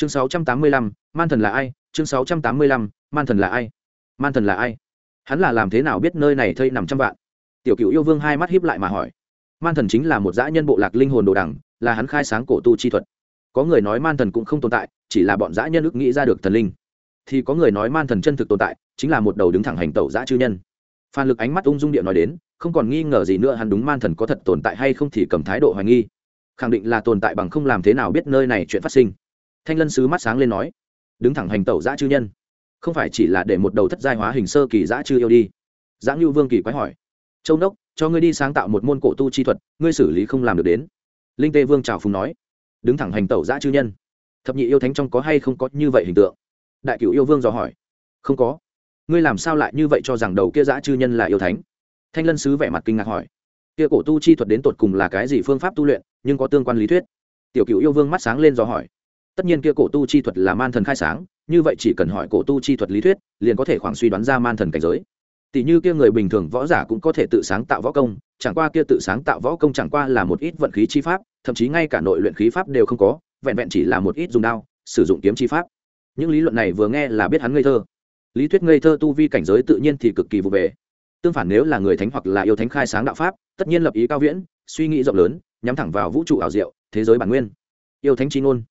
chương sáu trăm tám mươi lăm, man thần là ai? Chương sáu trăm tám mươi lăm, man thần là ai? Man thần là ai? Hắn là làm thế nào biết nơi này thây nằm trăm vạn? Tiểu cựu yêu vương hai mắt hiếp lại mà hỏi. Man thần chính là một dã nhân bộ lạc linh hồn đồ đằng, là hắn khai sáng cổ tu chi thuật. Có người nói man thần cũng không tồn tại, chỉ là bọn dã nhân ức nghĩ ra được thần linh. Thì có người nói man thần chân thực tồn tại, chính là một đầu đứng thẳng hành tẩu dã chư nhân. Phan lực ánh mắt ung dung điện nói đến, không còn nghi ngờ gì nữa hắn đúng man thần có thật tồn tại hay không thì cầm thái độ hoài nghi. Khẳng định là tồn tại bằng không làm thế nào biết nơi này chuyện phát sinh thanh lân sứ mắt sáng lên nói, đứng thẳng hành tẩu dã chư nhân, không phải chỉ là để một đầu thất giai hóa hình sơ kỳ dã chư yêu đi. Dã ngưu vương kỳ quái hỏi, châu đốc, cho ngươi đi sáng tạo một môn cổ tu chi thuật, ngươi xử lý không làm được đến. Linh tê vương trào phùng nói, đứng thẳng hành tẩu dã chư nhân, thập nhị yêu thánh trong có hay không có như vậy hình tượng? Đại cựu yêu vương dò hỏi, không có. Ngươi làm sao lại như vậy cho rằng đầu kia dã chư nhân là yêu thánh? Thanh lân sứ vẻ mặt kinh ngạc hỏi, kia cổ tu chi thuật đến tột cùng là cái gì phương pháp tu luyện, nhưng có tương quan lý thuyết? Tiểu cựu yêu vương mắt sáng lên dò hỏi tất nhiên kia cổ tu chi thuật là man thần khai sáng, như vậy chỉ cần hỏi cổ tu chi thuật lý thuyết, liền có thể khoảng suy đoán ra man thần cảnh giới. Tỷ như kia người bình thường võ giả cũng có thể tự sáng tạo võ công, chẳng qua kia tự sáng tạo võ công chẳng qua là một ít vận khí chi pháp, thậm chí ngay cả nội luyện khí pháp đều không có, vẹn vẹn chỉ là một ít dùng đao, sử dụng kiếm chi pháp. Những lý luận này vừa nghe là biết hắn ngây thơ. Lý thuyết ngây thơ tu vi cảnh giới tự nhiên thì cực kỳ vụ về. Tương phản nếu là người thánh hoặc là yêu thánh khai sáng đạo pháp, tất nhiên lập ý cao viễn, suy nghĩ rộng lớn, nhắm thẳng vào vũ trụ ảo diệu, thế giới bản nguyên. Yêu thánh chi ngôn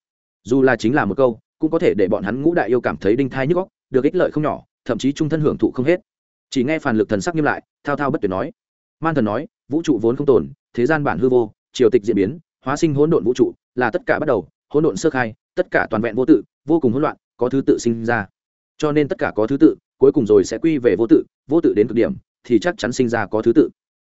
dù là chính là một câu, cũng có thể để bọn hắn ngũ đại yêu cảm thấy đinh thai nhức góc được ích lợi không nhỏ, thậm chí trung thân hưởng thụ không hết. Chỉ nghe phản lực thần sắc nghiêm lại, thao thao bất tuyệt nói. Man thần nói, vũ trụ vốn không tồn, thế gian bản hư vô, triều tịch diễn biến, hóa sinh hỗn độn vũ trụ, là tất cả bắt đầu, hỗn độn sơ khai, tất cả toàn vẹn vô tự, vô cùng hỗn loạn, có thứ tự sinh ra. Cho nên tất cả có thứ tự, cuối cùng rồi sẽ quy về vô tự vô tự đến cực điểm, thì chắc chắn sinh ra có thứ tự.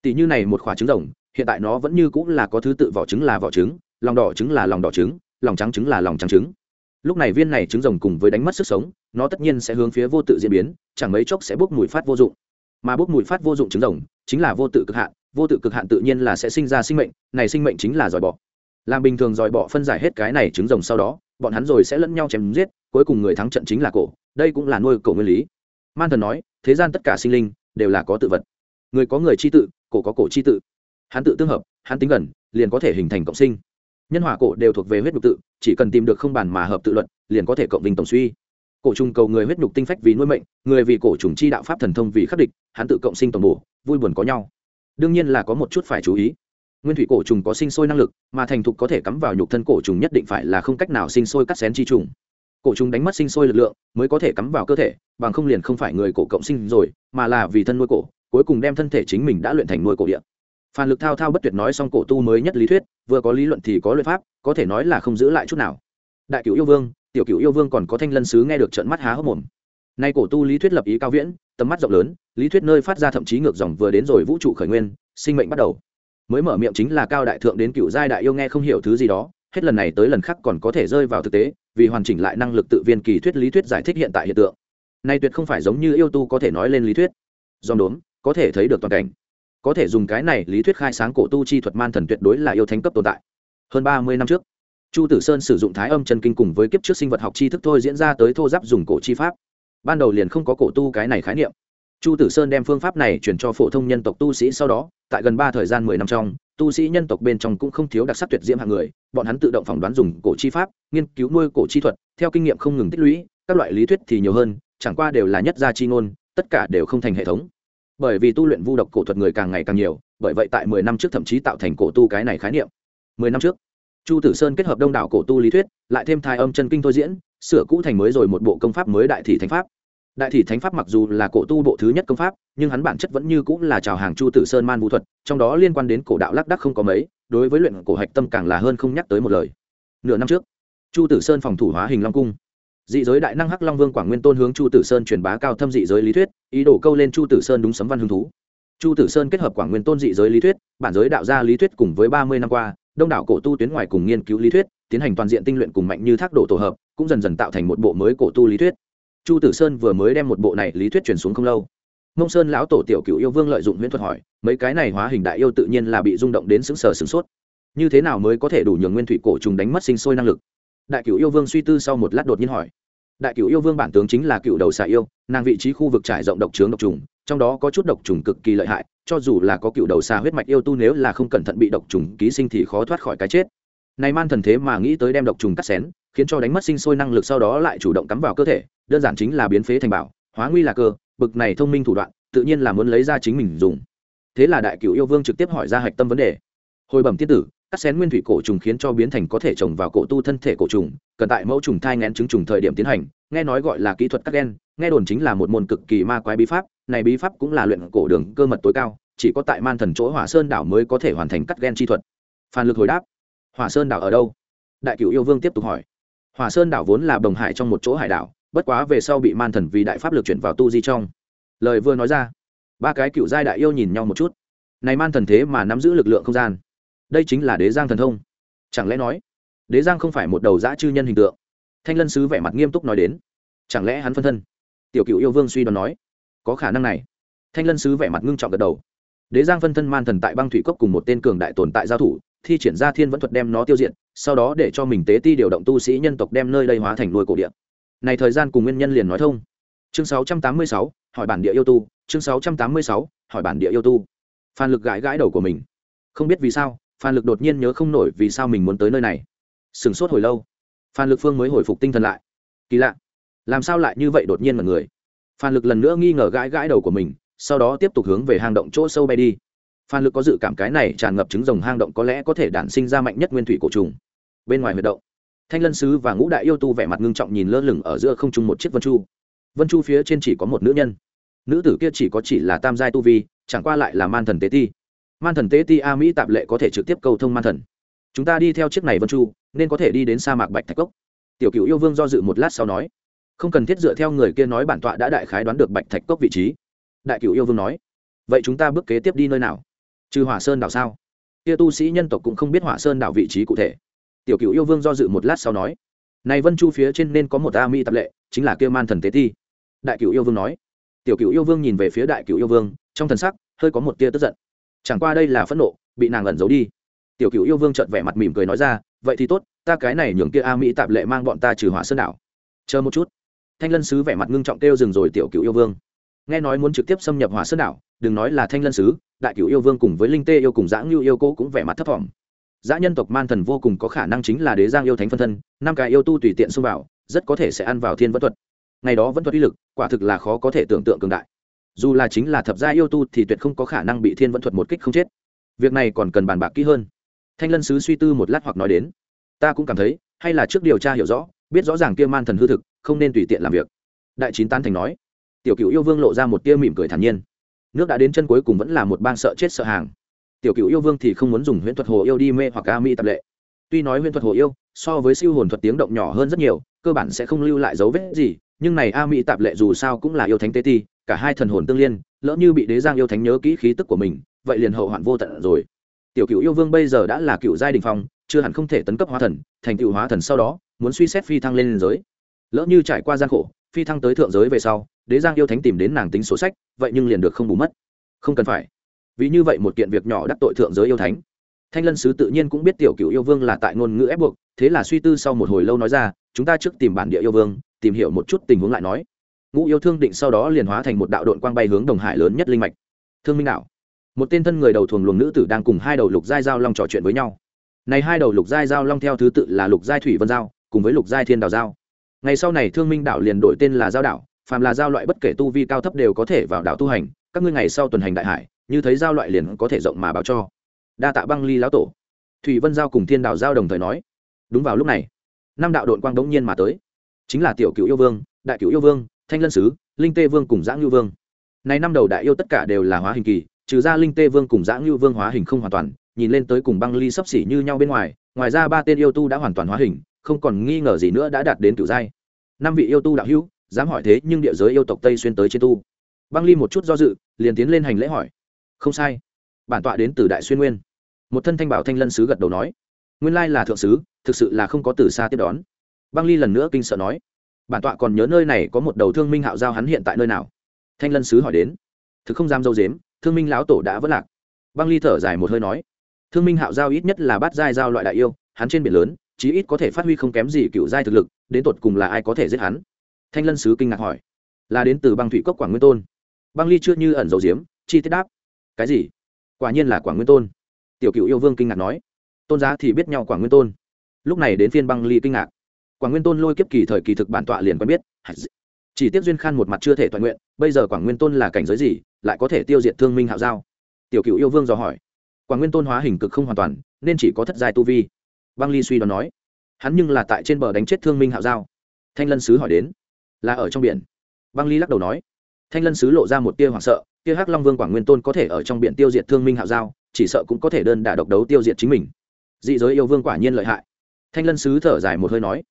Tỷ như này một quả trứng rồng, hiện tại nó vẫn như cũng là có thứ tự vỏ trứng là vỏ trứng, lòng đỏ trứng là lòng đỏ trứng lòng trắng trứng là lòng trắng trứng. Lúc này viên này trứng rồng cùng với đánh mất sức sống, nó tất nhiên sẽ hướng phía vô tự diễn biến, chẳng mấy chốc sẽ bốc mùi phát vô dụng. Mà bốc mùi phát vô dụng trứng rồng chính là vô tự cực hạn, vô tự cực hạn tự nhiên là sẽ sinh ra sinh mệnh, này sinh mệnh chính là dòi bọ. Làm bình thường dòi bọ phân giải hết cái này trứng rồng sau đó, bọn hắn rồi sẽ lẫn nhau chém giết, cuối cùng người thắng trận chính là cổ, đây cũng là nuôi cổ nguyên lý. Man thần nói, thế gian tất cả sinh linh đều là có tự vật. Người có người chi tự, cổ có cổ chi tự. Hắn tự tương hợp, hắn tính gần, liền có thể hình thành cộng sinh nhân hỏa cổ đều thuộc về huyết nhục tự, chỉ cần tìm được không bản mà hợp tự luận, liền có thể cộng vinh tổng suy. Cổ trùng cầu người huyết nhục tinh phách vì nuôi mệnh, người vì cổ trùng chi đạo pháp thần thông vì khắc địch, hắn tự cộng sinh tổng bổ, vui buồn có nhau. Đương nhiên là có một chút phải chú ý. Nguyên thủy cổ trùng có sinh sôi năng lực, mà thành thục có thể cắm vào nhục thân cổ trùng nhất định phải là không cách nào sinh sôi cắt xén chi trùng. Cổ trùng đánh mất sinh sôi lực lượng, mới có thể cắm vào cơ thể, bằng không liền không phải người cổ cộng sinh rồi, mà là vì thân nuôi cổ, cuối cùng đem thân thể chính mình đã luyện thành nuôi cổ địa. Phan Lực Thao thao bất tuyệt nói xong cổ tu mới nhất lý thuyết, vừa có lý luận thì có luyện pháp, có thể nói là không giữ lại chút nào. Đại Cửu Yêu Vương, Tiểu Cửu Yêu Vương còn có Thanh Lân sứ nghe được trợn mắt há hốc mồm. Nay cổ tu lý thuyết lập ý cao viễn, tầm mắt rộng lớn, lý thuyết nơi phát ra thậm chí ngược dòng vừa đến rồi vũ trụ khởi nguyên, sinh mệnh bắt đầu. Mới mở miệng chính là cao đại thượng đến cựu giai đại yêu nghe không hiểu thứ gì đó, hết lần này tới lần khác còn có thể rơi vào thực tế, vì hoàn chỉnh lại năng lực tự viên kỳ thuyết lý thuyết giải thích hiện tại hiện tượng. Nay tuyệt không phải giống như yêu tu có thể nói lên lý thuyết. Dòng đốm, có thể thấy được toàn cảnh có thể dùng cái này lý thuyết khai sáng cổ tu chi thuật man thần tuyệt đối là yêu thánh cấp tồn tại. Hơn ba mươi năm trước, chu tử sơn sử dụng thái âm chân kinh cùng với kiếp trước sinh vật học tri thức thôi diễn ra tới thô giáp dùng cổ chi pháp. Ban đầu liền không có cổ tu cái này khái niệm. Chu tử sơn đem phương pháp này chuyển cho phổ thông nhân tộc tu sĩ sau đó, tại gần ba thời gian mười năm trong, tu sĩ nhân tộc bên trong cũng không thiếu đặc sắc tuyệt diễm hạng người, bọn hắn tự động phỏng đoán dùng cổ chi pháp, nghiên cứu nuôi cổ chi thuật, theo kinh nghiệm không ngừng tích lũy, các loại lý thuyết thì nhiều hơn, chẳng qua đều là nhất gia chi ngôn, tất cả đều không thành hệ thống bởi vì tu luyện vu độc cổ thuật người càng ngày càng nhiều, bởi vậy tại mười năm trước thậm chí tạo thành cổ tu cái này khái niệm. Mười năm trước, chu tử sơn kết hợp đông đảo cổ tu lý thuyết, lại thêm thai âm chân kinh thôi diễn, sửa cũ thành mới rồi một bộ công pháp mới đại thị thánh pháp. Đại thị thánh pháp mặc dù là cổ tu bộ thứ nhất công pháp, nhưng hắn bản chất vẫn như cũng là trào hàng chu tử sơn man vũ thuật, trong đó liên quan đến cổ đạo lác đắc không có mấy, đối với luyện cổ hạch tâm càng là hơn không nhắc tới một lời. Nửa năm trước, chu tử sơn phòng thủ hóa hình long cung dị giới đại năng hắc long vương quảng nguyên tôn hướng chu tử sơn truyền bá cao thâm dị giới lý thuyết, ý đồ câu lên chu tử sơn đúng sấm văn hứng thú. chu tử sơn kết hợp quảng nguyên tôn dị giới lý thuyết, bản giới đạo gia lý thuyết cùng với ba mươi năm qua, đông đảo cổ tu tuyến ngoài cùng nghiên cứu lý thuyết, tiến hành toàn diện tinh luyện cùng mạnh như thác đổ tổ hợp, cũng dần dần tạo thành một bộ mới cổ tu lý thuyết. chu tử sơn vừa mới đem một bộ này lý thuyết truyền xuống không lâu. mông sơn lão tổ tiểu cựu yêu vương lợi dụng huyễn thuật hỏi, mấy cái này hóa hình đại yêu tự nhiên là bị rung động đến xứng sở sửng sốt. như thế nào mới có thể đủ nhường nguyên thủy cổ trùng đánh mất sinh sôi năng lực? đại cựu yêu vương suy tư sau một lát đột nhiên hỏi đại cựu yêu vương bản tướng chính là cựu đầu xà yêu, nàng vị trí khu vực trải rộng độc trướng độc trùng, trong đó có chút độc trùng cực kỳ lợi hại, cho dù là có cựu đầu xà huyết mạch yêu tu nếu là không cẩn thận bị độc trùng ký sinh thì khó thoát khỏi cái chết. Này man thần thế mà nghĩ tới đem độc trùng cắt xén, khiến cho đánh mất sinh sôi năng lực sau đó lại chủ động cắm vào cơ thể, đơn giản chính là biến phế thành bảo, hóa nguy là cơ, bực này thông minh thủ đoạn, tự nhiên là muốn lấy ra chính mình dùng. Thế là đại cựu yêu vương trực tiếp hỏi ra hạch tâm vấn đề. Hồi bẩm tiết tử cắt xén nguyên thủy cổ trùng khiến cho biến thành có thể trồng vào cổ tu thân thể cổ trùng cần tại mẫu trùng thai ngén trứng trùng thời điểm tiến hành nghe nói gọi là kỹ thuật cắt gen, nghe đồn chính là một môn cực kỳ ma quái bí pháp này bí pháp cũng là luyện cổ đường cơ mật tối cao chỉ có tại man thần chỗ hỏa sơn đảo mới có thể hoàn thành cắt gen chi thuật. Phan lực hồi đáp hỏa sơn đảo ở đâu? Đại cựu yêu vương tiếp tục hỏi. Hỏa sơn đảo vốn là đồng hải trong một chỗ hải đảo bất quá về sau bị man thần vì đại pháp lực chuyển vào tu di trong. Lời vừa nói ra ba cái cựu giai đại yêu nhìn nhau một chút. Này man thần thế mà nắm giữ lực lượng không gian đây chính là đế giang thần thông. Chẳng lẽ nói đế giang không phải một đầu dã chư nhân hình tượng? Thanh lân sứ vẻ mặt nghiêm túc nói đến. Chẳng lẽ hắn phân thân? Tiểu cựu yêu vương suy đoán nói. Có khả năng này. Thanh lân sứ vẻ mặt ngưng trọng gật đầu. Đế giang phân thân man thần tại băng thủy cốc cùng một tên cường đại tồn tại giao thủ thi triển ra thiên vẫn thuật đem nó tiêu diệt sau đó để cho mình tế ti điều động tu sĩ nhân tộc đem nơi đây hóa thành nuôi cổ địa. Này thời gian cùng nguyên nhân liền nói thông. Chương 686, hỏi bản địa yêu tu. Chương 686, hỏi bản địa yêu tu. Phan lực gãi gãi đầu của mình. Không biết vì sao phan lực đột nhiên nhớ không nổi vì sao mình muốn tới nơi này. Sửng sốt hồi lâu, phan lực phương mới hồi phục tinh thần lại. Kỳ lạ, làm sao lại như vậy đột nhiên mọi người? Phan lực lần nữa nghi ngờ gãi gãi đầu của mình, sau đó tiếp tục hướng về hang động chỗ sâu bay đi. Phan lực có dự cảm cái này tràn ngập trứng rồng hang động có lẽ có thể đản sinh ra mạnh nhất nguyên thủy cổ trùng. Bên ngoài huyệt động, thanh lân sứ và ngũ đại yêu tu vẻ mặt ngưng trọng nhìn lơ lửng ở giữa không trung một chiếc vân chu. Vân chu phía trên chỉ có một nữ nhân. Nữ tử kia chỉ có chỉ là tam giai tu vi, chẳng qua lại là man thần tế ti man thần tế ti a mỹ tạp lệ có thể trực tiếp cầu thông man thần. Chúng ta đi theo chiếc này vân chu, nên có thể đi đến sa mạc bạch thạch cốc. Tiểu cựu yêu vương do dự một lát sau nói, không cần thiết dựa theo người kia nói bản tọa đã đại khái đoán được bạch thạch cốc vị trí. Đại cựu yêu vương nói, vậy chúng ta bước kế tiếp đi nơi nào? Trừ hỏa sơn đảo sao? Kia tu sĩ nhân tộc cũng không biết hỏa sơn đảo vị trí cụ thể. Tiểu cựu yêu vương do dự một lát sau nói, này vân chu phía trên nên có một a mỹ tập lệ, chính là kia man thần tế ti. Đại cựu yêu vương nói, tiểu cựu yêu vương nhìn về phía đại cựu yêu vương, trong thần sắc hơi có một tia tức giận chẳng qua đây là phẫn nộ, bị nàng ẩn giấu đi. Tiểu cựu yêu vương trợt vẻ mặt mỉm cười nói ra, vậy thì tốt, ta cái này nhường kia a mỹ tạp lệ mang bọn ta trừ hỏa sơn đảo. Chờ một chút. Thanh lân sứ vẻ mặt ngưng trọng kêu dừng rồi tiểu cựu yêu vương. Nghe nói muốn trực tiếp xâm nhập hỏa sơn đảo, đừng nói là thanh lân sứ, đại cựu yêu vương cùng với linh tê yêu cùng giã ngưu yêu cố cũng vẻ mặt thấp thỏm. Dã nhân tộc man thần vô cùng có khả năng chính là đế giang yêu thánh phân thân, năm cái yêu tu tùy tiện xông vào, rất có thể sẽ ăn vào thiên vẫn thuật. Ngày đó vẫn thuật uy lực, quả thực là khó có thể tưởng tượng cường đại dù là chính là thập gia yêu tu thì tuyệt không có khả năng bị thiên vẫn thuật một kích không chết. Việc này còn cần bàn bạc kỹ hơn. Thanh lân sứ suy tư một lát hoặc nói đến, ta cũng cảm thấy, hay là trước điều tra hiểu rõ, biết rõ ràng kia man thần hư thực, không nên tùy tiện làm việc. Đại chín tán thành nói. Tiểu cựu yêu vương lộ ra một tia mỉm cười thản nhiên. Nước đã đến chân cuối cùng vẫn là một bang sợ chết sợ hàng. Tiểu cựu yêu vương thì không muốn dùng huyễn thuật hồ yêu đi mê hoặc a mi tập lệ. Tuy nói huyễn thuật hồ yêu, so với siêu hồn thuật tiếng động nhỏ hơn rất nhiều, cơ bản sẽ không lưu lại dấu vết gì, nhưng này a mỹ tạp lệ dù sao cũng là yêu thánh tế ti cả hai thần hồn tương liên, lỡ như bị đế giang yêu thánh nhớ kỹ khí tức của mình, vậy liền hậu hoạn vô tận rồi. Tiểu cựu yêu vương bây giờ đã là cựu giai đình phong, chưa hẳn không thể tấn cấp hóa thần, thành cựu hóa thần sau đó, muốn suy xét phi thăng lên liên giới. Lỡ như trải qua gian khổ, phi thăng tới thượng giới về sau, đế giang yêu thánh tìm đến nàng tính số sách, vậy nhưng liền được không bù mất. Không cần phải. Vì như vậy một kiện việc nhỏ đắc tội thượng giới yêu thánh. Thanh lân sứ tự nhiên cũng biết tiểu cựu yêu vương là tại ngôn ngữ ép buộc, thế là suy tư sau một hồi lâu nói ra, chúng ta trước tìm bản địa yêu vương, tìm hiểu một chút tình huống lại nói ngũ yêu thương định sau đó liền hóa thành một đạo đội quang bay hướng đồng hải lớn nhất linh mạch. Thương minh đạo. Một tên thân người đầu thuồng luồng nữ tử đang cùng hai đầu lục giai giao long trò chuyện với nhau. Này hai đầu lục giai giao long theo thứ tự là lục giai thủy vân giao, cùng với lục giai thiên đào giao. Ngày sau này thương minh đạo liền đổi tên là giao đảo phàm là giao loại bất kể tu vi cao thấp đều có thể vào đạo tu hành, các ngươi ngày sau tuần hành đại hải, như thấy giao loại liền có thể rộng mà báo cho. Đa tạ băng ly lão tổ. Thủy vân giao cùng thiên đào giao đồng thời nói. Đúng vào lúc này, năm đạo đội quang đống nhiên mà tới. Chính là tiểu cựu yêu vương, đại cựu yêu vương thanh lân sứ, linh tê vương cùng giã ngưu vương. Này năm đầu đại yêu tất cả đều là hóa hình kỳ, trừ ra linh tê vương cùng giã ngưu vương hóa hình không hoàn toàn, nhìn lên tới cùng băng ly sấp xỉ như nhau bên ngoài ngoài ra ba tên yêu tu đã hoàn toàn hóa hình, không còn nghi ngờ gì nữa đã đạt đến cựu giai. Năm vị yêu tu đạo hữu, dám hỏi thế nhưng địa giới yêu tộc tây xuyên tới trên tu. Băng ly một chút do dự, liền tiến lên hành lễ hỏi. Không sai. Bản tọa đến từ đại xuyên nguyên. Một thân thanh bảo thanh lân sứ gật đầu nói. Nguyên lai là thượng sứ, thực sự là không có từ xa tiếp đón. Băng ly lần nữa kinh sợ nói bản tọa còn nhớ nơi này có một đầu thương minh hạo giao hắn hiện tại nơi nào? Thanh lân sứ hỏi đến. Thực không dám dâu dếm, thương minh lão tổ đã vất lạc. Băng ly thở dài một hơi nói. Thương minh hạo giao ít nhất là bát giai giao loại đại yêu, hắn trên biển lớn, chí ít có thể phát huy không kém gì cựu giai thực lực, đến tột cùng là ai có thể giết hắn? Thanh lân sứ kinh ngạc hỏi. Là đến từ băng thủy cốc quảng nguyên tôn. Băng ly chưa như ẩn dầu diếm chi tiết đáp. Cái gì? Quả nhiên là quảng nguyên tôn. Tiểu cựu yêu vương kinh ngạc nói. Tôn giá thì biết nhau quảng nguyên tôn. Lúc này đến phiên băng ly kinh ngạc quảng nguyên tôn lôi kiếp kỳ thời kỳ thực bản tọa liền quen biết. Chỉ tiếp duyên khan một mặt chưa thể toàn nguyện, bây giờ quảng nguyên tôn là cảnh giới gì, lại có thể tiêu diệt thương minh hạo giao? Tiểu cựu yêu vương dò hỏi. Quảng nguyên tôn hóa hình cực không hoàn toàn, nên chỉ có thất giai tu vi. Băng ly suy đoán nói. Hắn nhưng là tại trên bờ đánh chết thương minh hạo giao. Thanh lân sứ hỏi đến. Là ở trong biển. Băng ly lắc đầu nói. Thanh lân sứ lộ ra một tia hoảng sợ, tia hắc long vương quảng nguyên tôn có thể ở trong biển tiêu diệt thương minh hạo giao, chỉ sợ cũng có thể đơn đả độc đấu tiêu diệt chính mình. Dị giới yêu vương quả nhiên lợi hại. Thanh lân sứ thở dài một hơi nói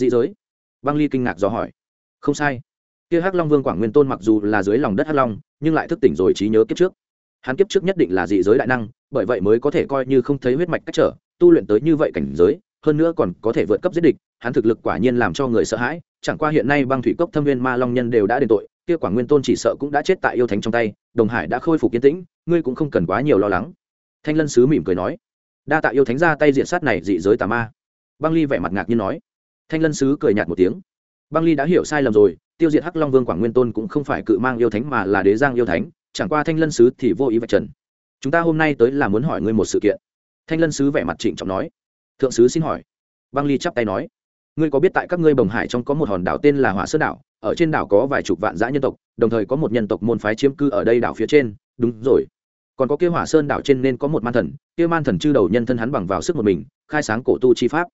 dị giới. Băng ly kinh ngạc do hỏi. Không sai. Kia hắc long vương quảng nguyên tôn mặc dù là dưới lòng đất hắc long, nhưng lại thức tỉnh rồi trí nhớ kiếp trước. Hắn kiếp trước nhất định là dị giới đại năng, bởi vậy mới có thể coi như không thấy huyết mạch cách trở, tu luyện tới như vậy cảnh giới, hơn nữa còn có thể vượt cấp giết địch, hắn thực lực quả nhiên làm cho người sợ hãi, chẳng qua hiện nay băng thủy cốc thâm viên ma long nhân đều đã đền tội, kia quảng nguyên tôn chỉ sợ cũng đã chết tại yêu thánh trong tay, đồng hải đã khôi phục kiến tĩnh, ngươi cũng không cần quá nhiều lo lắng. Thanh lân sứ mỉm cười nói, đa tạ yêu thánh ra tay diện sát này dị giới tà ma. Băng ly vẻ mặt ngạc nhiên nói thanh lân sứ cười nhạt một tiếng. Băng ly đã hiểu sai lầm rồi, tiêu diệt hắc long vương quảng nguyên tôn cũng không phải cự mang yêu thánh mà là đế giang yêu thánh, chẳng qua thanh lân sứ thì vô ý vạch trần. Chúng ta hôm nay tới là muốn hỏi ngươi một sự kiện. Thanh lân sứ vẻ mặt trịnh trọng nói. Thượng sứ xin hỏi. Băng ly chắp tay nói. Ngươi có biết tại các ngươi bồng hải trong có một hòn đảo tên là hỏa sơn đảo, ở trên đảo có vài chục vạn dã nhân tộc, đồng thời có một nhân tộc môn phái chiếm cư ở đây đảo phía trên. Đúng rồi. Còn có kia hỏa sơn đảo trên nên có một man thần, kia man thần chư đầu nhân thân hắn bằng vào sức một mình, khai sáng cổ tu chi pháp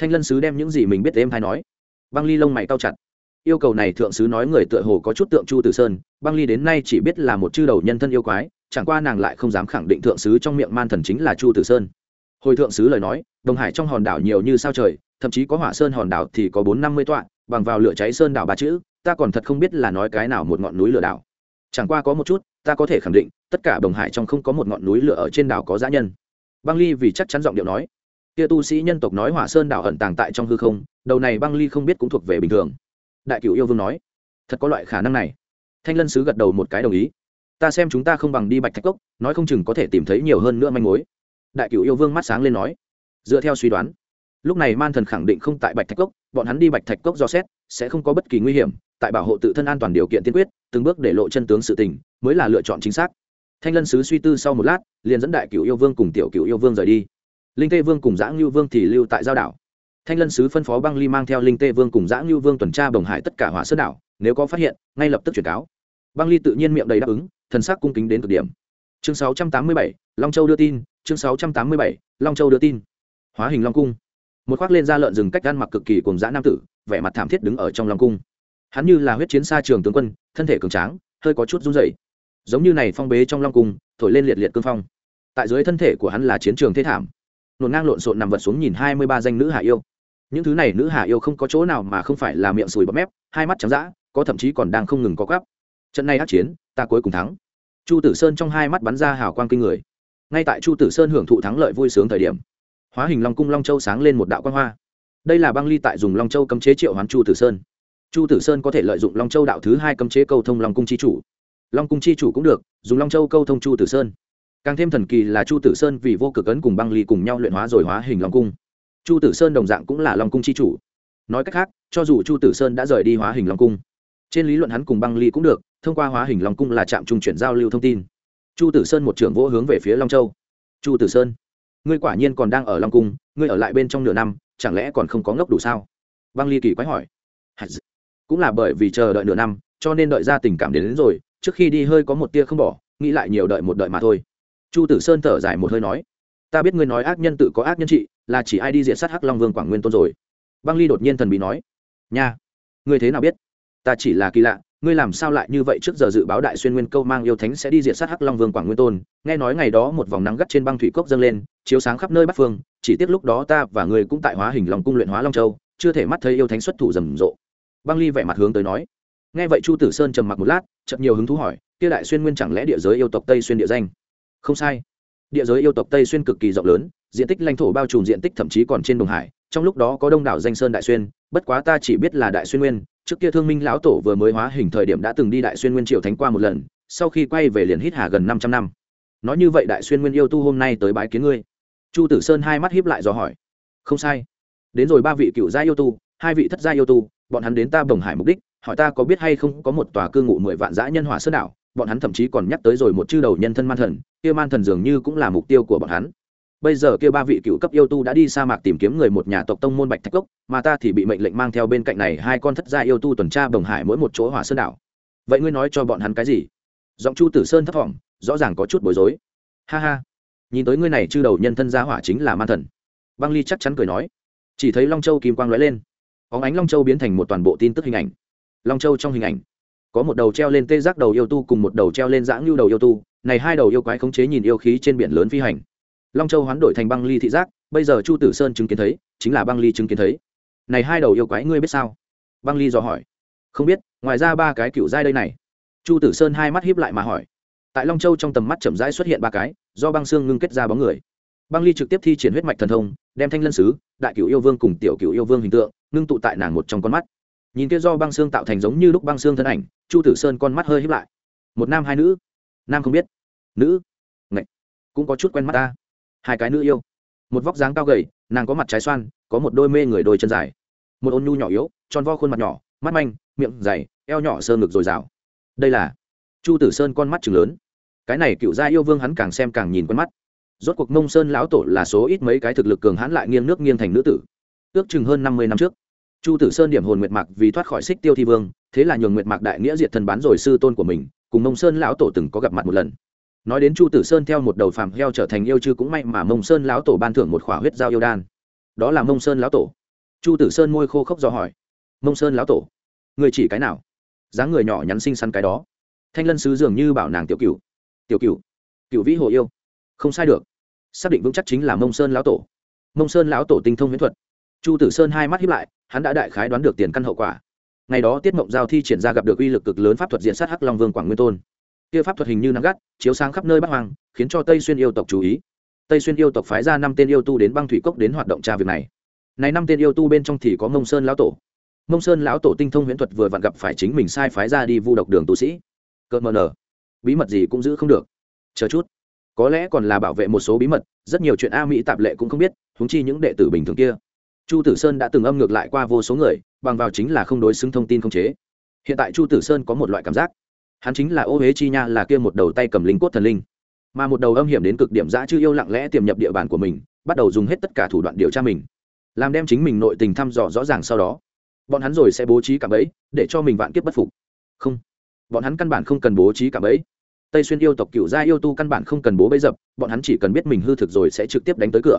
thanh lân sứ đem những gì mình biết êm hay nói. Băng ly lông mày cao chặt. Yêu cầu này thượng sứ nói người tựa hồ có chút tượng chu tử sơn, băng ly đến nay chỉ biết là một chư đầu nhân thân yêu quái, chẳng qua nàng lại không dám khẳng định thượng sứ trong miệng man thần chính là chu tử sơn. Hồi thượng sứ lời nói, đồng hải trong hòn đảo nhiều như sao trời, thậm chí có hỏa sơn hòn đảo thì có bốn năm mươi tọa, bằng vào lửa cháy sơn đảo ba chữ, ta còn thật không biết là nói cái nào một ngọn núi lửa đảo. Chẳng qua có một chút, ta có thể khẳng định, tất cả đồng hải trong không có một ngọn núi lửa ở trên đảo có dã nhân. Băng ly vì chắc chắn giọng điệu nói kia tu sĩ nhân tộc nói hỏa sơn đảo ẩn tàng tại trong hư không, đầu này băng ly không biết cũng thuộc về bình thường. Đại cựu yêu vương nói, thật có loại khả năng này. Thanh lân sứ gật đầu một cái đồng ý. Ta xem chúng ta không bằng đi bạch thạch cốc, nói không chừng có thể tìm thấy nhiều hơn nữa manh mối. Đại cựu yêu vương mắt sáng lên nói, dựa theo suy đoán, lúc này man thần khẳng định không tại bạch thạch cốc, bọn hắn đi bạch thạch cốc do xét, sẽ không có bất kỳ nguy hiểm, tại bảo hộ tự thân an toàn điều kiện tiên quyết, từng bước để lộ chân tướng sự tình, mới là lựa chọn chính xác. Thanh lân sứ suy tư sau một lát, liền dẫn đại cựu yêu vương cùng tiểu cựu yêu vương rời đi linh tê vương cùng giã ngưu vương thì lưu tại giao đảo. Thanh lân sứ phân phó băng ly mang theo linh tê vương cùng giã ngưu vương tuần tra bồng hải tất cả hỏa sơn đảo nếu có phát hiện ngay lập tức chuyển cáo. Băng ly tự nhiên miệng đầy đáp ứng thần sắc cung kính đến cực điểm. Chương 687, long châu đưa tin chương 687, long châu đưa tin. Hóa hình long cung. Một khoác lên da lợn rừng cách gan mặc cực kỳ cùng dã nam tử vẻ mặt thảm thiết đứng ở trong long cung. Hắn như là huyết chiến xa trường tướng quân thân thể cường tráng hơi có chút run rẩy. Giống như này phong bế trong long cung thổi lên liệt liệt cương phong. Tại dưới thân thể của hắn là chiến trường thế thảm nổn ngang lộn xộn nằm vật xuống nhìn hai mươi ba danh nữ hạ yêu. Những thứ này nữ hạ yêu không có chỗ nào mà không phải là miệng sùi bọt mép, hai mắt trắng dã, có thậm chí còn đang không ngừng có gắp trận này ác chiến, ta cuối cùng thắng. Chu tử sơn trong hai mắt bắn ra hào quang kinh người. Ngay tại chu tử sơn hưởng thụ thắng lợi vui sướng thời điểm, hóa hình long cung long châu sáng lên một đạo quang hoa. Đây là băng ly tại dùng long châu cấm chế triệu hoán chu tử sơn. Chu tử sơn có thể lợi dụng long châu đạo thứ hai cấm chế câu thông long cung chi chủ. Long cung chi chủ cũng được, dùng long châu câu thông chu tử sơn càng thêm thần kỳ là chu tử sơn vì vô cực ấn cùng băng ly cùng nhau luyện hóa rồi hóa hình long cung. Chu tử sơn đồng dạng cũng là long cung chi chủ. Nói cách khác cho dù chu tử sơn đã rời đi hóa hình long cung trên lý luận hắn cùng băng ly cũng được thông qua hóa hình long cung là trạm trung chuyển giao lưu thông tin. Chu tử sơn một trưởng vỗ hướng về phía long châu. Chu tử sơn ngươi quả nhiên còn đang ở long cung ngươi ở lại bên trong nửa năm chẳng lẽ còn không có ngốc đủ sao? Băng ly kỳ quái hỏi. Cũng là bởi vì chờ đợi nửa năm cho nên đợi ra tình cảm đến, đến rồi trước khi đi hơi có một tia không bỏ nghĩ lại nhiều đợi một đợi mà thôi chu tử sơn thở dài một hơi nói, ta biết ngươi nói ác nhân tự có ác nhân trị, là chỉ ai đi diện sát hắc long vương quảng nguyên tôn rồi. Băng ly đột nhiên thần bí nói, nha, ngươi thế nào biết? Ta chỉ là kỳ lạ, ngươi làm sao lại như vậy trước giờ dự báo đại xuyên nguyên câu mang yêu thánh sẽ đi diệt sát hắc long vương quảng nguyên tôn? Nghe nói ngày đó một vòng nắng gắt trên băng thủy cốc dâng lên, chiếu sáng khắp nơi bắc phương, chỉ tiếc lúc đó ta và ngươi cũng tại hóa hình lòng cung luyện hóa long châu, chưa thể mắt thấy yêu thánh xuất thủ rầm rộ. Băng ly vẻ mặt hướng tới nói. Nghe vậy chu tử sơn trầm mặc một lát chậm nhiều hứng thú hỏi, kia đại xuyên nguyên chẳng lẽ địa giới yêu tộc tây xuyên địa danh? Không sai. Địa giới yêu tộc tây xuyên cực kỳ rộng lớn, diện tích lãnh thổ bao trùm diện tích thậm chí còn trên đồng hải, trong lúc đó có đông đảo danh sơn đại xuyên, bất quá ta chỉ biết là đại xuyên nguyên, trước kia thương minh lão tổ vừa mới hóa hình thời điểm đã từng đi đại xuyên nguyên triều thánh qua một lần, sau khi quay về liền hít hà gần năm trăm năm. Nói như vậy đại xuyên nguyên yêu tu hôm nay tới bái kiến ngươi. Chu tử sơn hai mắt hiếp lại dò hỏi. Không sai. Đến rồi ba vị cựu gia yêu tu, hai vị thất gia yêu tu, bọn hắn đến ta bồng hải mục đích, hỏi ta có biết hay không có một tòa cư ngụ mười vạn dã nhân hỏa sơn đảo bọn hắn thậm chí còn nhắc tới rồi một chư đầu nhân thân man thần, kia man thần dường như cũng là mục tiêu của bọn hắn. Bây giờ kia ba vị cựu cấp yêu tu đã đi sa mạc tìm kiếm người một nhà tộc tông môn bạch thạch cốc, mà ta thì bị mệnh lệnh mang theo bên cạnh này hai con thất gia yêu tu tuần tra bồng hải mỗi một chỗ hỏa sơn đảo. Vậy ngươi nói cho bọn hắn cái gì? Giọng chu tử sơn thấp thỏm, rõ ràng có chút bối rối. Ha ha. Nhìn tới ngươi này chư đầu nhân thân gia hỏa chính là man thần. Băng ly chắc chắn cười nói. Chỉ thấy long châu kim quang lóe lên. Óng ánh long châu biến thành một toàn bộ tin tức hình ảnh. Long châu trong hình ảnh có một đầu treo lên tê giác đầu yêu tu cùng một đầu treo lên dã lưu đầu yêu tu, này hai đầu yêu quái khống chế nhìn yêu khí trên biển lớn phi hành. Long châu hoán đổi thành băng ly thị giác, bây giờ chu tử sơn chứng kiến thấy, chính là băng ly chứng kiến thấy. Này hai đầu yêu quái ngươi biết sao? Băng ly dò hỏi. Không biết, ngoài ra ba cái cựu giai đây này. Chu tử sơn hai mắt hiếp lại mà hỏi. Tại long châu trong tầm mắt chậm rãi xuất hiện ba cái, do băng xương ngưng kết ra bóng người. Băng ly trực tiếp thi triển huyết mạch thần thông, đem thanh lân sứ, đại cựu yêu vương cùng tiểu cựu yêu vương hình tượng, ngưng tụ tại nàng một trong con mắt nhìn kia do băng xương tạo thành giống như lúc băng xương thân ảnh, chu tử sơn con mắt hơi hiếp lại. Một nam hai nữ? Nam không biết. Nữ? Ngạy cũng có chút quen mắt ta. Hai cái nữ yêu. Một vóc dáng cao gầy, nàng có mặt trái xoan, có một đôi mê người đôi chân dài. Một ôn nhu nhỏ yếu, tròn vo khuôn mặt nhỏ, mắt manh, miệng dày, eo nhỏ sơn ngực dồi dào. Đây là chu tử sơn con mắt chừng lớn. Cái này cựu gia yêu vương hắn càng xem càng nhìn quen mắt. Rốt cuộc mông sơn lão tổ là số ít mấy cái thực lực cường hãn lại nghiêng nước nghiêng thành nữ tử. Ước chừng hơn năm mươi năm trước chu tử sơn điểm hồn nguyệt mạc vì thoát khỏi xích tiêu thi vương thế là nhường nguyệt mạc đại nghĩa diệt thần bán rồi sư tôn của mình cùng mông sơn lão tổ từng có gặp mặt một lần. Nói đến chu tử sơn theo một đầu phàm heo trở thành yêu chư cũng may mà mông sơn lão tổ ban thưởng một khỏa huyết giao yêu đan. Đó là mông sơn lão tổ. Chu tử sơn môi khô khốc do hỏi mông sơn lão tổ người chỉ cái nào? Dáng người nhỏ nhắn xinh xắn cái đó. Thanh lân sứ dường như bảo nàng tiểu cửu, tiểu cửu, cửu vĩ hồ yêu. Không sai được. Xác định vững chắc chính là mông sơn lão tổ. Mông sơn lão tổ tinh thông huyễn thuật. Chu tử sơn hai mắt hiếp lại hắn đã đại khái đoán được tiền căn hậu quả. Ngày đó tiết mộng giao thi triển ra gặp được uy lực cực lớn pháp thuật diện sát hắc long vương quảng nguyên tôn. Kia pháp thuật hình như nắng gắt, chiếu sáng khắp nơi bắc hoàng khiến cho tây xuyên yêu tộc chú ý. Tây xuyên yêu tộc phái ra năm tên yêu tu đến băng thủy cốc đến hoạt động tra việc này. Này năm tên yêu tu bên trong thì có mông sơn lão tổ. Mông sơn lão tổ tinh thông huyễn thuật vừa vặn gặp phải chính mình sai phái ra đi vu độc đường tu sĩ. Cợt mờ nở bí mật gì cũng giữ không được. Chờ chút. Có lẽ còn là bảo vệ một số bí mật, rất nhiều chuyện a mỹ tạp lệ cũng không biết húng chi những đệ tử bình thường kia chu tử sơn đã từng âm ngược lại qua vô số người, bằng vào chính là không đối xứng thông tin không chế. Hiện tại chu tử sơn có một loại cảm giác. Hắn chính là ô huế chi nha là kia một đầu tay cầm linh cốt thần linh. Mà một đầu âm hiểm đến cực điểm dã chư yêu lặng lẽ tiềm nhập địa bàn của mình, bắt đầu dùng hết tất cả thủ đoạn điều tra mình. Làm đem chính mình nội tình thăm dò rõ ràng sau đó, bọn hắn rồi sẽ bố trí cả ấy để cho mình vạn kiếp bất phục. Không, bọn hắn căn bản không cần bố trí cả ấy tây xuyên yêu tộc cựu gia yêu tu căn bản không cần bố bẫy dập, bọn hắn chỉ cần biết mình hư thực rồi sẽ trực tiếp đánh tới cửa.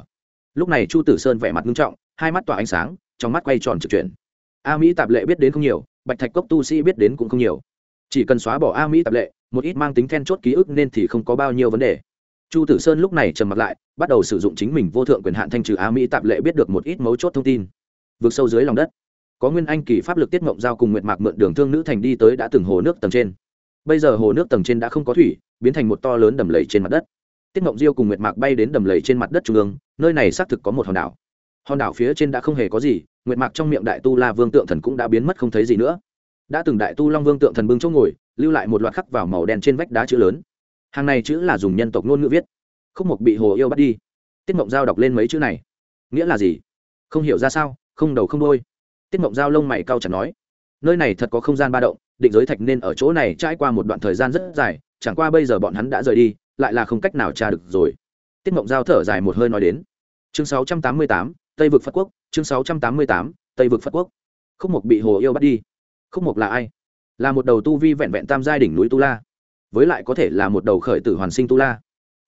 Lúc này chu tử sơn vẻ mặt nghiêm trọng hai mắt tỏa ánh sáng, trong mắt quay tròn trực chuyển. A mỹ tạp lệ biết đến không nhiều, bạch thạch cốc tu sĩ biết đến cũng không nhiều. Chỉ cần xóa bỏ a mỹ tạp lệ, một ít mang tính then chốt ký ức nên thì không có bao nhiêu vấn đề. Chu tử sơn lúc này trầm mặt lại, bắt đầu sử dụng chính mình vô thượng quyền hạn thanh trừ a mỹ tạp lệ biết được một ít mấu chốt thông tin. Vượt sâu dưới lòng đất, có nguyên anh kỳ pháp lực tiết mộng giao cùng nguyệt mạc mượn đường thương nữ thành đi tới đã từng hồ nước tầng trên. Bây giờ hồ nước tầng trên đã không có thủy, biến thành một to lớn đầm lầy trên mặt đất. Tiết mộng diêu cùng nguyệt mạc bay đến đầm lầy trên mặt đất trung ương, nơi này xác thực có một hòn đảo hòn đảo phía trên đã không hề có gì nguyệt mạc trong miệng đại tu la vương tượng thần cũng đã biến mất không thấy gì nữa. Đã từng đại tu long vương tượng thần bưng chỗ ngồi lưu lại một loạt khắc vào màu đen trên vách đá chữ lớn. Hàng này chữ là dùng nhân tộc ngôn ngữ viết. Khúc mục bị hồ yêu bắt đi. Tiết mộng giao đọc lên mấy chữ này. Nghĩa là gì? Không hiểu ra sao không đầu không đôi tiết mộng giao lông mày cao chẳng nói. Nơi này thật có không gian ba động định giới thạch nên ở chỗ này trải qua một đoạn thời gian rất dài chẳng qua bây giờ bọn hắn đã rời đi lại là không cách nào tra được rồi. Tiết mộng giao thở dài một hơi nói đến. Chương 688, tây vực phật quốc chương 688, tây vực phật quốc. Khúc mục bị hồ yêu bắt đi. Khúc mục là ai? Là một đầu tu vi vẹn vẹn tam giai đỉnh núi tu la. Với lại có thể là một đầu khởi tử hoàn sinh tu la.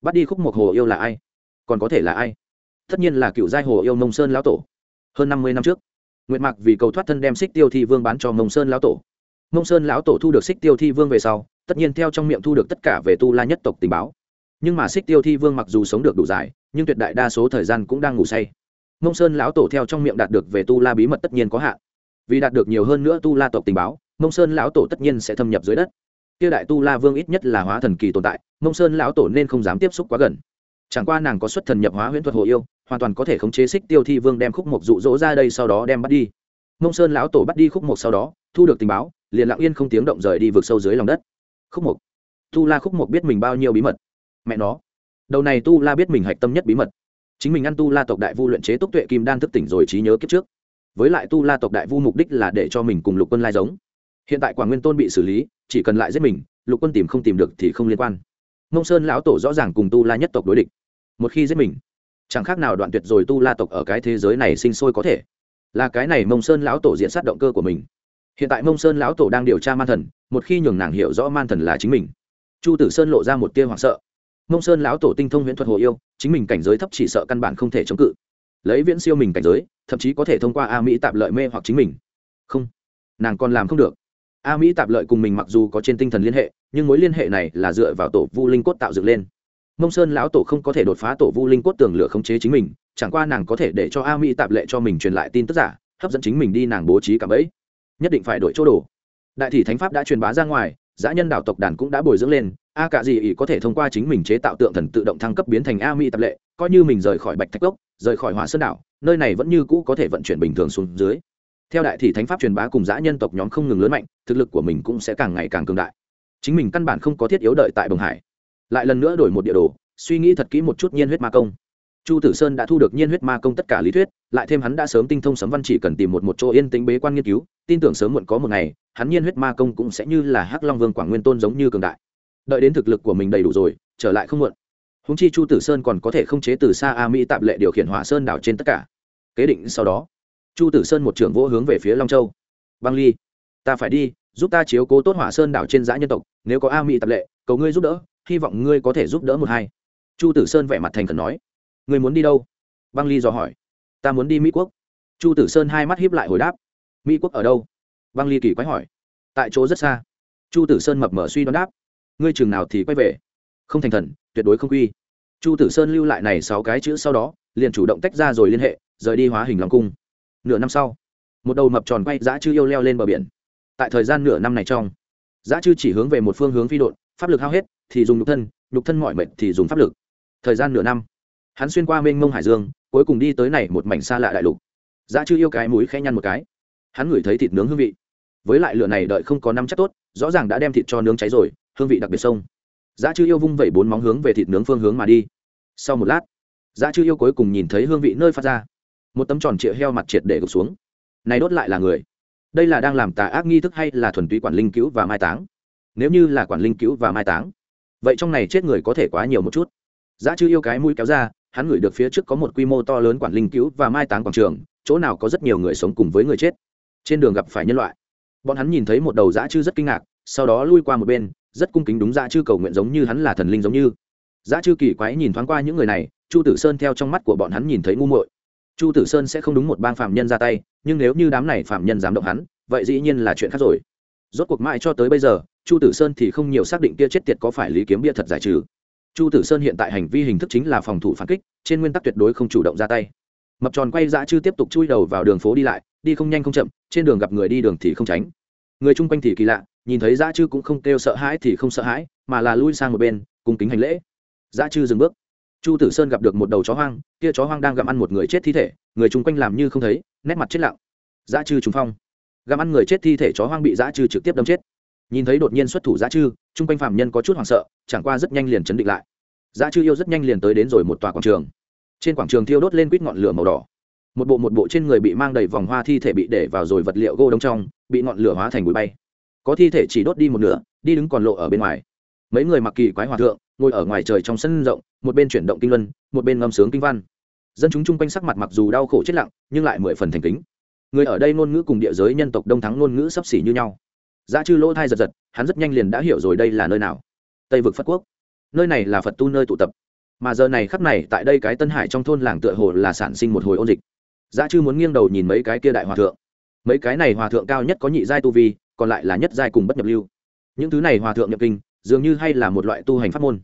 Bắt đi khúc mục hồ yêu là ai? Còn có thể là ai? Tất nhiên là cựu giai hồ yêu mông sơn lão tổ. Hơn năm mươi năm trước nguyệt mạc vì cầu thoát thân đem xích tiêu thi vương bán cho mông sơn lão tổ. Mông sơn lão tổ thu được xích tiêu thi vương về sau tất nhiên theo trong miệng thu được tất cả về tu la nhất tộc tình báo. Nhưng mà xích tiêu thi vương mặc dù sống được đủ dài nhưng tuyệt đại đa số thời gian cũng đang ngủ say mông sơn lão tổ theo trong miệng đạt được về tu la bí mật tất nhiên có hạn. Vì đạt được nhiều hơn nữa tu la tộc tình báo mông sơn lão tổ tất nhiên sẽ thâm nhập dưới đất. Kia đại tu la vương ít nhất là hóa thần kỳ tồn tại mông sơn lão tổ nên không dám tiếp xúc quá gần. Chẳng qua nàng có xuất thần nhập hóa huyễn thuật hồ yêu, hoàn toàn có thể khống chế xích tiêu thi vương đem khúc mộc rụ rỗ ra đây sau đó đem bắt đi. Mông sơn lão tổ bắt đi khúc mộc sau đó, thu được tình báo, liền lặng yên không tiếng động rời đi vượt sâu dưới lòng đất. Khúc mộc tu la khúc mộc biết mình bao nhiêu bí mật? Mẹ nó. Đầu này tu la biết mình hạch tâm nhất bí mật chính mình ăn tu la tộc đại vu luyện chế túc tuệ kim đan thức tỉnh rồi trí nhớ kiếp trước. Với lại tu la tộc đại vu mục đích là để cho mình cùng lục quân lai giống. Hiện tại quảng nguyên tôn bị xử lý, chỉ cần lại giết mình, lục quân tìm không tìm được thì không liên quan. Mông sơn lão tổ rõ ràng cùng tu la nhất tộc đối địch. Một khi giết mình, chẳng khác nào đoạn tuyệt rồi tu la tộc ở cái thế giới này sinh sôi có thể. Là cái này mông sơn lão tổ diện sát động cơ của mình. Hiện tại mông sơn lão tổ đang điều tra man thần, một khi nhường nàng hiểu rõ man thần là chính mình, chu tử sơn lộ ra một tia hoảng sợ mông sơn lão tổ tinh thông huyễn thuật hồ yêu, chính mình cảnh giới thấp chỉ sợ căn bản không thể chống cự. Lấy viễn siêu mình cảnh giới, thậm chí có thể thông qua a mỹ tạp lợi mê hoặc chính mình. Không, nàng còn làm không được. A mỹ tạp lợi cùng mình mặc dù có trên tinh thần liên hệ, nhưng mối liên hệ này là dựa vào tổ vu linh cốt tạo dựng lên. Mông sơn lão tổ không có thể đột phá tổ vu linh cốt tường lửa khống chế chính mình, chẳng qua nàng có thể để cho a mỹ tạp lệ cho mình truyền lại tin tức giả, hấp dẫn chính mình đi nàng bố trí cả bẫy nhất định phải đổi chỗ đồ. Đại thị thánh pháp đã truyền bá ra ngoài giã nhân đạo tộc đàn cũng đã bồi dưỡng lên, a cả gì ý có thể thông qua chính mình chế tạo tượng thần tự động thăng cấp biến thành a mỹ tập lệ, coi như mình rời khỏi bạch thạch cốc, rời khỏi hỏa sơn đảo, nơi này vẫn như cũ có thể vận chuyển bình thường xuống dưới. Theo đại thị thánh pháp truyền bá cùng giã nhân tộc nhóm không ngừng lớn mạnh, thực lực của mình cũng sẽ càng ngày càng cường đại. Chính mình căn bản không có thiết yếu đợi tại bồng hải. Lại lần nữa đổi một địa đồ, suy nghĩ thật kỹ một chút nhiên huyết ma công. Chu tử sơn đã thu được nhiên huyết ma công tất cả lý thuyết lại thêm hắn đã sớm tinh thông sấm văn chỉ cần tìm một một chỗ yên tĩnh bế quan nghiên cứu, tin tưởng sớm muộn có một ngày, hắn nhiên huyết ma công cũng sẽ như là hắc long vương quảng nguyên tôn giống như cường đại. Đợi đến thực lực của mình đầy đủ rồi, trở lại không muộn. Húng chi chu tử sơn còn có thể không chế từ xa a mỹ tạm lệ điều khiển hỏa sơn đảo trên tất cả. Kế định sau đó, chu tử sơn một trưởng vỗ hướng về phía long châu. Băng ly, ta phải đi, giúp ta chiếu cố tốt hỏa sơn đảo trên giã nhân tộc, nếu có a mỹ tạp lệ, cầu ngươi giúp đỡ, hy vọng ngươi có thể giúp đỡ một hai. Chu tử sơn vẻ mặt thành khẩn nói, ngươi muốn đi đâu? Băng ly dò hỏi ta muốn đi mỹ quốc chu tử sơn hai mắt hiếp lại hồi đáp mỹ quốc ở đâu băng ly kỳ quái hỏi tại chỗ rất xa chu tử sơn mập mở suy đoán đáp ngươi chừng nào thì quay về không thành thần tuyệt đối không quy chu tử sơn lưu lại này sáu cái chữ sau đó liền chủ động tách ra rồi liên hệ rời đi hóa hình lòng cung nửa năm sau một đầu mập tròn quay dã chư yêu leo lên bờ biển tại thời gian nửa năm này trong dã chư chỉ hướng về một phương hướng phi đột pháp lực hao hết thì dùng nhục thân nhục thân mọi mệt thì dùng pháp lực thời gian nửa năm hắn xuyên qua mênh mông hải dương cuối cùng đi tới này một mảnh xa lạ đại lục. Dã chư yêu cái mũi khẽ nhăn một cái. Hắn ngửi thấy thịt nướng hương vị. Với lại lửa này đợi không có năm chắc tốt, rõ ràng đã đem thịt cho nướng cháy rồi, hương vị đặc biệt sông. Dã chư yêu vung vẩy bốn móng hướng về thịt nướng phương hướng mà đi. Sau một lát, dã chư yêu cuối cùng nhìn thấy hương vị nơi phát ra. Một tấm tròn trịa heo mặt triệt để gục xuống. Này đốt lại là người. Đây là đang làm tà ác nghi thức hay là thuần túy quản linh cứu và mai táng? Nếu như là quản linh cứu và mai táng, vậy trong này chết người có thể quá nhiều một chút. Giá chư yêu cái mũi kéo ra hắn ngửi được phía trước có một quy mô to lớn quản linh cứu và mai táng quảng trường, chỗ nào có rất nhiều người sống cùng với người chết. Trên đường gặp phải nhân loại. Bọn hắn nhìn thấy một đầu dã chư rất kinh ngạc, sau đó lui qua một bên, rất cung kính đúng dã chư cầu nguyện giống như hắn là thần linh giống như. Dã chư kỳ quái nhìn thoáng qua những người này, chu tử sơn theo trong mắt của bọn hắn nhìn thấy ngu muội. Chu tử sơn sẽ không đúng một bang phạm nhân ra tay, nhưng nếu như đám này phạm nhân dám động hắn, vậy dĩ nhiên là chuyện khác rồi. Rốt cuộc mãi cho tới bây giờ, chu tử sơn thì không nhiều xác định kia chết tiệt có phải lý kiếm bia thật giải trừ chu tử sơn hiện tại hành vi hình thức chính là phòng thủ phản kích, trên nguyên tắc tuyệt đối không chủ động ra tay. Mập tròn quay dã chư tiếp tục chui đầu vào đường phố đi lại, đi không nhanh không chậm, trên đường gặp người đi đường thì không tránh. Người chung quanh thì kỳ lạ, nhìn thấy dã chư cũng không kêu sợ hãi thì không sợ hãi, mà là lui sang một bên, cùng kính hành lễ. Dã chư dừng bước. Chu tử sơn gặp được một đầu chó hoang, kia chó hoang đang gặm ăn một người chết thi thể, người chung quanh làm như không thấy, nét mặt chết lặng. Dã chư trúng phong. Gặm ăn người chết thi thể chó hoang bị dã chư trực tiếp đâm chết nhìn thấy đột nhiên xuất thủ Giá chư, chung quanh phạm nhân có chút hoảng sợ, chẳng qua rất nhanh liền chấn định lại. Giá chư yêu rất nhanh liền tới đến rồi một tòa quảng trường. Trên quảng trường thiêu đốt lên quýt ngọn lửa màu đỏ. Một bộ một bộ trên người bị mang đầy vòng hoa thi thể bị để vào rồi vật liệu gô đông trong, bị ngọn lửa hóa thành bụi bay. Có thi thể chỉ đốt đi một nửa, đi đứng còn lộ ở bên ngoài. Mấy người mặc kỳ quái hòa thượng, ngồi ở ngoài trời trong sân rộng, một bên chuyển động kinh luân, một bên ngâm sướng kinh văn. Dân chúng chung quanh sắc mặt mặc dù đau khổ chết lặng, nhưng lại mười phần thành kính. Người ở đây ngôn ngữ cùng địa giới nhân tộc đông thắng ngôn ngữ sấp xỉ như nhau giá chư lỗ thai giật giật, hắn rất nhanh liền đã hiểu rồi đây là nơi nào. Tây vực phật quốc. Nơi này là phật tu nơi tụ tập. Mà giờ này khắp này, tại đây cái tân hải trong thôn làng tựa hồ là sản sinh một hồi ôn dịch. Giá chư muốn nghiêng đầu nhìn mấy cái kia đại hòa thượng. Mấy cái này hòa thượng cao nhất có nhị giai tu vi, còn lại là nhất giai cùng bất nhập lưu. Những thứ này hòa thượng nhập kinh, dường như hay là một loại tu hành pháp môn.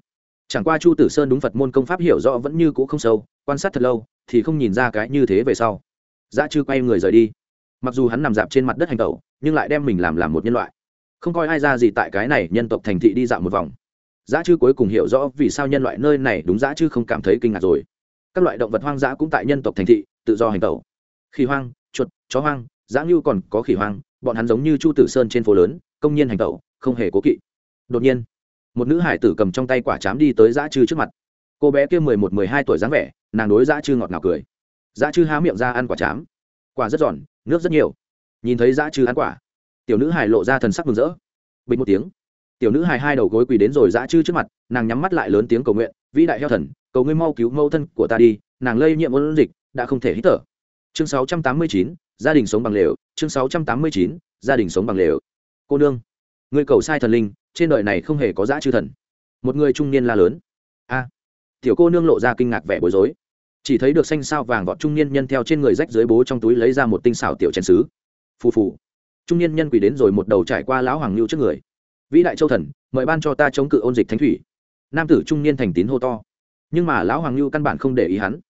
Chẳng qua chu tử sơn đúng phật môn công pháp hiểu rõ vẫn như cũ không sâu, quan sát thật lâu, thì không nhìn ra cái như thế về sau. Dã chư quay người rời đi mặc dù hắn nằm dạp trên mặt đất hành tẩu, nhưng lại đem mình làm làm một nhân loại. Không coi ai ra gì tại cái này nhân tộc thành thị đi dạo một vòng. Dã chư cuối cùng hiểu rõ vì sao nhân loại nơi này đúng dã chư không cảm thấy kinh ngạc rồi. Các loại động vật hoang dã cũng tại nhân tộc thành thị, tự do hành tẩu. Khỉ hoang, chuột, chó hoang, dã ngưu còn có khỉ hoang, bọn hắn giống như chu tử sơn trên phố lớn, công nhiên hành tẩu, không hề cố kỵ. Đột nhiên, một nữ hải tử cầm trong tay quả chám đi tới dã chư trước mặt. Cô bé kia mười một, mười hai tuổi dáng vẻ, nàng đối dã chư ngọt ngào cười. Dã chư há miệng ra ăn quả chám. Quả rất giòn nước rất nhiều. Nhìn thấy dã chư ăn quả tiểu nữ hải lộ ra thần sắc mừng rỡ. Bình một tiếng tiểu nữ hải hai đầu gối quỳ đến rồi dã chư trước mặt nàng nhắm mắt lại lớn tiếng cầu nguyện vĩ đại heo thần cầu ngươi mau cứu mẫu thân của ta đi nàng lây nhiễm ôn dịch đã không thể hít thở. Chương 689, gia đình sống bằng lều chương 689, gia đình sống bằng lều. Cô nương người cầu sai thần linh trên đời này không hề có dã chư thần. Một người trung niên la lớn. A. Tiểu cô nương lộ ra kinh ngạc vẻ bối rối chỉ thấy được xanh sao vàng vọt trung niên nhân theo trên người rách dưới bố trong túi lấy ra một tinh xảo tiểu chén sứ. Phù phù. Trung niên nhân quỳ đến rồi một đầu trải qua lão hoàng lưu trước người. Vĩ đại châu thần, mời ban cho ta chống cự ôn dịch thánh thủy. Nam tử trung niên thành tín hô to. Nhưng mà lão hoàng lưu căn bản không để ý hắn.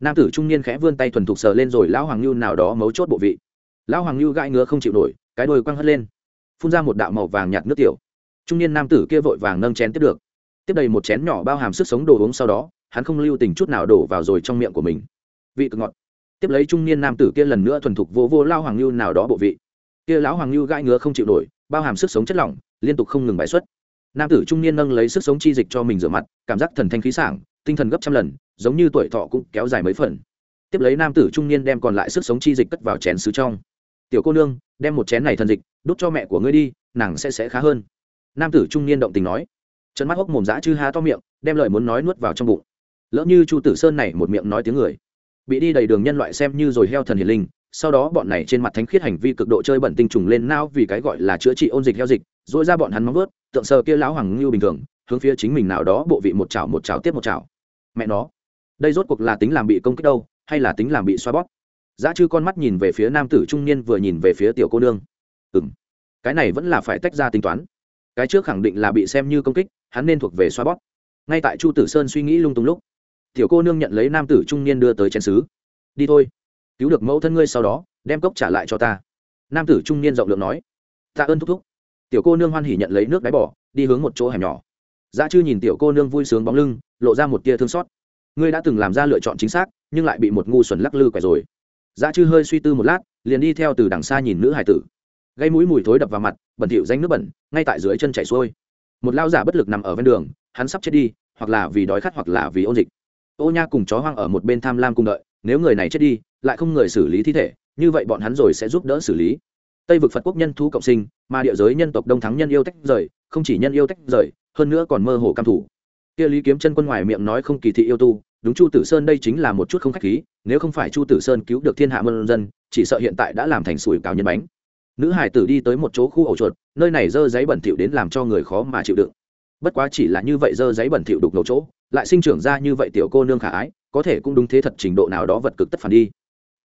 Nam tử trung niên khẽ vươn tay thuần thục sờ lên rồi lão hoàng lưu nào đó mấu chốt bộ vị. Lão hoàng lưu gãi ngứa không chịu nổi, cái đôi quăng hất lên. Phun ra một đạo màu vàng nhạt nước tiểu. Trung niên nam tử kia vội vàng nâng chén tiếp được. Tiếp đầy một chén nhỏ bao hàm sức sống đồ uống sau đó hắn không lưu tình chút nào đổ vào rồi trong miệng của mình. Vị cực ngọt. Tiếp lấy trung niên nam tử kia lần nữa thuần thục vô vô lao hoàng lưu nào đó bộ vị. Kia lão hoàng lưu gãi ngứa không chịu nổi, bao hàm sức sống chất lỏng, liên tục không ngừng bãi xuất. Nam tử trung niên nâng lấy sức sống chi dịch cho mình rửa mặt, cảm giác thần thanh khí sảng, tinh thần gấp trăm lần, giống như tuổi thọ cũng kéo dài mấy phần. Tiếp lấy nam tử trung niên đem còn lại sức sống chi dịch cất vào chén xứ trong. Tiểu cô nương, đem một chén này thần dịch, đút cho mẹ của ngươi đi, nàng sẽ sẽ khá hơn. Nam tử trung niên động tình nói. Chân mắt hốc mồm dã chư há to miệng, đem lời muốn nói nuốt vào trong bụng lỡ như chu tử sơn này một miệng nói tiếng người, bị đi đầy đường nhân loại xem như rồi heo thần hiền linh, sau đó bọn này trên mặt thánh khiết hành vi cực độ chơi bẩn tinh trùng lên nao vì cái gọi là chữa trị ôn dịch heo dịch dỗi ra bọn hắn móng vớt tượng sờ kia lão hoàng ngưu bình thường, hướng phía chính mình nào đó bộ vị một chảo một chảo tiếp một chảo. Mẹ nó, đây rốt cuộc là tính làm bị công kích đâu, hay là tính làm bị xoa bóp? Giá chư con mắt nhìn về phía nam tử trung niên vừa nhìn về phía tiểu cô nương. Ừ m cái này vẫn là phải tách ra tính toán. Cái trước khẳng định là bị xem như công kích, hắn nên thuộc về xoa bóp. Ngay tại chu tử sơn suy nghĩ lung tung lúc tiểu cô nương nhận lấy nam tử trung niên đưa tới chén xứ đi thôi. Cứu được mẫu thân ngươi sau đó, đem cốc trả lại cho ta. Nam tử trung niên rộng lượng nói. Tạ ơn thúc thúc. Tiểu cô nương hoan hỉ nhận lấy nước đáy bỏ, đi hướng một chỗ hẻm nhỏ. Giá chư nhìn tiểu cô nương vui sướng bóng lưng, lộ ra một tia thương xót. Ngươi đã từng làm ra lựa chọn chính xác, nhưng lại bị một ngu xuẩn lắc lư quẻ rồi. Giá chư hơi suy tư một lát, liền đi theo từ đằng xa nhìn nữ hải tử. Gây mũi mùi thối đập vào mặt, bẩn thỉu danh nước bẩn, ngay tại dưới chân chảy xuôi. Một lao giả bất lực nằm ở ven đường, hắn sắp chết đi, hoặc là vì đói khát hoặc là vì ôn dịch ô nha cùng chó hoang ở một bên tham lam cùng đợi, nếu người này chết đi, lại không người xử lý thi thể, như vậy bọn hắn rồi sẽ giúp đỡ xử lý. Tây vực phật quốc nhân thu cộng sinh, mà địa giới nhân tộc đông thắng nhân yêu tách rời, không chỉ nhân yêu tách rời, hơn nữa còn mơ hồ cam thủ. Kia lý kiếm chân quân ngoài miệng nói không kỳ thị yêu tu, đúng chu tử sơn đây chính là một chút không khách khí, nếu không phải chu tử sơn cứu được thiên hạ mân dân, chỉ sợ hiện tại đã làm thành sủi cào nhân bánh. Nữ hải tử đi tới một chỗ khu ổ chuột, nơi này dơ giấy bẩn thỉu đến làm cho người khó mà chịu đựng. Bất quá chỉ là như vậy dơ giấy bẩn thỉu đục ngầu chỗ lại sinh trưởng ra như vậy tiểu cô nương khả ái, có thể cũng đúng thế thật trình độ nào đó vật cực tất phản đi.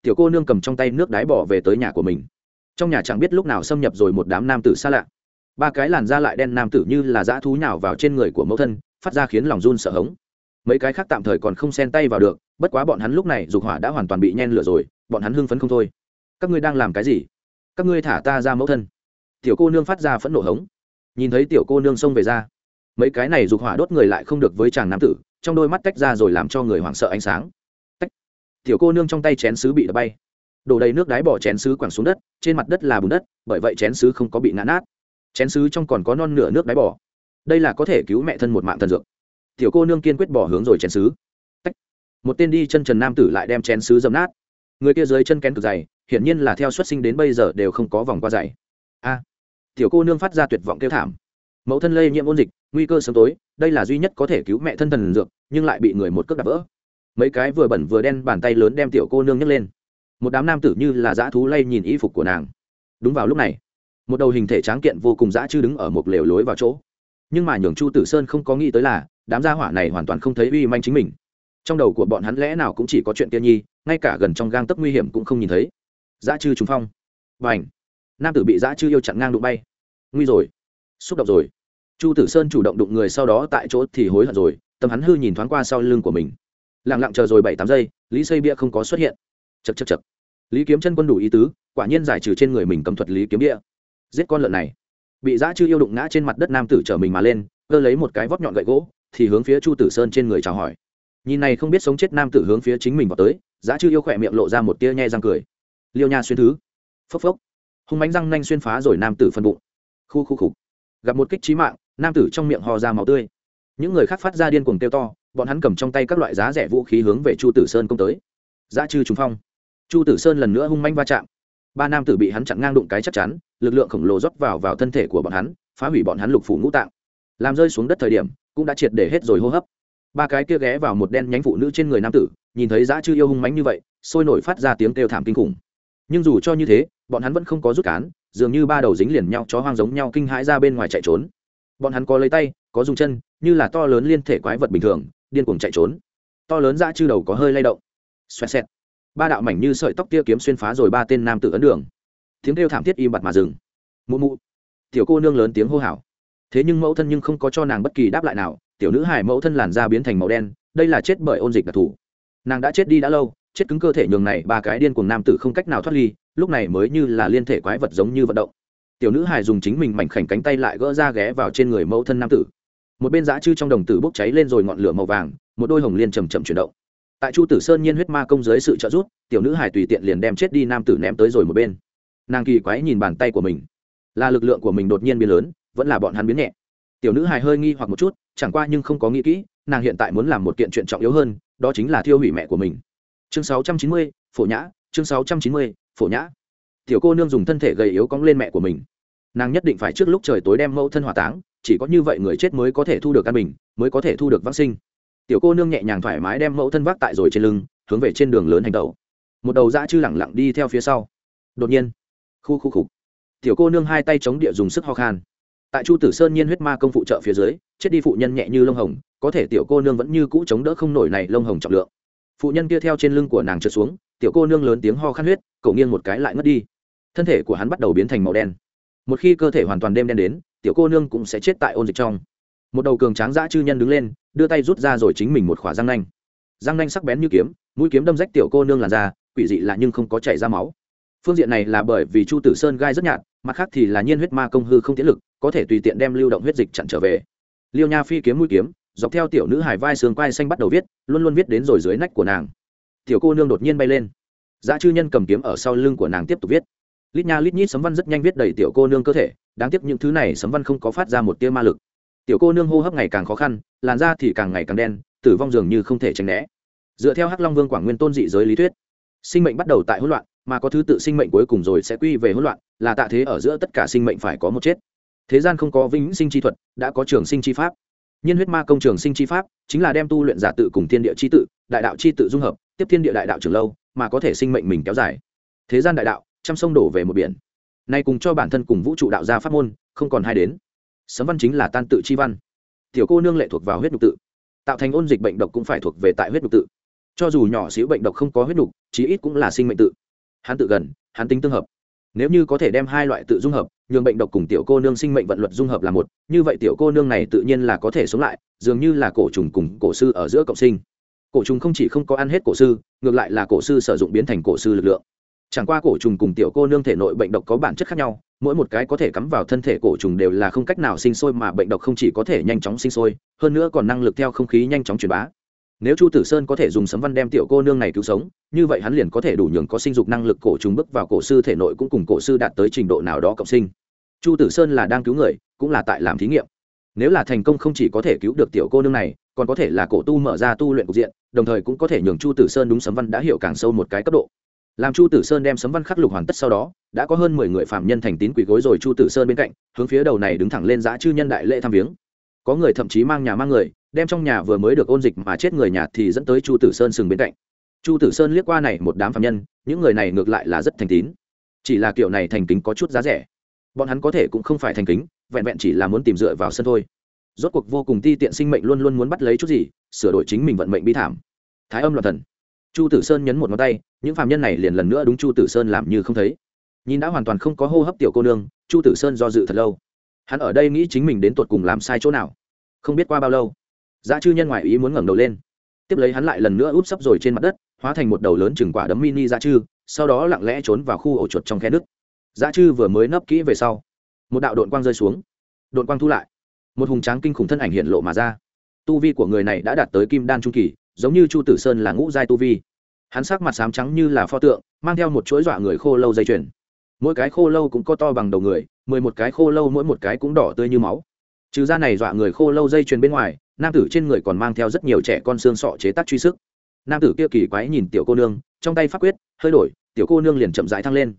Tiểu cô nương cầm trong tay nước đái bỏ về tới nhà của mình. Trong nhà chẳng biết lúc nào xâm nhập rồi một đám nam tử xa lạ. Ba cái làn da lại đen nam tử như là dã thú nhào vào trên người của mẫu thân, phát ra khiến lòng run sợ hống. Mấy cái khác tạm thời còn không xen tay vào được, bất quá bọn hắn lúc này dục hỏa đã hoàn toàn bị nhen lửa rồi, bọn hắn hưng phấn không thôi. Các ngươi đang làm cái gì? Các ngươi thả ta ra mẫu thân. Tiểu cô nương phát ra phẫn nộ hống. Nhìn thấy tiểu cô nương xông về ra mấy cái này dục hỏa đốt người lại không được với chàng nam tử, trong đôi mắt tách ra rồi làm cho người hoảng sợ ánh sáng. Tách. Tiểu cô nương trong tay chén sứ bị đập bay. Đổ đầy nước đáy bỏ chén sứ quẳng xuống đất, trên mặt đất là bùn đất, bởi vậy chén sứ không có bị ngã nát. Chén sứ trong còn có non nửa nước đáy bỏ. Đây là có thể cứu mẹ thân một mạng thần dược. Tiểu cô nương kiên quyết bỏ hướng rồi chén sứ. Tách. Một tên đi chân trần nam tử lại đem chén sứ dầm nát. Người kia dưới chân kén cực dày, hiển nhiên là theo xuất sinh đến bây giờ đều không có vòng qua dày. A. Tiểu cô nương phát ra tuyệt vọng kêu thảm mẫu thân lây nhiễm ôn dịch, nguy cơ sớm tối, đây là duy nhất có thể cứu mẹ thân thần dược, nhưng lại bị người một cước đập vỡ. Mấy cái vừa bẩn vừa đen bàn tay lớn đem tiểu cô nương nhấc lên. Một đám nam tử như là dã thú lây nhìn y phục của nàng. Đúng vào lúc này, một đầu hình thể tráng kiện vô cùng dã chư đứng ở một lều lối vào chỗ. Nhưng mà nhường chu tử sơn không có nghĩ tới là, đám gia hỏa này hoàn toàn không thấy uy manh chính mình. Trong đầu của bọn hắn lẽ nào cũng chỉ có chuyện tiên nhi, ngay cả gần trong gang tấc nguy hiểm cũng không nhìn thấy. Dã chư trúng phong. Và ảnh nam tử bị dã chư yêu chặn ngang đụng bay. Nguy rồi! Xúc động rồi. Chu tử sơn chủ động đụng người sau đó tại chỗ thì hối hận rồi, tâm hắn hư nhìn thoáng qua sau lưng của mình. Lẳng lặng chờ rồi bảy tám giây, lý xây bia không có xuất hiện. Chật chật chật lý kiếm chân quân đủ ý tứ, quả nhiên giải trừ trên người mình cầm thuật lý kiếm địa giết con lợn này. Bị giã chư yêu đụng ngã trên mặt đất nam tử chở mình mà lên, cơ lấy một cái vóc nhọn gậy gỗ, thì hướng phía chu tử sơn trên người chào hỏi. Nhìn này không biết sống chết nam tử hướng phía chính mình vào tới giã chư yêu khỏe miệng lộ ra một tia nhe răng cười. Liêu nha xuyên thứ. Phốc phốc. Hung bánh răng nanh xuyên phá rồi nam tử phân bụng. Khu khu khục gặp một kích trí mạng, nam tử trong miệng hò ra máu tươi. Những người khác phát ra điên cuồng kêu to, bọn hắn cầm trong tay các loại giá rẻ vũ khí hướng về chu tử sơn công tới. Giá chư trúng phong. Chu tử sơn lần nữa hung manh va chạm. Ba nam tử bị hắn chặn ngang đụng cái chắc chắn, lực lượng khổng lồ rót vào vào thân thể của bọn hắn, phá hủy bọn hắn lục phủ ngũ tạng. Làm rơi xuống đất thời điểm, cũng đã triệt để hết rồi hô hấp. Ba cái kia ghé vào một đen nhánh phụ nữ trên người nam tử, nhìn thấy dã chư yêu hung mánh như vậy, sôi nổi phát ra tiếng kêu thảm kinh khủng. Nhưng dù cho như thế, bọn hắn vẫn không có rút cán dường như ba đầu dính liền nhau, chó hoang giống nhau kinh hãi ra bên ngoài chạy trốn. Bọn hắn có lấy tay, có dùng chân, như là to lớn liên thể quái vật bình thường, điên cuồng chạy trốn. To lớn dã chư đầu có hơi lay động. Xoẹt xẹt. Ba đạo mảnh như sợi tóc tia kiếm xuyên phá rồi ba tên nam tử ấn đường. Tiếng kêu thảm thiết im bặt mà dừng. Mụ mụ. Tiểu cô nương lớn tiếng hô hào. Thế nhưng mẫu thân nhưng không có cho nàng bất kỳ đáp lại nào, tiểu nữ hải mẫu thân làn da biến thành màu đen, đây là chết bởi ôn dịch đặc thù. Nàng đã chết đi đã lâu, chết cứng cơ thể nhường này ba cái điên cuồng nam tử không cách nào thoát ly lúc này mới như là liên thể quái vật giống như vận động. Tiểu nữ hài dùng chính mình mảnh khảnh cánh tay lại gỡ ra ghé vào trên người mẫu thân nam tử. Một bên giã chư trong đồng tử bốc cháy lên rồi ngọn lửa màu vàng một đôi hồng liên chầm chậm chuyển động. Tại chu tử sơn nhiên huyết ma công dưới sự trợ giúp tiểu nữ hài tùy tiện liền đem chết đi nam tử ném tới rồi một bên. Nàng kỳ quái nhìn bàn tay của mình. Là lực lượng của mình đột nhiên biến lớn vẫn là bọn hắn biến nhẹ. Tiểu nữ hài hơi nghi hoặc một chút chẳng qua nhưng không có nghĩ kỹ nàng hiện tại muốn làm một kiện chuyện trọng yếu hơn đó chính là thiêu hủy mẹ của mình. Chương 690, phổ nhã chương 690, phổ nhã. Tiểu cô nương dùng thân thể gầy yếu cóng lên mẹ của mình. Nàng nhất định phải trước lúc trời tối đem mẫu thân hỏa táng, chỉ có như vậy người chết mới có thể thu được căn bình, mới có thể thu được vaccine sinh. Tiểu cô nương nhẹ nhàng thoải mái đem mẫu thân vác tại rồi trên lưng, hướng về trên đường lớn hành tẩu. Một đầu dã chư lẳng lặng đi theo phía sau. Đột nhiên, khu khu khục. Tiểu cô nương hai tay chống địa dùng sức ho khan. Tại chu tử sơn nhiên huyết ma công phụ trợ phía dưới, chết đi phụ nhân nhẹ như lông hồng, có thể tiểu cô nương vẫn như cũ chống đỡ không nổi này lông hồng trọng lượng. Phụ nhân kia theo trên lưng của nàng trượt xuống tiểu cô nương lớn tiếng ho khát huyết cậu nghiêng một cái lại ngất đi. Thân thể của hắn bắt đầu biến thành màu đen. Một khi cơ thể hoàn toàn đêm đen đến, tiểu cô nương cũng sẽ chết tại ôn dịch trong. Một đầu cường tráng dã chư nhân đứng lên, đưa tay rút ra rồi chính mình một khỏa răng nanh. Răng nanh sắc bén như kiếm, mũi kiếm đâm rách tiểu cô nương làn da, quỷ dị là nhưng không có chảy ra máu. Phương diện này là bởi vì chu tử sơn gai rất nhạt, mặt khác thì là nhiên huyết ma công hư không tiến lực, có thể tùy tiện đem lưu động huyết dịch chặn trở về. Liêu nha phi kiếm mũi kiếm, dọc theo tiểu nữ hải vai sườn quai xanh bắt đầu viết, luôn luôn viết đến rồi dưới nách của nàng tiểu cô nương đột nhiên bay lên. Giá chư nhân cầm kiếm ở sau lưng của nàng tiếp tục viết. Lít nha lít nhít sấm văn rất nhanh viết đầy tiểu cô nương cơ thể, đáng tiếc những thứ này sấm văn không có phát ra một tia ma lực. Tiểu cô nương hô hấp ngày càng khó khăn, làn da thì càng ngày càng đen, tử vong dường như không thể tránh né. Dựa theo hắc long vương quảng nguyên tôn dị giới lý thuyết, sinh mệnh bắt đầu tại hỗn loạn, mà có thứ tự sinh mệnh cuối cùng rồi sẽ quy về hỗn loạn, là tạ thế ở giữa tất cả sinh mệnh phải có một chết. Thế gian không có vĩnh sinh chi thuật, đã có trường sinh chi pháp. Nhân huyết ma công trường sinh chi pháp, chính là đem tu luyện giả tự cùng thiên địa chi tự, đại đạo chi tự dung hợp tiếp thiên địa đại đạo trường lâu, mà có thể sinh mệnh mình kéo dài. Thế gian đại đạo, trăm sông đổ về một biển. Nay cùng cho bản thân cùng vũ trụ đạo gia pháp môn, không còn hai đến. Sấm văn chính là tan tự chi văn. Tiểu cô nương lệ thuộc vào huyết nhục tự. Tạo thành ôn dịch bệnh độc cũng phải thuộc về tại huyết nhục tự. Cho dù nhỏ xíu bệnh độc không có huyết nhục, chí ít cũng là sinh mệnh tự. Hắn tự gần, hắn tính tương hợp. Nếu như có thể đem hai loại tự dung hợp, nhường bệnh độc cùng tiểu cô nương sinh mệnh vận luật dung hợp là một, như vậy tiểu cô nương này tự nhiên là có thể sống lại, dường như là cổ trùng cùng cổ sư ở giữa cộng sinh cổ trùng không chỉ không có ăn hết cổ sư, ngược lại là cổ sư sử dụng biến thành cổ sư lực lượng. Chẳng qua cổ trùng cùng tiểu cô nương thể nội bệnh độc có bản chất khác nhau, mỗi một cái có thể cắm vào thân thể cổ trùng đều là không cách nào sinh sôi mà bệnh độc không chỉ có thể nhanh chóng sinh sôi, hơn nữa còn năng lực theo không khí nhanh chóng truyền bá. Nếu chu tử sơn có thể dùng sấm văn đem tiểu cô nương này cứu sống, như vậy hắn liền có thể đủ nhường có sinh dục năng lực cổ trùng bước vào cổ sư thể nội cũng cùng cổ sư đạt tới trình độ nào đó cộng sinh. Chu tử sơn là đang cứu người, cũng là tại làm thí nghiệm. Nếu là thành công không chỉ có thể cứu được tiểu cô nương này còn có thể là cổ tu mở ra tu luyện cục diện, đồng thời cũng có thể nhường chu tử sơn đúng sấm văn đã hiểu càng sâu một cái cấp độ. Làm chu tử sơn đem sấm văn khắc lục hoàn tất sau đó, đã có hơn mười người phạm nhân thành tín quỳ gối rồi chu tử sơn bên cạnh, hướng phía đầu này đứng thẳng lên giã chư nhân đại lễ thăm viếng. Có người thậm chí mang nhà mang người, đem trong nhà vừa mới được ôn dịch mà chết người nhà thì dẫn tới chu tử sơn sừng bên cạnh. Chu tử sơn liếc qua này một đám phạm nhân, những người này ngược lại là rất thành tín. Chỉ là kiểu này thành kính có chút giá rẻ. Bọn hắn có thể cũng không phải thành kính, vẹn vẹn chỉ là muốn tìm dựa vào sân thôi rốt cuộc vô cùng ti tiện sinh mệnh luôn luôn muốn bắt lấy chút gì, sửa đổi chính mình vận mệnh bi thảm. Thái âm loạn thần. Chu tử sơn nhấn một ngón tay, những phạm nhân này liền lần nữa đúng chu tử sơn làm như không thấy. Nhìn đã hoàn toàn không có hô hấp tiểu cô nương, chu tử sơn do dự thật lâu. Hắn ở đây nghĩ chính mình đến tột cùng làm sai chỗ nào. Không biết qua bao lâu dã chư nhân ngoại ý muốn ngẩng đầu lên. Tiếp lấy hắn lại lần nữa úp sấp rồi trên mặt đất, hóa thành một đầu lớn chừng quả đấm mini dã chư, sau đó lặng lẽ trốn vào khu ổ chuột trong khe nước dã chư vừa mới nấp kỹ về sau, một đạo đội quang rơi xuống. Đội quang thu lại một hùng tráng kinh khủng thân ảnh hiện lộ mà ra. Tu vi của người này đã đạt tới kim đan trung kỳ, giống như chu tử sơn là ngũ giai tu vi. Hắn sắc mặt sám trắng như là pho tượng, mang theo một chuỗi dọa người khô lâu dây chuyền. Mỗi cái khô lâu cũng có to bằng đầu người, mười một cái khô lâu mỗi một cái cũng đỏ tươi như máu. Trừ ra này dọa người khô lâu dây chuyền bên ngoài, nam tử trên người còn mang theo rất nhiều trẻ con xương sọ chế tác truy sức. Nam tử kia kỳ quái nhìn tiểu cô nương, trong tay phát quyết, hơi đổi, tiểu cô nương liền chậm rãi thăng lên.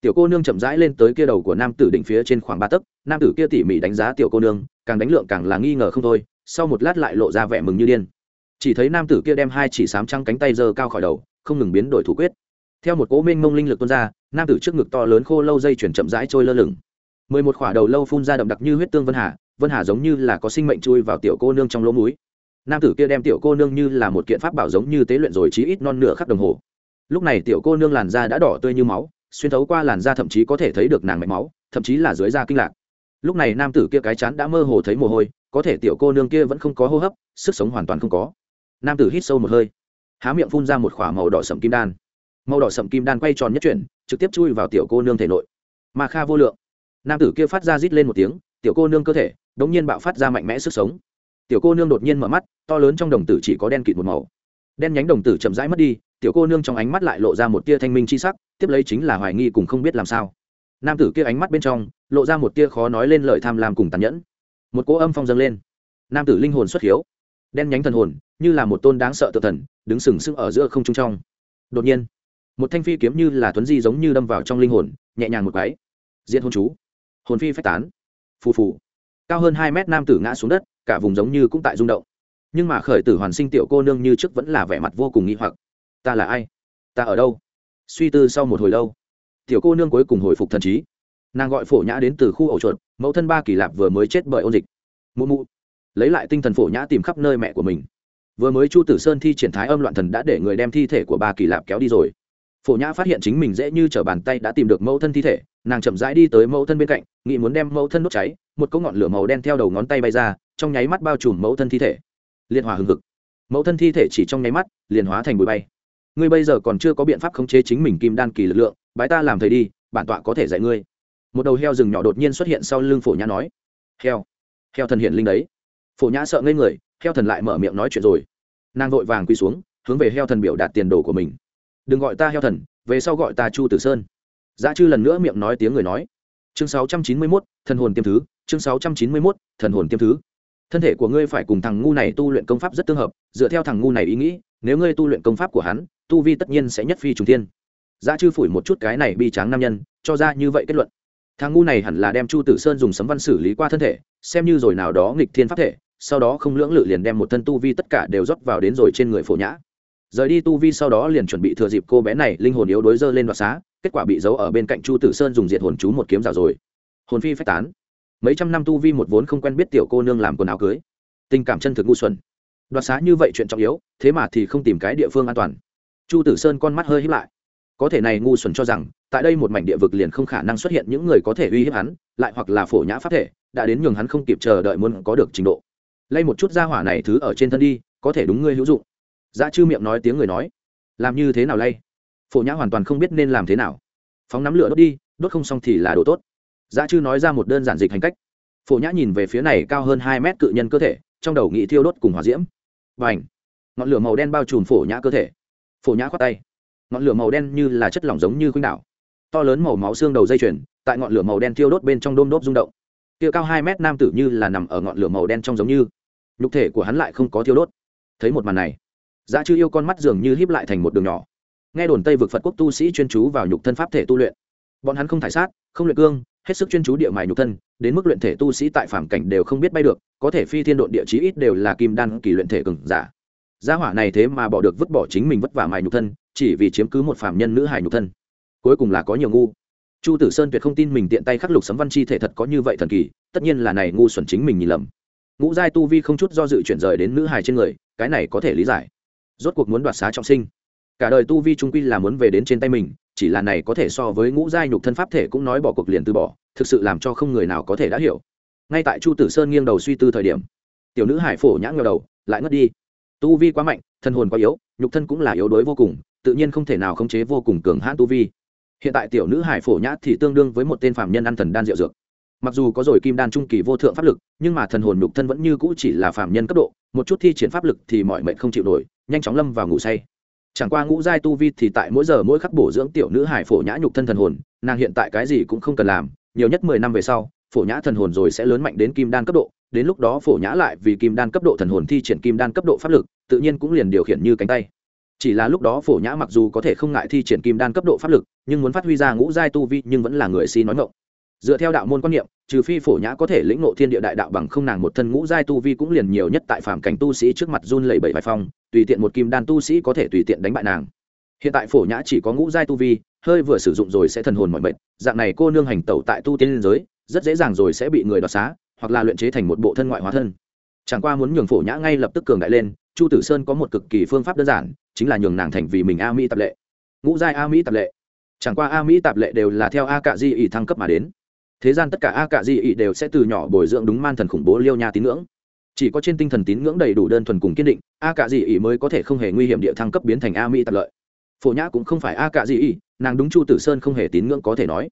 Tiểu cô nương chậm rãi lên tới kia đầu của nam tử đỉnh phía trên khoảng ba tấc, nam tử kia tỉ mỉ đánh giá tiểu cô nương càng đánh lượng càng là nghi ngờ không thôi, sau một lát lại lộ ra vẻ mừng như điên. Chỉ thấy nam tử kia đem hai chỉ sám trăng cánh tay giơ cao khỏi đầu, không ngừng biến đổi thủ quyết. Theo một cố mênh mông linh lực tuôn ra, nam tử trước ngực to lớn khô lâu dây chuyển chậm rãi trôi lơ lửng. Mười một khỏa đầu lâu phun ra đậm đặc như huyết tương vân hà vân hà giống như là có sinh mệnh chui vào tiểu cô nương trong lỗ múi nam tử kia đem tiểu cô nương như là một kiện pháp bảo giống như tế luyện rồi chí ít non nửa khắc đồng hồ. Lúc này tiểu cô nương làn da đã đỏ tươi như máu, xuyên thấu qua làn da thậm chí có thể thấy được nàng mạch máu, thậm chí là dưới da kinh lạc lúc này nam tử kia cái chán đã mơ hồ thấy mồ hôi, có thể tiểu cô nương kia vẫn không có hô hấp, sức sống hoàn toàn không có. Nam tử hít sâu một hơi, há miệng phun ra một k h ỏ a màu đỏ sậm kim đan. Màu đỏ sậm kim đan quay tròn nhất chuyển, trực tiếp chui vào tiểu cô nương thể nội. Mà kha vô lượng. Nam tử kia phát ra rít lên một tiếng, tiểu cô nương cơ thể đ ỗ n g nhiên bạo phát ra mạnh mẽ sức sống. Tiểu cô nương đột nhiên mở mắt, to lớn trong đồng tử chỉ có đen kịt một màu. Đen nhánh đồng tử chậm rãi mất đi, tiểu cô nương trong ánh mắt lại lộ ra một tia thanh minh c h i sắc, tiếp lấy chính là hoài nghi cùng không biết làm sao nam tử kia ánh mắt bên trong, lộ ra một tia khó nói lên lời tham lam cùng tàn nhẫn. Một cỗ âm phong dâng lên. Nam tử linh hồn xuất hiếu, đen nhánh thần hồn, như là một tôn đáng sợ tự thần, đứng sừng sững ở giữa không trung trong. Đột nhiên, một thanh phi kiếm như là tuấn di giống như đâm vào trong linh hồn, nhẹ nhàng một cái. Diện hôn chú. Hồn phi phách tán. Phù phù. Cao hơn hai mét nam tử ngã xuống đất, cả vùng giống như cũng tại rung động. Nhưng mà khởi tử hoàn sinh tiểu cô nương như trước vẫn là vẻ mặt vô cùng nghi hoặc. Ta là ai? Ta ở đâu? Suy tư sau một hồi lâu tiểu cô nương cuối cùng hồi phục thần trí. Nàng gọi phổ nhã đến từ khu ổ chuột, mẫu thân ba kỳ lạp vừa mới chết bởi ôn dịch. Mụ mụ. Lấy lại tinh thần phổ nhã tìm khắp nơi mẹ của mình. Vừa mới chu tử sơn thi triển thái âm loạn thần đã để người đem thi thể của ba kỳ lạp kéo đi rồi. Phổ nhã phát hiện chính mình dễ như t r ở bàn tay đã tìm được mẫu thân thi thể, nàng chậm rãi đi tới mẫu thân bên cạnh, nghĩ muốn đem mẫu thân đốt cháy, một cỗ ngọn lửa màu đen theo đầu ngón tay bay ra, trong nháy mắt bao trùm mẫu thân thi thể. Liên hòa hừng hực. Mẫu thân thi thể chỉ trong nháy mắt, liền hóa thành bụi bay. Ngươi bây giờ còn chưa có biện pháp khống chế chính mình kim đan kỳ lực lượng bái ta làm thầy đi bản tọa có thể dạy ngươi một đầu heo rừng nhỏ đột nhiên xuất hiện sau lưng phổ nhã nói heo heo thần hiện linh đấy phổ nhã sợ ngây người heo thần lại mở miệng nói chuyện rồi nàng vội vàng quỳ xuống hướng về heo thần biểu đạt tiền đồ của mình đừng gọi ta heo thần về sau gọi ta chu tử sơn Giá chư lần nữa miệng nói tiếng người nói. Chương 691, thần hồn tiêm thứ, chương 691, thần hồn tiêm thứ. Thân thể của ngươi phải cùng thằng ngu này tu luyện công pháp rất tương hợp, dựa theo thằng ngu này ý nghĩ, nếu ngươi tu luyện công pháp của hắn, tu vi tất nhiên sẽ nhất phi trùng thiên. Giá chư phủi một chút cái này bi tráng nam nhân, cho ra như vậy kết luận. Thằng ngu này hẳn là đem Chu Tử Sơn dùng sấm văn xử lý qua thân thể, xem như rồi nào đó nghịch thiên pháp thể, sau đó không lưỡng lự liền đem một thân tu vi tất cả đều rót vào đến rồi trên người phổ nhã. Rời đi tu vi sau đó liền chuẩn bị thừa dịp cô bé này linh hồn yếu đối dơ lên đoạt xá kết quả bị giấu ở bên cạnh chu tử sơn dùng diệt hồn chú một kiếm rào rồi. Hồn phi phách tán. Mấy trăm năm tu vi một vốn không quen biết tiểu cô nương làm quần áo cưới. Tình cảm chân thực ngu xuẩn. Đoạt xá như vậy chuyện trọng yếu thế mà thì không tìm cái địa phương an toàn. Chu tử sơn con mắt hơi hít lại có thể này ngu xuẩn cho rằng, tại đây một mảnh địa vực liền không khả năng xuất hiện những người có thể uy hiếp hắn, lại hoặc là phổ nhã pháp thể, đã đến nhường hắn không kịp chờ đợi muốn có được trình độ. Lay một chút ra hỏa này thứ ở trên thân đi, có thể đúng ngươi hữu dụng. Dạ Dã chư miệng nói tiếng người nói. Làm như thế nào lay? Phổ nhã hoàn toàn không biết nên làm thế nào. Phóng nắm lửa đốt đi, đốt không xong thì là đồ tốt. Dạ Dã chư nói ra một đơn giản dịch hành cách. Phổ nhã nhìn về phía này cao hơn hai mét cự nhân cơ thể, trong đầu nghị thiêu đốt cùng hỏa diễm. Và ảnh ngọn lửa màu đen bao trùm phổ nhã cơ thể. Phổ nhã khoát tay ngọn lửa màu đen như là chất lỏng giống như khuynh đảo. To lớn màu máu xương đầu dây chuyền, tại ngọn lửa màu đen thiêu đốt bên trong đôm đốt rung động. Tiêu cao hai mét nam tử như là nằm ở ngọn lửa màu đen trong giống như. Nhục thể của hắn lại không có thiêu đốt. Thấy một màn này, giá chư yêu con mắt dường như híp lại thành một đường nhỏ. Nghe đồn tây vực phật quốc tu sĩ chuyên chú vào nhục thân pháp thể tu luyện. Bọn hắn không thải sát, không luyện cương, hết sức chuyên chú địa mài nhục thân, đến mức luyện thể tu sĩ tại phàm cảnh đều không biết bay được, có thể phi thiên độn địa chí ít đều là kim đan kỳ luyện thể cường giả. Gia hỏa này thế mà bỏ được vứt bỏ chính mình vất vả mài nhục thân chỉ vì chiếm cứ một phàm nhân nữ hài nhục thân. Cuối cùng là có nhiều ngu. Chu tử sơn tuyệt không tin mình tiện tay khắc lục sấm văn chi thể thật có như vậy thần kỳ, tất nhiên là này ngu xuẩn chính mình nhìn lầm. Ngũ giai tu vi không chút do dự chuyển rời đến nữ hài trên người, cái này có thể lý giải. Rốt cuộc muốn đoạt xá trọng sinh. Cả đời tu vi trung quy là muốn về đến trên tay mình, chỉ là này có thể so với ngũ giai nhục thân pháp thể cũng nói bỏ cuộc liền từ bỏ, thực sự làm cho không người nào có thể đã hiểu. Ngay tại chu tử sơn nghiêng đầu suy tư thời điểm, tiểu nữ hải phổ nhã ngờ đầu, lại ngất đi. Tu vi quá mạnh, thân hồn quá yếu, nhục thân cũng là yếu đuối vô cùng tự nhiên không thể nào khống chế vô cùng cường hãn tu vi. Hiện tại tiểu nữ hải phổ nhã thì tương đương với một tên phạm nhân ăn thần đan rượu dược. Mặc dù có rồi kim đan trung kỳ vô thượng pháp lực, nhưng mà thần hồn nhục thân vẫn như cũ chỉ là phạm nhân cấp độ, một chút thi triển pháp lực thì mọi mệnh không chịu nổi, nhanh chóng lâm vào ngủ say. Chẳng qua ngũ giai tu vi thì tại mỗi giờ mỗi khắc bổ dưỡng tiểu nữ hải phổ nhã nhục thân thần hồn, nàng hiện tại cái gì cũng không cần làm, nhiều nhất mười năm về sau, phổ nhã thần hồn rồi sẽ lớn mạnh đến kim đan cấp độ, đến lúc đó phổ nhã lại vì kim đan cấp độ thần hồn thi triển kim đan cấp độ pháp lực, tự nhiên cũng liền điều khiển như cánh tay chỉ là lúc đó phổ nhã mặc dù có thể không ngại thi triển kim đan cấp độ pháp lực, nhưng muốn phát huy ra ngũ giai tu vi nhưng vẫn là người si nói ngộng dựa theo đạo môn quan niệm, trừ phi phổ nhã có thể lĩnh ngộ thiên địa đại đạo bằng không nàng một thân ngũ giai tu vi cũng liền nhiều nhất tại phạm cảnh tu sĩ trước mặt run lẩy bẩy vài phong, tùy tiện một kim đan tu sĩ có thể tùy tiện đánh bại nàng. Hiện tại phổ nhã chỉ có ngũ giai tu vi, hơi vừa sử dụng rồi sẽ thần hồn mọi mệnh dạng này cô nương hành tẩu tại tu tiên liên giới, rất dễ dàng rồi sẽ bị người đoạt xá, hoặc là luyện chế thành một bộ thân ngoại hóa thân. Chẳng qua muốn nhường phổ nhã ngay lập tức cường đại lên chu tử sơn có một cực kỳ phương pháp đơn giản, chính là nhường nàng thành vì mình a mỹ tạp lệ. Ngũ giai a mỹ tạp lệ. Chẳng qua a mỹ tạp lệ đều là theo a cạ di ỉ thăng cấp mà đến. Thế gian tất cả a cạ di ỉ đều sẽ từ nhỏ bồi dưỡng đúng man thần khủng bố liêu nha tín ngưỡng. Chỉ có trên tinh thần tín ngưỡng đầy đủ đơn thuần cùng kiên định, a cạ di ỉ mới có thể không hề nguy hiểm địa thăng cấp biến thành a mỹ tạp lợi. Phổ nhã cũng không phải a cạ di ỉ nàng đúng chu tử sơn không hề tín ngưỡng có thể nói.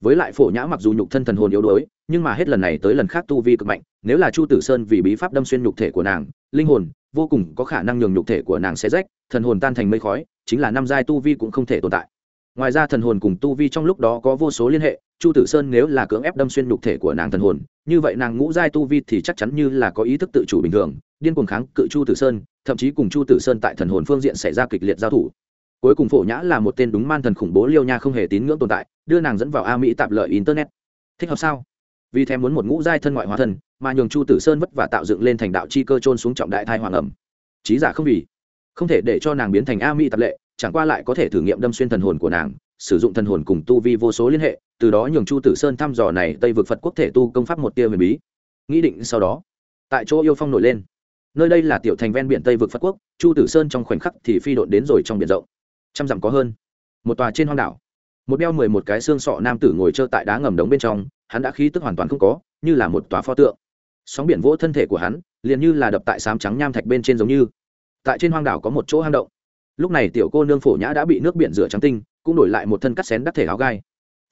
Với lại phổ nhã mặc dù nhục thân thần hồn yếu đuối, nhưng mà hết lần này tới lần khác tu vi cực mạnh nếu là chu tử sơn vì bí pháp đâm xuyên nhục thể của nàng, linh hồn, vô cùng có khả năng nhường nhục thể của nàng sẽ rách, thần hồn tan thành mây khói, chính là năm giai tu vi cũng không thể tồn tại. Ngoài ra thần hồn cùng tu vi trong lúc đó có vô số liên hệ, chu tử sơn nếu là cưỡng ép đâm xuyên nhục thể của nàng thần hồn, như vậy nàng ngũ giai tu vi thì chắc chắn như là có ý thức tự chủ bình thường, điên cuồng kháng cự chu tử sơn, thậm chí cùng chu tử sơn tại thần hồn phương diện xảy ra kịch liệt giao thủ. Cuối cùng phổ nhã là một tên đúng man thần khủng bố liêu nha không hề tín ngưỡng tồn tại, đưa nàng dẫn vào a mỹ tạp lợi internet. Thích hợp sao? Vì thèm muốn một ngũ giai thân ngoại hóa thần mà nhường chu tử sơn vất và tạo dựng lên thành đạo chi cơ trôn xuống trọng đại thai hoàng ẩm. Trí giả không vì. Không thể để cho nàng biến thành a mỹ tập lệ, chẳng qua lại có thể thử nghiệm đâm xuyên thần hồn của nàng, sử dụng thần hồn cùng tu vi vô số liên hệ, từ đó nhường chu tử sơn thăm dò này tây vực phật quốc thể tu công pháp một tia huyền bí. Nghĩ định sau đó, tại chỗ yêu phong nổi lên. Nơi đây là tiểu thành ven biển tây vực phật quốc, chu tử sơn trong khoảnh khắc thì phi đội đến rồi trong biển rộng. Trăm dặm có hơn. Một tòa trên hoang đảo. Một đeo mười một cái xương sọ nam tử ngồi trơ tại đá ngầm đống bên trong, hắn đã khí tức hoàn toàn không có, như là một tòa pho tượng sóng biển vỗ thân thể của hắn, liền như là đập tại sám trắng nham thạch bên trên giống như. Tại trên hoang đảo có một chỗ hang động. Lúc này tiểu cô nương phổ nhã đã bị nước biển rửa trắng tinh, cũng đổi lại một thân cắt xén đắc thể áo gai.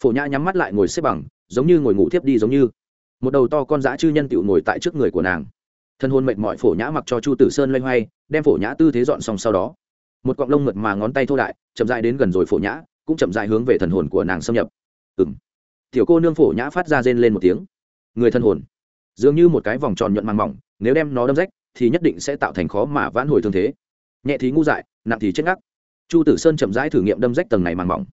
Phổ nhã nhắm mắt lại ngồi xếp bằng, giống như ngồi ngủ thiếp đi giống như. Một đầu to con dã chư nhân tựu ngồi tại trước người của nàng. Thân hôn mệt mỏi phổ nhã mặc cho chu tử sơn loay hoay, đem phổ nhã tư thế dọn xong sau đó. Một cọng lông mượt mà ngón tay thô đại, chậm dại đến gần rồi phổ nhã, cũng chậm dại hướng về thần hồn của nàng xâm nhập. Ừ m tiểu cô nương phổ nhã phát ra rên lên một tiếng. Người thân hồn dường như một cái vòng tròn nhuận màng mỏng, nếu đem nó đâm rách, thì nhất định sẽ tạo thành khó mà vãn hồi thương thế. Nhẹ thì ngu dại, nặng thì chết ngắc. Chu tử sơn chậm rãi thử nghiệm đâm rách tầng này màng mỏng.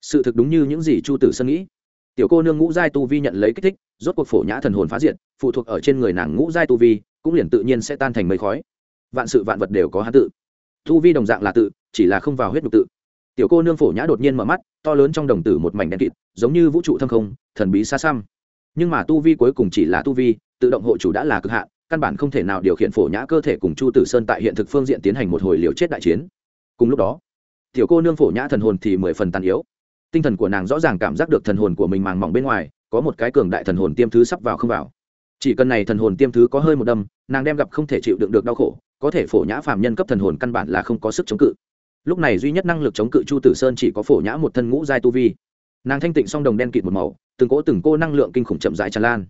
Sự thực đúng như những gì chu tử sơn nghĩ. Tiểu cô nương ngũ giai tu vi nhận lấy kích thích, rốt cuộc phổ nhã thần hồn phá diện phụ thuộc ở trên người nàng ngũ giai tu vi, cũng liền tự nhiên sẽ tan thành mây khói. Vạn sự vạn vật đều có hán tự. Tu vi đồng dạng là tự, chỉ là không vào huyết nhục tự. Tiểu cô nương phổ nhã đột nhiên mở mắt, to lớn trong đồng tử một mảnh đen kịt, giống như vũ trụ thâm không, thần bí xa xăm nhưng mà tu vi cuối cùng chỉ là tu vi, tự động hộ chủ đã là cực hạn, căn bản không thể nào điều khiển phổ nhã cơ thể cùng chu tử sơn tại hiện thực phương diện tiến hành một hồi liều chết đại chiến. Cùng lúc đó, tiểu cô nương phổ nhã thần hồn thì mười phần tàn yếu. Tinh thần của nàng rõ ràng cảm giác được thần hồn của mình màng mỏng bên ngoài, có một cái cường đại thần hồn tiêm thứ sắp vào không vào. Chỉ cần này thần hồn tiêm thứ có hơi một đâm, nàng đem gặp không thể chịu đựng được đau khổ, có thể phổ nhã phàm nhân cấp thần hồn căn bản là không có sức chống cự. Lúc này duy nhất năng lực chống cự chu tử sơn chỉ có phổ nhã một thân ngũ giai tu vi. Nàng thanh tịnh song đồng đen kịt một màu từng cỗ từng cô năng lượng kinh khủng chậm rãi tràn lan.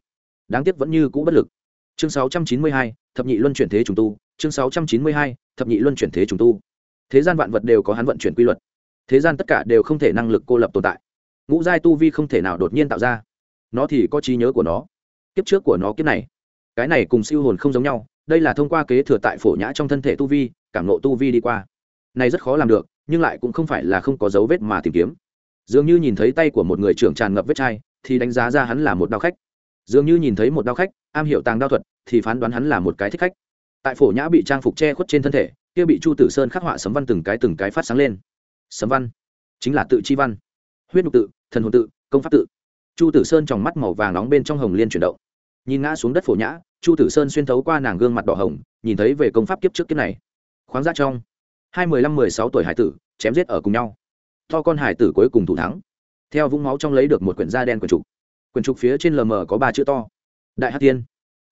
Đáng tiếc vẫn như cũ bất lực. Chương 692, thập nhị luân chuyển thế trùng tu. Chương 692, thập nhị luân chuyển thế trùng tu. Thế gian vạn vật đều có hắn vận chuyển quy luật. Thế gian tất cả đều không thể năng lực cô lập tồn tại. Ngũ giai tu vi không thể nào đột nhiên tạo ra. Nó thì có trí nhớ của nó. Kiếp trước của nó kiếp này. Cái này cùng siêu hồn không giống nhau. Đây là thông qua kế thừa tại phổ nhã trong thân thể tu vi cảm nộ tu vi đi qua. Này rất khó làm được nhưng lại cũng không phải là không có dấu vết mà tìm kiếm. Dường như nhìn thấy tay của một người trưởng tràn ngập vết chai thì đánh giá ra hắn là một đao khách. Dường như nhìn thấy một đao khách, am hiểu tàng đao thuật, thì phán đoán hắn là một cái thích khách. Tại phổ nhã bị trang phục che khuất trên thân thể, kia bị chu tử sơn khắc họa sấm văn từng cái từng cái phát sáng lên. Sấm văn, chính là tự chi văn. Huyết nhục tự, thần hồn tự, công pháp tự. Chu tử sơn tròng mắt màu vàng nóng bên trong hồng liên chuyển động. Nhìn ngã xuống đất phổ nhã, chu tử sơn xuyên thấu qua nàng gương mặt đỏ hồng, nhìn thấy về công pháp kiếp trước kiếp này. Khoáng ra trong, hai mười lăm mười sáu tuổi hải tử, chém giết ở cùng nhau. To con hải tử cuối cùng thủ thắng theo vũng máu trong lấy được một quyển da đen quyển trục. Quyển trục phía trên lờ mờ có ba chữ to. Đại hát tiên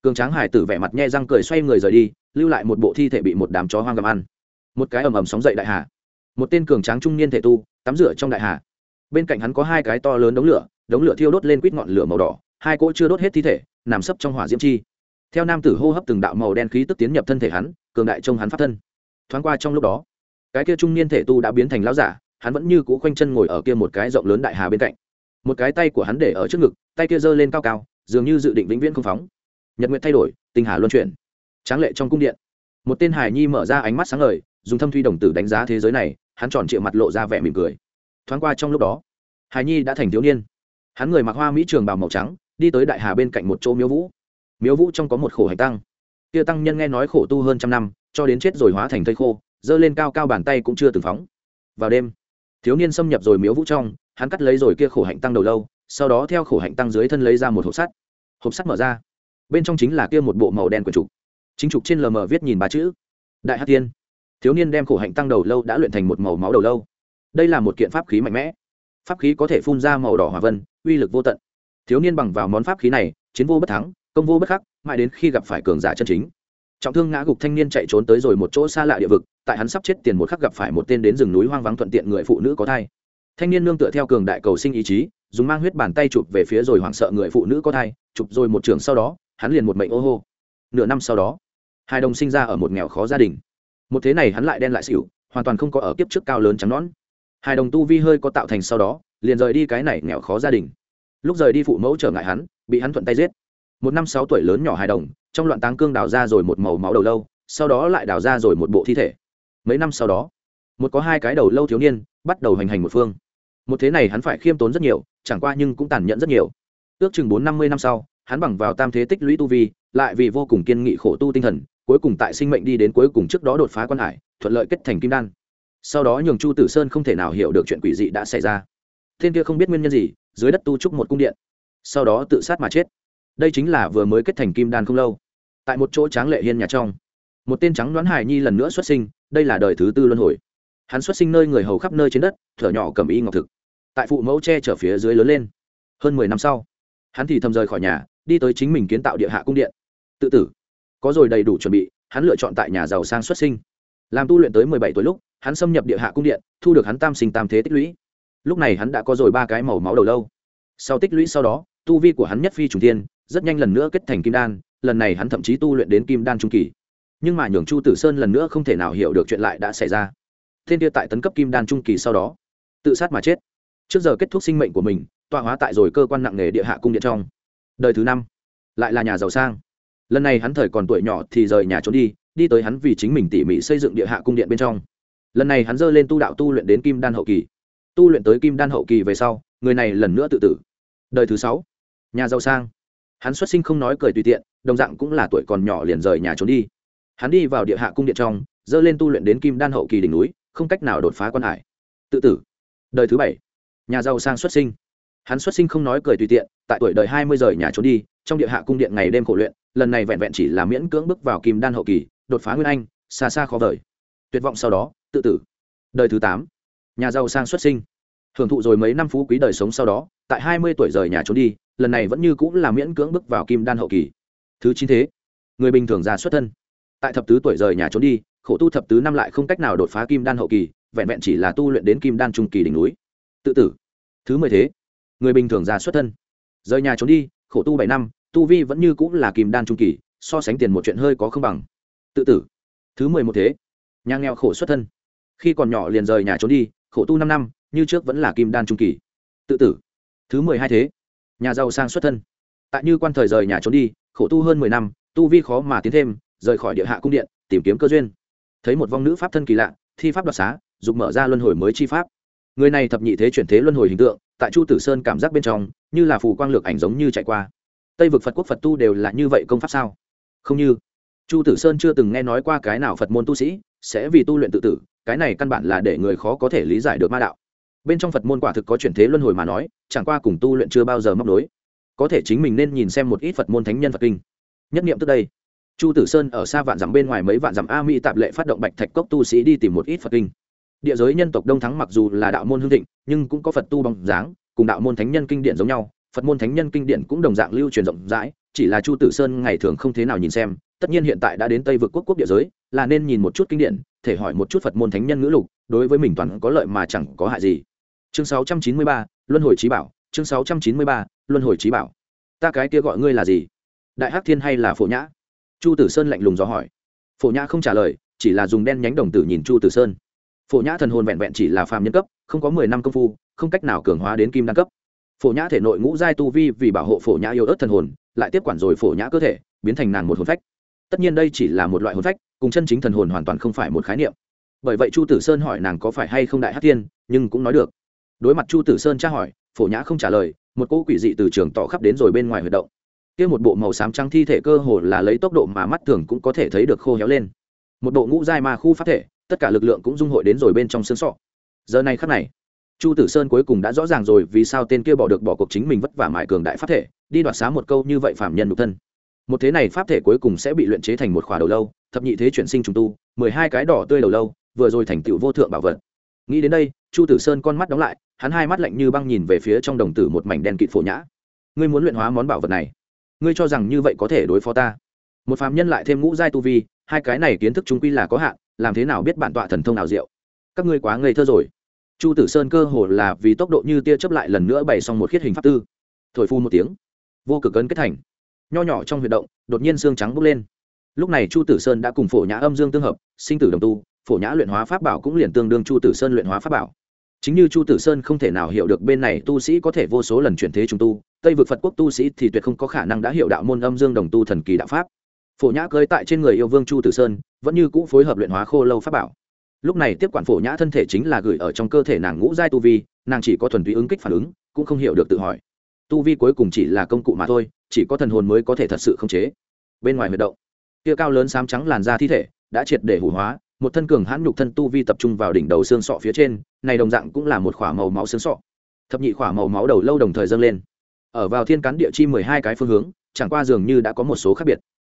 cường tráng hải tử vẻ mặt nhe răng cười xoay người rời đi, lưu lại một bộ thi thể bị một đám chó hoang gặm ăn. Một cái ầm ầm sóng dậy đại hà. Một tên cường tráng trung niên thể tu, tắm rửa trong đại hà. Bên cạnh hắn có hai cái to lớn đống lửa đống lửa thiêu đốt lên quýt ngọn lửa màu đỏ, hai cỗ chưa đốt hết thi thể, nằm sấp trong hỏa diễm chi. Theo nam tử hô hấp từng đạo màu đen khí tức tiến nhập thân thể hắn, cường đại trông hắn phát thân. Thoáng qua trong lúc đó, cái kia trung niên thể tu đã biến thành lão giả hắn vẫn như cũ khoanh chân ngồi ở kia một cái rộng lớn đại hà bên cạnh. Một cái tay của hắn để ở trước ngực, tay kia giơ lên cao cao, dường như dự định vĩnh viễn không phóng. Nhật nguyện thay đổi tinh hà luân chuyển. Tráng lệ trong cung điện. Một tên hải nhi mở ra ánh mắt sáng ngời, dùng thâm thuy đồng tử đánh giá thế giới này, hắn tròn trịa mặt lộ ra vẻ mỉm cười. Thoáng qua trong lúc đó hải nhi đã thành thiếu niên. Hắn người mặc hoa mỹ trường bào màu trắng, đi tới đại hà bên cạnh một chỗ miếu vũ. Miếu vũ trong có một khổ hành tăng. Kia tăng nhân nghe nói khổ tu hơn trăm năm, cho đến chết rồi hóa thành thây khô, giơ lên cao cao bàn tay cũng chưa từng phóng. Vào đêm thiếu niên xâm nhập rồi miếu vũ trong, hắn cắt lấy rồi kia khổ hạnh tăng đầu lâu, sau đó theo khổ hạnh tăng dưới thân lấy ra một hộp sắt. Hộp sắt mở ra. Bên trong chính là kia một bộ màu đen quần trục. Chính trục trên lờ mờ viết nhìn ba chữ. Đại hát tiên thiếu niên đem khổ hạnh tăng đầu lâu đã luyện thành một màu máu đầu lâu. Đây là một kiện pháp khí mạnh mẽ. Pháp khí có thể phun ra màu đỏ hòa vân, uy lực vô tận. Thiếu niên bằng vào món pháp khí này, chiến vô bất thắng, công vô bất khắc, mãi đến khi gặp phải cường giả chân chính trọng thương ngã gục thanh niên chạy trốn tới rồi một chỗ xa lạ địa vực, tại hắn sắp chết tiền một khắc gặp phải một tên đến rừng núi hoang vắng thuận tiện người phụ nữ có thai. Thanh niên nương tựa theo cường đại cầu sinh ý chí, dùng mang huyết bàn tay chụp về phía rồi hoảng sợ người phụ nữ có thai, chụp rồi một trường sau đó, hắn liền một mệnh ô hô. Nửa năm sau đó, hai đồng sinh ra ở một nghèo khó gia đình. Một thế này hắn lại đen lại xỉu, hoàn toàn không có ở kiếp trước cao lớn trắng nón hai đồng tu vi hơi có tạo thành sau đó, liền rời đi cái này nghèo khó gia đình. Lúc rời đi phụ mẫu trở ngại hắn, bị hắn thuận tay giết một năm sáu tuổi lớn nhỏ hài đồng, trong loạn táng cương đào ra rồi một màu máu đầu lâu, sau đó lại đào ra rồi một bộ thi thể. Mấy năm sau đó, một có hai cái đầu lâu thiếu niên bắt đầu hành hành một phương. Một thế này hắn phải khiêm tốn rất nhiều, chẳng qua nhưng cũng tàn nhẫn rất nhiều. Ước chừng bốn năm mươi năm sau, hắn bằng vào tam thế tích lũy tu vi, lại vì vô cùng kiên nghị khổ tu tinh thần, cuối cùng tại sinh mệnh đi đến cuối cùng trước đó đột phá quan hải, thuận lợi kết thành kim đan. Sau đó nhường chu tử sơn không thể nào hiểu được chuyện quỷ dị đã xảy ra. Thiên kia không biết nguyên nhân gì, dưới đất tu trúc một cung điện. Sau đó tự sát mà chết đây chính là vừa mới kết thành kim đan không lâu. Tại một chỗ tráng lệ hiên nhà trong, một tên trắng đoán hài nhi lần nữa xuất sinh, đây là đời thứ tư luân hồi. Hắn xuất sinh nơi người hầu khắp nơi trên đất, thở nhỏ cầm y ngọc thực, tại phụ mẫu che trở phía dưới lớn lên. Hơn mười năm sau, hắn thì thầm rời khỏi nhà, đi tới chính mình kiến tạo địa hạ cung điện. Tự tử, có rồi đầy đủ chuẩn bị, hắn lựa chọn tại nhà giàu sang xuất sinh. Làm tu luyện tới mười bảy tuổi lúc, hắn xâm nhập địa hạ cung điện, thu được hắn tam sinh tam thế tích lũy. Lúc này hắn đã có rồi ba cái màu máu đầu lâu. Sau tích lũy sau đó, tu vi của hắn nhất phi trùng tiên rất nhanh lần nữa kết thành kim đan, lần này hắn thậm chí tu luyện đến kim đan trung kỳ. Nhưng mà nhường chu tử sơn lần nữa không thể nào hiểu được chuyện lại đã xảy ra. Thiên kia tại tấn cấp kim đan trung kỳ sau đó, tự sát mà chết. Trước giờ kết thúc sinh mệnh của mình, tọa hóa tại rồi cơ quan nặng nề địa hạ cung điện trong. Đời thứ năm, lại là nhà giàu sang. Lần này hắn thời còn tuổi nhỏ thì rời nhà trốn đi đi tới hắn vì chính mình tỉ mỉ xây dựng địa hạ cung điện bên trong. Lần này hắn dơ lên tu đạo tu luyện đến kim đan hậu kỳ. Tu luyện tới kim đan hậu kỳ về sau, người này lần nữa tự tử. Đời thứ sáu, nhà giàu sang hắn xuất sinh không nói cười tùy tiện, đồng dạng cũng là tuổi còn nhỏ liền rời nhà trốn đi. Hắn đi vào địa hạ cung điện trong, dơ lên tu luyện đến kim đan hậu kỳ đỉnh núi, không cách nào đột phá quan hải. Tự tử. Đời thứ bảy. Nhà giàu sang xuất sinh. Hắn xuất sinh không nói cười tùy tiện, tại tuổi đời hai mươi rời nhà trốn đi, trong địa hạ cung điện ngày đêm khổ luyện, lần này vẹn vẹn chỉ là miễn cưỡng bước vào kim đan hậu kỳ, đột phá nguyên anh, xa xa khó vời. Tuyệt vọng sau đó, tự tử. Đời thứ tám. Nhà giàu sang xuất sinh. Hưởng thụ rồi mấy năm phú quý đời sống sau đó, tại hai mươi tuổi rời nhà trốn đi lần này vẫn như cũng là miễn cưỡng bước vào kim đan hậu kỳ. Thứ chín thế, người bình thường ra xuất thân. Tại thập tứ tuổi rời nhà trốn đi, khổ tu thập tứ năm lại không cách nào đột phá kim đan hậu kỳ, vẹn vẹn chỉ là tu luyện đến kim đan trung kỳ đỉnh núi. Tự tử. Thứ mười thế, người bình thường ra xuất thân. Rời nhà trốn đi, khổ tu bảy năm, tu vi vẫn như cũng là kim đan trung kỳ, so sánh tiền một chuyện hơi có không bằng. Tự tử. Thứ mười một thế, nhà nghèo khổ xuất thân. Khi còn nhỏ liền rời nhà trốn đi, khổ tu năm năm, như trước vẫn là kim đan trung kỳ. Tự tử. Thứ mười hai thế nhà giàu sang xuất thân. Tại như quan thời rời nhà trốn đi, khổ tu hơn mười năm, tu vi khó mà tiến thêm, rời khỏi địa hạ cung điện, tìm kiếm cơ duyên. Thấy một vong nữ pháp thân kỳ lạ, thi pháp đoạt xá, dục mở ra luân hồi mới chi pháp. Người này thập nhị thế chuyển thế luân hồi hình tượng, tại chu tử sơn cảm giác bên trong, như là phù quang lược ảnh giống như chạy qua. Tây vực phật quốc phật tu đều là như vậy công pháp sao? Không như. Chu tử sơn chưa từng nghe nói qua cái nào phật môn tu sĩ sẽ vì tu luyện tự tử, cái này căn bản là để người khó có thể lý giải được ma đạo bên trong phật môn quả thực có chuyển thế luân hồi mà nói, chẳng qua cùng tu luyện chưa bao giờ móc đối có thể chính mình nên nhìn xem một ít phật môn thánh nhân phật kinh. Nhất niệm tức đây, chu tử sơn ở xa vạn dặm bên ngoài mấy vạn dặm a mỹ tạp lệ phát động bạch thạch cốc tu sĩ đi tìm một ít phật kinh. Địa giới nhân tộc đông thắng mặc dù là đạo môn hương thịnh, nhưng cũng có phật tu bằng dáng, cùng đạo môn thánh nhân kinh điển giống nhau. Phật môn thánh nhân kinh điển cũng đồng dạng lưu truyền rộng rãi, chỉ là chu tử sơn ngày thường không thế nào nhìn xem. Tất nhiên hiện tại đã đến tây vực quốc quốc địa giới, là nên nhìn một chút kinh điển, thể hỏi một chút phật môn thánh nhân ngữ lục, đối với mình toàn có lợi mà chẳng có hại gì chương 693, luân hồi trí bảo chương 693, luân hồi trí bảo. Ta cái kia gọi ngươi là gì? Đại hắc thiên hay là phổ nhã? Chu tử sơn lạnh lùng dò hỏi. Phổ nhã không trả lời chỉ là dùng đen nhánh đồng tử nhìn chu tử sơn. Phổ nhã thần hồn vẹn vẹn chỉ là phàm nhân cấp không có mười năm công phu không cách nào cường hóa đến kim đăng cấp. Phổ nhã thể nội ngũ giai tu vi vì bảo hộ phổ nhã yêu ớt thần hồn lại tiếp quản rồi phổ nhã cơ thể biến thành nàng một hồn phách. Tất nhiên đây chỉ là một loại hồn phách cùng chân chính thần hồn hoàn toàn không phải một khái niệm. Bởi vậy chu tử sơn hỏi nàng có phải hay không đại hát Thiên, nhưng cũng nói được đối mặt chu tử sơn tra hỏi, phổ nhã không trả lời, một cỗ quỷ dị từ trường tỏ khắp đến rồi bên ngoài huyệt động. Kia một bộ màu xám trắng thi thể cơ hồ là lấy tốc độ mà mắt thường cũng có thể thấy được khô héo lên. Một bộ ngũ giai mà khu phát thể, tất cả lực lượng cũng dung hội đến rồi bên trong xương sọ. Giờ này khắc này, chu tử sơn cuối cùng đã rõ ràng rồi vì sao tên kia bỏ được bỏ cuộc chính mình vất vả mại cường đại pháp thể, đi đoạt xá một câu như vậy phạm nhân nhục thân. Một thế này pháp thể cuối cùng sẽ bị luyện chế thành một khỏa đầu lâu, thập nhị thế chuyển sinh trùng tu, mười hai cái đỏ tươi đầu lâu, vừa rồi thành tựu vô thượng bảo vật. Nghĩ đến đây chu tử sơn con mắt đóng lại, hắn hai mắt lạnh như băng nhìn về phía trong đồng tử một mảnh đen kịt phổ nhã. Ngươi muốn luyện hóa món bảo vật này, ngươi cho rằng như vậy có thể đối phó ta? Một phàm nhân lại thêm ngũ giai tu vi, hai cái này kiến thức chúng quy là có hạn, làm thế nào biết bản tọa thần thông nào diệu? Các ngươi quá ngây thơ rồi. Chu tử sơn cơ hồ là vì tốc độ như tia chớp lại lần nữa bày xong một khiết hình pháp tư. Thổi phu một tiếng, vô cực cấn kết thành. Nho nhỏ trong huyệt động, đột nhiên xương trắng bốc lên. Lúc này chu tử sơn đã cùng phổ nhã âm dương tương hợp, sinh tử đồng tu, phổ nhã luyện hóa pháp bảo cũng liền tương đương chu tử sơn luyện hóa pháp bảo chính như chu tử sơn không thể nào hiểu được bên này tu sĩ có thể vô số lần chuyển thế trung tu, tây vực phật quốc tu sĩ thì tuyệt không có khả năng đã hiểu đạo môn âm dương đồng tu thần kỳ đạo pháp. Phổ nhã cơi tại trên người yêu vương chu tử sơn, vẫn như cũ phối hợp luyện hóa khô lâu pháp bảo. Lúc này tiếp quản phổ nhã thân thể chính là gửi ở trong cơ thể nàng ngũ giai tu vi, nàng chỉ có thuần túy ứng kích phản ứng, cũng không hiểu được tự hỏi. Tu vi cuối cùng chỉ là công cụ mà thôi, chỉ có thần hồn mới có thể thật sự khống chế. Bên ngoài huyệt động kia cao lớn xám trắng làn da thi thể đã triệt để hủ hóa một thân cường hãn nhục thân tu vi tập trung vào đỉnh đầu xương sọ phía trên, này đồng dạng cũng là một khỏa màu máu xương sọ. Thập nhị khỏa màu máu đầu lâu đồng thời dâng lên. Ở vào thiên cán địa chi mười hai cái phương hướng, chẳng qua dường như đã có một số khác biệt.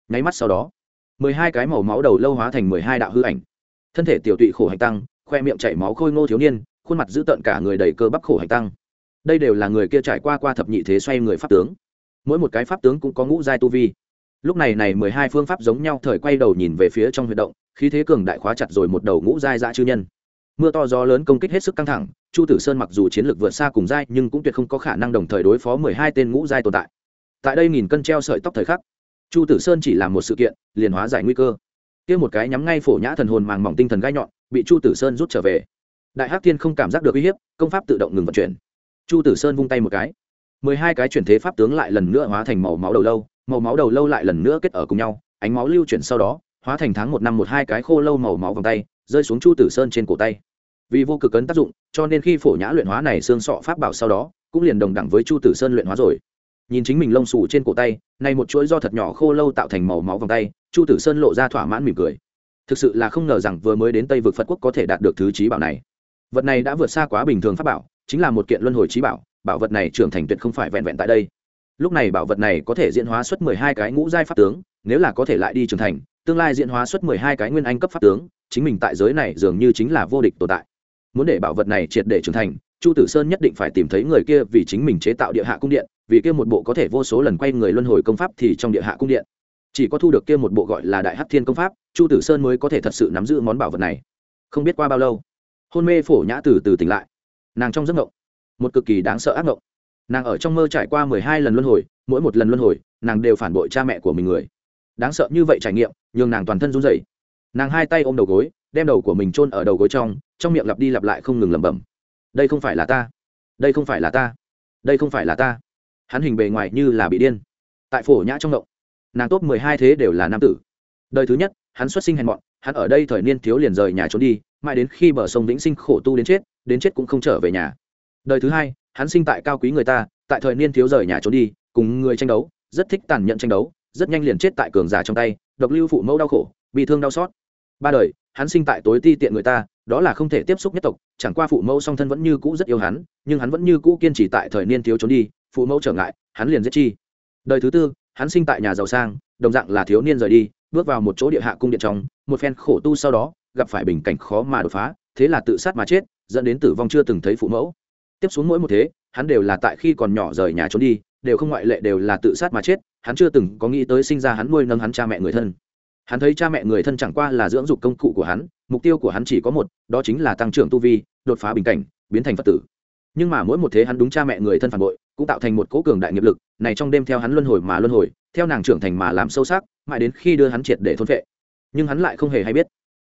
Nháy mắt sau đó, mười hai cái màu máu đầu lâu hóa thành mười hai đạo hư ảnh. Thân thể tiểu tụy khổ hành tăng, khoe miệng chảy máu khôi ngô thiếu niên, khuôn mặt dữ tợn cả người đầy cơ bắp khổ hành tăng. Đây đều là người kia trải qua qua thập nhị thế xoay người pháp tướng. Mỗi một cái pháp tướng cũng có ngũ giai tu vi lúc này này mười hai phương pháp giống nhau thời quay đầu nhìn về phía trong huy động, khí thế cường đại khóa chặt rồi một đầu ngũ giai dã chư nhân. Mưa to gió lớn công kích hết sức căng thẳng, chu tử sơn mặc dù chiến lược vượt xa cùng giai, nhưng cũng tuyệt không có khả năng đồng thời đối phó mười hai tên ngũ giai tồn tại. Tại đây nghìn cân treo sợi tóc thời khắc, chu tử sơn chỉ làm một sự kiện, liền hóa giải nguy cơ. Kia một cái nhắm ngay phổ nhã thần hồn màng mỏng tinh thần gai nhọn, bị chu tử sơn rút trở về. Đại hắc thiên không cảm giác được uy hiếp, công pháp tự động ngừng vận chuyển. Chu tử sơn vung tay một cái. Mười hai cái chuyển thế pháp tướng lại lần nữa hóa thành màu máu đầu lâu màu máu đầu lâu lại lần nữa kết ở cùng nhau, ánh máu lưu chuyển sau đó, hóa thành tháng một năm một hai cái khô lâu màu máu vòng tay, rơi xuống chu tử sơn trên cổ tay. Vì vô cực cấn tác dụng, cho nên khi phổ nhã luyện hóa này xương sọ pháp bảo sau đó, cũng liền đồng đẳng với chu tử sơn luyện hóa rồi. Nhìn chính mình lông xù trên cổ tay nay một chuỗi do thật nhỏ khô lâu tạo thành màu máu vòng tay, chu tử sơn lộ ra thỏa mãn mỉm cười. Thực sự là không ngờ rằng vừa mới đến tây vực phật quốc có thể đạt được thứ trí bảo này. Vật này đã vượt xa quá bình thường pháp bảo, chính là một kiện luân hồi trí bảo bảo vật này trưởng thành tuyệt không phải vẹn vẹn tại đây lúc này bảo vật này có thể diễn hóa xuất mười hai cái ngũ giai pháp tướng, nếu là có thể lại đi trưởng thành, tương lai diễn hóa xuất mười hai cái nguyên anh cấp pháp tướng, chính mình tại giới này dường như chính là vô địch tồn tại. Muốn để bảo vật này triệt để trưởng thành, chu tử sơn nhất định phải tìm thấy người kia vì chính mình chế tạo địa hạ cung điện, vì kia một bộ có thể vô số lần quay người luân hồi công pháp thì trong địa hạ cung điện. Chỉ có thu được kia một bộ gọi là đại hắc thiên công pháp, chu tử sơn mới có thể thật sự nắm giữ món bảo vật này. Không biết qua bao lâu, hôn mê phổ nhã từ từ tỉnh lại. Nàng trong giấc ngộng một cực kỳ đáng sợ ác ngộng nàng ở trong mơ trải qua mười hai lần luân hồi, mỗi một lần luân hồi, nàng đều phản bội cha mẹ của mình người. Đáng sợ như vậy trải nghiệm, nhường nàng toàn thân run rẩy. Nàng hai tay ôm đầu gối, đem đầu của mình chôn ở đầu gối trong trong miệng lặp đi lặp lại không ngừng lẩm bẩm. Đây không phải là ta. Đây không phải là ta. Đây không phải là ta. Hắn hình bề ngoài như là bị điên. Tại phổ nhã trong động, nàng tốt mười hai thế đều là nam tử. Đời thứ nhất, hắn xuất sinh hèn mọn, hắn ở đây thời niên thiếu liền rời nhà trốn đi, mãi đến khi bờ sông vĩnh sinh khổ tu đến chết đến chết cũng không trở về nhà. Đời thứ hai hắn sinh tại cao quý người ta, tại thời niên thiếu rời nhà trốn đi, cùng người tranh đấu, rất thích tàn nhẫn tranh đấu, rất nhanh liền chết tại cường giả trong tay, độc lưu phụ mẫu đau khổ, bị thương đau xót. Ba đời, hắn sinh tại tối ti tiện người ta, đó là không thể tiếp xúc nhất tộc, chẳng qua phụ mẫu song thân vẫn như cũ rất yêu hắn, nhưng hắn vẫn như cũ kiên trì tại thời niên thiếu trốn đi, phụ mẫu trở ngại, hắn liền giết chi. Đời thứ tư, hắn sinh tại nhà giàu sang, đồng dạng là thiếu niên rời đi, bước vào một chỗ địa hạ cung điện trong, một phen khổ tu sau đó, gặp phải bình cảnh khó mà đột phá, thế là tự sát mà chết, dẫn đến tử vong chưa từng thấy phụ mẫu tiếp xuống mỗi một thế, hắn đều là tại khi còn nhỏ rời nhà trốn đi, đều không ngoại lệ đều là tự sát mà chết, hắn chưa từng có nghĩ tới sinh ra hắn nuôi nâng hắn cha mẹ người thân. Hắn thấy cha mẹ người thân chẳng qua là dưỡng dục công cụ của hắn, mục tiêu của hắn chỉ có một, đó chính là tăng trưởng tu vi, đột phá bình cảnh, biến thành phật tử. Nhưng mà mỗi một thế hắn đúng cha mẹ người thân phản bội, cũng tạo thành một cố cường đại nghiệp lực, này trong đêm theo hắn luân hồi mà luân hồi, theo nàng trưởng thành mà làm sâu sắc, mãi đến khi đưa hắn triệt để thôn vệ nhưng hắn lại không hề hay biết,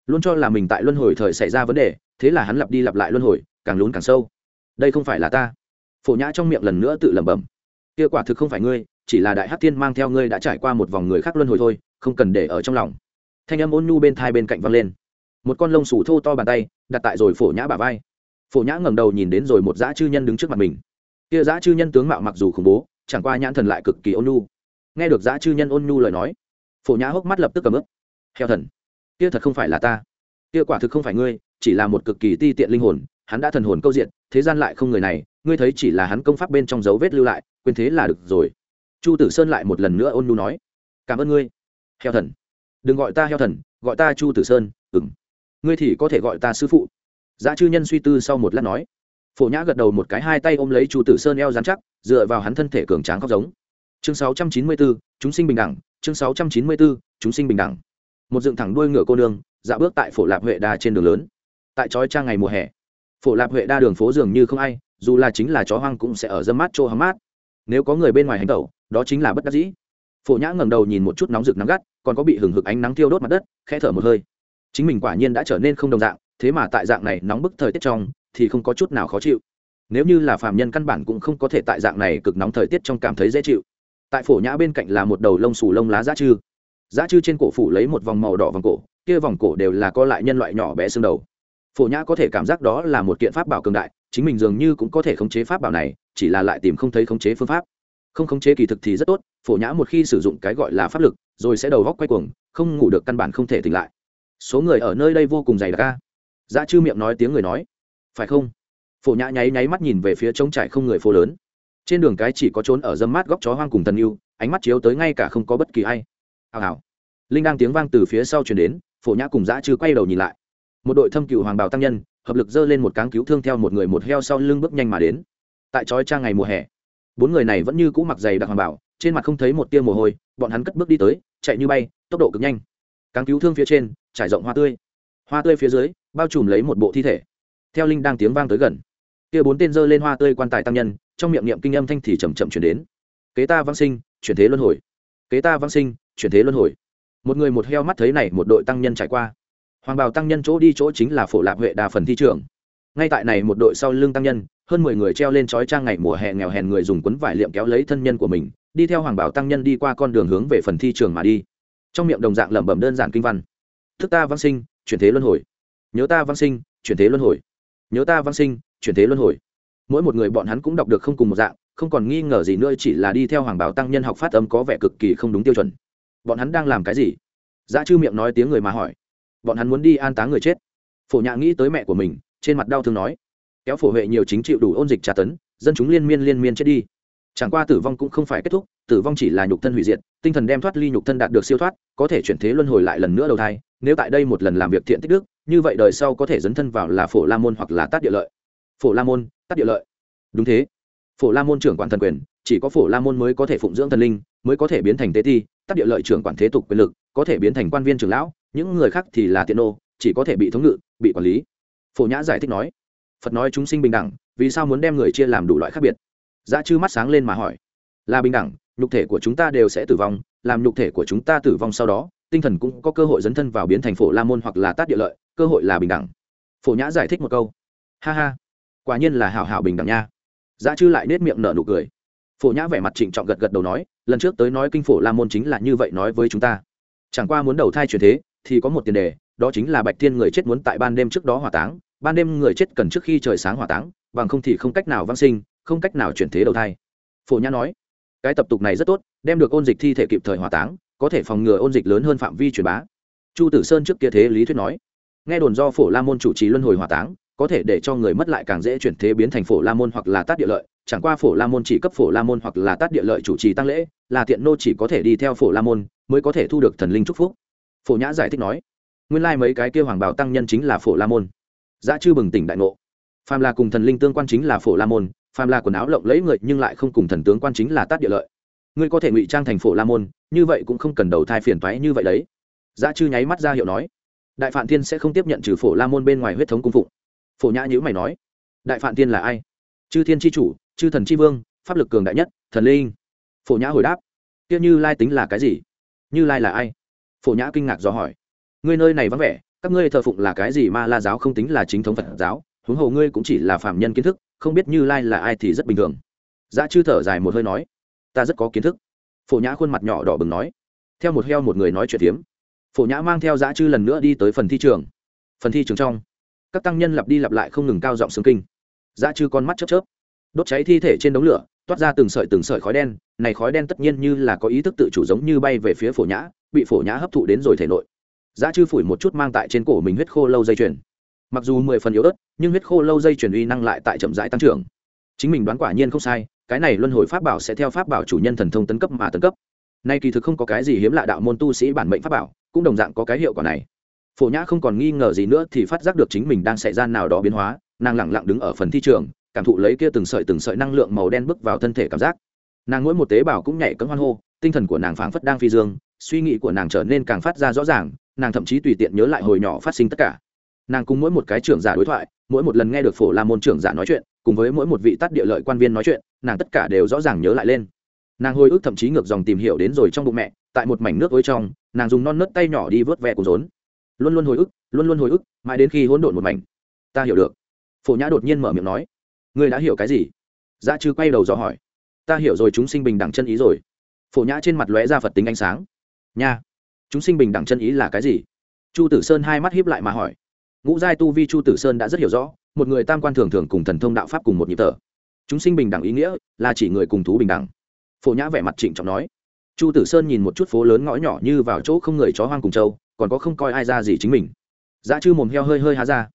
luôn cho là mình tại luân hồi thời xảy ra vấn đề, thế là hắn lặp đi lặp lại luân hồi, càng lún càng sâu đây không phải là ta. Phổ nhã trong miệng lần nữa tự lẩm bẩm. Kia quả thực không phải ngươi, chỉ là đại hát tiên mang theo ngươi đã trải qua một vòng người khác luân hồi thôi, không cần để ở trong lòng. Thanh âm ôn nhu bên thai bên cạnh văng lên. Một con lông sủ thô to bàn tay, đặt tại rồi phổ nhã bả vai. Phổ nhã ngẩng đầu nhìn đến rồi một dã chư nhân đứng trước mặt mình. Kia dã chư nhân tướng mạo mặc dù khủng bố, chẳng qua nhãn thần lại cực kỳ ôn nhu. Nghe được dã chư nhân ôn nhu lời nói, phổ nhã hốc mắt lập tức cầm ướp heo thần, kia thật không phải là ta. Kia quả thực không phải ngươi, chỉ là một cực kỳ ti tiện linh hồn hắn đã thần hồn câu diện thế gian lại không người này ngươi thấy chỉ là hắn công pháp bên trong dấu vết lưu lại quên thế là được rồi. Chu tử sơn lại một lần nữa ôn nhu nói cảm ơn ngươi heo thần. Đừng gọi ta heo thần gọi ta chu tử sơn ừng ngươi thì có thể gọi ta sư phụ. Giá chư nhân suy tư sau một lát nói. Phổ nhã gật đầu một cái hai tay ôm lấy chu tử sơn eo dán chắc dựa vào hắn thân thể cường tráng khóc giống. Chương 694, chúng sinh bình đẳng chương 694, chúng sinh bình đẳng. Một dựng thẳng đuôi ngựa cô nương dạ bước tại phổ lạp huệ đà trên đường lớn. Tại trói trang ngày mùa hè phổ lạp huệ đa đường phố dường như không ai, dù là chính là chó hoang cũng sẽ ở dâm mát chỗ hóng mát. Nếu có người bên ngoài hành tẩu, đó chính là bất đắc dĩ. Phổ nhã ngẩng đầu nhìn một chút nóng rực nắng gắt, còn có bị hừng hực ánh nắng tiêu đốt mặt đất, khẽ thở một hơi. Chính mình quả nhiên đã trở nên không đồng dạng, thế mà tại dạng này nóng bức thời tiết trong, thì không có chút nào khó chịu. Nếu như là phàm nhân căn bản cũng không có thể tại dạng này cực nóng thời tiết trong cảm thấy dễ chịu. Tại phổ nhã bên cạnh là một đầu lông xù lông lá giá chư. Giá chư trên cổ phủ lấy một vòng màu đỏ vòng cổ, kia vòng cổ đều là co lại nhân loại nhỏ bé xương đầu phổ nhã có thể cảm giác đó là một kiện pháp bảo cường đại, chính mình dường như cũng có thể khống chế pháp bảo này, chỉ là lại tìm không thấy khống chế phương pháp. Không khống chế kỳ thực thì rất tốt, phổ nhã một khi sử dụng cái gọi là pháp lực, rồi sẽ đầu góc quay cuồng, không ngủ được căn bản không thể tỉnh lại. Số người ở nơi đây vô cùng dày đặc ca dã dạ chư miệng nói tiếng người nói. Phải không? Phổ nhã nháy nháy mắt nhìn về phía trống trải không người phố lớn. Trên đường cái chỉ có trốn ở dâm mát góc chó hoang cùng tần yêu, ánh mắt chiếu tới ngay cả không có bất kỳ ai. Hào hào. Linh đang tiếng vang từ phía sau chuyển đến, phổ nhã cùng dã chư quay đầu nhìn lại một đội thâm cựu hoàng bào tăng nhân, hợp lực dơ lên một cáng cứu thương theo một người một heo sau lưng bước nhanh mà đến. Tại trói trang ngày mùa hè, bốn người này vẫn như cũ mặc giày đặc hoàng bảo trên mặt không thấy một tia mồ hôi, bọn hắn cất bước đi tới, chạy như bay, tốc độ cực nhanh. Cáng cứu thương phía trên, trải rộng hoa tươi. Hoa tươi phía dưới, bao trùm lấy một bộ thi thể. Theo linh đang tiếng vang tới gần, kia bốn tên dơ lên hoa tươi quan tài tăng nhân, trong miệng niệm kinh âm thanh thì chầm chậm chuyển đến. Kế ta vang sinh, chuyển thế luân hồi. Kế ta vang sinh, chuyển thế luân hồi. Một người một heo mắt thấy này, một đội tăng nhân trải qua hoàng bào tăng nhân chỗ đi chỗ chính là phổ lạp huệ đà phần thi trường. Ngay tại này một đội sau lưng tăng nhân, hơn mười người treo lên trói trang ngày mùa hè nghèo hèn người dùng quấn vải liệm kéo lấy thân nhân của mình, đi theo hoàng bảo tăng nhân đi qua con đường hướng về phần thi trường mà đi. Trong miệng đồng dạng lẩm bẩm đơn giản kinh văn. Thức ta văn sinh, chuyển thế luân hồi. Nhớ ta văn sinh, chuyển thế luân hồi. Nhớ ta văn sinh, chuyển thế luân hồi. Mỗi một người bọn hắn cũng đọc được không cùng một dạng, không còn nghi ngờ gì nữa, chỉ là đi theo hoàng bảo tăng nhân học phát âm có vẻ cực kỳ không đúng tiêu chuẩn. Bọn hắn đang làm cái gì? Dã chư miệng nói tiếng người mà hỏi bọn hắn muốn đi an táng người chết. Phổ nhã nghĩ tới mẹ của mình, trên mặt đau thương nói, kéo phổ huệ nhiều chính chịu đủ ôn dịch tra tấn, dân chúng liên miên liên miên chết đi. Chẳng qua tử vong cũng không phải kết thúc, tử vong chỉ là nhục thân hủy diệt, tinh thần đem thoát ly nhục thân đạt được siêu thoát, có thể chuyển thế luân hồi lại lần nữa đầu thai, nếu tại đây một lần làm việc thiện tích đức, như vậy đời sau có thể dấn thân vào là phổ la môn hoặc là tát địa lợi. Phổ la môn, tát địa lợi. Đúng thế. Phổ la môn trưởng quản thần quyền, chỉ có phổ la môn mới có thể phụng dưỡng thần linh, mới có thể biến thành tế ti, tát địa lợi trưởng quản thế tục quyền lực, có thể biến thành quan viên trưởng lão những người khác thì là tiện nô, chỉ có thể bị thống ngự, bị quản lý. Phổ nhã giải thích nói. Phật nói chúng sinh bình đẳng, vì sao muốn đem người chia làm đủ loại khác biệt? Dã chư mắt sáng lên mà hỏi. Là bình đẳng, nhục thể của chúng ta đều sẽ tử vong, làm nhục thể của chúng ta tử vong sau đó, tinh thần cũng có cơ hội dấn thân vào biến thành phổ la môn hoặc là tát địa lợi, cơ hội là bình đẳng. Phổ nhã giải thích một câu. Ha ha, quả nhiên là hảo hảo bình đẳng nha. Dã chư lại nết miệng nở nụ cười. Phổ nhã vẻ mặt trịnh trọng gật gật đầu nói, lần trước tới nói kinh phổ la môn chính là như vậy nói với chúng ta. Chẳng qua muốn đầu thai chuyển thế thì có một tiền đề, đó chính là bạch thiên người chết muốn tại ban đêm trước đó hỏa táng, ban đêm người chết cần trước khi trời sáng hỏa táng, bằng không thì không cách nào vang sinh, không cách nào chuyển thế đầu thai. Phổ nhã nói. Cái tập tục này rất tốt, đem được ôn dịch thi thể kịp thời hỏa táng, có thể phòng ngừa ôn dịch lớn hơn phạm vi truyền bá. Chu tử sơn trước kia thế lý thuyết nói. Nghe đồn do phổ la môn chủ trì luân hồi hỏa táng, có thể để cho người mất lại càng dễ chuyển thế biến thành phổ la môn hoặc là tát địa lợi, chẳng qua phổ la môn chỉ cấp phổ la môn hoặc là tát địa lợi chủ trì tăng lễ, là tiện nô chỉ có thể đi theo phổ la môn mới có thể thu được thần linh chúc phúc phổ nhã giải thích nói, nguyên lai mấy cái kia hoàng bảo tăng nhân chính là phổ la môn. Giá chư bừng tỉnh đại ngộ. Phàm là cùng thần linh tương quan chính là phổ la môn, phàm là quần áo lộng lẫy người nhưng lại không cùng thần tướng quan chính là tát địa lợi. Ngươi có thể ngụy trang thành phổ la môn, như vậy cũng không cần đầu thai phiền toái như vậy đấy. Giá chư nháy mắt ra hiệu nói, đại phạm thiên sẽ không tiếp nhận trừ phổ la môn bên ngoài huyết thống cung phụng. Phổ nhã nhữ mày nói, đại phạm thiên là ai? Chư thiên tri chủ, chư thần tri vương, pháp lực cường đại nhất, thần linh. Phổ nhã hồi đáp, kia như lai tính là cái gì? Như lai là ai? Phổ nhã kinh ngạc do hỏi. Ngươi nơi này vắng vẻ, các ngươi thờ phụng là cái gì mà la giáo không tính là chính thống phật giáo, huống hồ ngươi cũng chỉ là phạm nhân kiến thức, không biết như lai là ai thì rất bình thường. Dã chư thở dài một hơi nói. Ta rất có kiến thức. Phổ nhã khuôn mặt nhỏ đỏ bừng nói. Theo một heo một người nói chuyện tiếm phổ nhã mang theo dã chư lần nữa đi tới phần thi trường. Phần thi trường trong, các tăng nhân lặp đi lặp lại không ngừng cao giọng xương kinh. Dã chư con mắt chớp chớp. Đốt cháy thi thể trên đống lửa, toát ra từng sợi từng sợi khói đen, này khói đen tất nhiên như là có ý thức tự chủ giống như bay về phía phổ nhã bị phổ nhã hấp thụ đến rồi thể nội. Giá chư phủi một chút mang tại trên cổ mình huyết khô lâu dây chuyền. Mặc dù mười phần yếu ớt, nhưng huyết khô lâu dây chuyền uy năng lại tại chậm rãi tăng trưởng. Chính mình đoán quả nhiên không sai, cái này luân hồi pháp bảo sẽ theo pháp bảo chủ nhân thần thông tấn cấp mà tấn cấp. Nay kỳ thực không có cái gì hiếm lạ đạo môn tu sĩ bản mệnh pháp bảo, cũng đồng dạng có cái hiệu quả này. Phổ nhã không còn nghi ngờ gì nữa thì phát giác được chính mình đang xảy ra nào đó biến hóa, nàng lẳng lặng đứng ở phần thi trường, cảm thụ lấy kia từng sợi từng sợi năng lượng màu đen bước vào thân thể cảm giác. Nàng mỗi một tế bào cũng nhảy cấm hoan hô, tinh thần của nàng phảng phất đang phi dương suy nghĩ của nàng trở nên càng phát ra rõ ràng, nàng thậm chí tùy tiện nhớ lại hồi nhỏ phát sinh tất cả. Nàng cùng mỗi một cái trưởng giả đối thoại, mỗi một lần nghe được phổ la môn trưởng giả nói chuyện, cùng với mỗi một vị tắt địa lợi quan viên nói chuyện, nàng tất cả đều rõ ràng nhớ lại lên. Nàng hồi ức thậm chí ngược dòng tìm hiểu đến rồi trong bụng mẹ, tại một mảnh nước ối trong, nàng dùng non nớt tay nhỏ đi vớt vẹ cùng rốn. Luôn luôn hồi ức, luôn luôn hồi ức, mãi đến khi hỗn độn một mảnh. Ta hiểu được. Phổ nhã đột nhiên mở miệng nói. Ngươi đã hiểu cái gì? Dạ chư quay đầu dò hỏi. Ta hiểu rồi, chúng sinh bình đẳng chân ý rồi. Phổ nhã trên mặt lóe ra phật tính ánh sáng nha, chúng sinh bình đẳng chân ý là cái gì? Chu tử sơn hai mắt hiếp lại mà hỏi. Ngũ giai tu vi chu tử sơn đã rất hiểu rõ, một người tam quan thường thường cùng thần thông đạo pháp cùng một nhịp thở. Chúng sinh bình đẳng ý nghĩa là chỉ người cùng thú bình đẳng. Phổ nhã vẻ mặt trịnh trọng nói. Chu tử sơn nhìn một chút phố lớn ngõ nhỏ như vào chỗ không người chó hoang cùng châu còn có không coi ai ra gì chính mình. Giá chư mồm heo hơi hơi há ra.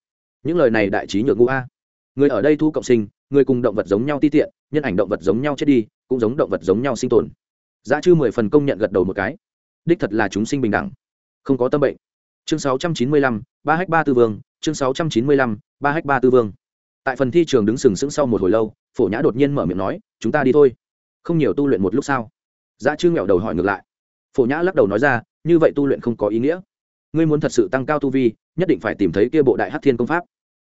Những lời này đại trí nhược ngũ a. Người ở đây thu cộng sinh, người cùng động vật giống nhau ti tiện, nhân ảnh động vật giống nhau chết đi, cũng giống động vật giống nhau sinh tồn. Giá chư mười phần công nhận gật đầu một cái đích thật là chúng sinh bình đẳng. Không có tâm bệnh. Chương sáu trăm chín mươi lăm, ba Hách ba tư vương, chương sáu trăm chín mươi lăm, ba Hách ba tư vương. Tại phần thi trường đứng sừng sững sau một hồi lâu, phổ nhã đột nhiên mở miệng nói, chúng ta đi thôi. Không nhiều tu luyện một lúc sau giá chư nghẹo đầu hỏi ngược lại. Phổ nhã lắc đầu nói ra, như vậy tu luyện không có ý nghĩa. Ngươi muốn thật sự tăng cao tu vi, nhất định phải tìm thấy kia bộ đại hát thiên công pháp.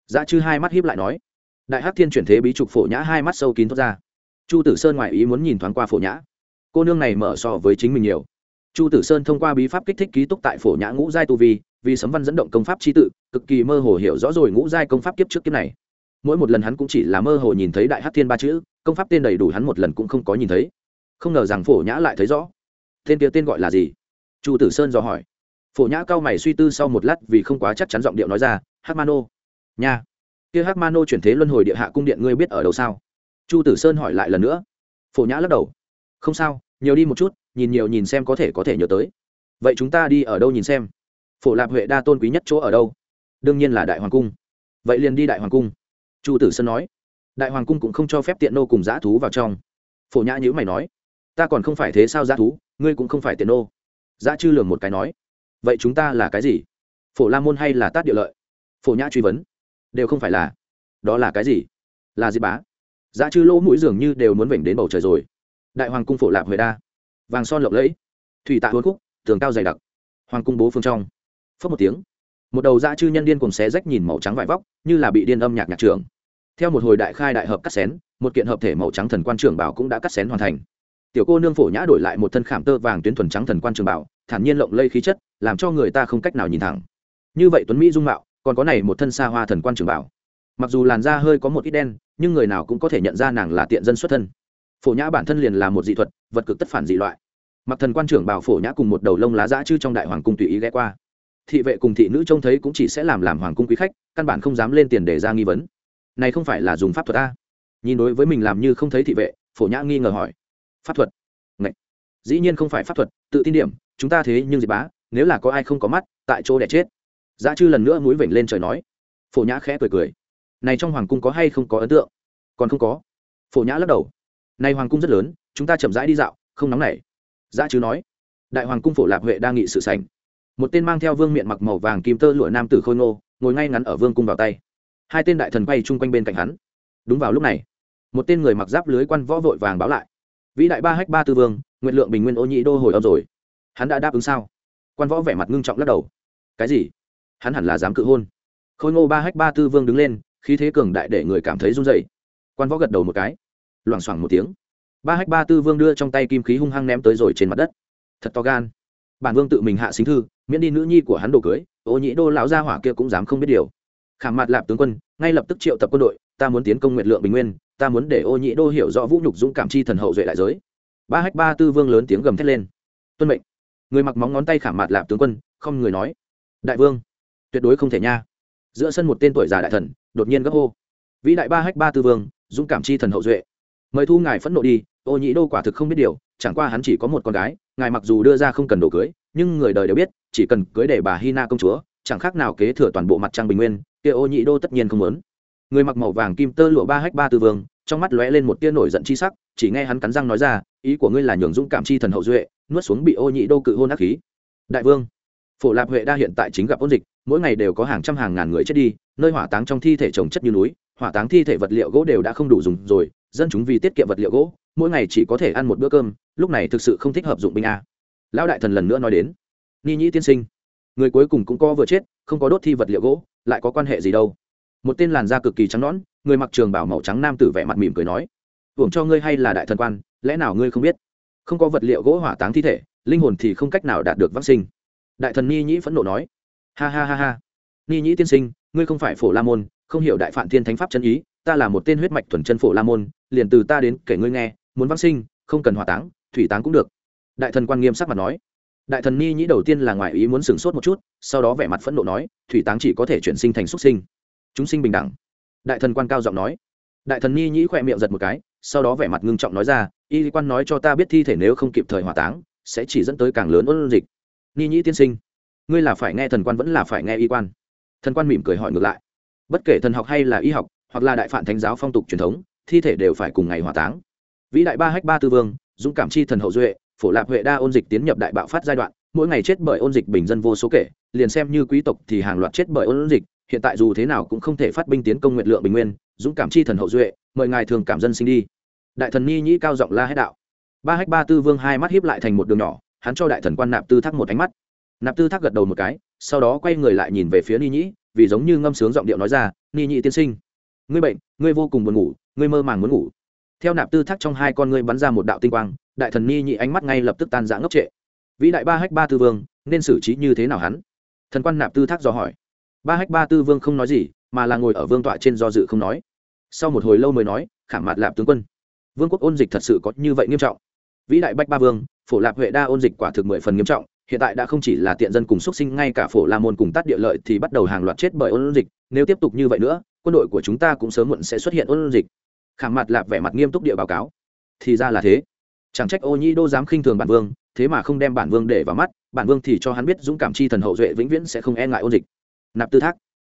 Dạ giá chư hai mắt hiếp lại nói. Đại hát thiên chuyển thế bí trục phổ nhã hai mắt sâu kín thoát ra. Chu tử sơn ngoại ý muốn nhìn thoáng qua phổ nhã. Cô nương này mở so với chính mình nhiều chu tử sơn thông qua bí pháp kích thích ký túc tại phổ nhã ngũ giai tu vi, vì sấm văn dẫn động công pháp chi tự, cực kỳ mơ hồ hiểu rõ rồi ngũ giai công pháp kiếp trước kiếp này. Mỗi một lần hắn cũng chỉ là mơ hồ nhìn thấy đại hát thiên ba chữ, công pháp tên đầy đủ hắn một lần cũng không có nhìn thấy. Không ngờ rằng phổ nhã lại thấy rõ. Tên kia tên gọi là gì? Chu tử sơn dò hỏi. Phổ nhã cao mày suy tư sau một lát vì không quá chắc chắn giọng điệu nói ra hát mano nha. Kia hát mano chuyển thế luân hồi địa hạ cung điện ngươi biết ở đâu sao? Chu tử sơn hỏi lại lần nữa. Phổ nhã lắc đầu. Không sao, nhiều đi một chút nhìn nhiều nhìn xem có thể có thể nhớ tới. Vậy chúng ta đi ở đâu nhìn xem? Phổ lạp huệ đa tôn quý nhất chỗ ở đâu? Đương nhiên là đại hoàng cung. Vậy liền đi đại hoàng cung. Chu tử sơn nói. Đại hoàng cung cũng không cho phép tiện nô cùng dã thú vào trong. Phổ nhã nhữ mày nói. Ta còn không phải thế sao dã thú? Ngươi cũng không phải tiện nô. Dã chư lường một cái nói. Vậy chúng ta là cái gì? Phổ la môn hay là tát địa lợi? Phổ nhã truy vấn. Đều không phải là. Đó là cái gì? Là gì bá. Dã chư lỗ mũi dường như đều muốn vểnh đến bầu trời rồi. Đại hoàng cung phổ lạp huệ đa vàng son lộng lẫy. Thủy tạ hôn khúc, tường cao dày đặc. Hoàng cung bố phương trong. Phớt một tiếng, một đầu dã chư nhân điên cùng xé rách nhìn màu trắng vải vóc, như là bị điên âm nhạc nhạc trưởng. Theo một hồi đại khai đại hợp cắt xén, một kiện hợp thể màu trắng thần quan trưởng bảo cũng đã cắt xén hoàn thành. Tiểu cô nương phổ nhã đổi lại một thân khảm tơ vàng tuyến thuần trắng thần quan trường bảo, thản nhiên lộng lây khí chất, làm cho người ta không cách nào nhìn thẳng. Như vậy tuấn mỹ dung mạo, còn có này một thân xa hoa thần quan trường bảo. Mặc dù làn da hơi có một ít đen, nhưng người nào cũng có thể nhận ra nàng là tiện dân xuất thân phổ nhã bản thân liền là một dị thuật, vật cực tất phản dị loại. Mặc thần quan trưởng bảo phổ nhã cùng một đầu lông lá dã chư trong đại hoàng cung tùy ý ghé qua. Thị vệ cùng thị nữ trông thấy cũng chỉ sẽ làm làm hoàng cung quý khách, căn bản không dám lên tiền để ra nghi vấn. Này không phải là dùng pháp thuật ta nhìn đối với mình làm như không thấy thị vệ, phổ nhã nghi ngờ hỏi. Pháp thuật? Ngậy. dĩ nhiên không phải pháp thuật, tự tin điểm, chúng ta thế nhưng diệt bá, nếu là có ai không có mắt, tại chỗ đẻ chết. Dã chư lần nữa mũi vểnh lên trời nói. Phổ nhã khẽ cười cười. Này trong hoàng cung có hay không có ấn tượng? Còn không có. Phổ nhã lắc đầu này hoàng cung rất lớn, chúng ta chậm rãi đi dạo, không nóng nảy. Dã chư nói. Đại hoàng cung phổ lạp huệ đang nghị sự sành một tên mang theo vương miện mặc màu vàng kim tơ lụa nam tử khôi ngô, ngồi ngay ngắn ở vương cung vào tay. Hai tên đại thần bay chung quanh bên cạnh hắn. Đúng vào lúc này, một tên người mặc giáp lưới quan võ vội vàng báo lại. Vĩ đại ba hách ba tư vương, nguyện lượng bình nguyên ô nhị đô hồi âm rồi. Hắn đã đáp ứng sao? Quan võ vẻ mặt ngưng trọng lắc đầu. Cái gì? Hắn hẳn là dám cự hôn. Khôi ngô ba hách ba tư vương đứng lên, khí thế cường đại để người cảm thấy run dậy quan võ gật đầu một cái loảng xoảng một tiếng. Ba hách ba tư vương đưa trong tay kim khí hung hăng ném tới rồi trên mặt đất. Thật to gan. Bản vương tự mình hạ xính thư, miễn đi nữ nhi của hắn đồ cưới, ô Nhĩ đô lão gia hỏa kia cũng dám không biết điều. Khảm mặt lạp tướng quân, ngay lập tức triệu tập quân đội, ta muốn tiến công nguyện lượng bình nguyên, ta muốn để ô Nhĩ đô hiểu rõ vũ nhục dũng cảm chi thần hậu duệ đại giới. Ba hách ba tư vương lớn tiếng gầm thét lên. Tuân mệnh. Người mặc móng ngón tay khảm mặt lạp tướng quân, không người nói. Đại vương. Tuyệt đối không thể nha. Giữa sân một tên tuổi già đại thần, đột nhiên gấp hô. Vĩ đại ba hách ba tư vương, dũng cảm chi thần hậu duệ mời thu ngài phẫn nộ đi, ô nhĩ đô quả thực không biết điều, chẳng qua hắn chỉ có một con gái, ngài mặc dù đưa ra không cần đồ cưới, nhưng người đời đều biết, chỉ cần cưới để bà hy na công chúa, chẳng khác nào kế thừa toàn bộ mặt trăng bình nguyên, kia ô nhĩ đô tất nhiên không muốn. Người mặc màu vàng kim tơ lụa ba hách ba tư vương, trong mắt lóe lên một tia nổi giận chi sắc, chỉ nghe hắn cắn răng nói ra, ý của ngươi là nhường dũng cảm chi thần hậu duệ, nuốt xuống bị ô nhĩ đô cự hôn ác khí. Đại vương, phổ lạp huệ đa hiện tại chính gặp ôn dịch, mỗi ngày đều có hàng trăm hàng ngàn người chết đi, nơi hỏa táng trong thi thể trồng chất như núi, hỏa táng thi thể vật liệu gỗ đều đã không đủ dùng rồi dân chúng vì tiết kiệm vật liệu gỗ, mỗi ngày chỉ có thể ăn một bữa cơm, lúc này thực sự không thích hợp dụng binh a. Lão đại thần lần nữa nói đến. Ni nhĩ tiên sinh, người cuối cùng cũng có vừa chết, không có đốt thi vật liệu gỗ, lại có quan hệ gì đâu? Một tên làn da cực kỳ trắng nõn, người mặc trường bảo màu trắng nam tử vẻ mặt mỉm cười nói, hưởng cho ngươi hay là đại thần quan, lẽ nào ngươi không biết? Không có vật liệu gỗ hỏa táng thi thể, linh hồn thì không cách nào đạt được vaccine đại thần ni nhĩ phẫn nộ nói, ha ha ha ha. Ni nhĩ tiên sinh, ngươi không phải phổ la môn, không hiểu đại phạm thiên thánh pháp chân ý, ta là một tên huyết mạch thuần chân phổ la môn liền từ ta đến kể ngươi nghe, muốn vãng sinh, không cần hỏa táng, thủy táng cũng được. Đại thần quan nghiêm sắc mặt nói. Đại thần ni nhĩ đầu tiên là ngoại ý muốn sửng sốt một chút, sau đó vẻ mặt phẫn nộ nói, thủy táng chỉ có thể chuyển sinh thành xuất sinh. Chúng sinh bình đẳng. Đại thần quan cao giọng nói. Đại thần ni nhĩ khỏe miệng giật một cái, sau đó vẻ mặt ngưng trọng nói ra, y quan nói cho ta biết thi thể nếu không kịp thời hỏa táng, sẽ chỉ dẫn tới càng lớn ôn dịch. Ni nhĩ tiên sinh, ngươi là phải nghe thần quan vẫn là phải nghe y quan? Thần quan mỉm cười hỏi ngược lại. Bất kể thần học hay là y học, hoặc là đại phản thánh giáo phong tục truyền thống thi thể đều phải cùng ngày hỏa táng. Vĩ đại ba hách ba tư vương, dũng cảm chi thần hậu duệ, phổ lạp huệ đa ôn dịch tiến nhập đại bạo phát giai đoạn, mỗi ngày chết bởi ôn dịch bình dân vô số kể, liền xem như quý tộc thì hàng loạt chết bởi ôn dịch, hiện tại dù thế nào cũng không thể phát binh tiến công nguyện lượng bình nguyên, dũng cảm chi thần hậu duệ, mời ngài thường cảm dân sinh đi. Đại thần ni nhĩ cao giọng la hét đạo. Ba hách ba tư vương hai mắt hiếp lại thành một đường nhỏ, hắn cho đại thần quan nạp tư thác một ánh mắt. Nạp tư thác gật đầu một cái, sau đó quay người lại nhìn về phía ni nhĩ, vì giống như ngâm sướng giọng điệu nói ra, ni nhĩ tiên sinh ngươi bệnh, ngươi vô cùng buồn ngủ, ngươi mơ màng muốn ngủ. Theo nạp tư thác trong hai con ngươi bắn ra một đạo tinh quang, đại thần ni nhị ánh mắt ngay lập tức tan rã ngốc trệ. Vĩ đại ba hách ba tư vương, nên xử trí như thế nào hắn? Thần quan nạp tư thác do hỏi. Ba hách ba tư vương không nói gì, mà là ngồi ở vương tọa trên do dự không nói. Sau một hồi lâu mới nói, khảm mặt lạp tướng quân. Vương quốc ôn dịch thật sự có như vậy nghiêm trọng. Vĩ đại bách ba vương, phổ lạp huệ đa ôn dịch quả thực mười phần nghiêm trọng, hiện tại đã không chỉ là tiện dân cùng xuất sinh, ngay cả phổ la môn cùng tắt địa lợi thì bắt đầu hàng loạt chết bởi ôn dịch, nếu tiếp tục như vậy nữa quân đội của chúng ta cũng sớm muộn sẽ xuất hiện ôn dịch. Khảm mặt lạp vẻ mặt nghiêm túc địa báo cáo. Thì ra là thế. Chẳng trách ô nhi đô dám khinh thường bản vương, thế mà không đem bản vương để vào mắt, bản vương thì cho hắn biết dũng cảm chi thần hậu duệ vĩnh viễn sẽ không e ngại ôn dịch. Nạp tư thác.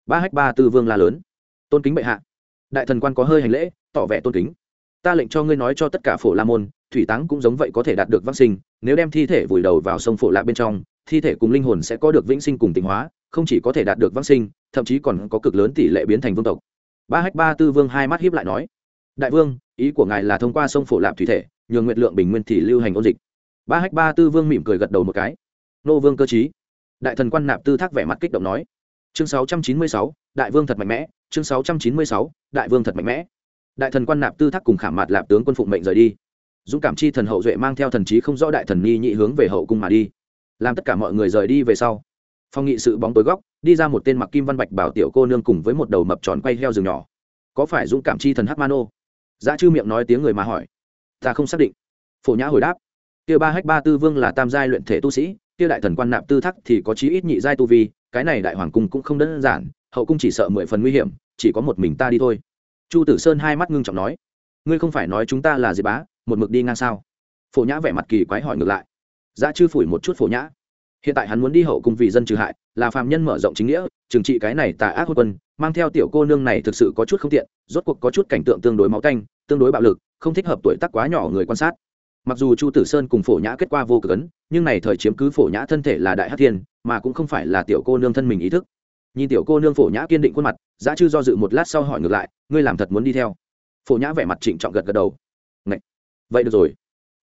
Ba hách ba tư vương la lớn. Tôn kính bệ hạ. Đại thần quan có hơi hành lễ, tỏ vẻ tôn kính. Ta lệnh cho ngươi nói cho tất cả phổ la môn, thủy táng cũng giống vậy có thể đạt được vaccine nếu đem thi thể vùi đầu vào sông phổ lạc bên trong, thi thể cùng linh hồn sẽ có được vĩnh sinh cùng tịnh hóa, không chỉ có thể đạt được vaccine thậm chí còn có cực lớn tỷ lệ biến thành vương tộc. Ba hách ba tư vương hai mắt hiếp lại nói đại vương ý của ngài là thông qua sông phổ lạp thủy thể nhường nguyện lượng bình nguyên thì lưu hành ôn dịch. Ba hách ba tư vương mỉm cười gật đầu một cái. Nô vương cơ chí đại thần quan nạp tư thác vẻ mặt kích động nói. Chương 696, đại vương thật mạnh mẽ chương 696, đại vương thật mạnh mẽ. Đại thần quan nạp tư thác cùng khảm mặt lạp tướng quân phụng mệnh rời đi. Dũng cảm chi thần hậu duệ mang theo thần trí không rõ đại thần nhi nhị hướng về hậu cung mà đi. Làm tất cả mọi người rời đi về sau phong nghị sự bóng tối góc đi ra một tên mặc kim văn bạch bảo tiểu cô nương cùng với một đầu mập tròn quay heo rừng nhỏ. Có phải dũng cảm chi thần hắc mano? Giá chư miệng nói tiếng người mà hỏi. Ta không xác định. Phổ nhã hồi đáp. Kia ba hách ba tư vương là tam giai luyện thể tu sĩ, kia đại thần quan nạp tư thắc thì có chí ít nhị giai tu vi, cái này đại hoàng cung cũng không đơn giản, hậu cung chỉ sợ mười phần nguy hiểm, chỉ có một mình ta đi thôi. Chu tử sơn hai mắt ngưng trọng nói. Ngươi không phải nói chúng ta là gì bá, một mực đi ngang sao? Phổ nhã vẻ mặt kỳ quái hỏi ngược lại. Giá chư phủi một chút phổ nhã hiện tại hắn muốn đi hậu cung vì dân trừ hại, là phàm nhân mở rộng chính nghĩa, trừng trị cái này tà ác hôn quân, mang theo tiểu cô nương này thực sự có chút không tiện, rốt cuộc có chút cảnh tượng tương đối máu canh, tương đối bạo lực, không thích hợp tuổi tác quá nhỏ người quan sát. Mặc dù chu tử sơn cùng phổ nhã kết quả vô cực ấn, nhưng này thời chiếm cứ phổ nhã thân thể là đại hát thiên, mà cũng không phải là tiểu cô nương thân mình ý thức. Nhìn tiểu cô nương phổ nhã kiên định khuôn mặt, giá chư do dự một lát sau hỏi ngược lại, ngươi làm thật muốn đi theo? Phổ nhã vẻ mặt trịnh trọng gật gật đầu. Ngậy! vậy được rồi.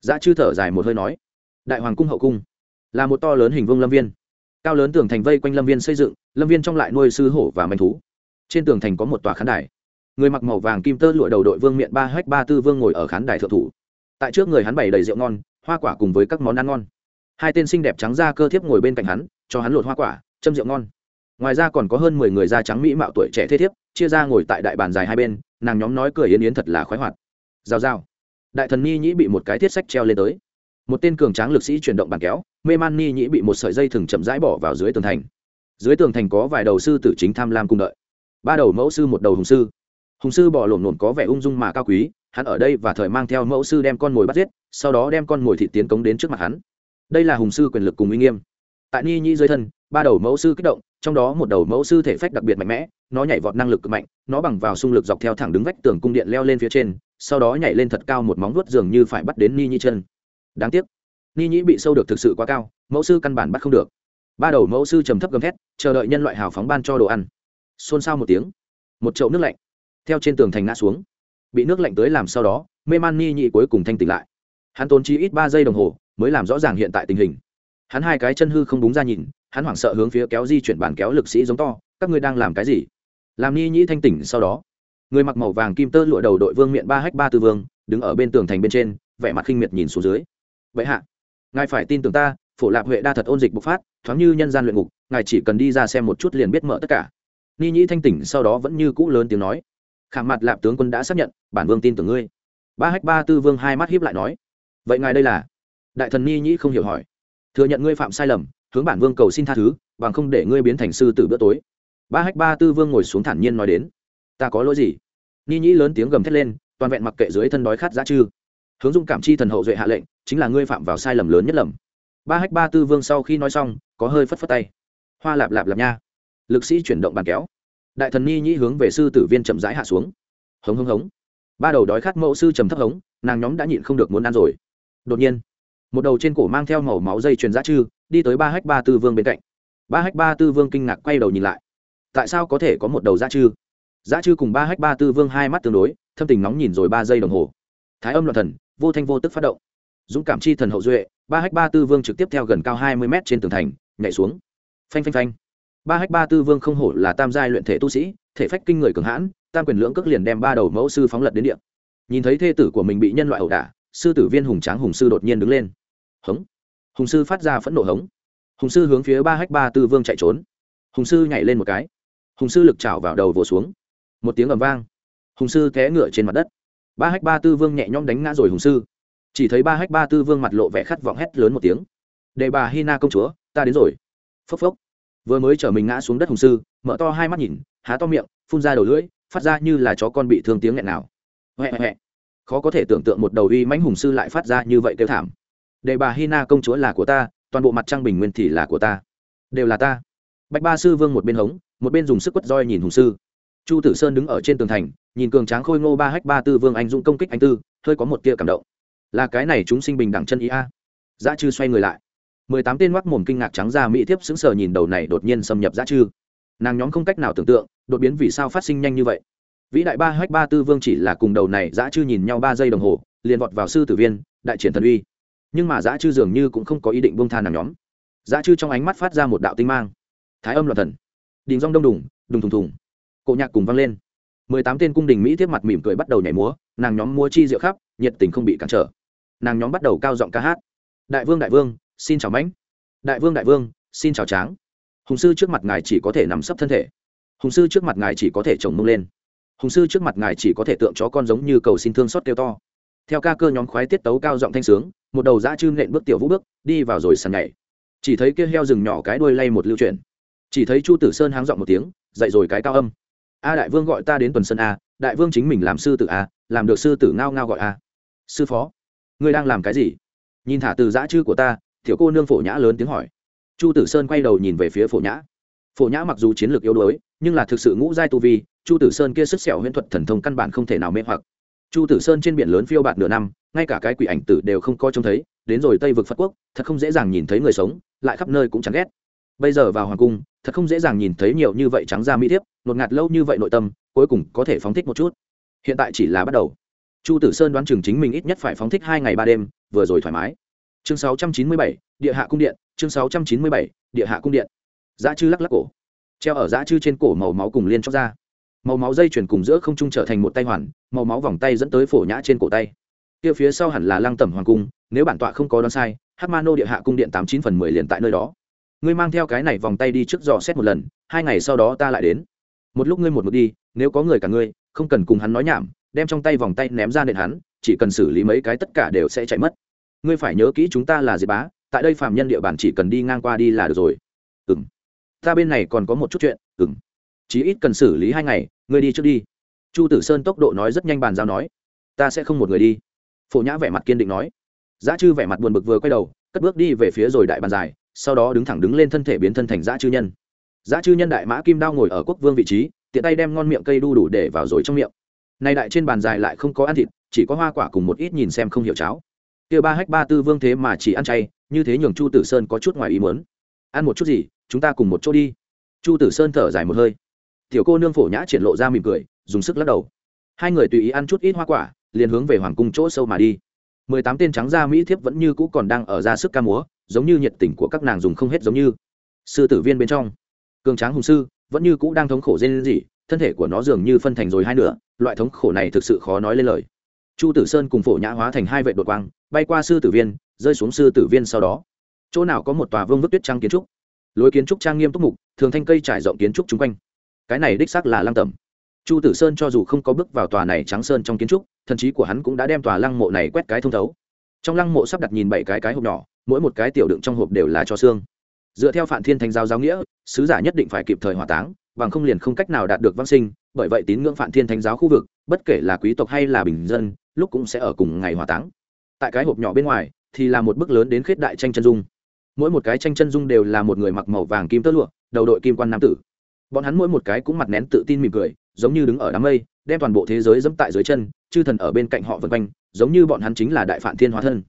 Giá chư thở dài một hơi nói. Đại hoàng cung hậu cung là một to lớn hình vương lâm viên. Cao lớn tường thành vây quanh lâm viên xây dựng, lâm viên trong lại nuôi sư hổ và manh thú. Trên tường thành có một tòa khán đài. Người mặc màu vàng kim tơ lụa đầu đội vương miện ba hách ba tư vương ngồi ở khán đài thượng thủ. Tại trước người hắn bày đầy rượu ngon, hoa quả cùng với các món ăn ngon. Hai tên xinh đẹp trắng da cơ thiếp ngồi bên cạnh hắn, cho hắn lột hoa quả, châm rượu ngon. Ngoài ra còn có hơn mười người da trắng mỹ mạo tuổi trẻ thế thiếp, chia ra ngồi tại đại bàn dài hai bên, nàng nhóm nói cười yến yến thật là khoái hoạt. Giao giao đại thần ni nhĩ bị một cái thiết sách treo lên tới một tên cường tráng lực sĩ chuyển động bàn kéo, mê man ni nhĩ bị một sợi dây thừng chậm rãi bỏ vào dưới tường thành. Dưới tường thành có vài đầu sư tử chính tham lam cùng đợi. Ba đầu mẫu sư, một đầu hùng sư. Hùng sư bỏ lổm lổm có vẻ ung dung mà cao quý, hắn ở đây và thời mang theo mẫu sư đem con mồi bắt giết, sau đó đem con mồi thị tiến cống đến trước mặt hắn. Đây là hùng sư quyền lực cùng uy nghiêm. Tại ni nhĩ dưới thân, ba đầu mẫu sư kích động, trong đó một đầu mẫu sư thể phách đặc biệt mạnh mẽ, nó nhảy vọt năng lực cực mạnh, nó bằng vào xung lực dọc theo thẳng đứng vách tường cung điện leo lên phía trên, sau đó nhảy lên thật cao một móng vuốt dường như phải bắt đến ni nhĩ chân đáng tiếc, ni nhĩ bị sâu được thực sự quá cao, mẫu sư căn bản bắt không được. Ba đầu mẫu sư trầm thấp gầm thét, chờ đợi nhân loại hào phóng ban cho đồ ăn. Xôn xao một tiếng, một chậu nước lạnh theo trên tường thành ngã xuống. Bị nước lạnh tới làm sau đó, mê man ni nhị cuối cùng thanh tỉnh lại. Hắn tốn chi ít ba giây đồng hồ mới làm rõ ràng hiện tại tình hình. Hắn hai cái chân hư không búng ra nhìn, hắn hoảng sợ hướng phía kéo di chuyển bàn kéo lực sĩ giống to, các ngươi đang làm cái gì? Làm ni nhĩ thanh tỉnh sau đó, người mặc màu vàng kim tơ lụa đầu đội vương miệng ba hách ba tư vương, đứng ở bên tường thành bên trên, vẻ mặt khinh miệt nhìn xuống dưới bệ hạ. Ngài phải tin tưởng ta, phổ lạp huệ đa thật ôn dịch bộc phát, thoáng như nhân gian luyện ngục, ngài chỉ cần đi ra xem một chút liền biết mở tất cả. Ni nhĩ thanh tỉnh sau đó vẫn như cũ lớn tiếng nói. Khảm mặt lạp tướng quân đã xác nhận, bản vương tin tưởng ngươi. Ba hách ba tư vương hai mắt hiếp lại nói. Vậy ngài đây là? Đại thần ni nhĩ không hiểu hỏi. Thừa nhận ngươi phạm sai lầm, hướng bản vương cầu xin tha thứ, bằng không để ngươi biến thành sư tử bữa tối. Ba hách ba tư vương ngồi xuống thản nhiên nói đến. Ta có lỗi gì? Ni nhĩ lớn tiếng gầm thét lên, toàn vẹn mặc kệ dưới thân đói khát giá chư hướng dung cảm chi thần hậu duệ hạ lệnh, chính là ngươi phạm vào sai lầm lớn nhất lầm. Ba hách ba tư vương sau khi nói xong, có hơi phất phất tay. Hoa lạp lạp lạp nha. Lực sĩ chuyển động bàn kéo. Đại thần ni nhĩ hướng về sư tử viên chậm rãi hạ xuống. Hống hống hống. Ba đầu đói khát mẫu sư trầm thấp hống, nàng nhóm đã nhịn không được muốn ăn rồi. Đột nhiên, một đầu trên cổ mang theo màu máu dây truyền giá chư đi tới ba hách ba tư vương bên cạnh. Ba hách ba tư vương kinh ngạc quay đầu nhìn lại. Tại sao có thể có một đầu giá chư giá chư cùng ba hách ba tư vương hai mắt tương đối, thâm tình nóng nhìn rồi ba giây đồng hồ. Thái âm loạn thần vô thanh vô tức phát động. Dũng cảm chi thần hậu duệ, ba hách ba tư vương trực tiếp theo gần cao hai mươi m trên tường thành, nhảy xuống. Phanh phanh phanh. Ba hách ba tư vương không hổ là tam giai luyện thể tu sĩ, thể phách kinh người cường hãn, tam quyền lưỡng cước liền đem ba đầu mẫu sư phóng lật đến điện nhìn thấy thê tử của mình bị nhân loại ẩu đả, sư tử viên hùng tráng hùng sư đột nhiên đứng lên. Hống. Hùng sư phát ra phẫn nộ hống. Hùng sư hướng phía ba hách ba tư vương chạy trốn. Hùng sư nhảy lên một cái. Hùng sư lực chảo vào đầu vỗ xuống. Một tiếng ầm vang. Hùng sư té ngựa trên mặt đất ba hách ba tư vương nhẹ nhõm đánh ngã rồi hùng sư. Chỉ thấy ba hách ba tư vương mặt lộ vẻ khát vọng hét lớn một tiếng. Đề bà hina công chúa, ta đến rồi. Phốc phốc. Vừa mới chở mình ngã xuống đất hùng sư, mở to hai mắt nhìn, há to miệng, phun ra đầu lưỡi, phát ra như là chó con bị thương tiếng nghẹn nào. Huệ huệ khó có thể tưởng tượng một đầu uy mãnh hùng sư lại phát ra như vậy kêu thảm. Đề bà hina công chúa là của ta, toàn bộ mặt trăng bình nguyên thì là của ta. Đều là ta. Bạch ba sư vương một bên hống, một bên dùng sức quất roi nhìn hùng sư. Chu tử sơn đứng ở trên tường thành nhìn cường tráng khôi ngô ba hách ba tư vương anh dũng công kích anh tư, hơi có một tia cảm động. Là cái này chúng sinh bình đẳng chân ý a. Dã chư xoay người lại. Mười tám tên mắc mồm kinh ngạc trắng ra mỹ thiếp sững sờ nhìn đầu này đột nhiên xâm nhập dã chư nàng nhóm không cách nào tưởng tượng, đột biến vì sao phát sinh nhanh như vậy. Vĩ đại ba hách ba tư vương chỉ là cùng đầu này dã chư nhìn nhau ba giây đồng hồ, liền vọt vào sư tử viên, đại triển thần uy. Nhưng mà dã chư dường như cũng không có ý định buông tha nàng nhóm. Dã chư trong ánh mắt phát ra một đạo tinh mang. Thái âm loạn thần. Đình rong đông đùng đùng thùng thùng. Cổ nhạc cùng vang lên mười tám tên cung đình mỹ tiếp mặt mỉm cười bắt đầu nhảy múa, nàng nhóm múa chi diệu khắp, nhiệt tình không bị cản trở. Nàng nhóm bắt đầu cao giọng ca hát. Đại vương đại vương, xin chào mãnh. Đại vương đại vương, xin chào tráng. Hùng sư trước mặt ngài chỉ có thể nằm sấp thân thể. Hùng sư trước mặt ngài chỉ có thể trồng mông lên. Hùng sư trước mặt ngài chỉ có thể tượng chó con giống như cầu xin thương xót kêu to. Theo ca cơ nhóm khoái tiết tấu cao giọng thanh sướng, một đầu dã chư nện bước tiểu vũ bước, đi vào rồi sàn nhảy. Chỉ thấy kia heo rừng nhỏ cái đuôi lay một lưu chuyển. Chỉ thấy chu tử sơn háng giọng một tiếng, dậy rồi cái cao âm a đại vương gọi ta đến tuần sân a, đại vương chính mình làm sư tử a, làm được sư tử ngao ngao gọi a. Sư phó, ngươi đang làm cái gì? Nhìn thả từ giã chư của ta thiểu cô nương phổ nhã lớn tiếng hỏi. Chu tử sơn quay đầu nhìn về phía phổ nhã. Phổ nhã mặc dù chiến lược yếu đuối, nhưng là thực sự ngũ giai tu vi, chu tử sơn kia sức sẹo huyễn thuật thần thông căn bản không thể nào mê hoặc. Chu tử sơn trên biển lớn phiêu bạt nửa năm, ngay cả cái quỷ ảnh tử đều không coi trông thấy, đến rồi tây vực phật quốc, thật không dễ dàng nhìn thấy người sống, lại khắp nơi cũng chẳng ghét bây giờ vào hoàng cung thật không dễ dàng nhìn thấy nhiều như vậy trắng ra mỹ thiếp ngột ngạt lâu như vậy nội tâm cuối cùng có thể phóng thích một chút. Hiện tại chỉ là bắt đầu. Chu tử sơn đoán chừng chính mình ít nhất phải phóng thích hai ngày ba đêm vừa rồi thoải mái. Chương 697, địa hạ cung điện chương 697, địa hạ cung điện. Dã chư lắc lắc cổ. Treo ở dã chư trên cổ màu máu cùng liên chóc ra. Màu máu dây chuyển cùng giữa không trung trở thành một tay hoàn màu máu vòng tay dẫn tới phổ nhã trên cổ tay. Kia phía sau hẳn là lăng tẩm hoàng cung nếu bản tọa không có đoán sai hát ma nô địa hạ cung điện tám chín phần mười liền tại nơi đó ngươi mang theo cái này vòng tay đi trước dò xét một lần, hai ngày sau đó ta lại đến. Một lúc ngươi một mực đi, nếu có người cả ngươi, không cần cùng hắn nói nhảm, đem trong tay vòng tay ném ra nền hắn, chỉ cần xử lý mấy cái tất cả đều sẽ chạy mất. Ngươi phải nhớ kỹ chúng ta là diệt bá, tại đây phạm nhân địa bàn chỉ cần đi ngang qua đi là được rồi. Ừng ta bên này còn có một chút chuyện ừng chí ít cần xử lý hai ngày, ngươi đi trước đi. Chu tử sơn tốc độ nói rất nhanh bàn giao nói. Ta sẽ không một người đi. Phổ nhã vẻ mặt kiên định nói. Giá chư vẻ mặt buồn bực vừa quay đầu, cất bước đi về phía rồi đại bàn dài sau đó đứng thẳng đứng lên thân thể biến thân thành dã chư nhân. Dã chư nhân đại mã kim đao ngồi ở quốc vương vị trí, tiện tay đem ngon miệng cây đu đủ để vào rồi trong miệng. Nay đại trên bàn dài lại không có ăn thịt, chỉ có hoa quả cùng một ít nhìn xem không hiểu cháo. Kia ba hách ba tư vương thế mà chỉ ăn chay, như thế nhường chu tử sơn có chút ngoài ý muốn. Ăn một chút gì, chúng ta cùng một chỗ đi. Chu tử sơn thở dài một hơi. Tiểu cô nương phổ nhã triển lộ ra mỉm cười, dùng sức lắc đầu. Hai người tùy ý ăn chút ít hoa quả, liền hướng về hoàng cung chỗ sâu mà đi. Mười tám tên trắng da mỹ thiếp vẫn như cũ còn đang ở ra sức ca múa giống như nhiệt tình của các nàng dùng không hết giống như. Sư tử viên bên trong, cường tráng hùng sư vẫn như cũ đang thống khổ dên gì thân thể của nó dường như phân thành rồi hai nửa, loại thống khổ này thực sự khó nói lên lời. Chu tử sơn cùng phổ nhã hóa thành hai vệ đột quang, bay qua sư tử viên, rơi xuống sư tử viên sau đó. Chỗ nào có một tòa vương vức tuyết trang kiến trúc? Lối kiến trúc trang nghiêm túc mục, thường thanh cây trải rộng kiến trúc chung quanh. Cái này đích xác là lăng tẩm. Chu tử sơn cho dù không có bước vào tòa này trắng sơn trong kiến trúc, thần trí của hắn cũng đã đem tòa lăng mộ này quét cái thông thấu. Trong lăng mộ sắp đặt nhìn bảy cái cái hộp nhỏ mỗi một cái tiểu đựng trong hộp đều là cho xương. Dựa theo phản thiên thanh giáo giáo nghĩa, sứ giả nhất định phải kịp thời hỏa táng, bằng không liền không cách nào đạt được văn sinh, bởi vậy tín ngưỡng phản thiên thánh giáo khu vực, bất kể là quý tộc hay là bình dân, lúc cũng sẽ ở cùng ngày hỏa táng. Tại cái hộp nhỏ bên ngoài, thì là một bức lớn đến khuyết đại tranh chân dung. Mỗi một cái tranh chân dung đều là một người mặc màu vàng kim tơ lụa, đầu đội kim quan nam tử. Bọn hắn mỗi một cái cũng mặt nén tự tin mỉm cười, giống như đứng ở đám mây, đem toàn bộ thế giới dẫm tại dưới chân, chư thần ở bên cạnh họ vân quanh, giống như bọn hắn chính là đại phản thiên hóa thân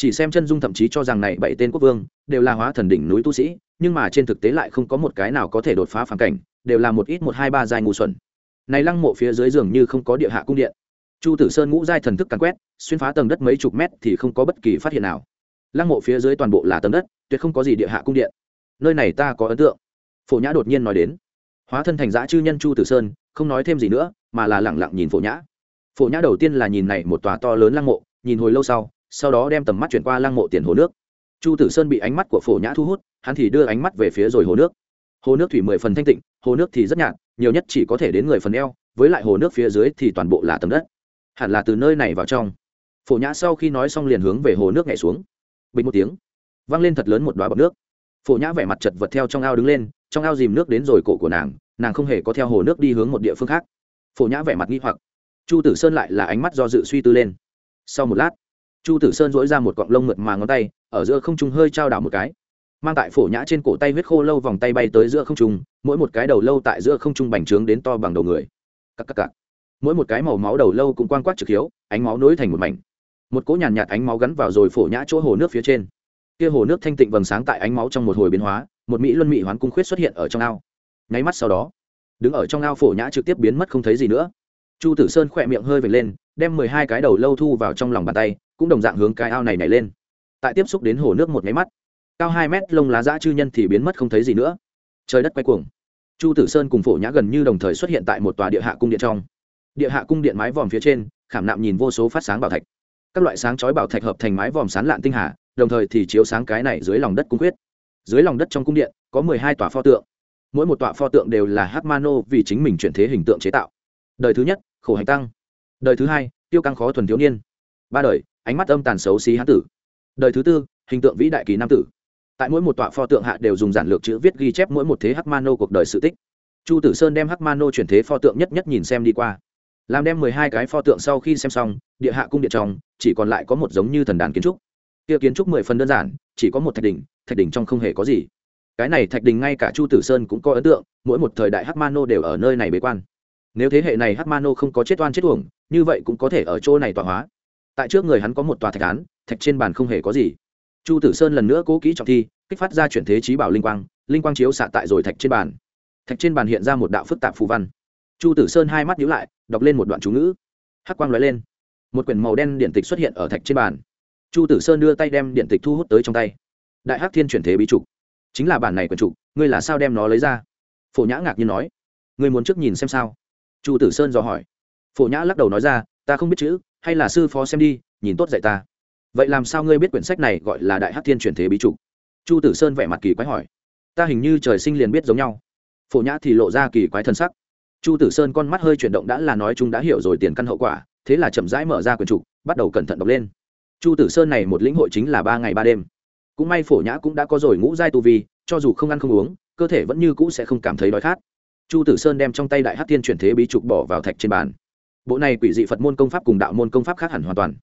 chỉ xem chân dung thậm chí cho rằng này bảy tên quốc vương đều là hóa thần đỉnh núi tu sĩ, nhưng mà trên thực tế lại không có một cái nào có thể đột phá phản cảnh, đều là một ít một hai ba dài ngu xuẩn. Này lăng mộ phía dưới giường như không có địa hạ cung điện. Chu tử sơn ngũ giai thần thức càn quét, xuyên phá tầng đất mấy chục mét thì không có bất kỳ phát hiện nào. Lăng mộ phía dưới toàn bộ là tầng đất, tuyệt không có gì địa hạ cung điện. Nơi này ta có ấn tượng. Phổ nhã đột nhiên nói đến. Hóa thân thành giã chư nhân chu tử sơn, không nói thêm gì nữa, mà là lẳng lặng nhìn phổ nhã. Phổ nhã đầu tiên là nhìn này một tòa to lớn lăng mộ, nhìn hồi lâu sau sau đó đem tầm mắt chuyển qua lăng mộ tiền hồ nước. Chu tử sơn bị ánh mắt của phổ nhã thu hút, hắn thì đưa ánh mắt về phía rồi hồ nước. Hồ nước thủy mười phần thanh tịnh, hồ nước thì rất nhạt, nhiều nhất chỉ có thể đến người phần eo, với lại hồ nước phía dưới thì toàn bộ là tầng đất. Hẳn là từ nơi này vào trong. Phổ nhã sau khi nói xong liền hướng về hồ nước nhảy xuống. Bình một tiếng văng lên thật lớn một đoá bọc nước. Phổ nhã vẻ mặt chật vật theo trong ao đứng lên, trong ao dìm nước đến rồi cổ của nàng nàng không hề có theo hồ nước đi hướng một địa phương khác. Phổ nhã vẻ mặt nghi hoặc. Chu tử sơn lại là ánh mắt do dự suy tư lên. Sau một lát chu tử sơn dỗi ra một cọng lông mượt mà ngón tay ở giữa không trung hơi trao đảo một cái. Mang tại phổ nhã trên cổ tay huyết khô lâu vòng tay bay tới giữa không trung mỗi một cái đầu lâu tại giữa không trung bành trướng đến to bằng đầu người. Cắc cắc cắc. mỗi một cái màu máu đầu lâu cũng quang quát trực hiếu ánh máu nối thành một mảnh. Một cỗ nhàn nhạt, nhạt ánh máu gắn vào rồi phổ nhã chỗ hồ nước phía trên. Kia hồ nước thanh tịnh vầng sáng tại ánh máu trong một hồi biến hóa một mỹ luân mỹ hoán cung khuyết xuất hiện ở trong ao. Nháy mắt sau đó đứng ở trong ao phổ nhã trực tiếp biến mất không thấy gì nữa. Chu tử sơn khỏe miệng hơi vệt lên đem mười hai cái đầu lâu thu vào trong lòng bàn tay cũng đồng dạng hướng cái ao này nhảy lên. Tại tiếp xúc đến hồ nước một nháy mắt, cao hai mét lông lá dã chư nhân thì biến mất không thấy gì nữa. Trời đất quay cuồng. Chu tử sơn cùng phổ nhã gần như đồng thời xuất hiện tại một tòa địa hạ cung điện trong. Địa hạ cung điện mái vòm phía trên, khảm nạm nhìn vô số phát sáng bảo thạch. Các loại sáng chói bảo thạch hợp thành mái vòm sán lạn tinh hà, đồng thời thì chiếu sáng cái này dưới lòng đất cung quyết. Dưới lòng đất trong cung điện, có mười hai tòa pho tượng. Mỗi một tòa pho tượng đều là hát mano vì chính mình chuyển thế hình tượng chế tạo. Đời thứ nhất, khổ hành tăng. Đời thứ hai, tiêu căng khó thuần thiếu niên. Ba đời ánh mắt âm tàn xấu xí hán tử. Đời thứ tư, hình tượng vĩ đại kỳ nam tử. Tại mỗi một tọa pho tượng hạ đều dùng giản lược chữ viết ghi chép mỗi một thế hắc mano cuộc đời sự tích. Chu tử sơn đem hắc mano chuyển thế pho tượng nhất nhất nhìn xem đi qua. Làm đem mười hai cái pho tượng sau khi xem xong, địa hạ cung điện trong, chỉ còn lại có một giống như thần đàn kiến trúc. Kia kiến trúc mười phần đơn giản, chỉ có một thạch đỉnh thạch đỉnh trong không hề có gì. Cái này thạch đình ngay cả chu tử sơn cũng có ấn tượng, mỗi một thời đại hắc mano đều ở nơi này bế quan. Nếu thế hệ này hắc mano không có chết oan chết uổng, như vậy cũng có thể ở chỗ này tọa hóa tại trước người hắn có một tòa thạch án, thạch trên bàn không hề có gì. Chu tử sơn lần nữa cố kỹ trọng thi, kích phát ra chuyển thế trí bảo linh quang linh quang chiếu xạ tại rồi thạch trên bàn. Thạch trên bàn hiện ra một đạo phức tạp phù văn. Chu tử sơn hai mắt nhíu lại, đọc lên một đoạn chú ngữ. Hắc quang lóe lên. Một quyển màu đen điện tịch xuất hiện ở thạch trên bàn. Chu tử sơn đưa tay đem điện tịch thu hút tới trong tay. Đại hắc thiên chuyển thế bí trục chính là bản này quyển trục ngươi là sao đem nó lấy ra? Phổ nhã ngạc nhiên nói. Ngươi muốn trước nhìn xem sao? Chu tử sơn dò hỏi. Phổ nhã lắc đầu nói ra, ta không biết chữ hay là sư phó xem đi, nhìn tốt dạy ta. Vậy làm sao ngươi biết quyển sách này gọi là đại hát thiên chuyển thế bí trục chu tử sơn vẻ mặt kỳ quái hỏi. Ta hình như trời sinh liền biết giống nhau. Phổ nhã thì lộ ra kỳ quái thân sắc. Chu tử sơn con mắt hơi chuyển động đã là nói chúng đã hiểu rồi tiền căn hậu quả, thế là chậm rãi mở ra quyển trục, bắt đầu cẩn thận đọc lên. Chu tử sơn này một lĩnh hội chính là ba ngày ba đêm. Cũng may phổ nhã cũng đã có rồi ngũ giai tu vi, cho dù không ăn không uống, cơ thể vẫn như cũ sẽ không cảm thấy đói khát. Chu tử sơn đem trong tay đại hát tiên chuyển thế bí trục bỏ vào thạch trên bàn bộ này quỷ dị phật môn công pháp cùng đạo môn công pháp khác hẳn hoàn toàn.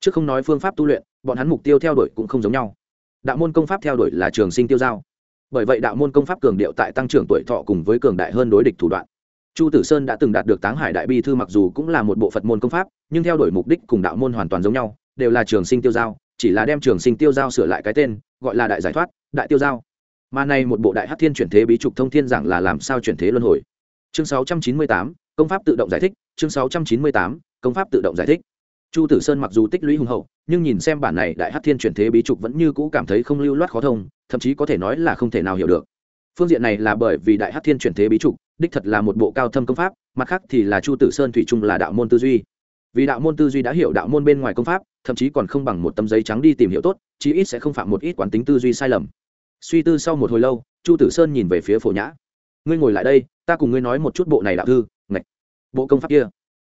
Chứ không nói phương pháp tu luyện bọn hắn mục tiêu theo đuổi cũng không giống nhau. Đạo môn công pháp theo đuổi là trường sinh tiêu giao. Bởi vậy đạo môn công pháp cường điệu tại tăng trưởng tuổi thọ cùng với cường đại hơn đối địch thủ đoạn. Chu tử sơn đã từng đạt được táng hải đại bi thư mặc dù cũng là một bộ phật môn công pháp nhưng theo đuổi mục đích cùng đạo môn hoàn toàn giống nhau đều là trường sinh tiêu giao chỉ là đem trường sinh tiêu giao sửa lại cái tên gọi là đại giải thoát đại tiêu giao. Mà này một bộ đại hát thiên chuyển thế bí trục thông thiên giảng là làm sao chuyển thế luân hồi. Chương 698, công pháp tự động giải thích chương 698, công pháp tự động giải thích. Chu tử sơn mặc dù tích lũy hùng hậu nhưng nhìn xem bản này đại hát thiên chuyển thế bí trục vẫn như cũ cảm thấy không lưu loát khó thông thậm chí có thể nói là không thể nào hiểu được. Phương diện này là bởi vì đại hát thiên chuyển thế bí trục đích thật là một bộ cao thâm công pháp mặt khác thì là chu tử sơn thủy chung là đạo môn tư duy. Vì đạo môn tư duy đã hiểu đạo môn bên ngoài công pháp thậm chí còn không bằng một tấm giấy trắng đi tìm hiểu tốt chí ít sẽ không phạm một ít quán tính tư duy sai lầm. Suy tư sau một hồi lâu chu tử sơn nhìn về phía phổ nhã. Ngươi ngồi lại đây ta cùng ngươi nói một chút bộ này đạo thư bộ công pháp kia.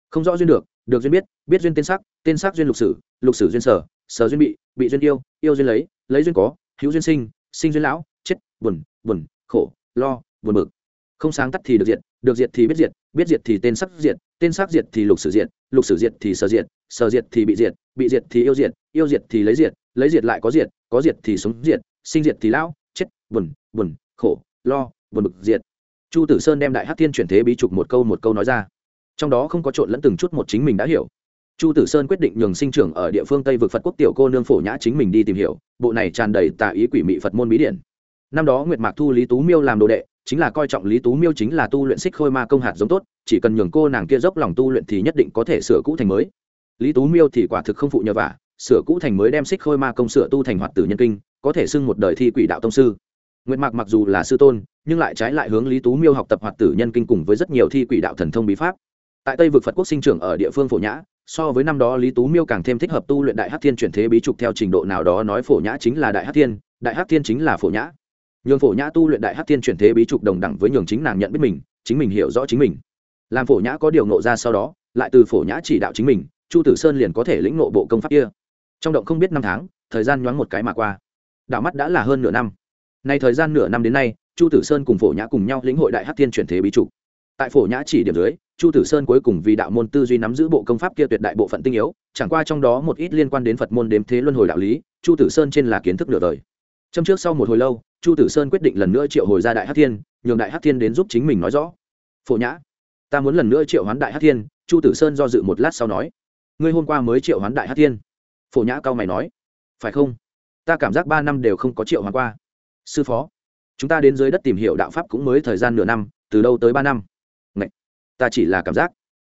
Không rõ duyên được được duyên biết biết duyên tên sắc tên sắc duyên lục sử lục sử duyên sở sở duyên bị bị duyên yêu yêu duyên lấy lấy duyên có, hữu duyên sinh sinh duyên lão, chết, buồn buồn, khổ, lo, buồn bực. Không sáng tắt thì được diệt được diệt thì biết diệt biết diệt thì tên sắc diệt, tên sắc diệt thì lục sử diệt, lục sử diệt thì sở diệt sở diệt thì bị diệt bị diệt thì yêu diệt yêu diệt thì lấy diệt lấy diệt lại có diệt có diệt thì sống diệt, sinh diệt thì lão, chết, buồn buồn, khổ, lo, buồn bực diệt. Chu tử sơn đem đại hát thiên chuyển thế bí trục một câu một câu nói ra trong đó không có trộn lẫn từng chút một chính mình đã hiểu. Chu tử sơn quyết định nhường sinh trưởng ở địa phương tây vực phật quốc tiểu cô nương phổ nhã chính mình đi tìm hiểu, bộ này tràn đầy tà ý quỷ mị phật môn bí điển. Năm đó nguyệt mạc thu lý tú miêu làm đồ đệ, chính là coi trọng lý tú miêu chính là tu luyện xích khôi ma công hạt giống tốt, chỉ cần nhường cô nàng kia dốc lòng tu luyện thì nhất định có thể sửa cũ thành mới. Lý tú miêu thì quả thực không phụ nhờ vả, sửa cũ thành mới đem xích khôi ma công sửa tu thành hoạt tử nhân kinh, có thể xưng một đời thi quỷ đạo tông sư. Nguyệt mạc mặc dù là sư tôn, nhưng lại trái lại hướng lý tú miêu học tập hoạt tử nhân kinh cùng với rất nhiều thi quỷ đạo thần thông bí pháp tại tây vực phật quốc sinh trưởng ở địa phương phổ nhã, so với năm đó lý tú miêu càng thêm thích hợp tu luyện đại hát thiên chuyển thế bí trục theo trình độ nào đó nói phổ nhã chính là đại hát thiên, đại hát thiên chính là phổ nhã. Nhường phổ nhã tu luyện đại hát thiên chuyển thế bí trục đồng đẳng với nhường chính nàng nhận biết mình, chính mình hiểu rõ chính mình. Làm phổ nhã có điều nộ ra sau đó, lại từ phổ nhã chỉ đạo chính mình, chu tử sơn liền có thể lĩnh nộ bộ công pháp kia. Trong động không biết năm tháng, thời gian nhoáng một cái mà qua. Đảo mắt đã là hơn nửa năm. Nay thời gian nửa năm đến nay, chu tử sơn cùng phổ nhã cùng nhau lĩnh hội đại hát thiên chuyển thế bí trục tại phổ nhã chỉ điểm dưới, chu tử sơn cuối cùng vì đạo môn tư duy nắm giữ bộ công pháp kia tuyệt đại bộ phận tinh yếu, chẳng qua trong đó một ít liên quan đến phật môn đếm thế luân hồi đạo lý, chu tử sơn trên là kiến thức nửa đời. Trong trước sau một hồi lâu, chu tử sơn quyết định lần nữa triệu hồi ra đại hát thiên, nhường đại hát thiên đến giúp chính mình nói rõ. Phổ nhã, ta muốn lần nữa triệu hoán đại hát thiên, chu tử sơn do dự một lát sau nói. Ngươi hôm qua mới triệu hoán đại hát thiên. Phổ nhã cao mày nói. Phải không? Ta cảm giác ba năm đều không có triệu hoán qua. Sư phó, chúng ta đến dưới đất tìm hiểu đạo pháp cũng mới thời gian nửa năm, từ đâu tới ba năm? Ta chỉ là cảm giác.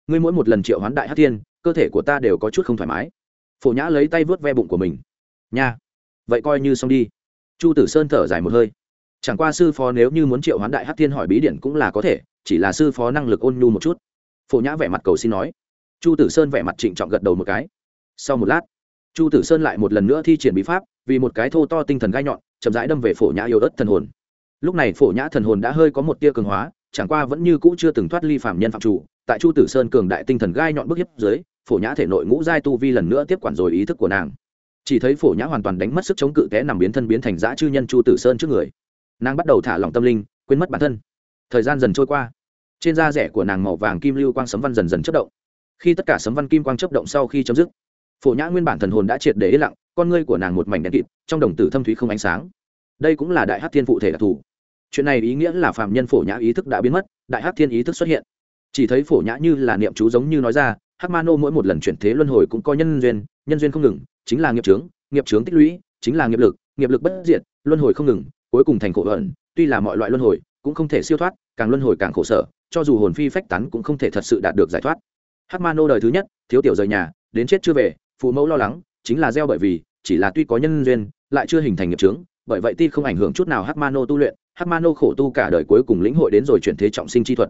Ngươi mỗi một lần triệu hoán đại hát thiên, cơ thể của ta đều có chút không thoải mái. Phổ nhã lấy tay vớt ve bụng của mình. Nha, vậy coi như xong đi. Chu tử sơn thở dài một hơi. Chẳng qua sư phó nếu như muốn triệu hoán đại hát thiên hỏi bí điển cũng là có thể, chỉ là sư phó năng lực ôn nhu một chút. Phổ nhã vẻ mặt cầu xin nói. Chu tử sơn vẻ mặt trịnh trọng gật đầu một cái. Sau một lát, chu tử sơn lại một lần nữa thi triển bí pháp, vì một cái thô to tinh thần gai nhọn, chậm rãi đâm về phổ nhã yêu ớt thần hồn. Lúc này phổ nhã thần hồn đã hơi có một tia cường hóa chẳng qua vẫn như cũ chưa từng thoát ly phạm nhân phạm chủ, tại chu tử sơn cường đại tinh thần gai nhọn bức hiếp dưới, phổ nhã thể nội ngũ giai tu vi lần nữa tiếp quản rồi ý thức của nàng. Chỉ thấy phổ nhã hoàn toàn đánh mất sức chống cự té nằm biến thân biến thành dã chư nhân chu tử sơn trước người. Nàng bắt đầu thả lỏng tâm linh, quên mất bản thân. Thời gian dần trôi qua, trên da rẻ của nàng màu vàng kim lưu quang sấm văn dần dần chất động. Khi tất cả sấm văn kim quang chấp động sau khi chấm dứt, phổ nhã nguyên bản thần hồn đã triệt để lặng, con ngươi của nàng một mảnh đen kịt, trong đồng tử thâm thúy không ánh sáng. Đây cũng là đại hát thiên phụ thể đặc thù chuyện này ý nghĩa là phạm nhân phổ nhã ý thức đã biến mất, đại hát thiên ý thức xuất hiện. Chỉ thấy phổ nhã như là niệm chú giống như nói ra, hắc ma nô mỗi một lần chuyển thế luân hồi cũng có nhân duyên nhân duyên không ngừng, chính là nghiệp trướng nghiệp trướng tích lũy, chính là nghiệp lực nghiệp lực bất diệt, luân hồi không ngừng, cuối cùng thành khổ ẩn tuy là mọi loại luân hồi cũng không thể siêu thoát, càng luân hồi càng khổ sở, cho dù hồn phi phách tán cũng không thể thật sự đạt được giải thoát. Hắc ma nô đời thứ nhất, thiếu tiểu rời nhà, đến chết chưa về, phụ mẫu lo lắng, chính là gieo bởi vì, chỉ là tuy có nhân duyên, lại chưa hình thành nghiệp trướng bởi vậy ti không ảnh hưởng chút nào hắc ma nô tu luyện hắc ma nô khổ tu cả đời cuối cùng lĩnh hội đến rồi chuyển thế trọng sinh chi thuật.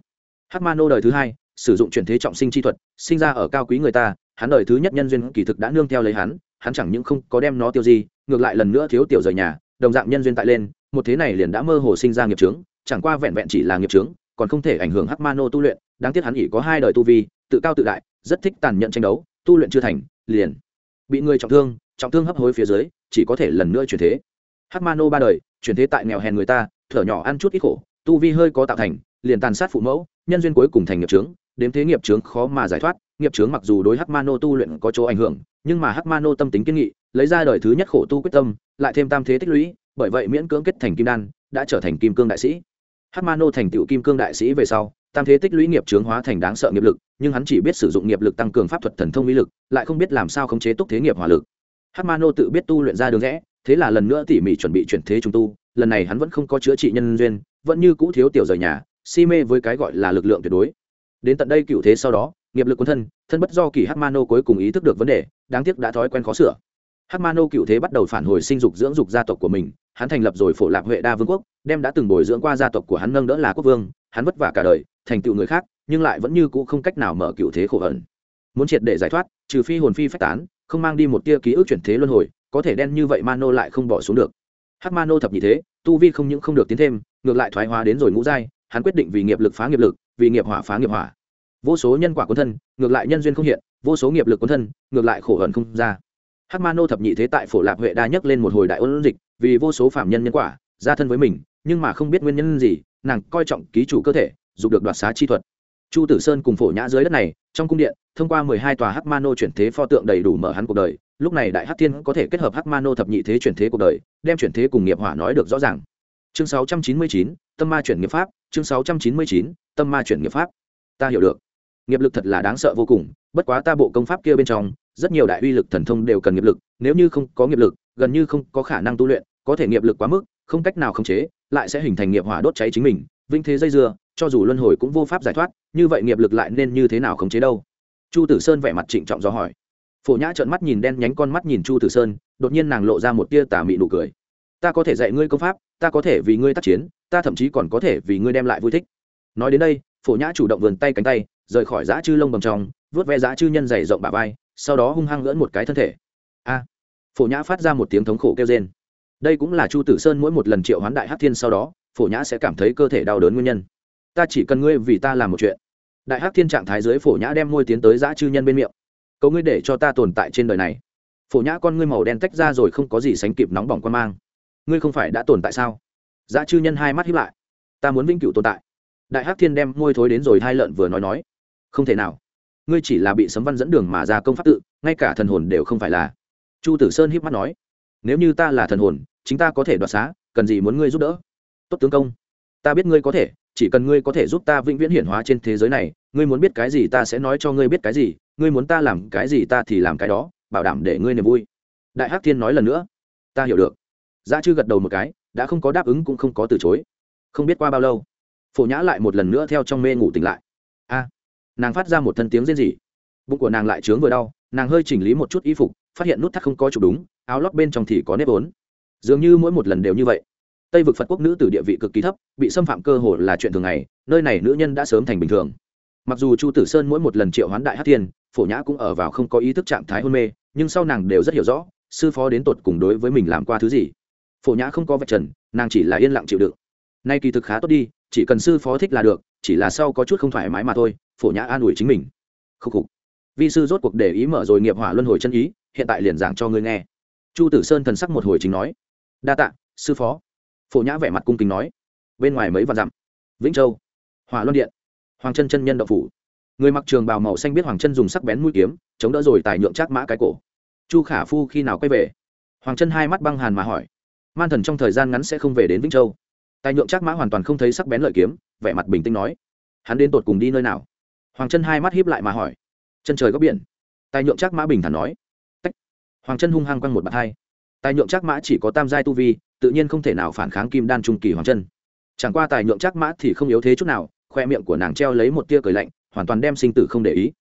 Hắc ma nô đời thứ hai, sử dụng chuyển thế trọng sinh chi thuật, sinh ra ở cao quý người ta, hắn đời thứ nhất nhân duyên kỳ thực đã nương theo lấy hắn hắn chẳng những không có đem nó tiêu gì ngược lại lần nữa thiếu tiểu rời nhà, đồng dạng nhân duyên tại lên, một thế này liền đã mơ hồ sinh ra nghiệp trướng chẳng qua vẹn vẹn chỉ là nghiệp trướng còn không thể ảnh hưởng hắc ma nô tu luyện, đáng tiếc hắn ỉ có hai đời tu vi, tự cao tự đại, rất thích tàn nhẫn tranh đấu, tu luyện chưa thành, liền bị người trọng thương trọng thương hấp hối phía dưới, chỉ có thể lần nữa chuyển thế. Hắc ma nô ba đời chuyển thế tại nghèo hèn người ta, thở nhỏ ăn chút ít khổ, tu vi hơi có tạo thành, liền tàn sát phụ mẫu, nhân duyên cuối cùng thành nghiệp trướng đếm thế nghiệp trướng khó mà giải thoát, nghiệp trướng mặc dù đối hắc ma nô tu luyện có chỗ ảnh hưởng, nhưng mà hắc ma nô tâm tính kiên nghị, lấy ra đời thứ nhất khổ tu quyết tâm, lại thêm tam thế tích lũy, bởi vậy miễn cưỡng kết thành kim đan, đã trở thành kim cương đại sĩ. Hắc ma nô thành tựu kim cương đại sĩ về sau, tam thế tích lũy nghiệp trướng hóa thành đáng sợ nghiệp lực, nhưng hắn chỉ biết sử dụng nghiệp lực tăng cường pháp thuật thần thông uy lực, lại không biết làm sao khống chế túc thế nghiệp hỏa lực. Hắc ma nô tự biết tu luyện ra đường rẽ thế là lần nữa tỉ mỉ chuẩn bị chuyển thế trung tu, lần này hắn vẫn không có chữa trị nhân duyên, vẫn như cũ thiếu tiểu rời nhà, si mê với cái gọi là lực lượng tuyệt đối. Đến tận đây cựu thế sau đó, nghiệp lực quân thân thân bất do kỳ hát mano cuối cùng ý thức được vấn đề, đáng tiếc đã thói quen khó sửa. Hát mano cựu thế bắt đầu phản hồi sinh dục dưỡng dục gia tộc của mình, hắn thành lập rồi phổ lạc huệ đa vương quốc, đem đã từng bồi dưỡng qua gia tộc của hắn nâng đỡ là quốc vương, hắn vất vả cả đời, thành tựu người khác, nhưng lại vẫn như cũ không cách nào mở cựu thế khổ hận. Muốn triệt để giải thoát, trừ phi hồn phi phách tán, không mang đi một tia ký ức chuyển thế luân hồi có thể đen như vậy mano lại không bỏ xuống được. Hắc mano thập nhị thế, tu vi không những không được tiến thêm, ngược lại thoái hóa đến rồi ngũ giai, hắn quyết định vì nghiệp lực phá nghiệp lực, vì nghiệp hỏa phá nghiệp hỏa. Vô số nhân quả quân thân, ngược lại nhân duyên không hiện, vô số nghiệp lực quân thân, ngược lại khổ hận không ra. Hắc mano thập nhị thế tại phổ lạc huệ đa nhấc lên một hồi đại ôn dịch, vì vô số phạm nhân nhân quả, ra thân với mình, nhưng mà không biết nguyên nhân gì, nàng coi trọng ký chủ cơ thể, dục được đoạt xá chi thuật. Chu tử sơn cùng phổ nhã dưới đất này, trong cung điện, thông qua mười hai tòa hắc mano chuyển thế pho tượng đầy đủ mở hắn cuộc đời lúc này đại hắc thiên có thể kết hợp hắc ma nô thập nhị thế chuyển thế cuộc đời, đem chuyển thế cùng nghiệp hỏa nói được rõ ràng. Chương sáu trăm chín mươi chín, tâm ma chuyển nghiệp pháp, chương sáu trăm chín mươi chín, tâm ma chuyển nghiệp pháp. Ta hiểu được. Nghiệp lực thật là đáng sợ vô cùng, bất quá ta bộ công pháp kia bên trong, rất nhiều đại uy lực thần thông đều cần nghiệp lực, nếu như không có nghiệp lực, gần như không có khả năng tu luyện, có thể nghiệp lực quá mức, không cách nào khống chế, lại sẽ hình thành nghiệp hỏa đốt cháy chính mình vinh thế dây dưa, cho dù luân hồi cũng vô pháp giải thoát, như vậy nghiệp lực lại nên như thế nào khống chế đâu? Chu tử sơn vẻ mặt trịnh trọng do hỏi phổ nhã trợn mắt nhìn đen nhánh con mắt nhìn chu tử sơn, đột nhiên nàng lộ ra một tia tà mị nụ cười. Ta có thể dạy ngươi công pháp, ta có thể vì ngươi tác chiến, ta thậm chí còn có thể vì ngươi đem lại vui thích. Nói đến đây, phổ nhã chủ động vườn tay cánh tay, rời khỏi dã chư lông bầm trong, vớt ve dã chư nhân dày rộng bà vai, sau đó hung hăng lỡn một cái thân thể. A! Phổ nhã phát ra một tiếng thống khổ kêu trên đây cũng là chu tử sơn mỗi một lần triệu hoán đại hát thiên sau đó, phổ nhã sẽ cảm thấy cơ thể đau đớn nguyên nhân. Ta chỉ cần ngươi vì ta làm một chuyện. Đại hát thiên trạng thái dưới phổ nhã đem môi tiến tới dã chư nhân bên miệng cầu ngươi để cho ta tồn tại trên đời này. Phổ nhã con ngươi màu đen tách ra rồi không có gì sánh kịp nóng bỏng quan mang. Ngươi không phải đã tồn tại sao? Dã chư nhân hai mắt hiếp lại. Ta muốn vĩnh cửu tồn tại. Đại hắc thiên đem môi thối đến rồi hai lợn vừa nói nói. Không thể nào. Ngươi chỉ là bị sấm văn dẫn đường mà ra công pháp tự, ngay cả thần hồn đều không phải là. Chu tử sơn hiếp mắt nói. Nếu như ta là thần hồn, chính ta có thể đoạt xá, cần gì muốn ngươi giúp đỡ? Tốt tướng công, ta biết ngươi có thể, chỉ cần ngươi có thể giúp ta vĩnh viễn hiển hóa trên thế giới này, ngươi muốn biết cái gì ta sẽ nói cho ngươi biết cái gì ngươi muốn ta làm cái gì ta thì làm cái đó, bảo đảm để ngươi niềm vui. Đại hắc thiên nói lần nữa. Ta hiểu được. Dã chư gật đầu một cái, đã không có đáp ứng cũng không có từ chối. Không biết qua bao lâu, phổ nhã lại một lần nữa theo trong mê ngủ tỉnh lại. A, nàng phát ra một thân tiếng rên rỉ. Bụng của nàng lại trướng vừa đau, nàng hơi chỉnh lý một chút y phục, phát hiện nút thắt không có chụp đúng, áo lót bên trong thì có nếp ốn. Dường như mỗi một lần đều như vậy. Tây vực phật quốc nữ từ địa vị cực kỳ thấp, bị xâm phạm cơ hồ là chuyện thường ngày, nơi này nữ nhân đã sớm thành bình thường. Mặc dù chu tử sơn mỗi một lần triệu hoán đại hát Thiên phổ nhã cũng ở vào không có ý thức trạng thái hôn mê, nhưng sau nàng đều rất hiểu rõ, sư phó đến tột cùng đối với mình làm qua thứ gì. Phổ nhã không có vạch trần, nàng chỉ là yên lặng chịu đựng. Nay kỳ thực khá tốt đi, chỉ cần sư phó thích là được, chỉ là sau có chút không thoải mái mà thôi, phổ nhã an ủi chính mình. Khúc khục. Vi sư rốt cuộc để ý mở rồi nghiệp hỏa luân hồi chân ý, hiện tại liền giảng cho ngươi nghe. Chu tử sơn thần sắc một hồi chính nói. Đa tạ, sư phó. Phổ nhã vẻ mặt cung kính nói. Bên ngoài mấy vạn dặm. Vĩnh châu. Hỏa luân điện. Hoàng chân chân nhân đậu phủ người mặc trường bào màu xanh biết hoàng chân dùng sắc bén mũi kiếm, chống đỡ rồi tài nhượng trác mã cái cổ. Chu khả phu khi nào quay về? Hoàng chân hai mắt băng hàn mà hỏi. Man thần trong thời gian ngắn sẽ không về đến vĩnh châu. Tài nhượng trác mã hoàn toàn không thấy sắc bén lợi kiếm, vẻ mặt bình tĩnh nói. Hắn đến tột cùng đi nơi nào? Hoàng chân hai mắt hiếp lại mà hỏi. Chân trời góc biển. Tài nhượng trác mã bình thản nói. Tách. hoàng chân hung hăng quăng một bạt hai. Tài nhượng trác mã chỉ có tam giai tu vi, tự nhiên không thể nào phản kháng kim đan trung kỳ hoàng chân chẳng qua tài nhượng trác mã thì không yếu thế chút nào, khoe miệng của nàng treo lấy một tia cười lạnh hoàn toàn đem sinh tử không để ý.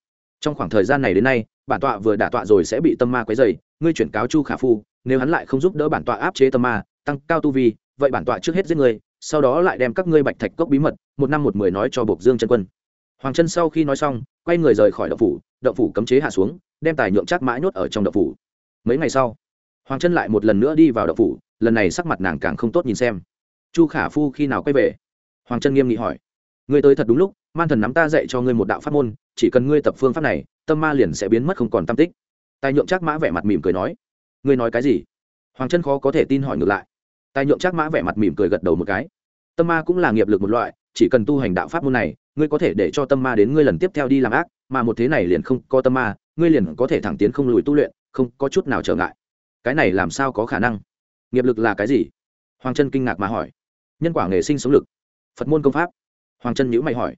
Trong khoảng thời gian này đến nay, bản tọa vừa đả tọa rồi sẽ bị tâm ma quấy dày ngươi chuyển cáo chu khả phu, nếu hắn lại không giúp đỡ bản tọa áp chế tâm ma, tăng cao tu vi, vậy bản tọa trước hết giết ngươi, sau đó lại đem các ngươi bạch thạch cốc bí mật, một năm một mười nói cho bộc dương chân quân. Hoàng chân sau khi nói xong, quay người rời khỏi động phủ động phủ cấm chế hạ xuống, đem tài nhượng chắc mã nhốt ở trong động phủ. Mấy ngày sau, hoàng chân lại một lần nữa đi vào động phủ, lần này sắc mặt nàng càng không tốt nhìn xem. Chu khả phu khi nào quay về? Hoàng chân nghiêm nghị hỏi. Ngươi tới thật đúng lúc man thần nắm ta dạy cho ngươi một đạo pháp môn, chỉ cần ngươi tập phương pháp này, tâm ma liền sẽ biến mất không còn tam tích. Tài nhượng trác mã vẻ mặt mỉm cười nói. Ngươi nói cái gì? Hoàng chân khó có thể tin hỏi ngược lại. Tài nhượng trác mã vẻ mặt mỉm cười gật đầu một cái. Tâm ma cũng là nghiệp lực một loại, chỉ cần tu hành đạo pháp môn này, ngươi có thể để cho tâm ma đến ngươi lần tiếp theo đi làm ác, mà một thế này liền không có tâm ma, ngươi liền có thể thẳng tiến không lùi tu luyện, không có chút nào trở ngại. Cái này làm sao có khả năng? Nghiệp lực là cái gì? Hoàng chân kinh ngạc mà hỏi. Nhân quả nghề sinh sống lực. Phật môn công pháp. Hoàng chân nhữ mày hỏi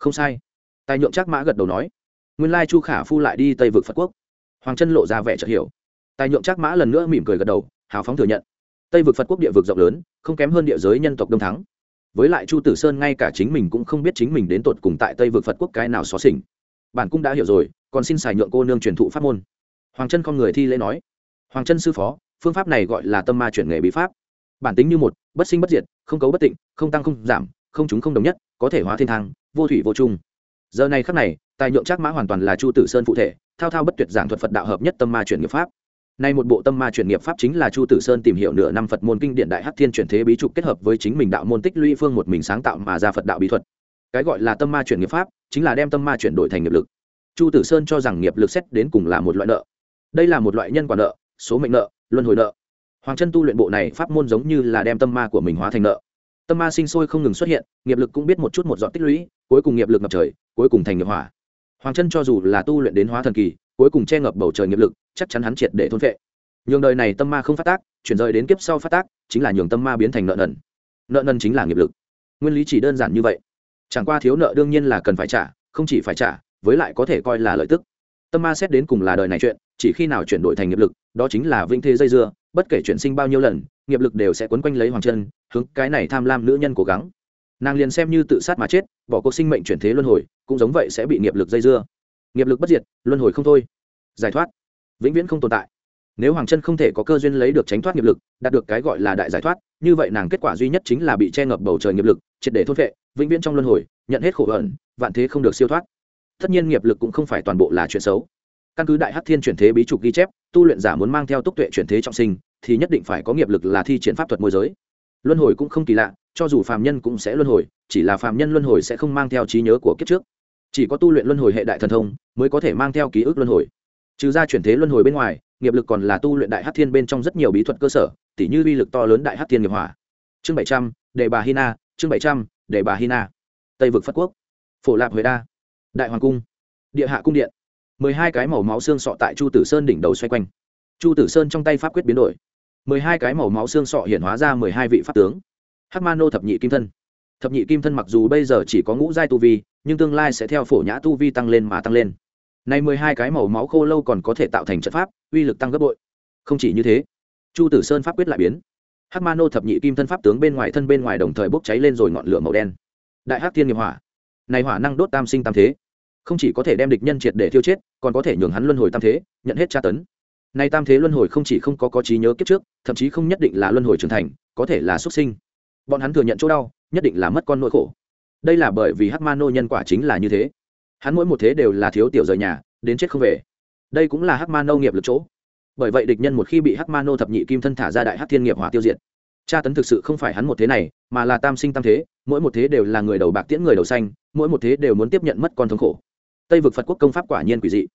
không sai. Tài nhượng chắc mã gật đầu nói. Nguyên lai chu khả phu lại đi tây vực phật quốc. Hoàng trân lộ ra vẻ chợt hiểu. Tài nhượng chắc mã lần nữa mỉm cười gật đầu, hào phóng thừa nhận. Tây vực phật quốc địa vực rộng lớn, không kém hơn địa giới nhân tộc đông thắng. Với lại chu tử sơn ngay cả chính mình cũng không biết chính mình đến tột cùng tại tây vực phật quốc cái nào xó xỉnh. Bản cũng đã hiểu rồi, còn xin xài nhượng cô nương truyền thụ pháp môn. Hoàng trân con người thi lễ nói. Hoàng trân sư phó, phương pháp này gọi là tâm ma chuyển nghề bí pháp. Bản tính như một, bất sinh bất diệt, không cấu bất tịnh, không tăng không giảm, không chúng không đồng nhất, có thể hóa thiên thang vô thủy vô chung. giờ này khắc này tài nhượng trác mã hoàn toàn là chu tử sơn phụ thể thao thao bất tuyệt giảng thuật phật đạo hợp nhất tâm ma chuyển nghiệp pháp Nay một bộ tâm ma chuyển nghiệp pháp chính là Chu Tử Sơn tìm hiểu nửa năm Phật môn kinh điển đại hắc thiên chuyển thế bí trục kết hợp với chính mình đạo môn tích lũy phương một mình sáng tạo mà ra Phật đạo bí thuật. Cái gọi là tâm ma chuyển nghiệp pháp, chính là đem tâm ma chuyển đổi thành nghiệp lực. Chu Tử Sơn cho rằng nghiệp lực xét đến cùng là một loại nợ. Đây là một loại nhân quả nợ, số mệnh nợ, luân hồi nợ. Hoàng chân tu luyện bộ này pháp môn giống như là đem tâm ma của mình hóa thành nợ. Tâm ma sinh sôi không ngừng xuất hiện, nghiệp lực cũng biết một chút một dọn tích lũy, cuối cùng nghiệp lực ngập trời, cuối cùng thành nghiệp hỏa. Hoàng chân cho dù là tu luyện đến hóa thần kỳ, cuối cùng che ngập bầu trời nghiệp lực, chắc chắn hắn triệt để thôn phệ. Nhường đời này tâm ma không phát tác chuyển rời đến kiếp sau phát tác chính là nhường tâm ma biến thành nợ nần. Nợ nần chính là nghiệp lực. Nguyên lý chỉ đơn giản như vậy. Chẳng qua thiếu nợ đương nhiên là cần phải trả không chỉ phải trả với lại có thể coi là lợi tức. Tâm ma xét đến cùng là đời này chuyện chỉ khi nào chuyển đổi thành nghiệp lực đó chính là vinh thế dây dưa bất kể chuyển sinh bao nhiêu lần nghiệp lực đều sẽ quấn quanh lấy hoàng chân hướng cái này tham lam nữ nhân cố gắng nàng liền xem như tự sát mà chết, bỏ cuộc sinh mệnh chuyển thế luân hồi, cũng giống vậy sẽ bị nghiệp lực dây dưa. Nghiệp lực bất diệt, luân hồi không thôi. Giải thoát. Vĩnh viễn không tồn tại. Nếu hoàng chân không thể có cơ duyên lấy được tránh thoát nghiệp lực, đạt được cái gọi là đại giải thoát, như vậy nàng kết quả duy nhất chính là bị che ngập bầu trời nghiệp lực, triệt để thốt vệ vĩnh viễn trong luân hồi, nhận hết khổ ẩn vạn thế không được siêu thoát. Tất nhiên nghiệp lực cũng không phải toàn bộ là chuyện xấu. Căn cứ đại hắc thiên chuyển thế bí trục ghi chép, tu luyện giả muốn mang theo túc tuệ chuyển thế trọng sinh, thì nhất định phải có nghiệp lực là thi triển pháp thuật môi giới luân hồi cũng không kỳ lạ, cho dù phàm nhân cũng sẽ luân hồi, chỉ là phàm nhân luân hồi sẽ không mang theo trí nhớ của kiếp trước. Chỉ có tu luyện luân hồi hệ đại thần thông mới có thể mang theo ký ức luân hồi. Trừ ra chuyển thế luân hồi bên ngoài, nghiệp lực còn là tu luyện đại hát thiên bên trong rất nhiều bí thuật cơ sở, tỉ như uy lực to lớn đại hát thiên nghiệp hỏa. Chương bảy trăm, đề bà hina chương bảy trăm, đề bà hina tây vực Phát quốc. Phổ lạp huế đa. Đại hoàng cung. Địa hạ cung điện. Mười hai cái màu máu xương sọ tại chu tử sơn đỉnh đầu xoay quanh. Chu tử sơn trong tay pháp quyết biến đổi mười hai cái màu máu xương sọ hiện hóa ra mười hai vị pháp tướng. Hắc ma nô thập nhị kim thân. Thập nhị kim thân mặc dù bây giờ chỉ có ngũ giai tu vi, nhưng tương lai sẽ theo phổ nhã tu vi tăng lên mà tăng lên. Nay mười hai cái màu máu khô lâu còn có thể tạo thành trận pháp, uy lực tăng gấp bội. Không chỉ như thế, chu tử sơn pháp quyết lại biến. Hắc ma nô thập nhị kim thân pháp tướng bên ngoài thân bên ngoài đồng thời bốc cháy lên rồi ngọn lửa màu đen. Đại hắc thiên nghiệp hỏa. Này hỏa năng đốt tam sinh tam thế. Không chỉ có thể đem địch nhân triệt để thiêu chết, còn có thể nhường hắn luân hồi tam thế, nhận hết tra tấn này tam thế luân hồi không chỉ không có có trí nhớ kiếp trước, thậm chí không nhất định là luân hồi trưởng thành, có thể là xuất sinh. Bọn hắn thừa nhận chỗ đau, nhất định là mất con nỗi khổ. Đây là bởi vì hắc ma nô nhân quả chính là như thế. Hắn mỗi một thế đều là thiếu tiểu rời nhà, đến chết không về. Đây cũng là hắc ma nô nghiệp lực chỗ. Bởi vậy địch nhân một khi bị hắc ma nô thập nhị kim thân thả ra đại hắc thiên nghiệp hỏa tiêu diệt. Tra tấn thực sự không phải hắn một thế này, mà là tam sinh tam thế, mỗi một thế đều là người đầu bạc tiễn người đầu xanh, mỗi một thế đều muốn tiếp nhận mất con thống khổ. Tây vực phật quốc công pháp quả nhiên quỷ dị.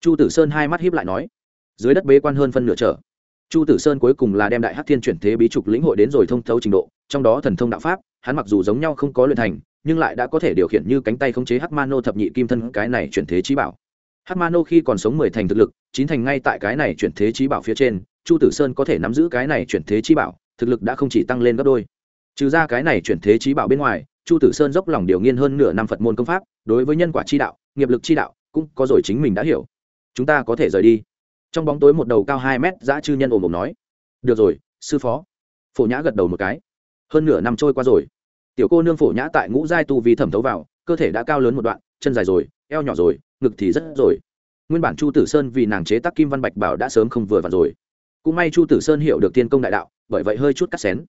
Chu tử sơn hai mắt hiếp lại nói dưới đất bế quan hơn phân nửa trở. Chu tử sơn cuối cùng là đem đại hắc thiên chuyển thế bí trục lĩnh hội đến rồi thông thấu trình độ, trong đó thần thông đạo pháp, hắn mặc dù giống nhau không có luyện thành, nhưng lại đã có thể điều khiển như cánh tay khống chế hắc Mano thập nhị kim thân cái này chuyển thế trí bảo. Hắc Mano khi còn sống mười thành thực lực, chín thành ngay tại cái này chuyển thế trí bảo phía trên, chu tử sơn có thể nắm giữ cái này chuyển thế trí bảo, thực lực đã không chỉ tăng lên gấp đôi. Trừ ra cái này chuyển thế trí bảo bên ngoài, chu tử sơn dốc lòng điều nghiên hơn nửa năm phật môn công pháp, đối với nhân quả chi đạo, nghiệp lực chi đạo, cũng có rồi chính mình đã hiểu. Chúng ta có thể rời đi trong bóng tối một đầu cao hai mét, dã chư nhân ồm ồm nói, được rồi, sư phó. Phổ nhã gật đầu một cái. Hơn nửa năm trôi qua rồi. Tiểu cô nương phổ nhã tại ngũ giai tu vi thẩm thấu vào, cơ thể đã cao lớn một đoạn, chân dài rồi, eo nhỏ rồi, ngực thì rất rồi. Nguyên bản chu tử sơn vì nàng chế tác kim văn bạch bảo đã sớm không vừa vặn rồi. Cũng may chu tử sơn hiểu được tiên công đại đạo, bởi vậy hơi chút cắt xén.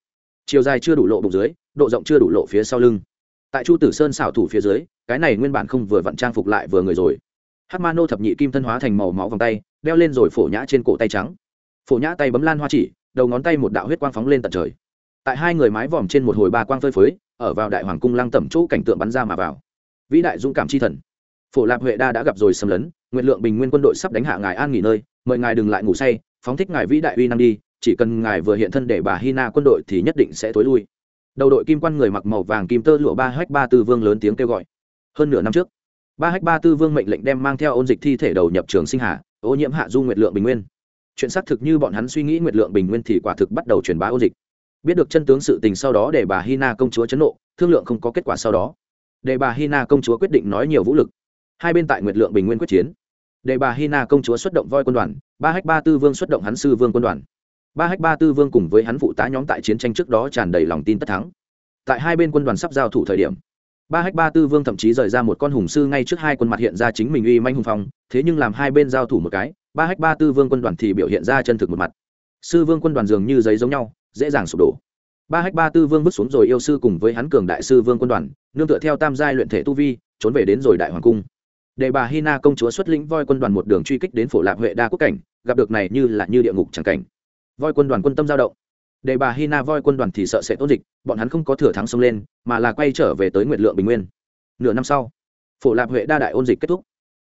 Chiều dài chưa đủ lộ bụng dưới, độ rộng chưa đủ lộ phía sau lưng. Tại chu tử sơn xảo thủ phía dưới, cái này nguyên bản không vừa vặn trang phục lại vừa người rồi. Hát ma nô thập nhị kim thân hóa thành màu máu vòng tay đeo lên rồi phổ nhã trên cổ tay trắng. Phổ nhã tay bấm lan hoa chỉ, đầu ngón tay một đạo huyết quang phóng lên tận trời. Tại hai người mái vòm trên một hồi ba quang phơi phới, ở vào đại hoàng cung lăng tẩm chỗ cảnh tượng bắn ra mà vào. Vĩ đại dũng cảm chi thần. Phổ lạp huệ đa đã gặp rồi xâm lấn, nguyện lượng bình nguyên quân đội sắp đánh hạ ngài an nghỉ nơi, mời ngài đừng lại ngủ say, phóng thích ngài vĩ đại uy năng đi, chỉ cần ngài vừa hiện thân để bà hy na quân đội thì nhất định sẽ tối lui. Đầu đội kim quan người mặc màu vàng kim tơ lụa ba hách ba tư vương lớn tiếng kêu gọi. Hơn nửa năm trước, ba hách ba tư vương mệnh lệnh đem mang theo ôn dịch thi thể đầu nhập trường sinh hà ô nhiễm hạ du nguyệt lượng bình nguyên. Chuyện xác thực như bọn hắn suy nghĩ nguyệt lượng bình nguyên thì quả thực bắt đầu truyền bá ô dịch. Biết được chân tướng sự tình sau đó để bà hina công chúa chấn nộ, thương lượng không có kết quả sau đó. Để bà hina công chúa quyết định nói nhiều vũ lực. Hai bên tại nguyệt lượng bình nguyên quyết chiến. Để bà hina công chúa xuất động voi quân đoàn, ba hách ba tư vương xuất động hắn sư vương quân đoàn. Ba hách ba tư vương cùng với hắn phụ tá nhóm tại chiến tranh trước đó tràn đầy lòng tin tất thắng. Tại hai bên quân đoàn sắp giao thủ thời điểm ba hách ba tư vương thậm chí rời ra một con hùng sư ngay trước hai quân mặt hiện ra chính mình uy manh hùng phong, thế nhưng làm hai bên giao thủ một cái, ba hách ba tư vương quân đoàn thì biểu hiện ra chân thực một mặt. Sư vương quân đoàn dường như giấy giống nhau, dễ dàng sụp đổ. Ba hách ba tư vương vứt xuống rồi yêu sư cùng với hắn cường đại sư vương quân đoàn, nương tựa theo tam giai luyện thể tu vi, trốn về đến rồi đại hoàng cung. Để bà hina công chúa xuất lĩnh voi quân đoàn một đường truy kích đến phổ lạp huệ đa quốc cảnh, gặp được này như là như địa ngục chẳng cảnh. Voi quân đoàn quân tâm giao động để bà hina voi quân đoàn thì sợ sẽ tốt dịch, bọn hắn không có thừa thắng xông lên, mà là quay trở về tới nguyệt lượng bình nguyên. Nửa năm sau, phổ lạp huệ đa đại ôn dịch kết thúc.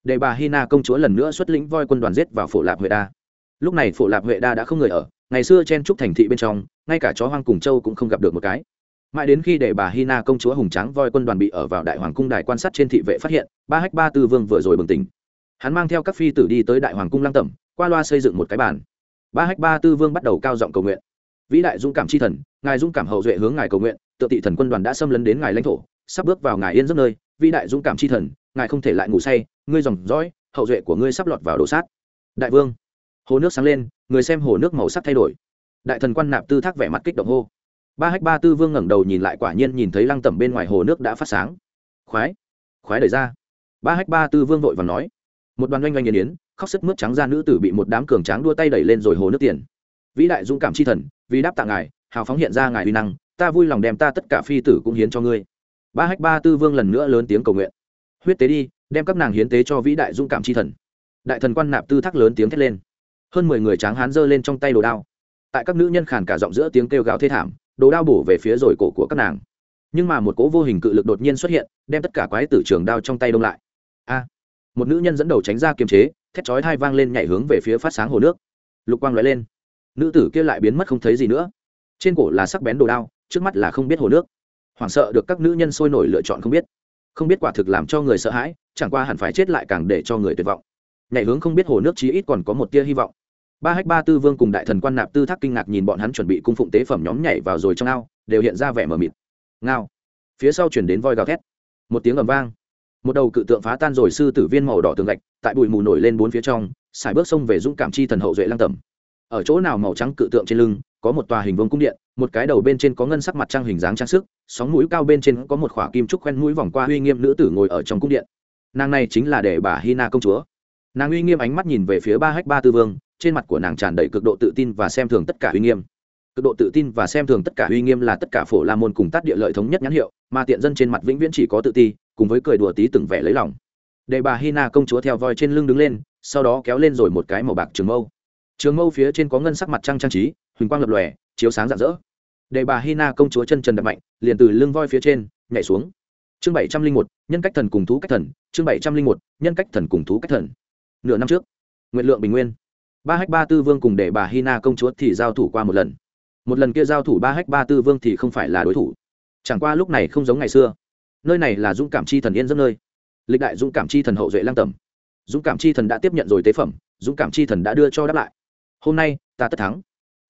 Để bà hina công chúa lần nữa xuất lĩnh voi quân đoàn giết vào phổ lạp huệ đa. Lúc này phổ lạp huệ đa đã không người ở, ngày xưa chen trúc thành thị bên trong, ngay cả chó hoang cùng châu cũng không gặp được một cái. Mãi đến khi để bà hina công chúa hùng tráng voi quân đoàn bị ở vào đại hoàng cung đài quan sát trên thị vệ phát hiện, ba hách ba tư vương vừa rồi bừng tỉnh. Hắn mang theo các phi tử đi tới đại hoàng cung lăng tẩm, qua loa xây dựng một cái bàn. Ba hách ba tư vương bắt đầu cao giọng cầu nguyện vĩ đại dũng cảm c h i thần, ngài dũng cảm hậu duệ hướng ngài cầu nguyện tự thị thần quân đoàn đã xâm lấn đến ngài lãnh thổ, sắp bước vào ngài yên giấc nơi, vĩ đại dũng cảm c h i thần, ngài không thể lại ngủ say, ngươi dòng dõi, hậu duệ của ngươi sắp lọt vào đồ sát. Đại vương, hồ nước sáng lên, người xem hồ nước màu sắc thay đổi. Đại thần quan nạp tư thác vẻ mặt kích động hô. Ba hách ba tư vương ngẩng đầu nhìn lại quả nhiên nhìn thấy lăng tẩm bên ngoài hồ nước đã phát sáng. Khoái khoái đời ra. Ba hách ba tư vương vội và nói. Một đoàn oanh oanh yên yến, khóc sức mướt trắng ra nữ tử bị một đám cường tráng đua tay đẩy lên rồi hồ nước tiền. Vĩ đại dũng cảm c h i thần vì đáp tạ ngài, hào phóng hiện ra ngài uy năng, ta vui lòng đem ta tất cả phi tử cũng hiến cho ngươi. Ba hách ba tư vương lần nữa lớn tiếng cầu nguyện. Huyết tế đi, đem các nàng hiến tế cho vĩ đại dũng cảm c h i thần. Đại thần quan nạp tư thác lớn tiếng thét lên. Hơn mười người tráng hán giơ lên trong tay đồ đao. Tại các nữ nhân khàn cả giọng giữa tiếng kêu gào thê thảm, đồ đao bổ về phía rồi cổ của các nàng. Nhưng mà một cố vô hình cự lực đột nhiên xuất hiện, đem tất cả quái tử trường đao trong tay đông lại. A! Một nữ nhân dẫn đầu tránh ra kiềm chế, thét chói thai vang lên nhảy hướng về phía phát sáng hồ nước. Lục quang l lên nữ tử kia lại biến mất không thấy gì nữa. Trên cổ là sắc bén đồ đao, trước mắt là không biết hồ nước. Hoảng sợ được các nữ nhân sôi nổi lựa chọn không biết. Không biết quả thực làm cho người sợ hãi, chẳng qua hẳn phải chết lại càng để cho người tuyệt vọng. Nhảy hướng không biết hồ nước chí ít còn có một tia hy vọng. Ba hách ba tư vương cùng đại thần quan nạp tư thác kinh ngạc nhìn bọn hắn chuẩn bị cung phụng tế phẩm nhóm nhảy vào rồi trong ao, đều hiện ra vẻ mờ mịt. Ngao. Phía sau chuyển đến voi gào thét. Một tiếng ầm vang. Một đầu cự tượng phá tan rồi sư tử viên màu đỏ tường gạch, tại bụi mù nổi lên bốn phía trong xài bước sông về dũng cảm chi thần hậu duệ lang tầm ở chỗ nào màu trắng cự tượng trên lưng, có một tòa hình vương cung điện, một cái đầu bên trên có ngân sắc mặt trăng hình dáng trang sức, sóng mũi cao bên trên có một khỏa kim trúc khoen mũi vòng qua uy nghiêm nữ tử ngồi ở trong cung điện. Nàng này chính là để bà hina công chúa. Nàng uy nghiêm ánh mắt nhìn về phía ba hách ba tư vương, trên mặt của nàng tràn đầy cực độ tự tin và xem thường tất cả uy nghiêm. Cực độ tự tin và xem thường tất cả uy nghiêm là tất cả phổ la môn cùng tát địa lợi thống nhất nhãn hiệu, mà tiện dân trên mặt vĩnh viễn chỉ có tự ti, cùng với cười đùa tí từng vẻ lấy lòng. Để bà hina công chúa theo voi trên lưng đứng lên, sau đó kéo lên rồi một cái màu bạc trường mâu trường mâu phía trên có ngân sắc mặt trăng trang trí, huỳnh quang lập lòe, chiếu sáng rạng rỡ. Để bà hina công chúa chân trần đập mạnh, liền từ lưng voi phía trên, nhảy xuống. Chương bảy trăm linh một, nhân cách thần cùng thú cách thần, chương bảy trăm linh một, nhân cách thần cùng thú cách thần. Nửa năm trước nguyện lượng bình nguyên. Ba hách ba tư vương cùng để bà hina công chúa thì giao thủ qua một lần. Một lần kia giao thủ ba hách ba tư vương thì không phải là đối thủ. Chẳng qua lúc này không giống ngày xưa. Nơi này là dũng cảm chi thần yên giấc nơi. Lịch đại dũng cảm chi thần hậu duệ lang tầm dũng cảm chi thần đã tiếp nhận rồi tế phẩm, dũng cảm chi thần đã đưa cho đáp lại hôm nay, ta tất thắng.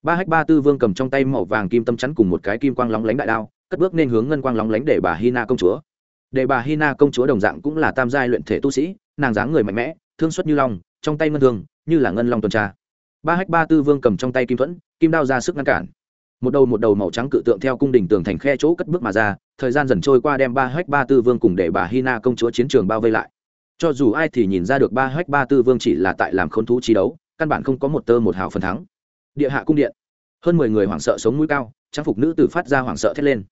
Ba hách ba tư vương cầm trong tay màu vàng kim tâm chắn cùng một cái kim quang lóng lánh đại đao, cất bước nên hướng ngân quang lóng lánh để bà hina công chúa. Để bà hina công chúa đồng dạng cũng là tam giai luyện thể tu sĩ, nàng dáng người mạnh mẽ, thương xuất như long, trong tay ngân thương, như là ngân long tuần tra. Ba hách ba tư vương cầm trong tay kim thuẫn, kim đao ra sức ngăn cản. Một đầu một đầu màu trắng cự tượng theo cung đình tường thành khe chỗ cất bước mà ra, thời gian dần trôi qua đem ba hách ba tư vương cùng để bà hina công chúa chiến trường bao vây lại. Cho dù ai thì nhìn ra được ba hách ba tư vương chỉ là tại làm khốn thú trí đấu căn bản không có một tơ một hào phần thắng. Địa hạ cung điện. Hơn mười người hoảng sợ sống mũi cao, trang phục nữ tử phát ra hoảng sợ thét lên.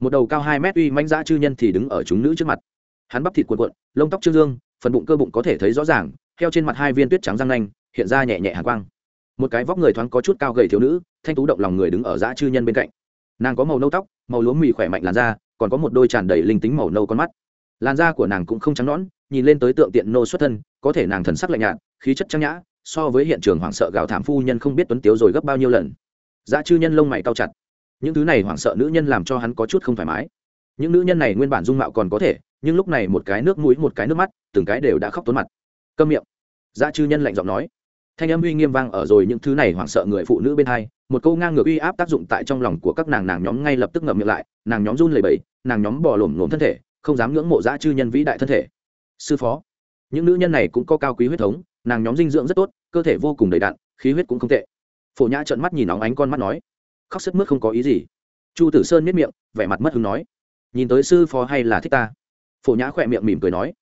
Một đầu cao hai mét uy manh dã chư nhân thì đứng ở chúng nữ trước mặt. Hắn bắp thịt cuộn cuộn, lông tóc trương dương, phần bụng cơ bụng có thể thấy rõ ràng, theo trên mặt hai viên tuyết trắng răng nanh, hiện ra nhẹ nhẹ hàng quang. Một cái vóc người thoáng có chút cao gầy thiếu nữ, thanh tú động lòng người đứng ở dã chư nhân bên cạnh. Nàng có màu nâu tóc, màu lúa mì khỏe mạnh làn da, còn có một đôi tràn đầy linh tính màu nâu con mắt. Làn da của nàng cũng không trắng nõn, nhìn lên tới tượng tiện nô xuất thân, có thể nàng thần sắc lạnh nhạt, khí chất trang nhã so với hiện trường hoảng sợ gào thảm phu nhân không biết tuấn tiếu rồi gấp bao nhiêu lần. Dã chư nhân lông mày cao chặt. Những thứ này hoảng sợ nữ nhân làm cho hắn có chút không thoải mái. Những nữ nhân này nguyên bản dung mạo còn có thể, nhưng lúc này một cái nước mũi, một cái nước mắt, từng cái đều đã khóc tốn mặt. Câm miệng. Dã chư nhân lạnh giọng nói. Thanh âm uy nghiêm vang ở rồi những thứ này hoảng sợ người phụ nữ bên hai, một câu ngang ngược uy áp tác dụng tại trong lòng của các nàng nàng nhóm ngay lập tức ngậm miệng lại, nàng nhóm run lẩy bẩy, nàng nhóm bò lổm lổm thân thể, không dám ngưỡng mộ dã chư nhân vĩ đại thân thể. Sư phó, những nữ nhân này cũng có cao quý huyết thống nàng nhóm dinh dưỡng rất tốt, cơ thể vô cùng đầy đặn, khí huyết cũng không tệ. Phổ nhã trợn mắt nhìn óng ánh con mắt nói, khóc sức mướt không có ý gì. Chu tử sơn miết miệng, vẻ mặt mất hứng nói, nhìn tới sư phó hay là thích ta? Phổ nhã khỏe miệng mỉm cười nói,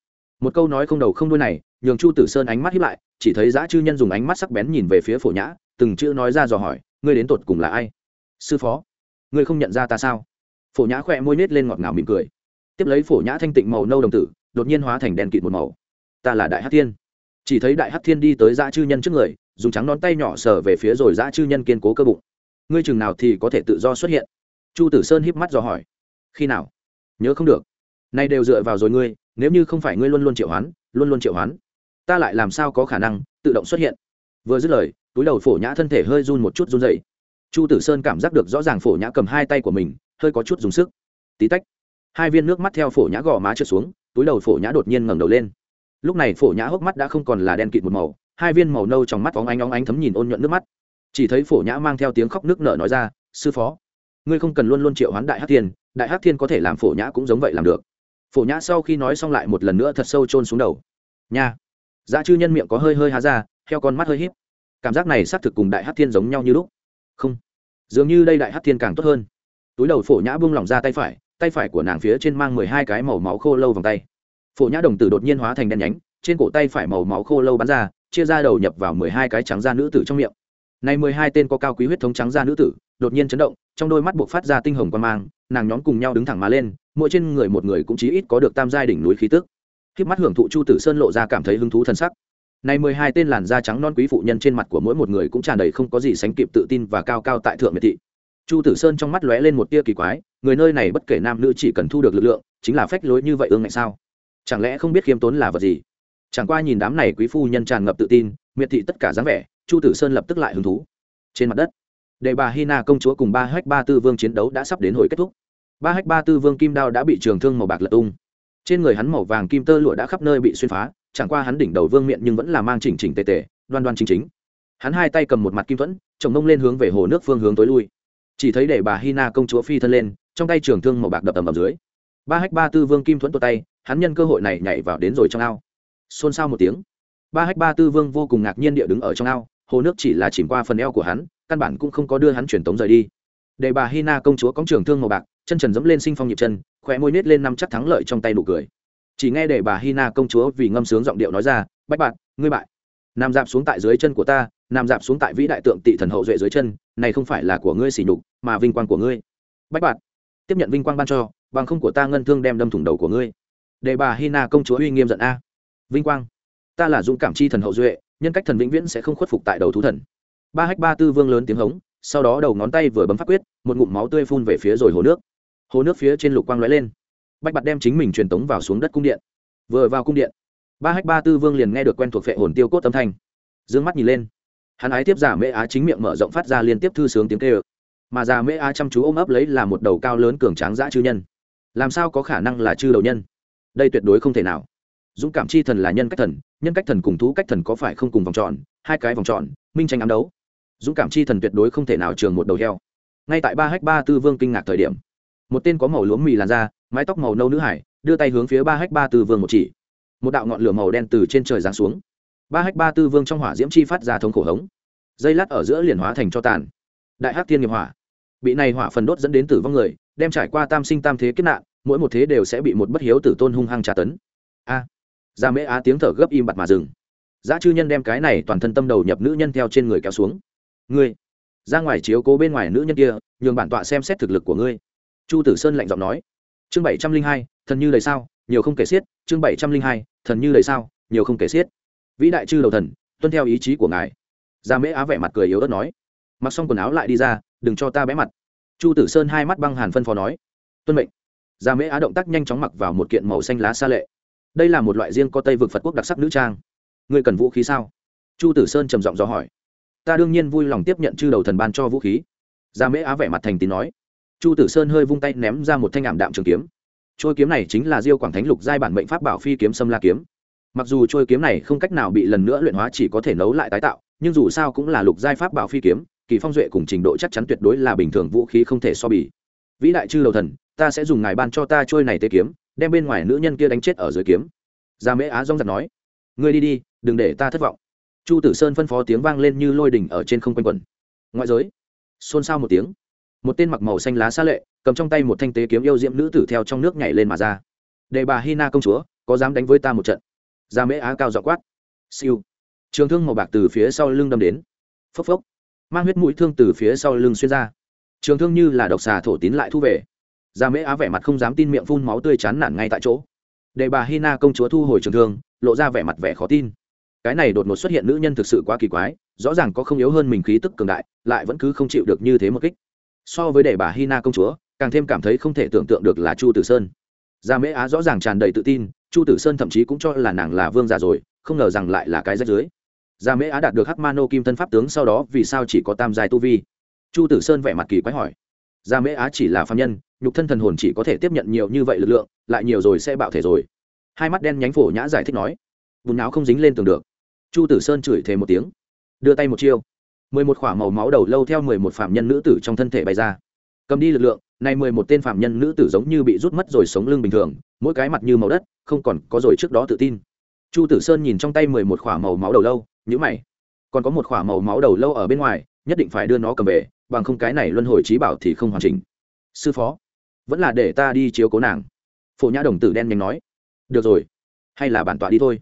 một câu nói không đầu không đuôi này, nhường chu tử sơn ánh mắt hiếp lại, chỉ thấy giã chư nhân dùng ánh mắt sắc bén nhìn về phía phổ nhã, từng chữ nói ra dò hỏi, ngươi đến tột cùng là ai? Sư phó, ngươi không nhận ra ta sao? Phổ nhã khỏe môi nết lên ngọt ngào mỉm cười. Tiếp lấy phổ nhã thanh tịnh màu nâu đồng tử, đột nhiên hóa thành đèn kịt một màu. Ta là đại hát tiên chỉ thấy đại hắc thiên đi tới dã chư nhân trước người, dùng trắng nón tay nhỏ sờ về phía rồi dã chư nhân kiên cố cơ bụng. Ngươi chừng nào thì có thể tự do xuất hiện? Chu tử sơn híp mắt dò hỏi. Khi nào? Nhớ không được. Nay đều dựa vào rồi ngươi, nếu như không phải ngươi luôn luôn triệu hoán, luôn luôn triệu hoán, ta lại làm sao có khả năng tự động xuất hiện? Vừa dứt lời, túi đầu phổ nhã thân thể hơi run một chút run dậy chu tử sơn cảm giác được rõ ràng phổ nhã cầm hai tay của mình, hơi có chút dùng sức. Tí tách, hai viên nước mắt theo phổ nhã gò má trượt xuống, túi đầu phổ nhã đột nhiên ngẩng đầu lên lúc này phổ nhã hốc mắt đã không còn là đen kịt một màu, hai viên màu nâu trong mắt óng ánh óng ánh thấm nhìn ôn nhuận nước mắt. Chỉ thấy phổ nhã mang theo tiếng khóc nước nở nói ra, sư phó, ngươi không cần luôn luôn triệu hoán đại hát thiên, đại hát thiên có thể làm phổ nhã cũng giống vậy làm được. Phổ nhã sau khi nói xong lại một lần nữa thật sâu chôn xuống đầu. Nha. Dạ chư nhân miệng có hơi hơi há ra theo con mắt hơi híp. Cảm giác này xác thực cùng đại hát thiên giống nhau như lúc. Không, dường như đây đại hát thiên càng tốt hơn. Túi đầu phổ nhã buông lỏng ra tay phải tay phải của nàng phía trên mang mười hai cái màu máu khô lâu vòng tay phổ nhã đồng tử đột nhiên hóa thành đen nhánh, trên cổ tay phải màu máu khô lâu bắn ra, chia ra đầu nhập vào mười hai cái trắng da nữ tử trong miệng. Này mười hai tên có cao quý huyết thống trắng da nữ tử, đột nhiên chấn động, trong đôi mắt buộc phát ra tinh hồng quan mang, nàng nhóm cùng nhau đứng thẳng má lên, mỗi trên người một người cũng chí ít có được tam giai đỉnh núi khí tức. Khi mắt hưởng thụ chu tử sơn lộ ra cảm thấy hứng thú thân sắc. Này mười hai tên làn da trắng non quý phụ nhân trên mặt của mỗi một người cũng tràn đầy không có gì sánh kịp tự tin và cao cao tại thượng miệt thị. Chu tử sơn trong mắt lóe lên một tia kỳ quái, người nơi này bất kể nam nữ chỉ cần thu được lực lượng, chính là phách lối như vậy ương ngạnh sao? Chẳng lẽ không biết khiêm tốn là vật gì? Chẳng qua nhìn đám này quý phu nhân tràn ngập tự tin, miệt thị tất cả dáng vẻ, chu tử sơn lập tức lại hứng thú. Trên mặt đất, đệ bà hina công chúa cùng ba hách ba tư vương chiến đấu đã sắp đến hồi kết thúc. Ba hách ba tư vương kim đao đã bị trường thương màu bạc lật tung. Trên người hắn màu vàng kim tơ lụa đã khắp nơi bị xuyên phá, chẳng qua hắn đỉnh đầu vương miệng nhưng vẫn là mang chỉnh chỉnh tề tề, đoan đoan chính chính. Hắn hai tay cầm một mặt kim thuẫn, chồng mông lên hướng về hồ nước phương hướng tối lui. Chỉ thấy để bà hina công chúa phi thân lên, trong tay trường thương màu bạc đập tầm ầm dưới. Ba hách ba tư vương kim thuẫn tuột tay hắn nhân cơ hội này nhảy vào đến rồi trong ao. Xôn xao một tiếng, ba hách ba tư vương vô cùng ngạc nhiên địa đứng ở trong ao, hồ nước chỉ là chìm qua phần eo của hắn, căn bản cũng không có đưa hắn truyền tống rời đi. Để bà hina công chúa cóng trường thương màu bạc, chân trần dẫm lên sinh phong nhịp chân khỏe môi nết lên năm chắc thắng lợi trong tay nụ cười. Chỉ nghe để bà hina công chúa vì ngâm sướng giọng điệu nói ra, bách bạn, ngươi bại. Nằm dạp xuống tại dưới chân của ta nằm dạp xuống tại vĩ đại tượng tị thần hậu duệ dưới chân, này không phải là của ngươi xỉ nhục, mà vinh quang của ngươi. Bách bạn, tiếp nhận vinh quang ban cho, bằng không của ta ngân thương đem đâm thủng đầu của ngươi để bà hina công chúa uy nghiêm giận a. Vinh quang. Ta là dũng cảm chi thần hậu duệ, nhân cách thần vĩnh viễn sẽ không khuất phục tại đầu thú thần. Ba hách ba tư vương lớn tiếng hống, sau đó đầu ngón tay vừa bấm phát quyết, một ngụm máu tươi phun về phía rồi hồ nước. Hồ nước phía trên lục quang lóe lên. Bách bạt đem chính mình truyền tống vào xuống đất cung điện. Vừa vào cung điện, ba hách ba tư vương liền nghe được quen thuộc phệ hồn tiêu cốt âm thanh. D ư ơ n g mắt nhìn lên. Hắn ái tiếp giả mễ á chính miệng mở rộng phát ra liên tiếp thư sướng tiếng kê ơ mà già mễ á chăm chú ôm ấp lấy là một đầu cao lớn cường tráng dã chư nhân. Làm sao có khả năng là chư đầu nhân? Đây tuyệt đối không thể nào. Dũng cảm chi thần là nhân cách thần, nhân cách thần cùng thú cách thần có phải không cùng vòng tròn, hai cái vòng tròn, minh tranh ám đấu. Dũng cảm chi thần tuyệt đối không thể nào trường một đầu heo. Ngay tại ba hách ba tư vương kinh ngạc thời điểm, một tên có màu lúa mì làn da, mái tóc màu nâu nữ hải, đưa tay hướng phía ba hách ba tư vương một chỉ. Một đạo ngọn lửa màu đen từ trên trời giáng xuống. Ba hách ba tư vương trong hỏa diễm chi phát ra thống khổ hống. Dây lát ở giữa liền hóa thành cho tàn. Đại hắc thiên nghiệp hỏa. Bị này hỏa phần đốt dẫn đến tử vong người, đem trải qua tam sinh tam thế kết nạn mỗi một thế đều sẽ bị một bất hiếu tử tôn hung hăng tra tấn. A. À, ra mễ á tiếng thở gấp im bặt mà dừng. Giá chư nhân đem cái này toàn thân tâm đầu nhập nữ nhân theo trên người kéo xuống. Ngươi ra ngoài chiếu cố bên ngoài nữ nhân kia nhường bản tọa xem xét thực lực của ngươi. Chu tử sơn lạnh giọng nói. Chương bảy trăm linh hai thần như lời sao nhiều không kể xiết. Chương bảy trăm linh hai thần như lời sao nhiều không kể xiết. Vĩ đại chư đầu thần tuân theo ý chí của ngài. Gia mễ á vẻ mặt cười yếu ớt nói. Mặc xong quần áo lại đi ra đừng cho ta bé mặt. Chu tử sơn hai mắt băng hàn phân phó nói. Tuân mệnh gia mễ á động tác nhanh chóng mặc vào một kiện màu xanh lá xa lệ. Đây là một loại riêng có tây vực phật quốc đặc sắc nữ trang. Ngươi cần vũ khí sao? Chu tử sơn trầm giọng dò hỏi. Ta đương nhiên vui lòng tiếp nhận chư đầu thần ban cho vũ khí. Gia mễ á vẻ mặt thành tín nói. Chu tử sơn hơi vung tay ném ra một thanh ảm đạm trường kiếm. Trôi kiếm này chính là diêu quảng thánh lục giai bản mệnh pháp bảo phi kiếm sâm la kiếm. Mặc dù trôi kiếm này không cách nào bị lần nữa luyện hóa chỉ có thể nấu lại tái tạo, nhưng dù sao cũng là lục giai pháp bảo phi kiếm, kỳ phong duệ cùng trình độ chắc chắn tuyệt đối là bình thường vũ khí không thể so bì vĩ đại chư đầu thần, ta sẽ dùng ngài ban cho ta trôi này tê kiếm, đem bên ngoài nữ nhân kia đánh chết ở dưới kiếm. Gia mễ á rong giặt nói. Ngươi đi đi, đừng để ta thất vọng. Chu tử sơn phân phó tiếng vang lên như lôi đỉnh ở trên không quanh quẩn. Ngoại giới. Xôn xao một tiếng. Một tên mặc màu xanh lá xa lệ, cầm trong tay một thanh tế kiếm yêu diễm nữ tử theo trong nước nhảy lên mà ra. Đề bà hina công chúa, có dám đánh với ta một trận? Gia mễ á cao dọ quát. Siêu. Trường thương màu bạc từ phía sau lưng đâm đến. Phốc phốc. Mang huyết mũi thương từ phía sau lưng xuyên ra trường thương như là độc xà thổ tín lại thu về. Gia mễ á vẻ mặt không dám tin miệng phun máu tươi chán nản ngay tại chỗ. Để bà hina công chúa thu hồi trường thương, lộ ra vẻ mặt vẻ khó tin. Cái này đột ngột xuất hiện nữ nhân thực sự quá kỳ quái, rõ ràng có không yếu hơn mình khí tức cường đại, lại vẫn cứ không chịu được như thế một kích. So với để bà hina công chúa, càng thêm cảm thấy không thể tưởng tượng được là chu tử sơn. Gia mễ á rõ ràng tràn đầy tự tin, chu tử sơn thậm chí cũng cho là nàng là vương già rồi, không ngờ rằng lại là cái rách dưới gia mễ á đạt được hắc mano kim thân pháp tướng sau đó vì sao chỉ có tam giai tu vi? Chu tử sơn vẻ mặt kỳ quái hỏi. Gia mễ á chỉ là phạm nhân, nhục thân thần hồn chỉ có thể tiếp nhận nhiều như vậy lực lượng, lại nhiều rồi sẽ bạo thể rồi. Hai mắt đen nhánh phổ nhã giải thích nói. Bùn não không dính lên tường được. Chu tử sơn chửi thề một tiếng. Đưa tay một chiêu. Mười một k h ỏ a màu máu đầu lâu theo mười một phạm nhân nữ tử trong thân thể bay ra. Cầm đi lực lượng, Nay mười một tên phạm nhân nữ tử giống như bị rút mất rồi sống lưng bình thường, mỗi cái mặt như màu đất, không còn có rồi trước đó tự tin. Chu tử sơn nhìn trong tay mười một k h ỏ a màu máu đầu lâu nhữ mày. Còn có một k h ỏ a màu máu đầu lâu ở bên ngoài nhất định phải đưa nó cầm về, bằng không cái này luân hồi trí bảo thì không hoàn chỉnh. Sư phó, vẫn là để ta đi chiếu cố nàng. Phổ nhã đồng tử đen nhanh nói. Được rồi, hay là bản tọa đi thôi.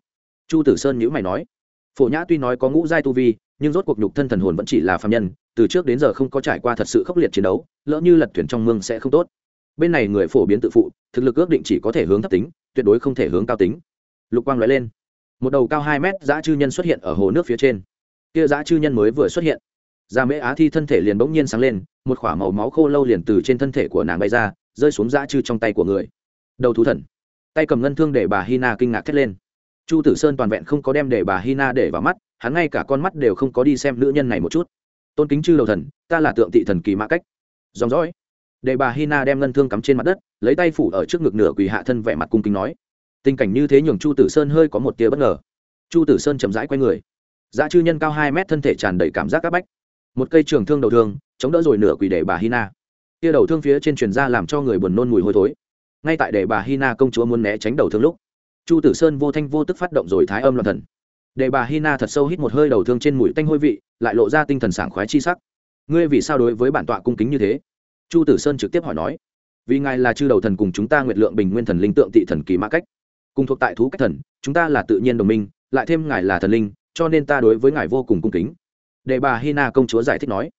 Chu tử sơn nhữ mày nói. Phổ nhã tuy nói có ngũ giai tu vi, nhưng rốt cuộc nhục thân thần hồn vẫn chỉ là phạm nhân, từ trước đến giờ không có trải qua thật sự khốc liệt chiến đấu, lỡ như lật thuyền trong mương sẽ không tốt. Bên này người phổ biến tự phụ, thực lực ước định chỉ có thể hướng thấp tính, tuyệt đối không thể hướng cao tính. Lục quang nói lên. Một đầu cao hai mét dã chư nhân xuất hiện ở hồ nước phía trên. Kia dã chư nhân mới vừa xuất hiện gia mễ á thi thân thể liền bỗng nhiên sáng lên, một k h ỏ a màu máu khô lâu liền từ trên thân thể của nàng bay ra, rơi xuống dã chư trong tay của người. Đầu thú thần. Tay cầm ngân thương để bà hina kinh ngạc thét lên. Chu tử sơn toàn vẹn không có đem để bà hina để vào mắt, hắn ngay cả con mắt đều không có đi xem nữ nhân này một chút. Tôn kính chư đầu thần, ta là tượng thị thần kỳ mã cách. Dòng dõi. Để bà hina đem ngân thương cắm trên mặt đất, lấy tay phủ ở trước ngực nửa quỳ hạ thân vẻ mặt cung kính nói. Tình cảnh như thế nhường chu tử sơn hơi có một tia bất ngờ. Chu tử sơn chậm rãi q u a y người. Dã chư nhân cao hai mét thân thể tràn đầy cảm giác áp bách một cây trường thương đầu thương, chống đỡ rồi nửa quỳ để bà hina. Tia đầu thương phía trên truyền ra làm cho người buồn nôn mùi hôi thối. Ngay tại để bà hina công chúa muốn né tránh đầu thương lúc, chu tử sơn vô thanh vô tức phát động rồi thái âm loạn thần. Để bà hina thật sâu hít một hơi đầu thương trên mũi tanh hôi vị, lại lộ ra tinh thần sảng khoái chi sắc. Ngươi vì sao đối với bản tọa cung kính như thế? Chu tử sơn trực tiếp hỏi nói. Vì ngài là chư đầu thần cùng chúng ta nguyệt lượng bình nguyên thần linh tượng tị thần kỳ mã cách. Cùng thuộc tại thú cách thần, chúng ta là tự nhiên đồng minh, lại thêm ngài là thần linh, cho nên ta đối với ngài vô cùng cung kính để bà hina công chúa giải thích nói,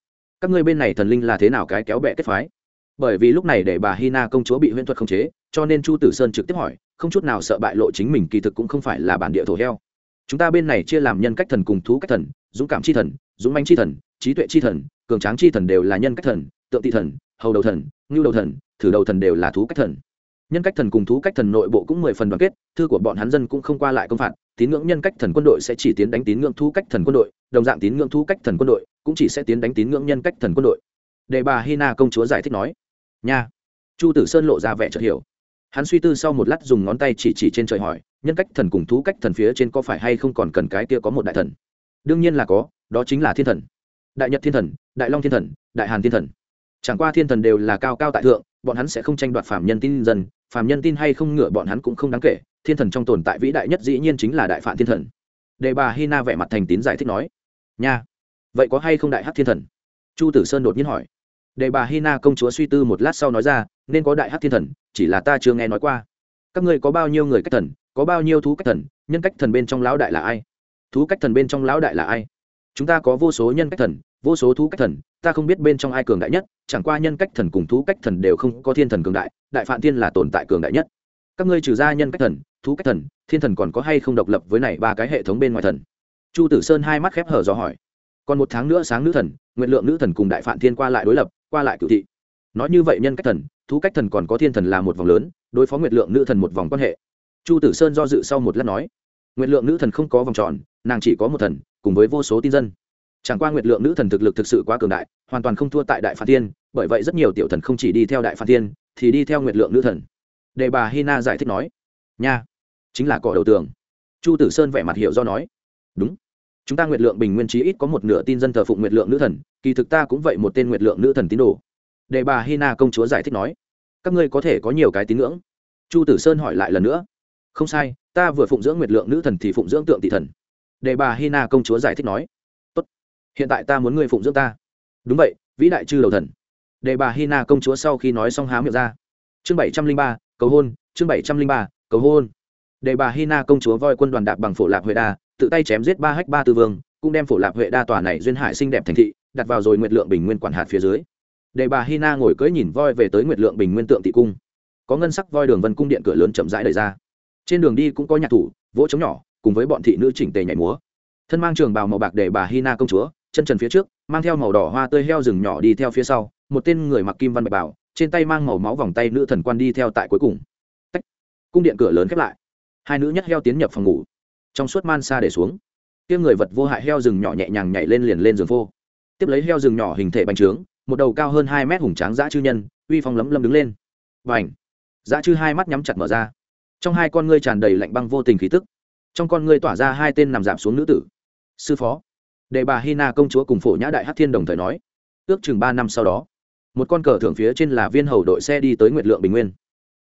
các ngươi bên này thần linh là thế nào cái kéo bẹ kết phái? Bởi vì lúc này để bà hina công chúa bị huyễn thuật khống chế, cho nên chu tử sơn trực tiếp hỏi, không chút nào sợ bại lộ chính mình, kỳ thực cũng không phải là bản địa thổ heo. Chúng ta bên này chia làm nhân cách thần cùng thú cách thần, dũng cảm chi thần, dũng manh chi thần, trí tuệ chi thần, cường tráng chi thần đều là nhân cách thần, tượng thị thần, hầu đầu thần, ngưu đầu thần, thử đầu thần đều là thú cách thần nhân cách thần cùng thú cách thần nội bộ cũng mười phần đoàn kết, thư của bọn hắn dân cũng không qua lại công phạt, tín ngưỡng nhân cách thần quân đội sẽ chỉ tiến đánh tín ngưỡng thú cách thần quân đội, đồng dạng tín ngưỡng thú cách thần quân đội cũng chỉ sẽ tiến đánh tín ngưỡng nhân cách thần quân đội. Để bà hina công chúa giải thích nói, nha. Chu tử sơn lộ ra vẻ chợt hiểu. Hắn suy tư sau một lát dùng ngón tay chỉ chỉ trên trời hỏi, nhân cách thần cùng thú cách thần phía trên có phải hay không còn cần cái kia có một đại thần? Đương nhiên là có, đó chính là thiên thần. Đại nhật thiên thần, đại long thiên thần, đại hàn thiên thần. Chẳng qua thiên thần đều là cao cao tại thượng, bọn hắn sẽ không tranh đoạt phạm nhân tin dân Phàm nhân tin hay không ngựa bọn hắn cũng không đáng kể, thiên thần trong tồn tại vĩ đại nhất dĩ nhiên chính là đại phạm thiên thần. Đề bà hina vẻ mặt thành tín giải thích nói, nha, vậy có hay không đại hát thiên thần? Chu tử sơn đột nhiên hỏi. Đề bà hina công chúa suy tư một lát sau nói ra, nên có đại hát thiên thần, chỉ là ta chưa nghe nói qua. Các ngươi có bao nhiêu người cách thần, có bao nhiêu thú cách thần, nhân cách thần bên trong lão đại là ai? Thú cách thần bên trong lão đại là ai? Chúng ta có vô số nhân cách thần vô số thú cách thần, ta không biết bên trong ai cường đại nhất, chẳng qua nhân cách thần cùng thú cách thần đều không có thiên thần cường đại đại phạm thiên là tồn tại cường đại nhất. Các ngươi trừ ra nhân cách thần, thú cách thần, thiên thần còn có hay không độc lập với này ba cái hệ thống bên ngoài thần? Chu tử sơn hai mắt khép hở do hỏi. Còn một tháng nữa sáng nữ thần, nguyện lượng nữ thần cùng đại phạm thiên qua lại đối lập, qua lại cựu thị. Nói như vậy nhân cách thần, thú cách thần còn có thiên thần là một vòng lớn, đối phó nguyện lượng nữ thần một vòng quan hệ. Chu tử sơn do dự sau một lát nói. Nguyện lượng nữ thần không có vòng tròn, nàng chỉ có một thần, cùng với vô số tin dân chẳng qua nguyệt lượng nữ thần thực lực thực sự quá cường đại, hoàn toàn không thua tại đại phan tiên bởi vậy rất nhiều tiểu thần không chỉ đi theo đại phan tiên thì đi theo nguyệt lượng nữ thần. Đề bà hina giải thích nói, nha, chính là cỏ đầu tường. Chu tử sơn vẻ mặt hiểu do nói, đúng, chúng ta nguyệt lượng bình nguyên trí ít có một nửa tin dân thờ phụng nguyệt lượng nữ thần, kỳ thực ta cũng vậy một tên nguyệt lượng nữ thần tín đồ. Để bà hina công chúa giải thích nói, các ngươi có thể có nhiều cái tín ngưỡng. Chu tử sơn hỏi lại lần nữa, không sai, ta vừa phụng dưỡng nguyệt lượng nữ thần thì phụng dưỡng tượng tỷ thần. Để bà hina công chúa giải thích nói hiện tại ta muốn ngươi phụng dưỡng ta. Đúng vậy, vĩ đại chư đầu thần. Để bà hina công chúa sau khi nói xong há miệng ra. Chương bảy trăm linh ba, cầu hôn, chương bảy trăm linh ba, cầu hôn. Để bà hina công chúa voi quân đoàn đạp bằng phổ lạc huệ đa, tự tay chém giết ba hách ba tư vương, cũng đem phổ lạc huệ đa tòa này duyên hải xinh đẹp thành thị, đặt vào rồi nguyệt lượng bình nguyên quản hạt phía dưới. Để bà hina ngồi cưỡi nhìn voi về tới nguyệt lượng bình nguyên tượng thị cung. Có ngân sắc voi đường vân cung điện cửa lớn chậm rãi đẩy ra. Trên đường đi cũng có nhạc thủ, vỗ trống nhỏ, cùng với bọn thị nữ chỉnh tề nhảy múa. Thân mang trường bào màu bạc để bà hina công chúa chân trần phía trước, mang theo màu đỏ hoa tươi heo rừng nhỏ đi theo phía sau, một tên người mặc kim văn bạch bảo, trên tay mang màu máu vòng tay nữ thần quan đi theo tại cuối cùng. Tách. cung điện cửa lớn khép lại. Hai nữ nhất heo tiến nhập phòng ngủ. Trong suốt man xa để xuống, kia người vật vô hại heo rừng nhỏ nhẹ nhàng nhảy lên liền lên giường phô. Tiếp lấy heo rừng nhỏ hình thể bành trướng, một đầu cao hơn hai mét hùng tráng dã chư nhân, uy phong lấm lâm đứng lên. Và ảnh dã chư hai mắt nhắm chặt mở ra. Trong hai con ngươi tràn đầy lạnh băng vô tình khí tức. Trong con ngươi tỏa ra hai tên nằm giảm xuống nữ tử. Sư phó đệ bà hina công chúa cùng phổ nhã đại hát thiên đồng thời nói, ước chừng ba năm sau đó, một con cờ thưởng phía trên là viên hầu đội xe đi tới nguyệt lượng bình nguyên.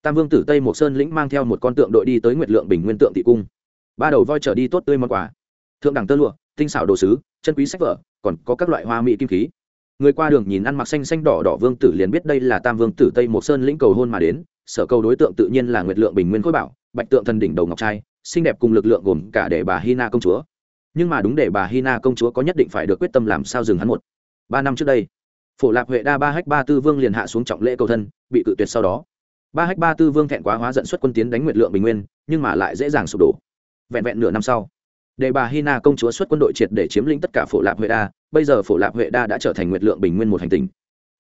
Tam vương tử tây một sơn lĩnh mang theo một con tượng đội đi tới nguyệt lượng bình nguyên tượng thị cung. Ba đầu voi trở đi tốt tươi món quà. Thượng đẳng tơ lụa, tinh xảo đồ sứ, chân quý sách vở, còn có các loại hoa mỹ kim khí. Người qua đường nhìn ăn mặc xanh xanh đỏ đỏ vương tử liền biết đây là tam vương tử tây một sơn lĩnh cầu hôn mà đến. Sở cầu đối tượng tự nhiên là nguyệt lượng bình nguyên khối bảo, bạch tượng thần đỉnh đầu ngọc trai, xinh đẹp cùng lực lượng gồm cả để bà hina công chúa nhưng mà đúng để bà hina công chúa có nhất định phải được quyết tâm làm sao dừng hắn một. Ba năm trước đây, phổ lạp huệ đa ba hách ba tư vương liền hạ xuống trọng lễ cầu thân, bị cự tuyệt sau đó. Ba hách ba tư vương thẹn quá hóa dẫn xuất quân tiến đánh nguyệt lượng bình nguyên, nhưng mà lại dễ dàng sụp đổ. Vẹn vẹn nửa năm sau, để bà hina công chúa xuất quân đội triệt để chiếm lĩnh tất cả phổ lạp huệ đa, bây giờ phổ lạp huệ đa đã trở thành nguyệt lượng bình nguyên một hành tinh.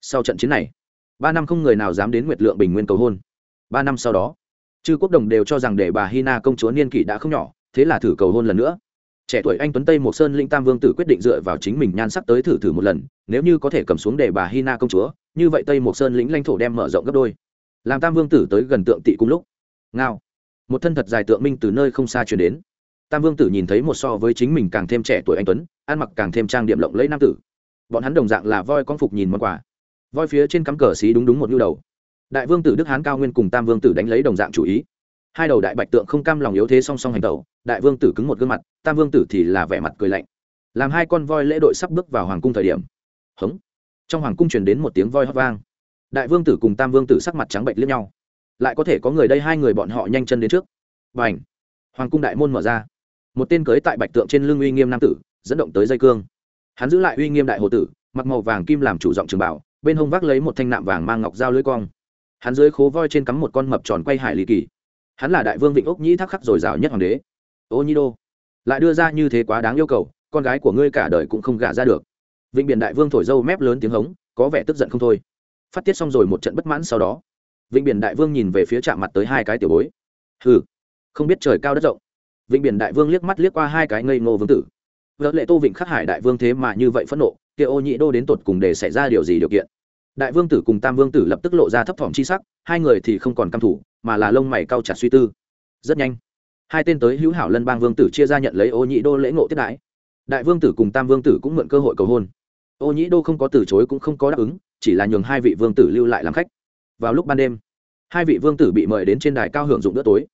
Sau trận chiến này, ba năm không người nào dám đến nguyệt lượng bình nguyên cầu hôn. Ba năm sau đó, chư quốc đồng đều cho rằng để bà hina công chúa niên kỷ đã không nhỏ, thế là thử cầu hôn lần nữa trẻ tuổi anh tuấn tây một sơn linh tam vương tử quyết định dựa vào chính mình nhan sắc tới thử thử một lần, nếu như có thể cầm xuống để bà hina công chúa, như vậy tây một sơn lĩnh lãnh thổ đem mở rộng gấp đôi. Làm tam vương tử tới gần tượng tị cùng lúc. Ngao. Một thân thật dài tượng minh từ nơi không xa chuyển đến. Tam vương tử nhìn thấy một so với chính mình càng thêm trẻ tuổi anh tuấn, ăn mặc càng thêm trang điểm lộng lẫy nam tử. Bọn hắn đồng dạng là voi con phục nhìn món quà. Voi phía trên cắm cờ xí đúng đúng một nhu đầu. Đại vương tử đức hán cao nguyên cùng tam vương tử đánh lấy đồng dạng chủ ý. Hai đầu đại bạch tượng không cam lòng yếu thế song song hành tẩu đại vương tử cứng một gương mặt, tam vương tử thì là vẻ mặt cười lạnh. Làm hai con voi lễ đội sắp bước vào hoàng cung thời điểm, hống, trong hoàng cung truyền đến một tiếng voi hót vang. Đại vương tử cùng tam vương tử sắc mặt trắng bệnh liếc nhau. Lại có thể có người đây hai người bọn họ nhanh chân đến trước. Và ảnh hoàng cung đại môn mở ra. Một tên cưới tại bạch tượng trên lưng uy nghiêm nam tử, dẫn động tới dây cương. Hắn giữ lại uy nghiêm đại hồ tử, mặc màu vàng kim làm chủ giọng trường bảo, bên hông vác lấy một thanh nạm vàng mang ngọc dao lưới cong. Hắn dưới khố voi trên cắm một con mập tròn quay hải lý kỳ. Hắn là đại vương vịnh ốc nhĩ thác khắc dồi dào nhất hoàng đế ô nhi đô, lại đưa ra như thế quá đáng yêu cầu, con gái của ngươi cả đời cũng không gả ra được. Vịnh biển đại vương thổi dâu mép lớn tiếng hống, có vẻ tức giận không thôi. Phát tiết xong rồi một trận bất mãn sau đó, vịnh biển đại vương nhìn về phía chạm mặt tới hai cái tiểu bối. Hừ, không biết trời cao đất rộng. Vịnh biển đại vương liếc mắt liếc qua hai cái ngây ngô vương tử. Vợ lệ tô vịnh khắc hải đại vương thế mà như vậy phẫn nộ, kia ô nhị đô đến tột cùng để xảy ra điều gì điều kiện? Đại vương tử cùng tam vương tử lập tức lộ ra thấp thỏm chi sắc, hai người thì không còn căm thủ, mà là lông mày cao chặt suy tư. Rất nhanh hai tên tới hữu hảo lân bang vương tử chia ra nhận lấy ô Nhĩ đô lễ ngộ tiết đãi. Đại vương tử cùng tam vương tử cũng mượn cơ hội cầu hôn. Ô Nhĩ đô không có từ chối cũng không có đáp ứng, chỉ là nhường hai vị vương tử lưu lại làm khách. Vào lúc ban đêm, hai vị vương tử bị mời đến trên đài cao hưởng dụng bữa tối.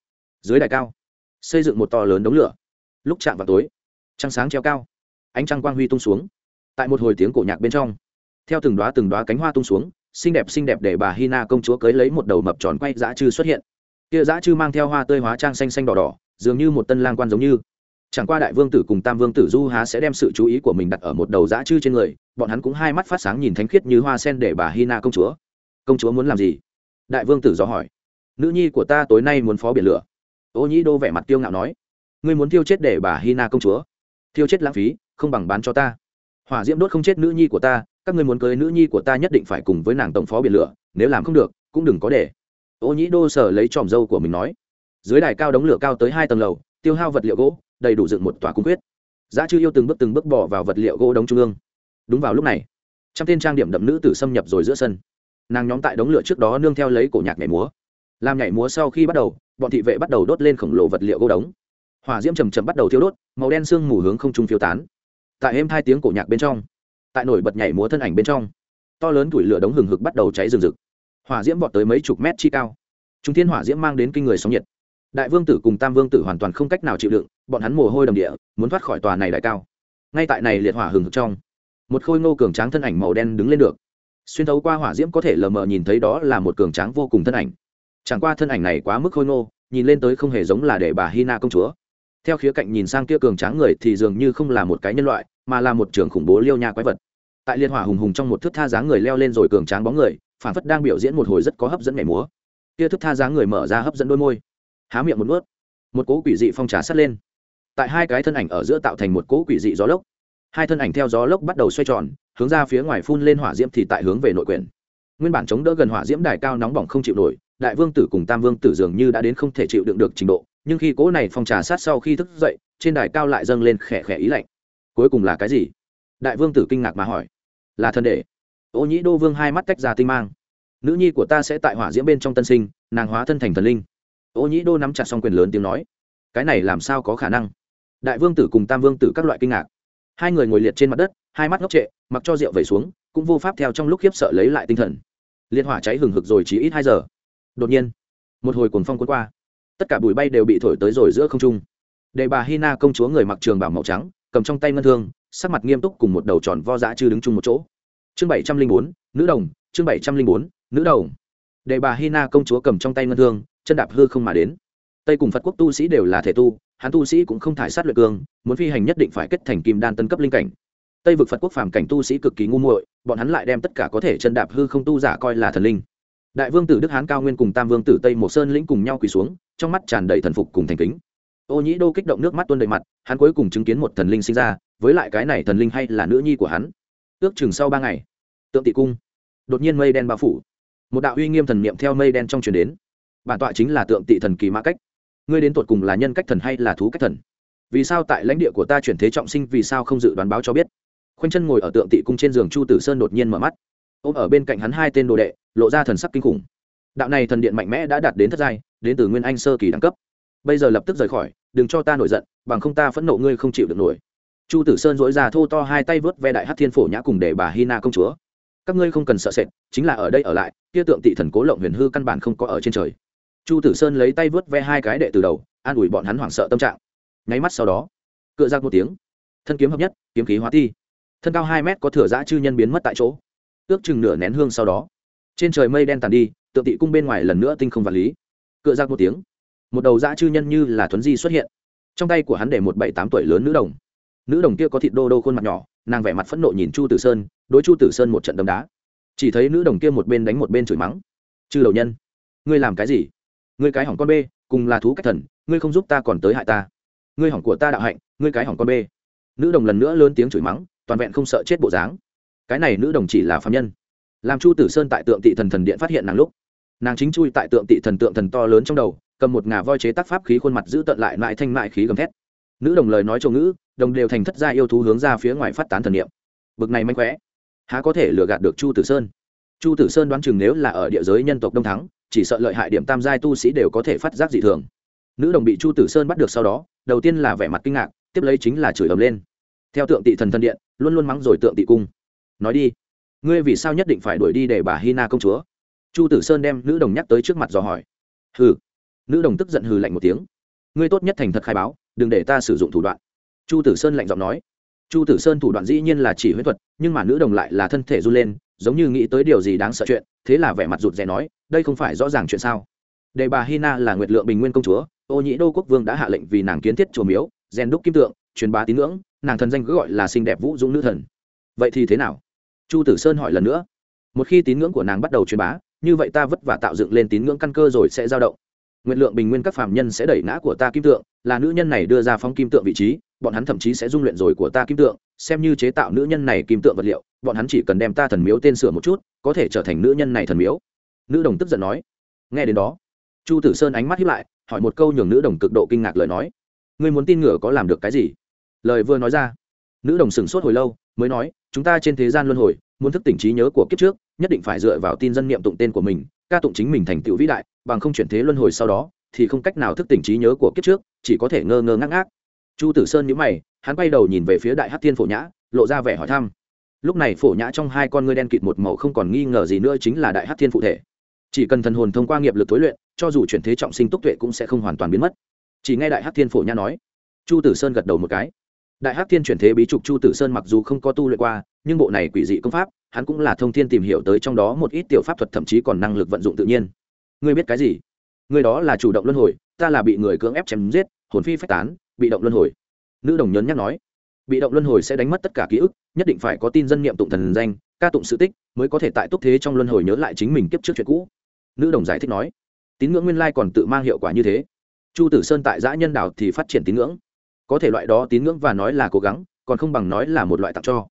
Dưới đài cao, xây dựng một to lớn đống lửa. Lúc chạm vào tối, trăng sáng treo cao, ánh trăng quang huy tung xuống. Tại một hồi tiếng cổ nhạc bên trong, theo từng đoá từng đoá cánh hoa tung xuống, xinh đẹp xinh đẹp để bà hina công chúa cưới lấy một đầu mập tròn quay dã chư xuất hiện kia dã chư mang theo hoa tươi hóa trang xanh xanh đỏ đỏ, dường như một tân lang quan giống như. Chẳng qua đại vương tử cùng tam vương tử du há sẽ đem sự chú ý của mình đặt ở một đầu dã chư trên người, bọn hắn cũng hai mắt phát sáng nhìn thánh khiết như hoa sen để bà hina công chúa. Công chúa muốn làm gì? Đại vương tử do hỏi. Nữ nhi của ta tối nay muốn phó biển lửa. Ô nhĩ đô vẻ mặt tiêu ngạo nói. Ngươi muốn tiêu chết để bà hina công chúa. Tiêu chết lãng phí, không bằng bán cho ta. Hỏa diễm đốt không chết nữ nhi của ta, các ngươi muốn cưới nữ nhi của ta nhất định phải cùng với nàng tổng phó biển lửa, nếu làm không được, cũng đừng có để ô nhĩ đô sở lấy tròm dâu của mình nói, dưới đài cao đống lửa cao tới hai tầng lầu, tiêu hao vật liệu gỗ, đầy đủ dựng một tòa cung quyết. Giá chư yêu từng bước từng bước bỏ vào vật liệu gỗ đống trung ương. Đúng vào lúc này trong tên trang điểm đậm nữ tử xâm nhập rồi giữa sân. Nàng nhóm tại đống lửa trước đó nương theo lấy cổ nhạc nhảy múa. Làm nhảy múa sau khi bắt đầu, bọn thị vệ bắt đầu đốt lên khổng lồ vật liệu gỗ đống. Hỏa diễm chầm chầm bắt đầu thiêu đốt, màu đen sương mù hướng không trung phiêu tán. Tại êm hai tiếng cổ nhạc bên trong, tại nổi bật nhảy múa thân ảnh bên trong, to lớn tuổi lửa đống hừng hực bắt đầu cháy rừng rực hỏa diễm vọt tới mấy chục mét chi cao. Trung thiên hỏa diễm mang đến kinh người sóng nhiệt. Đại vương tử cùng tam vương tử hoàn toàn không cách nào chịu đựng, bọn hắn mồ hôi đầm địa, muốn thoát khỏi tòa này đại cao. Ngay tại này liệt hỏa hừng hực trong, một khôi ngô cường tráng thân ảnh màu đen đứng lên được. Xuyên thấu qua hỏa diễm có thể lờ mờ nhìn thấy đó là một cường tráng vô cùng thân ảnh. Chẳng qua thân ảnh này quá mức khôi ngô, nhìn lên tới không hề giống là để bà hina công chúa. Theo khía cạnh nhìn sang kia cường tráng người thì dường như không là một cái nhân loại, mà là một trường khủng bố liêu nha quái vật. Tại liên hỏa hùng hùng trong một thước tha dáng người leo lên rồi cường tráng bóng người phản phất đang biểu diễn một hồi rất có hấp dẫn nhảy múa. Kia thức tha dáng người mở ra hấp dẫn đôi môi, há miệng một nuốt. Một cỗ quỷ dị phong trà sắt lên. Tại hai cái thân ảnh ở giữa tạo thành một cỗ quỷ dị gió lốc. Hai thân ảnh theo gió lốc bắt đầu xoay tròn, hướng ra phía ngoài phun lên hỏa diễm thì tại hướng về nội quyền nguyên bản chống đỡ gần hỏa diễm đài cao nóng bỏng không chịu nổi, đại vương tử cùng tam vương tử dường như đã đến không thể chịu đựng được trình độ, nhưng khi cỗ này phong trà sát sau khi thức dậy, trên đài cao lại dâng lên khẽ khẽ ý lạnh. Cuối cùng là cái gì? Đại vương tử kinh ngạc mà hỏi. Là thân đệ ô nhĩ đô vương hai mắt tách ra tinh mang. Nữ nhi của ta sẽ tại hỏa diễm bên trong tân sinh, nàng hóa thân thành thần linh. Ô nhĩ đô nắm chặt xong quyền lớn tiếng nói. Cái này làm sao có khả năng? Đại vương tử cùng tam vương tử các loại kinh ngạc. Hai người ngồi liệt trên mặt đất, hai mắt ngốc trệ, mặc cho rượu vẩy xuống, cũng vô pháp theo trong lúc khiếp sợ lấy lại tinh thần. Liên hỏa cháy hừng hực rồi chỉ ít hai giờ. Đột nhiên, một hồi cuồng phong cuốn qua. Tất cả bụi bay đều bị thổi tới rồi giữa không trung. Đề bà hina công chúa người mặc trường bảo màu trắng, cầm trong tay ngân thương, sắc mặt nghiêm túc cùng một đầu tròn vo dã chư đứng chung một chỗ chương bảy trăm linh bốn, nữ đồng, chương bảy trăm linh bốn, nữ đồng. Đề bà hina công chúa cầm trong tay ngân thương chân đạp hư không mà đến. Tây cùng phật quốc tu sĩ đều là thể tu, hắn tu sĩ cũng không thải sát luyện cương, muốn phi hành nhất định phải kết thành kim đan tân cấp linh cảnh. Tây vực phật quốc phàm cảnh tu sĩ cực kỳ ngu muội, bọn hắn lại đem tất cả có thể chân đạp hư không tu giả coi là thần linh. Đại vương tử đức hán cao nguyên cùng tam vương tử tây một sơn lĩnh cùng nhau quỳ xuống, trong mắt tràn đầy thần phục cùng thành kính. Ô nhĩ đô kích động nước mắt tuôn đầy mặt, hắn cuối cùng chứng kiến một thần linh sinh ra, với lại cái này thần linh hay là nữ nhi của hắn ước chừng sau ba ngày, tượng tị cung, đột nhiên mây đen bao phủ. Một đạo uy nghiêm thần niệm theo mây đen trong truyền đến. Bản tọa chính là tượng tị thần kỳ mã cách. Ngươi đến tột cùng là nhân cách thần hay là thú cách thần? Vì sao tại lãnh địa của ta chuyển thế trọng sinh vì sao không dự đoán báo cho biết? Khoanh chân ngồi ở tượng tị cung trên giường chu tử sơn đột nhiên mở mắt. Ôm ở bên cạnh hắn hai tên đồ đệ, lộ ra thần sắc kinh khủng. Đạo này thần điện mạnh mẽ đã đạt đến thất giai, đến từ nguyên anh sơ kỳ đẳng cấp. Bây giờ lập tức rời khỏi, đừng cho ta nổi giận, bằng không ta phẫn nộ ngươi không chịu được nổi chu tử sơn dỗi ra thô to hai tay vớt ve đại hát thiên phổ nhã cùng để bà hina công chúa. Các ngươi không cần sợ sệt chính là ở đây ở lại kia tượng tị thần cố lộng huyền hư căn bản không có ở trên trời. Chu tử sơn lấy tay vớt ve hai cái đệ từ đầu an ủi bọn hắn hoảng sợ tâm trạng. Nháy mắt sau đó cựa ra một tiếng. Thân kiếm hợp nhất kiếm khí hóa thi, thân cao hai mét có thừa giã chư nhân biến mất tại chỗ. Ước chừng nửa nén hương sau đó trên trời mây đen tàn đi tượng tị cung bên ngoài lần nữa tinh không vật lý. Cựa ra một tiếng một đầu dã chư nhân như là thuấn di xuất hiện. Trong tay của hắn để một bảy tám tuổi lớn nữ đồng nữ đồng kia có thịt đô đô khuôn mặt nhỏ, nàng vẻ mặt phẫn nộ nhìn chu tử sơn, đối chu tử sơn một trận đấm đá. Chỉ thấy nữ đồng kia một bên đánh một bên chửi mắng. Chư đầu nhân, ngươi làm cái gì? Ngươi cái hỏng con bê, cùng là thú cách thần, ngươi không giúp ta còn tới hại ta. Ngươi hỏng của ta đạo hạnh, ngươi cái hỏng con bê. Nữ đồng lần nữa lớn tiếng chửi mắng, toàn vẹn không sợ chết bộ dáng. Cái này nữ đồng chỉ là phạm nhân. Làm chu tử sơn tại tượng tị thần thần điện phát hiện nàng lúc, nàng chính chui tại tượng tị thần tượng thần to lớn trong đầu, cầm một ngà voi chế tác pháp khí khuôn mặt giữ tận lại mãi thanh mại khí gầm thét. Nữ đồng lời nói châu ngữ đồng đều thành thất gia yêu thú hướng ra phía ngoài phát tán thần niệm. Bực này manh khỏe há có thể lừa gạt được chu tử sơn? Chu tử sơn đoán chừng nếu là ở địa giới nhân tộc đông thắng, chỉ sợ lợi hại điểm tam giai tu sĩ đều có thể phát giác dị thường. Nữ đồng bị chu tử sơn bắt được sau đó, đầu tiên là vẻ mặt kinh ngạc, tiếp lấy chính là chửi ầm lên. Theo tượng tị thần thần điện, luôn luôn mắng rồi tượng tị cung. Nói đi, ngươi vì sao nhất định phải đuổi đi để bà hina công chúa? Chu tử sơn đem nữ đồng nhắc tới trước mặt dò hỏi. Hừ. Nữ đồng tức giận hừ lạnh một tiếng. Ngươi tốt nhất thành thật khai báo, đừng để ta sử dụng thủ đoạn chu tử sơn lạnh giọng nói. Chu tử sơn thủ đoạn dĩ nhiên là chỉ huyết thuật, nhưng mà nữ đồng lại là thân thể run lên, giống như nghĩ tới điều gì đáng sợ chuyện, thế là vẻ mặt rụt rè nói, đây không phải rõ ràng chuyện sao? Đề bà hina là nguyệt lượng bình nguyên công chúa, ô nhĩ đô quốc vương đã hạ lệnh vì nàng kiến thiết chùa miếu, rèn đúc kim tượng, truyền bá tín ngưỡng, nàng thần danh cứ gọi là xinh đẹp vũ dũng nữ thần. Vậy thì thế nào? Chu tử sơn hỏi lần nữa. Một khi tín ngưỡng của nàng bắt đầu truyền bá, như vậy ta vất vả tạo dựng lên tín ngưỡng căn cơ rồi sẽ dao động. Nguyện lượng bình nguyên các phạm nhân sẽ đẩy ngã của ta kim tượng, là nữ nhân này đưa ra phóng kim tượng vị trí bọn hắn thậm chí sẽ dung luyện rồi của ta kim tượng, xem như chế tạo nữ nhân này kim tượng vật liệu, bọn hắn chỉ cần đem ta thần miếu tên sửa một chút, có thể trở thành nữ nhân này thần miếu. Nữ đồng tức giận nói. Nghe đến đó, chu tử sơn ánh mắt hiếp lại, hỏi một câu nhường nữ đồng cực độ kinh ngạc lời nói. Ngươi muốn tin ngửa có làm được cái gì? Lời vừa nói ra, nữ đồng sửng sốt hồi lâu, mới nói, chúng ta trên thế gian luân hồi, muốn thức tỉnh trí nhớ của kiếp trước, nhất định phải dựa vào tin dân niệm tụng tên của mình, ca tụng chính mình thành tựu vĩ đại, bằng không chuyển thế luân hồi sau đó, thì không cách nào thức tỉnh trí nhớ của kiếp trước, chỉ có thể ngơ ngơ ngác ngác chu tử sơn nhíu mày, hắn quay đầu nhìn về phía đại hát thiên phổ nhã, lộ ra vẻ hỏi thăm. Lúc này phổ nhã trong hai con ngươi đen kịt một màu không còn nghi ngờ gì nữa chính là đại hát thiên phụ thể. Chỉ cần thần hồn thông qua nghiệp lực tối luyện, cho dù chuyển thế trọng sinh túc tuệ cũng sẽ không hoàn toàn biến mất. Chỉ nghe đại hát thiên phổ nhã nói. Chu tử sơn gật đầu một cái. Đại hát thiên chuyển thế bí trục chu tử sơn mặc dù không có tu luyện qua, nhưng bộ này quỷ dị công pháp, hắn cũng là thông thiên tìm hiểu tới trong đó một ít tiểu pháp thuật thậm chí còn năng lực vận dụng tự nhiên. Ngươi biết cái gì? Ngươi đó là chủ động luân hồi, ta là bị người cưỡng ép chém giết, hồn phi phách tán bị động luân hồi. Nữ đồng nhấn nhắc nói, bị động luân hồi sẽ đánh mất tất cả ký ức, nhất định phải có tin dân niệm tụng thần danh, ca tụng sự tích mới có thể tại túc thế trong luân hồi nhớ lại chính mình kiếp trước chuyện cũ. Nữ đồng giải thích nói, tín ngưỡng nguyên lai còn tự mang hiệu quả như thế. Chu tử sơn tại giã nhân đảo thì phát triển tín ngưỡng. Có thể loại đó tín ngưỡng và nói là cố gắng, còn không bằng nói là một loại tặng cho.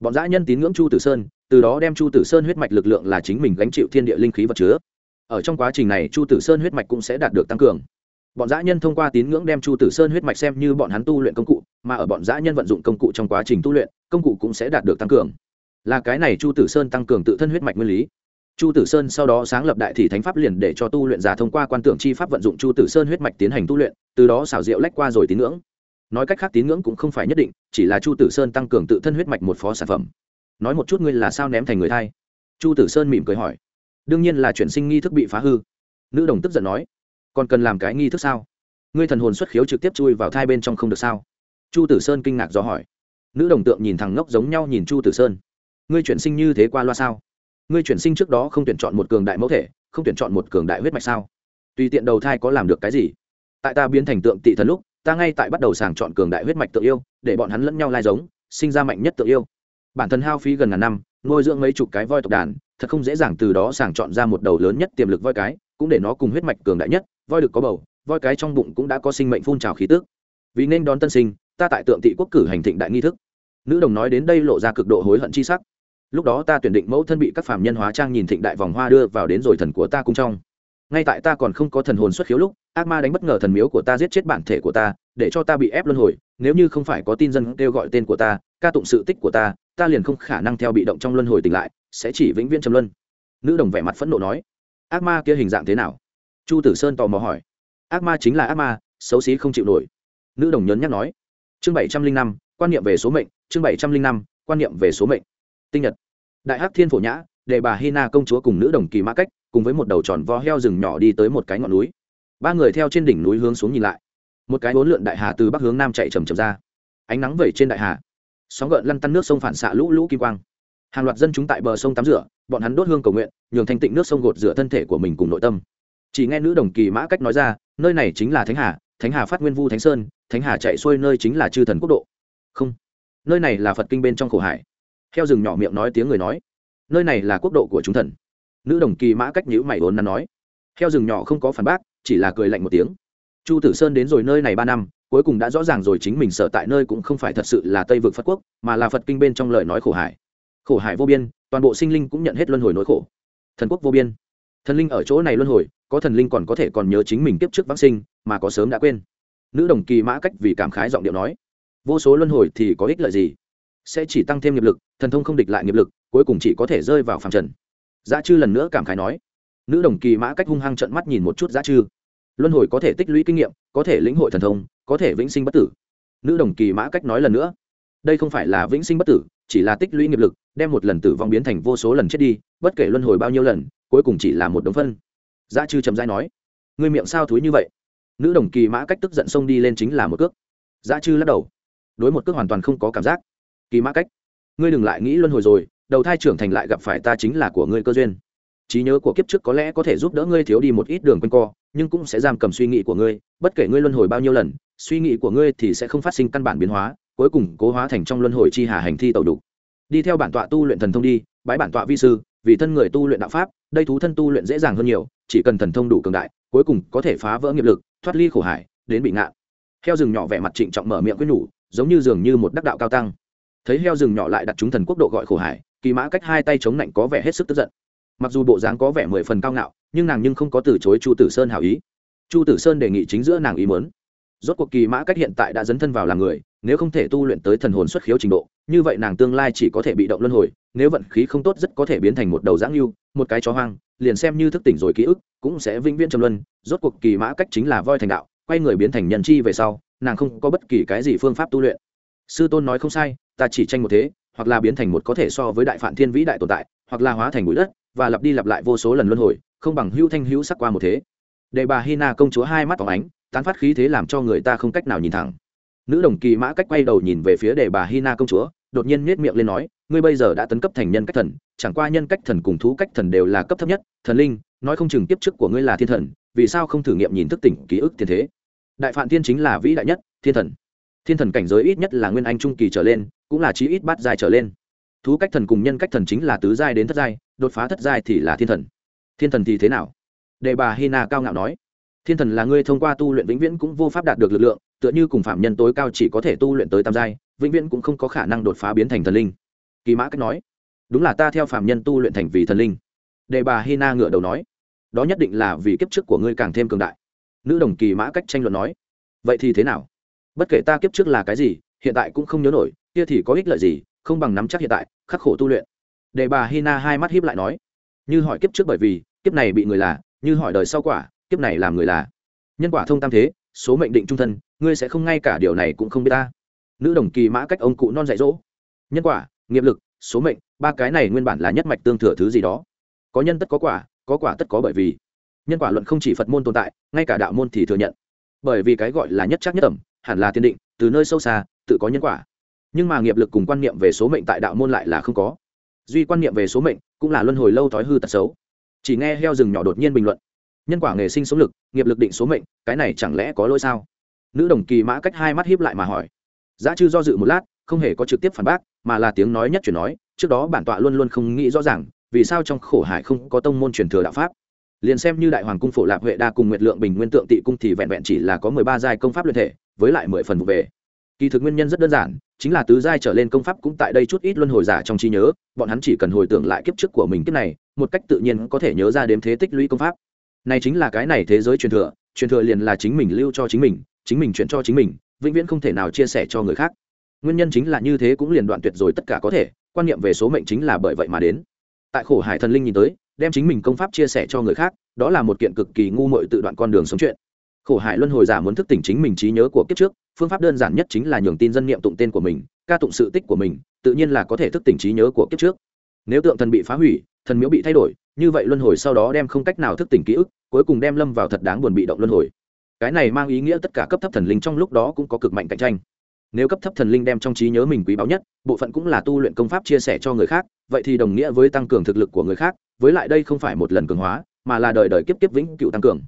Bọn giã nhân tín ngưỡng chu tử sơn, từ đó đem chu tử sơn huyết mạch lực lượng là chính mình gánh chịu thiên địa linh khí vật chứa. Ở trong quá trình này, chu tử sơn huyết mạch cũng sẽ đạt được tăng cường bọn dã nhân thông qua tín ngưỡng đem chu tử sơn huyết mạch xem như bọn hắn tu luyện công cụ, mà ở bọn dã nhân vận dụng công cụ trong quá trình tu luyện, công cụ cũng sẽ đạt được tăng cường. Là cái này chu tử sơn tăng cường tự thân huyết mạch nguyên lý. Chu tử sơn sau đó sáng lập đại thị thánh pháp liền để cho tu luyện giả thông qua quan tưởng chi pháp vận dụng chu tử sơn huyết mạch tiến hành tu luyện, từ đó xảo diệu lách qua rồi tín ngưỡng. Nói cách khác tín ngưỡng cũng không phải nhất định, chỉ là chu tử sơn tăng cường tự thân huyết mạch một phó sản phẩm. Nói một chút ngươi là sao ném thành người thay? chu tử sơn mỉm cười hỏi. Đương nhiên là chuyển sinh nghi thức bị phá hư. Nữ đồng tức giận nói còn cần làm cái nghi thức sao? Ngươi thần hồn xuất khiếu trực tiếp chui vào thai bên trong không được sao? Chu tử sơn kinh ngạc do hỏi. Nữ đồng tượng nhìn thằng ngốc giống nhau nhìn chu tử sơn. Ngươi chuyển sinh như thế qua loa sao? Ngươi chuyển sinh trước đó không tuyển chọn một cường đại mẫu thể, không tuyển chọn một cường đại huyết mạch sao? Tùy tiện đầu thai có làm được cái gì? Tại ta biến thành tượng tị thần lúc, ta ngay tại bắt đầu sàng chọn cường đại huyết mạch tự yêu, để bọn hắn lẫn nhau lai giống, sinh ra mạnh nhất tự yêu. Bản thân hao phí gần ngàn năm, nuôi dưỡng mấy chục cái voi tộc đàn, thật không dễ dàng từ đó sàng chọn ra một đầu lớn nhất tiềm lực voi cái, cũng để nó cùng huyết mạch cường đại nhất voi được có bầu, voi cái trong bụng cũng đã có sinh mệnh phun trào khí tức. Vì nên đón tân sinh, ta tại tượng thị quốc cử hành thịnh đại nghi thức. Nữ đồng nói đến đây lộ ra cực độ hối hận chi sắc. Lúc đó ta tuyển định mẫu thân bị các phạm nhân hóa trang nhìn thịnh đại vòng hoa đưa vào đến rồi thần của ta cung trong. Ngay tại ta còn không có thần hồn xuất khiếu lúc, ác ma đánh bất ngờ thần miếu của ta giết chết bản thể của ta, để cho ta bị ép luân hồi, nếu như không phải có tin dân kêu gọi tên của ta, ca tụng sự tích của ta ta liền không khả năng theo bị động trong luân hồi tỉnh lại, sẽ chỉ vĩnh viễn trầm luân. Nữ đồng vẻ mặt phẫn nộ nói, ác ma kia hình dạng thế nào? Chu tử sơn tò mò hỏi. Ác ma chính là ác ma, xấu xí không chịu nổi. Nữ đồng nhấn nhắc nói. Chương bảy trăm linh năm, quan niệm về số mệnh, chương bảy trăm linh năm, quan niệm về số mệnh. Tinh nhật. Đại hắc thiên phổ nhã, để bà hina công chúa cùng nữ đồng kỳ mã cách, cùng với một đầu tròn vo heo rừng nhỏ đi tới một cái ngọn núi. Ba người theo trên đỉnh núi hướng xuống nhìn lại. Một cái bốn lượn đại hà từ bắc hướng nam chạy trầm trầm ra. Ánh nắng vẩy trên đại hà. Sóng gợn lăn tăn nước sông phản xạ lũ lũ kim quang. Hàng loạt dân chúng tại bờ sông tắm rửa, bọn hắn đốt hương cầu nguyện, nhường thanh tịnh nước sông gột rửa thân thể của mình cùng nội tâm chỉ nghe nữ đồng kỳ mã cách nói ra, nơi này chính là thánh hà thánh hà phát nguyên vu thánh sơn, thánh hà chạy xuôi nơi chính là chư thần quốc độ. Không, nơi này là phật kinh bên trong khổ hải. Theo rừng nhỏ miệng nói tiếng người nói, nơi này là quốc độ của chúng thần. Nữ đồng kỳ mã cách nhữ mày ốn nắn nói theo rừng nhỏ không có phản bác, chỉ là cười lạnh một tiếng. Chu tử sơn đến rồi nơi này ba năm, cuối cùng đã rõ ràng rồi chính mình sợ tại nơi cũng không phải thật sự là tây vực phật quốc, mà là phật kinh bên trong lời nói khổ hải. Khổ hải vô biên, toàn bộ sinh linh cũng nhận hết luân hồi nỗi khổ. Thần quốc vô biên thần linh ở chỗ này luân hồi, có thần linh còn có thể còn nhớ chính mình tiếp trước vãng sinh, mà có sớm đã quên. Nữ đồng kỳ mã cách vì cảm khái giọng điệu nói, vô số luân hồi thì có ích lợi gì? Sẽ chỉ tăng thêm nghiệp lực, thần thông không địch lại nghiệp lực, cuối cùng chỉ có thể rơi vào phàm trần. Giá chư lần nữa cảm khái nói, nữ đồng kỳ mã cách hung hăng trận mắt nhìn một chút giá chư. Luân hồi có thể tích lũy kinh nghiệm, có thể lĩnh hội thần thông, có thể vĩnh sinh bất tử. Nữ đồng kỳ mã cách nói lần nữa, đây không phải là vĩnh sinh bất tử, chỉ là tích lũy nghiệp lực, đem một lần tử vong biến thành vô số lần chết đi, bất kể luân hồi bao nhiêu lần cuối cùng chỉ là một đống phân. Giá chư trầm dai nói người miệng sao thúi như vậy? Nữ đồng kỳ mã cách tức giận xông đi lên chính là một cước. Giá chư lắc đầu, đối một cước hoàn toàn không có cảm giác. Kỳ mã cách, ngươi đừng lại nghĩ luân hồi rồi, đầu thai trưởng thành lại gặp phải ta chính là của ngươi cơ duyên. Trí nhớ của kiếp trước có lẽ có thể giúp đỡ ngươi thiếu đi một ít đường quanh co, nhưng cũng sẽ giam cầm suy nghĩ của ngươi, bất kể ngươi luân hồi bao nhiêu lần, suy nghĩ của ngươi thì sẽ không phát sinh căn bản biến hóa, cuối cùng cố hóa thành trong luân hồi chi hà hành thi tẩu đục đi theo bản tọa tu luyện thần thông đi, bái bản tọa vi sư vì thân người tu luyện đạo pháp, đây thú thân tu luyện dễ dàng hơn nhiều, chỉ cần thần thông đủ cường đại, cuối cùng có thể phá vỡ nghiệp lực, thoát ly khổ hải, đến bị ngạn. Heo rừng nhỏ vẻ mặt trịnh trọng mở miệng quyết nhủ, giống như dường như một đắc đạo cao tăng. Thấy heo rừng nhỏ lại đặt chúng thần quốc độ gọi khổ hải, kỳ mã cách hai tay chống lạnh có vẻ hết sức tức giận. Mặc dù bộ dáng có vẻ mười phần cao ngạo, nhưng nàng nhưng không có từ chối chu tử sơn hảo ý. Chu tử sơn đề nghị chính giữa nàng ý mớn rốt cuộc kỳ mã cách hiện tại đã dấn thân vào làm người, nếu không thể tu luyện tới thần hồn xuất khiếu trình độ như vậy nàng tương lai chỉ có thể bị động luân hồi, nếu vận khí không tốt rất có thể biến thành một đầu giãng lưu một cái chó hoang, liền xem như thức tỉnh rồi ký ức, cũng sẽ vĩnh viễn trầm luân. Rốt cuộc kỳ mã cách chính là voi thành đạo, quay người biến thành nhân chi về sau, nàng không có bất kỳ cái gì phương pháp tu luyện. Sư tôn nói không sai, ta chỉ tranh một thế, hoặc là biến thành một có thể so với đại phản thiên vĩ đại tồn tại, hoặc là hóa thành bụi đất, và lặp đi lặp lại vô số lần luân hồi, không bằng hữu thanh hữu sắc qua một thế. Để bà hina công chúa hai mắt phóng ánh, tán phát khí thế làm cho người ta không cách nào nhìn thẳng. Nữ đồng kỳ mã cách quay đầu nhìn về phía để bà hina công chúa đột nhiên nhếch miệng lên nói, ngươi bây giờ đã tấn cấp thành nhân cách thần, chẳng qua nhân cách thần cùng thú cách thần đều là cấp thấp nhất, thần linh, nói không chừng tiếp trước của ngươi là thiên thần, vì sao không thử nghiệm nhìn thức tỉnh ký ức thiên thế? Đại phạn thiên chính là vĩ đại nhất, thiên thần. Thiên thần cảnh giới ít nhất là nguyên anh trung kỳ trở lên, cũng là chí ít bát giai trở lên. Thú cách thần cùng nhân cách thần chính là tứ giai đến thất giai, đột phá thất giai thì là thiên thần. Thiên thần thì thế nào? Đề bà hina cao ngạo nói. Thiên thần là ngươi thông qua tu luyện vĩnh viễn cũng vô pháp đạt được lực lượng, tựa như cùng phạm nhân tối cao chỉ có thể tu luyện tới tam giai vĩnh viễn cũng không có khả năng đột phá biến thành thần linh. Kỳ mã cách nói, đúng là ta theo phạm nhân tu luyện thành vì thần linh. Đề bà hina ngựa đầu nói, đó nhất định là vì kiếp trước của ngươi càng thêm cường đại. Nữ đồng kỳ mã cách tranh luận nói, vậy thì thế nào? Bất kể ta kiếp trước là cái gì, hiện tại cũng không nhớ nổi, kia thì có ích lợi gì, không bằng nắm chắc hiện tại, khắc khổ tu luyện. Đề bà hina hai mắt hiếp lại nói, như hỏi kiếp trước bởi vì, kiếp này bị người là, như hỏi đời sau quả, kiếp này làm người là. Nhân quả thông tam thế, số mệnh định trung thân, ngươi sẽ không ngay cả điều này cũng không biết ta nữ đồng kỳ mã cách ông cụ non dạy dỗ. Nhân quả, nghiệp lực, số mệnh, ba cái này nguyên bản là nhất mạch tương thừa thứ gì đó. Có nhân tất có quả có quả tất có bởi vì. Nhân quả luận không chỉ phật môn tồn tại, ngay cả đạo môn thì thừa nhận. Bởi vì cái gọi là nhất chắc nhất ẩm, hẳn là tiên định, từ nơi sâu xa, tự có nhân quả. Nhưng mà nghiệp lực cùng quan niệm về số mệnh tại đạo môn lại là không có. Duy quan niệm về số mệnh cũng là luân hồi lâu thói hư tật xấu. Chỉ nghe heo rừng nhỏ đột nhiên bình luận. Nhân quả nghề sinh số lực, nghiệp lực định số mệnh, cái này chẳng lẽ có lỗi sao? Nữ đồng kỳ mã cách hai mắt hiếp lại mà hỏi giá chư do dự một lát, không hề có trực tiếp phản bác, mà là tiếng nói nhất chuyển nói, trước đó bản tọa luôn luôn không nghĩ rõ ràng, vì sao trong khổ hải không có tông môn truyền thừa đạo pháp. Liền xem như đại hoàng cung phổ lạp huệ đa cùng nguyệt lượng bình nguyên tượng tị cung thì vẹn vẹn chỉ là có mười ba giai công pháp luyện thể, với lại mười phần vụ về. Kỳ thực nguyên nhân rất đơn giản, chính là tứ giai trở lên công pháp cũng tại đây chút ít luân hồi giả trong trí nhớ, bọn hắn chỉ cần hồi tưởng lại kiếp trước của mình kiếp này, một cách tự nhiên có thể nhớ ra đếm thế tích lũy công pháp. Này chính là cái này thế giới truyền thừa truyền thừa liền là chính mình lưu cho chính mình chính mình chuyển cho chính mình vĩnh viễn không thể nào chia sẻ cho người khác. Nguyên nhân chính là như thế cũng liền đoạn tuyệt rồi tất cả có thể, quan niệm về số mệnh chính là bởi vậy mà đến. Tại khổ hải thần linh nhìn tới, đem chính mình công pháp chia sẻ cho người khác, đó là một kiện cực kỳ ngu muội tự đoạn con đường sống chuyện. Khổ hải luân hồi giả muốn thức tỉnh chính mình trí nhớ của kiếp trước, phương pháp đơn giản nhất chính là nhường tin dân niệm tụng tên của mình, ca tụng sự tích của mình, tự nhiên là có thể thức tỉnh trí nhớ của kiếp trước. Nếu tượng thần bị phá hủy, thần miếu bị thay đổi, như vậy luân hồi sau đó đem không cách nào thức tỉnh ký ức, cuối cùng đem lâm vào thật đáng buồn bị động luân hồi cái này mang ý nghĩa tất cả cấp thấp thần linh trong lúc đó cũng có cực mạnh cạnh tranh. Nếu cấp thấp thần linh đem trong trí nhớ mình quý báu nhất, bộ phận cũng là tu luyện công pháp chia sẻ cho người khác, vậy thì đồng nghĩa với tăng cường thực lực của người khác, với lại đây không phải một lần cường hóa, mà là đời đời kiếp kiếp vĩnh cựu tăng cường.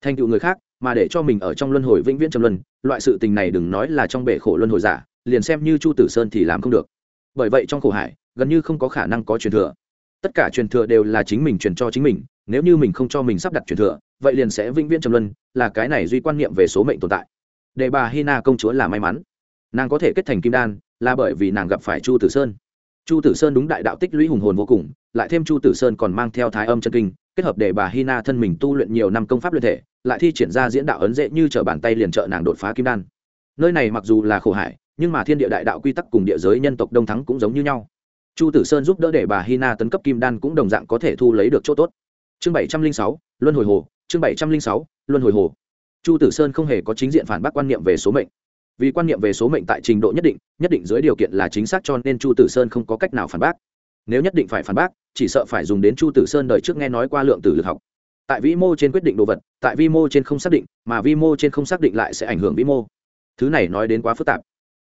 Thành tựu người khác, mà để cho mình ở trong luân hồi vĩnh viễn trầm luân, loại sự tình này đừng nói là trong bể khổ luân hồi giả, liền xem như chu tử sơn thì làm không được. Bởi vậy trong khổ hải, gần như không có khả năng có truyền thừa. Tất cả truyền thừa đều là chính mình truyền cho chính mình, nếu như mình không cho mình sắp đặt truyền thừa vậy liền sẽ vĩnh viễn trầm luân, là cái này duy quan niệm về số mệnh tồn tại. Để bà hina công chúa là may mắn. Nàng có thể kết thành kim đan, là bởi vì nàng gặp phải chu tử sơn. Chu tử sơn đúng đại đạo tích lũy hùng hồn vô cùng, lại thêm chu tử sơn còn mang theo thái âm chân kinh, kết hợp để bà hina thân mình tu luyện nhiều năm công pháp luyện thể, lại thi triển ra diễn đạo ấn dễ như t r ở bàn tay liền trợ nàng đột phá kim đan. Nơi này mặc dù là khổ hải, nhưng mà thiên địa đại đạo quy tắc cùng địa giới nhân tộc đông thắng cũng giống như nhau. Chu tử sơn giúp đỡ để bà hina tấn cấp kim đan cũng đồng dạng có thể thu lấy được chỗ tốt. Chương bảy trăm linh sáu, luân hồi hồ chương bảy trăm linh sáu, luân hồi hồ. Chu tử sơn không hề có chính diện phản bác quan niệm về số mệnh. Vì quan niệm về số mệnh tại trình độ nhất định nhất định dưới điều kiện là chính xác cho nên chu tử sơn không có cách nào phản bác. Nếu nhất định phải phản bác, chỉ sợ phải dùng đến chu tử sơn đời trước nghe nói qua lượng tử lực học. Tại vĩ mô trên quyết định đồ vật, tại vi mô trên không xác định, mà vi mô trên không xác định lại sẽ ảnh hưởng vĩ mô. Thứ này nói đến quá phức tạp.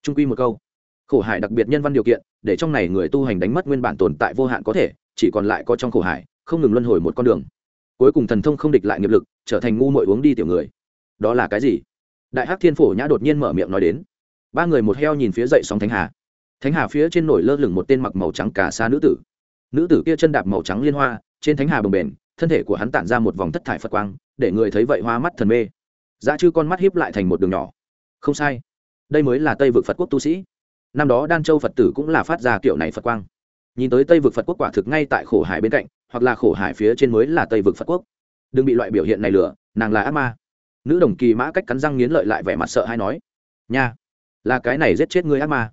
Trung quy một câu. Khổ hải đặc biệt nhân văn điều kiện, để trong này người tu hành đánh mất nguyên bản tồn tại vô hạn có thể, chỉ còn lại có trong khổ hải, không ngừng luân hồi một con đường cuối cùng thần thông không địch lại nghiệp lực, trở thành ngu mội uống đi tiểu người. Đó là cái gì? Đại hắc thiên phổ nhã đột nhiên mở miệng nói đến. Ba người một heo nhìn phía dậy sóng thánh hà. Thánh hà phía trên nổi lơ lửng một tên mặc màu trắng cả xa nữ tử. Nữ tử kia chân đạp màu trắng liên hoa, trên thánh hà bồng bềnh, thân thể của hắn tản ra một vòng thất thải phật quang, để người thấy vậy hoa mắt thần mê. Giá chư con mắt hiếp lại thành một đường nhỏ. Không sai. Đây mới là tây vực phật quốc tu sĩ. Năm đó đan châu phật tử cũng là phát ra kiểu này phật quang. Nhìn tới tây vực phật quốc quả thực ngay tại khổ hải bên cạnh hoặc là khổ hải phía trên mới là tây vực phật quốc đừng bị loại biểu hiện này lừa nàng là ác ma nữ đồng kỳ mã cách cắn răng nghiến lợi lại vẻ mặt sợ hay nói nha là cái này giết chết người ác ma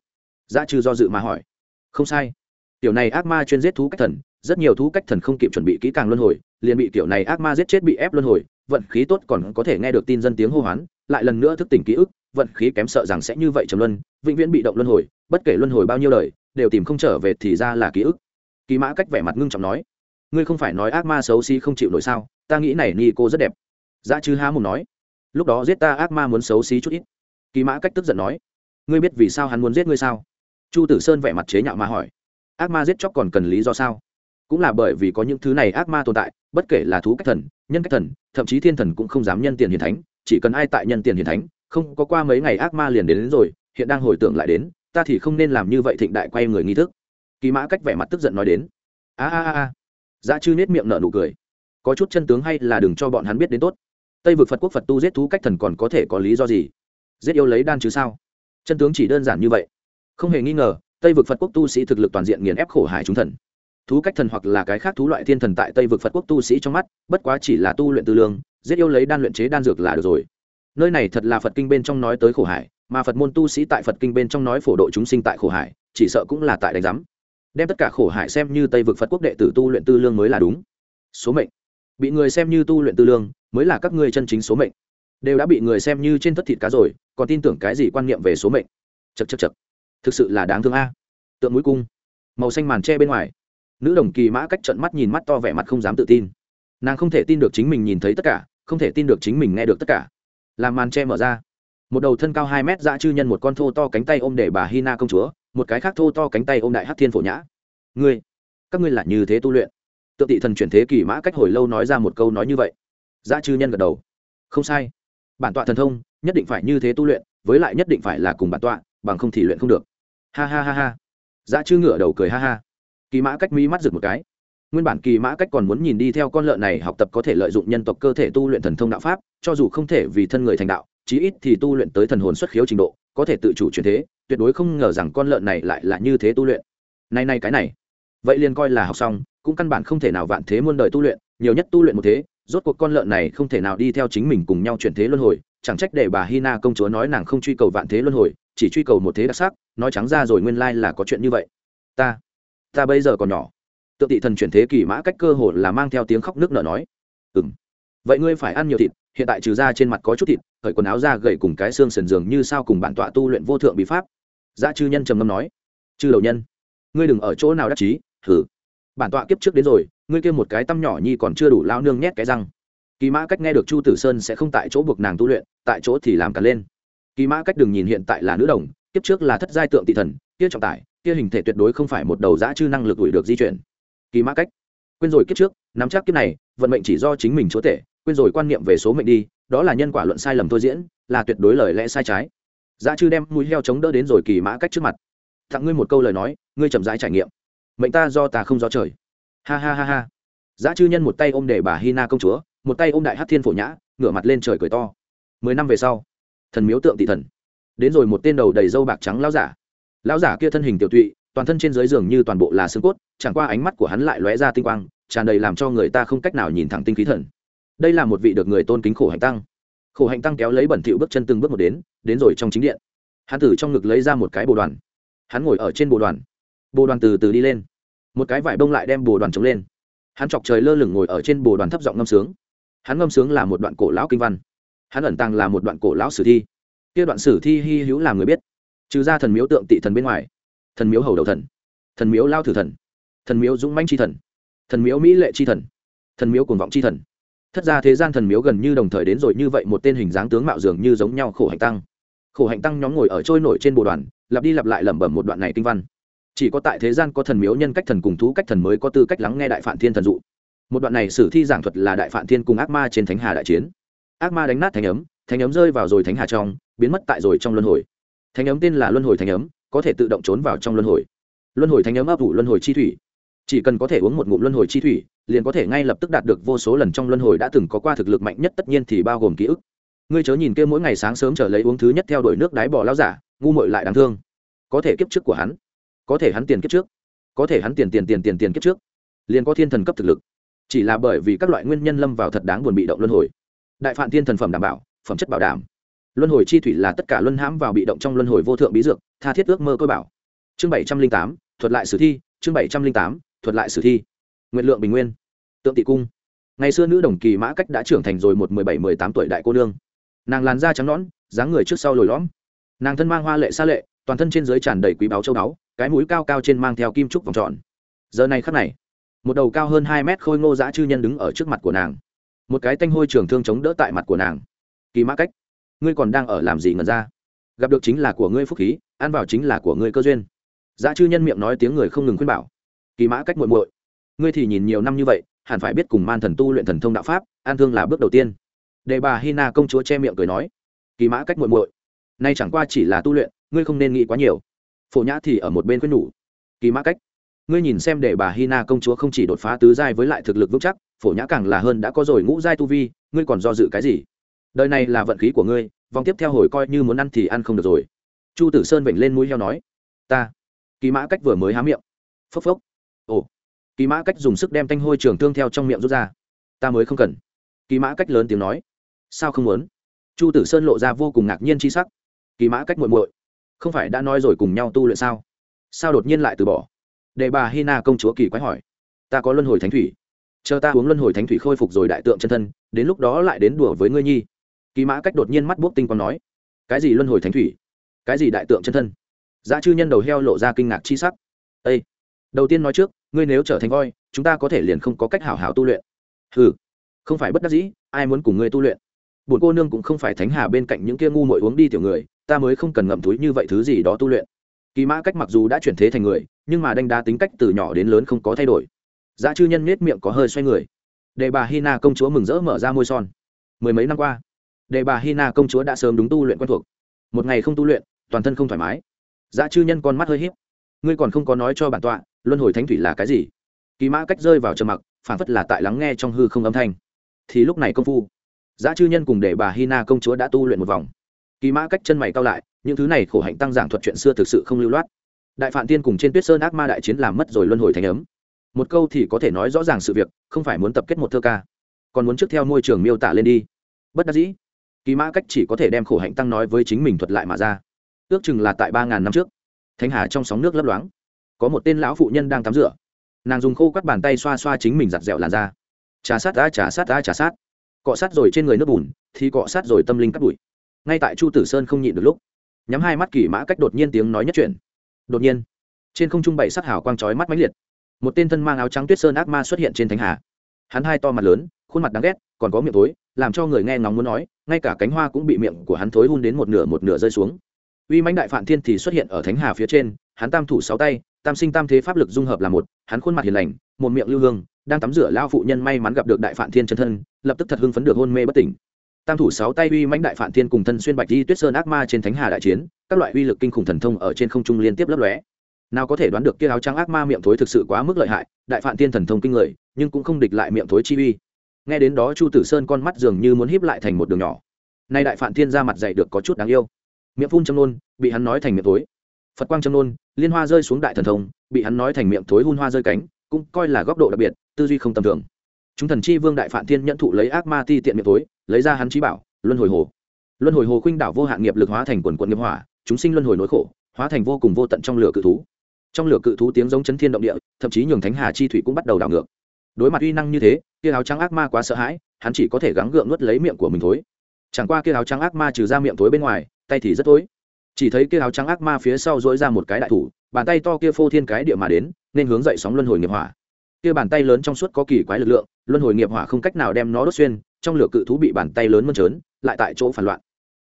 dã trừ do dự mà hỏi. Không sai. Tiểu này ác ma chuyên giết thú cách thần rất nhiều thú cách thần không kịp chuẩn bị kỹ càng luân hồi liền bị tiểu này ác ma giết chết bị ép luân hồi vận khí tốt còn có thể nghe được tin dân tiếng hô hoán lại lần nữa thức tỉnh ký ức vận khí kém sợ rằng sẽ như vậy trầm luân vĩnh viễn bị động luân hồi bất kể luân hồi bao nhiêu lời, đều tìm không trở về thì ra là ký ức. Kỳ mã cách vẻ mặt ngưng trọng nói ngươi không phải nói ác ma xấu xí không chịu nổi sao? Ta nghĩ này ni cô rất đẹp. Dạ Dã chứ há mùng nói. Lúc đó giết ta ác ma muốn xấu xí chút ít. Kỳ mã cách tức giận nói. Ngươi biết vì sao hắn muốn giết ngươi sao? Chu tử sơn vẻ mặt chế nhạo mà hỏi. Ác ma giết chóc còn cần lý do sao? Cũng là bởi vì có những thứ này ác ma tồn tại bất kể là thú cách thần nhân cách thần thậm chí thiên thần cũng không dám nhân tiền hiền thánh chỉ cần ai tại nhân tiền hiền thánh không có qua mấy ngày ác ma liền đến, đến rồi hiện đang hồi tưởng lại đến ta thì không nên làm như vậy thịnh đại quay người nghi thức. Kỳ mã cách vẻ mặt tức giận nói đến. A a a dã chư nết miệng nở nụ cười. Có chút chân tướng hay là đừng cho bọn hắn biết đến tốt. Tây vực phật quốc phật tu giết thú cách thần còn có thể có lý do gì? Giết yêu lấy đan chứ sao? Chân tướng chỉ đơn giản như vậy. Không hề nghi ngờ, tây vực phật quốc tu sĩ thực lực toàn diện nghiền ép khổ hải chúng thần. Thú cách thần hoặc là cái khác thú loại thiên thần tại tây vực phật quốc tu sĩ trong mắt, bất quá chỉ là tu luyện tư lương, giết yêu lấy đan luyện chế đan dược là được rồi. Nơi này thật là phật kinh bên trong nói tới khổ hải mà phật môn tu sĩ tại phật kinh bên trong nói phổ độ chúng sinh tại khổ hải chỉ sợ cũng là tại đánh giám đem tất cả khổ hại xem như tây vực phật quốc đệ tử tu luyện tư lương mới là đúng. Số mệnh. Bị người xem như tu luyện tư lương mới là các ngươi chân chính số mệnh. Đều đã bị người xem như trên thất thịt cá rồi, còn tin tưởng cái gì quan niệm về số mệnh? Chật chật chật thực sự là đáng thương a. Tượng mũi cung. Màu xanh màn tre bên ngoài. Nữ đồng kỳ mã cách trận mắt nhìn mắt to vẻ mặt không dám tự tin. Nàng không thể tin được chính mình nhìn thấy tất cả, không thể tin được chính mình nghe được tất cả. Làm màn tre mở ra. Một đầu thân cao hai mét dã chư nhân một con thô to cánh tay ôm để bà hina công chúa một cái khác thô to cánh tay ôm đại hát thiên phổ nhã. Ngươi, các ngươi là như thế tu luyện? Tự tị thần chuyển thế kỷ mã cách hồi lâu nói ra một câu nói như vậy. Dã chư nhân gật đầu. Không sai. Bản tọa thần thông, nhất định phải như thế tu luyện, với lại nhất định phải là cùng bản tọa, bằng không thì luyện không được. Ha ha ha ha. Dã chư ngửa đầu cười ha ha. Kỳ mã cách mỹ mắt rực một cái. Nguyên bản kỳ mã cách còn muốn nhìn đi theo con lợn này học tập có thể lợi dụng nhân tộc cơ thể tu luyện thần thông đạo pháp, cho dù không thể vì thân người thành đạo, chí ít thì tu luyện tới thần hồn xuất khiếu trình độ, có thể tự chủ truyền thế tuyệt đối không ngờ rằng con lợn này lại là như thế tu luyện. Nay nay cái này. Vậy liền coi là học xong, cũng căn bản không thể nào vạn thế muôn đời tu luyện, nhiều nhất tu luyện một thế, rốt cuộc con lợn này không thể nào đi theo chính mình cùng nhau chuyển thế luân hồi, chẳng trách để bà hina công chúa nói nàng không truy cầu vạn thế luân hồi, chỉ truy cầu một thế đặc sắc, nói trắng ra rồi nguyên lai là có chuyện như vậy. Ta ta bây giờ còn nhỏ. Tự tị thần chuyển thế kỳ mã cách cơ hồ là mang theo tiếng khóc nước nở nói. Ừ m vậy ngươi phải ăn nhiều thịt hiện tại trừ ra trên mặt có chút thịt khởi quần áo ra gậy cùng cái xương sần dường như sao cùng bản tọa tu luyện vô thượng bí pháp. Dã chư nhân trầm ngâm nói, chư đầu nhân, ngươi đừng ở chỗ nào đắc chí thử bản tọa kiếp trước đến rồi, ngươi kêu một cái tăm nhỏ nhi còn chưa đủ lao nương nhét cái răng. Kỳ mã cách nghe được chu tử sơn sẽ không tại chỗ buộc nàng tu luyện, tại chỗ thì làm cả lên. Kỳ mã cách đừng nhìn hiện tại là nữ đồng, kiếp trước là thất giai tượng tị thần, kia trọng tải, kia hình thể tuyệt đối không phải một đầu dã chư năng lực ủi được di chuyển. Kỳ mã cách, quên rồi kiếp trước, nắm chắc kiếp này, vận mệnh chỉ do chính mình chúa tể quên rồi quan niệm về số mệnh đi, đó là nhân quả luận sai lầm thôi diễn, là tuyệt đối lời lẽ sai trái. Dạ Dã chư đem mũi heo chống đỡ đến rồi kỳ mã cách trước mặt. Tặng ngươi một câu lời nói, ngươi chậm rãi trải nghiệm. Mệnh ta do ta không do trời. Ha ha ha ha. Dạ Dã chư nhân một tay ôm để bà hina công chúa, một tay ôm đại hát thiên phổ nhã, ngửa mặt lên trời cười to. Mười năm về sau, thần miếu tượng tỷ thần. Đến rồi một tên đầu đầy râu bạc trắng lao giả. Lão giả kia thân hình tiểu tụy, toàn thân trên dưới giường như toàn bộ là xương cốt, chẳng qua ánh mắt của hắn lại lóe ra tinh quang, tràn đầy làm cho người ta không cách nào nhìn thẳng tinh khí thần đây là một vị được người tôn kính khổ hạnh tăng. Khổ hạnh tăng kéo lấy bẩn thịu bước chân từng bước một đến đến rồi trong chính điện. Hắn từ trong ngực lấy ra một cái bồ đoàn. Hắn ngồi ở trên bồ đoàn. Bồ đoàn từ từ đi lên. Một cái vải bông lại đem bồ đoàn trống lên. Hắn chọc trời lơ lửng ngồi ở trên bồ đoàn thấp giọng ngâm sướng. Hắn ngâm sướng là một đoạn cổ lão kinh văn. Hắn ẩn tàng là một đoạn cổ lão sử thi. Kia đoạn sử thi hy hữu làm người biết. Trừ ra thần miếu tượng tị thần bên ngoài. Thần miếu hầu đầu thần. Thần miếu lao thử thần. Thần miếu dũng manh c h i thần. Thần miếu mỹ lệ c h i thần. Thần miếu cuồng vọng c h i thần thất ra thế gian thần miếu gần như đồng thời đến rồi như vậy, một tên hình dáng tướng mạo dường như giống nhau, khổ hạnh tăng. Khổ hạnh tăng nhóm ngồi ở trôi nổi trên bồ đoàn, lặp đi lặp lại lẩm bẩm một đoạn này kinh văn. Chỉ có tại thế gian có thần miếu nhân cách thần cùng thú cách thần mới có tư cách lắng nghe đại phản thiên thần dụ. Một đoạn này sử thi giảng thuật là đại phản thiên cùng ác ma trên thánh hà đại chiến. Ác ma đánh nát thánh ấm thánh ấm rơi vào rồi thánh hà trong, biến mất tại rồi trong luân hồi. Thánh ấm tên là luân hồi thánh ấm, có thể tự động trốn vào trong luân hồi. Luân hồi thánh ấm ấp ủ luân hồi chi thủy chỉ cần có thể uống một ngụm luân hồi chi thủy, liền có thể ngay lập tức đạt được vô số lần trong luân hồi đã từng có qua thực lực mạnh nhất tất nhiên thì bao gồm ký ức. Ngươi chớ nhìn kia mỗi ngày sáng sớm trở lấy uống thứ nhất theo đuổi nước đáy bỏ lao giả, ngu mội lại đáng thương. Có thể kiếp trước của hắn, có thể hắn tiền kiếp trước, có thể hắn tiền tiền tiền tiền tiền kiếp trước, liền có thiên thần cấp thực lực. Chỉ là bởi vì các loại nguyên nhân lâm vào thật đáng buồn bị động luân hồi. Đại phạm thiên thần phẩm đảm bảo, phẩm chất bảo đảm. Luân hồi chi thủy là tất cả luân hãm vào bị động trong luân hồi vô thượng bí dược, tha thiết ước mơ cơ bảo. Chương bảy trăm linh tám, thuật lại sử thi, chương bảy trăm linh tám thuật lại sử thi. Nguyện lượng bình nguyên, tượng tị cung. Ngày xưa nữ đồng kỳ mã cách đã trưởng thành rồi một mười bảy, mười tám tuổi đại cô nương. Nàng làn da trắng nõn, dáng người trước sau lồi lõm. Nàng thân mang hoa lệ xa lệ, toàn thân trên dưới tràn đầy quý báu châu báu, cái mũi cao cao trên mang theo kim trúc vòng tròn. Giờ này khắc này, một đầu cao hơn hai mét khôi ngô dã chư nhân đứng ở trước mặt của nàng. Một cái tanh hôi trường thương chống đỡ tại mặt của nàng. Kỳ mã cách, ngươi còn đang ở làm gì ngần ra? Gặp được chính là của ngươi phúc khí, ăn vào chính là của ngươi cơ duyên. Dã chư nhân miệng nói tiếng người không ngừng khuyên bảo kỳ mã cách muội muội. Ngươi thì nhìn nhiều năm như vậy, hẳn phải biết cùng man thần tu luyện thần thông đạo pháp, an thương là bước đầu tiên. Đề bà hina công chúa che miệng cười nói. Kỳ mã cách muội muội. Nay chẳng qua chỉ là tu luyện, ngươi không nên nghĩ quá nhiều. Phổ nhã thì ở một bên khuyên nhủ. Kỳ mã cách. Ngươi nhìn xem để bà hina công chúa không chỉ đột phá tứ giai với lại thực lực vững chắc, phổ nhã càng là hơn đã có rồi ngũ giai tu vi, ngươi còn do dự cái gì? Đời này là vận khí của ngươi, vòng tiếp theo hồi coi như muốn ăn thì ăn không được rồi. Chu tử sơn vểnh lên mũi heo nói. Ta. Kỳ mã cách vừa mới há miệng. Phốc phốc kỳ mã cách dùng sức đem thanh hôi trường thương theo trong miệng rút ra. Ta mới không cần. Kỳ mã cách lớn tiếng nói. Sao không muốn? Chu tử sơn lộ ra vô cùng ngạc nhiên c h i sắc. Kỳ mã cách muội muội, không phải đã nói rồi cùng nhau tu luyện sao? Sao đột nhiên lại từ bỏ? Để bà hina công chúa kỳ quái hỏi. Ta có luân hồi thánh thủy. Chờ ta uống luân hồi thánh thủy khôi phục rồi đại tượng chân thân, đến lúc đó lại đến đùa với ngươi nhi. Kỳ mã cách đột nhiên mắt bốc tinh còn nói. Cái gì luân hồi thánh thủy? Cái gì đại tượng chân thân? Giá chư nhân đầu heo lộ ra kinh ngạc chi sắc. Ây đầu tiên nói trước, ngươi nếu trở thành voi, chúng ta có thể liền không có cách hảo hảo tu luyện. Ừ không phải bất đắc dĩ, ai muốn cùng ngươi tu luyện? Bổn cô nương cũng không phải thánh hà bên cạnh những kia ngu mội uống đi tiểu người, ta mới không cần ngậm túi như vậy thứ gì đó tu luyện. Kỳ mã cách mặc dù đã chuyển thế thành người, nhưng mà đánh đá tính cách từ nhỏ đến lớn không có thay đổi. Giá chư nhân nết miệng có hơi xoay người. Đề bà hina công chúa mừng rỡ mở ra môi son. Mười mấy năm qua, đề bà hina công chúa đã sớm đúng tu luyện quen thuộc. Một ngày không tu luyện, toàn thân không thoải mái. Giá chư nhân con mắt hơi h í p ngươi còn không có nói cho bản tọa, luân hồi thánh thủy là cái gì? Kỳ mã cách rơi vào trầm mặc phản phất là tại lắng nghe trong hư không âm thanh. Thì lúc này công phu, giá chư nhân cùng để bà hina công chúa đã tu luyện một vòng. Kỳ mã cách chân mày cao lại, những thứ này khổ hạnh tăng giảng thuật chuyện xưa thực sự không lưu loát. Đại phạm tiên cùng trên tuyết sơn ác ma đại chiến làm mất rồi luân hồi thành ấm. Một câu thì có thể nói rõ ràng sự việc, không phải muốn tập kết một thơ ca, còn muốn trước theo môi trường miêu tả lên đi. Bất đắc dĩ, kỳ mã cách chỉ có thể đem khổ hạnh tăng nói với chính mình thuật lại mà ra. Ước chừng là tại ba ngàn năm trước thánh hà trong sóng nước lấp loáng. Có một tên lão phụ nhân đang tắm rửa. Nàng dùng khô quắt bàn tay xoa xoa chính mình giặt dẹo làn da. Trà sát đã trà sát đã trà sát. Cọ sát rồi trên người nước bùn thì cọ sát rồi tâm linh cắt bụi. Ngay tại chu tử sơn không nhịn được lúc nhắm hai mắt kỳ mã cách đột nhiên tiếng nói nhất chuyển. Đột nhiên trên không trung bảy sắc hào quang trói mắt mãnh liệt. Một tên thân mang áo trắng tuyết sơn ác ma xuất hiện trên thánh hà. Hắn hai to mặt lớn khuôn mặt đáng ghét còn có miệng thối, làm cho người nghe ngóng muốn nói ngay cả cánh hoa cũng bị miệng của hắn thối hun đến một nửa một nửa rơi xuống uy mãnh đại phạn thiên thì xuất hiện ở thánh hà phía trên, hắn tam thủ sáu tay, tam sinh tam thế pháp lực dung hợp là một, hắn khuôn mặt hiền lành, một miệng lưu hương, đang tắm rửa lao phụ nhân may mắn gặp được đại phạn thiên chân thân, lập tức thật hưng phấn được hôn mê bất tỉnh. Tam thủ sáu tay uy mãnh đại phạn thiên cùng thân xuyên bạch di tuyết sơn ác ma trên thánh hà đại chiến, các loại uy lực kinh khủng thần thông ở trên không trung liên tiếp lấp lóe. Nào có thể đoán được kia áo trắng ác ma miệng thối thực sự quá mức lợi hại, đại phạn thiên thần thông kinh người, nhưng cũng không địch lại miệng thối chi uy. Nghe đến đó chu tử sơn con mắt dường như muốn híp lại thành một đường nhỏ. Nay đại phạn thiên ra mặt dạy được có chút đáng yêu miệng phun châm nôn, bị hắn nói thành miệng thối. Phật quang châm nôn, liên hoa rơi xuống đại thần thông, bị hắn nói thành miệng thối hun hoa rơi cánh, cũng coi là góc độ đặc biệt, tư duy không tầm thường. Chúng thần chi vương đại phản thiên nhận thụ lấy ác ma ti tiện miệng thối, lấy ra hắn trí bảo, luân hồi hồ. Luân hồi hồ khuynh đảo vô hạn nghiệp lực hóa thành quần quận nghiệp hỏa, chúng sinh luân hồi nỗi khổ, hóa thành vô cùng vô tận trong lửa cự thú. Trong lửa cự thú tiếng giống chấn thiên động địa, thậm chí nhường thánh hà chi thủy cũng bắt đầu đảo ngược. Đối mặt uy năng như thế, kia áo trắng ác ma quá sợ hãi, hắn chỉ có thể gắng gượng nuốt lấy miệng của mình thối. Chẳng qua kia áo trắng ác ma trừ ra miệng thối bên ngoài tay thì rất thối chỉ thấy kia áo trắng ác ma phía sau dỗi ra một cái đại thủ, bàn tay to kia phô thiên cái địa mà đến, nên hướng dậy sóng luân hồi nghiệp hỏa. Kia bàn tay lớn trong suốt có kỳ quái lực lượng, luân hồi nghiệp hỏa không cách nào đem nó đốt xuyên, trong lửa cự thú bị bàn tay lớn mơn trớn, lại tại chỗ phản loạn.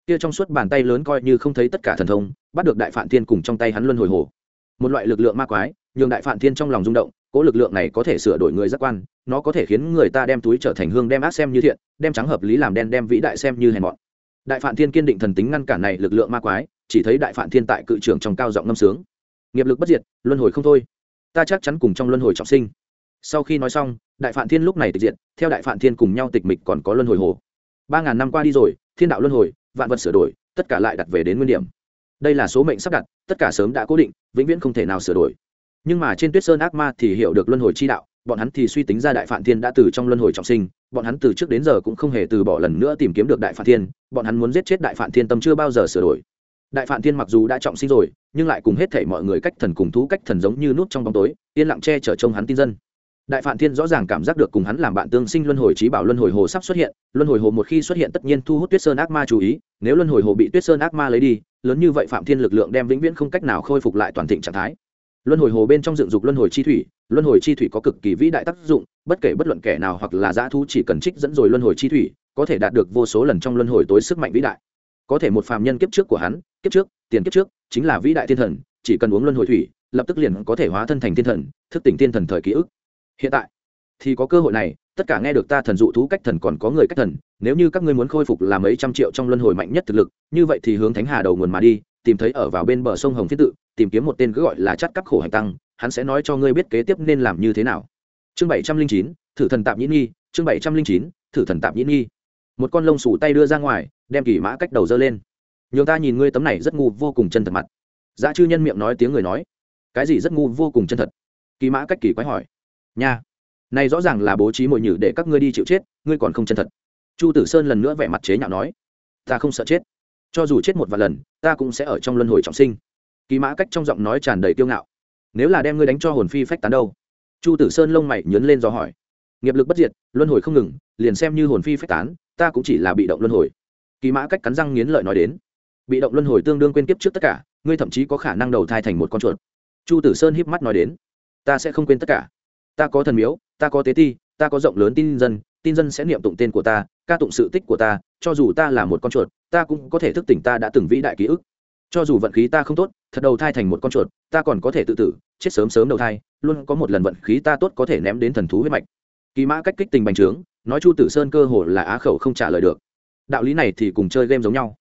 Kia trong suốt bàn tay lớn coi như không thấy tất cả thần thông, bắt được đại phạn thiên cùng trong tay hắn luân hồi hồ. Một loại lực lượng ma quái, nhường đại phạn thiên trong lòng rung động, cố lực lượng này có thể sửa đổi người giác quan, nó có thể khiến người ta đem túi trở thành hương đem ác xem như thiện, đem trắng hợp lý làm đen đem vĩ đại xem như hèn mọn đại phạn thiên kiên định thần tính ngăn cản này lực lượng ma quái, chỉ thấy đại phạn thiên tại cự trường trong cao giọng ngâm sướng. Nghiệp lực bất diệt, luân hồi không thôi. Ta chắc chắn cùng trong luân hồi trọng sinh. Sau khi nói xong, đại phạn thiên lúc này tịch diệt, theo đại phạn thiên cùng nhau tịch mịch còn có luân hồi hồ. Ba ngàn năm qua đi rồi, thiên đạo luân hồi, vạn vật sửa đổi, tất cả lại đặt về đến nguyên điểm. Đây là số mệnh sắp đặt, tất cả sớm đã cố định, vĩnh viễn không thể nào sửa đổi. Nhưng mà trên tuyết sơn ác ma thì hiểu được luân hồi chi đạo bọn hắn thì suy tính ra đại phạn thiên đã từ trong luân hồi trọng sinh, bọn hắn từ trước đến giờ cũng không hề từ bỏ lần nữa tìm kiếm được đại phạn thiên, bọn hắn muốn giết chết đại phạn thiên tâm chưa bao giờ sửa đổi. Đại phạn thiên mặc dù đã trọng sinh rồi, nhưng lại cùng hết thể mọi người cách thần cùng thú cách thần giống như nút trong bóng tối, yên lặng che chở trông hắn tin dân. Đại phạm thiên rõ ràng cảm giác được cùng hắn làm bạn tương sinh luân hồi trí bảo luân hồi hồ sắp xuất hiện, luân hồi hồ một khi xuất hiện tất nhiên thu hút tuyết sơn ác ma chú ý, nếu luân hồi hồ bị tuyết sơn ác ma lấy đi, lớn như vậy phạm thiên lực lượng đem vĩnh viễn không cách nào khôi phục lại toàn thịnh trạng thái luân hồi hồ bên trong dựng dục luân hồi chi thủy, luân hồi chi thủy có cực kỳ vĩ đại tác dụng, bất kể bất luận kẻ nào hoặc là dã thu chỉ cần trích dẫn rồi luân hồi chi thủy, có thể đạt được vô số lần trong luân hồi tối sức mạnh vĩ đại. Có thể một phàm nhân kiếp trước của hắn, kiếp trước, tiền kiếp trước, chính là vĩ đại thiên thần, chỉ cần uống luân hồi thủy, lập tức liền có thể hóa thân thành thiên thần, thức tỉnh thiên thần thời ký ức. Hiện tại, thì có cơ hội này, tất cả nghe được ta thần dụ thú cách thần còn có người cách thần, nếu như các ngươi muốn khôi phục là mấy trăm triệu trong luân hồi mạnh nhất thực lực, như vậy thì hướng thánh hà đầu nguồn mà đi, tìm thấy ở vào bên bờ sông hồng thiên tự tìm kiếm một tên cứ gọi là chắt cắp khổ hành tăng, hắn sẽ nói cho ngươi biết kế tiếp nên làm như thế nào. Chương bảy trăm linh chín, thử thần tạm nhĩ nghi chương bảy trăm linh chín, thử thần tạm nhĩ nghi một con lông sủ tay đưa ra ngoài, đem kỳ mã cách đầu dơ lên. Nhường ta nhìn ngươi tấm này rất ngu vô cùng chân thật mặt. Giá chư nhân miệng nói tiếng người nói. Cái gì rất ngu vô cùng chân thật? Kỳ mã cách kỳ quái hỏi. Nha. Này rõ ràng là bố trí mồi nhử để các ngươi đi chịu chết, ngươi còn không chân thật. Chu tử sơn lần nữa vẻ mặt chế nhạo nói. Ta không sợ chết. Cho dù chết một vài lần, ta cũng sẽ ở trong luân hồi trọng sinh kỳ mã cách trong giọng nói tràn đầy kiêu ngạo. Nếu là đem ngươi đánh cho hồn phi phách tán đâu? Chu tử sơn lông mày nhớn lên do hỏi. Nghiệp lực bất diệt, luân hồi không ngừng, liền xem như hồn phi phách tán, ta cũng chỉ là bị động luân hồi. Kỳ mã cách cắn răng nghiến lợi nói đến. Bị động luân hồi tương đương quên kiếp trước tất cả, ngươi thậm chí có khả năng đầu thai thành một con chuột. Chu tử sơn híp mắt nói đến. Ta sẽ không quên tất cả. Ta có thần miếu, ta có tế ti, ta có rộng lớn tin dân tin dân sẽ niệm tụng tên của ta, ca tụng sự tích của ta, cho dù ta là một con chuột, ta cũng có thể thức tỉnh ta đã từng vĩ đại ký ức cho dù vận khí ta không tốt, thật đầu thai thành một con chuột, ta còn có thể tự tử, chết sớm sớm đầu thai, luôn có một lần vận khí ta tốt có thể ném đến thần thú huyết mạch. Kỳ mã cách kích tình bành trướng, nói chu tử sơn cơ hồ là á khẩu không trả lời được. Đạo lý này thì cùng chơi game giống nhau.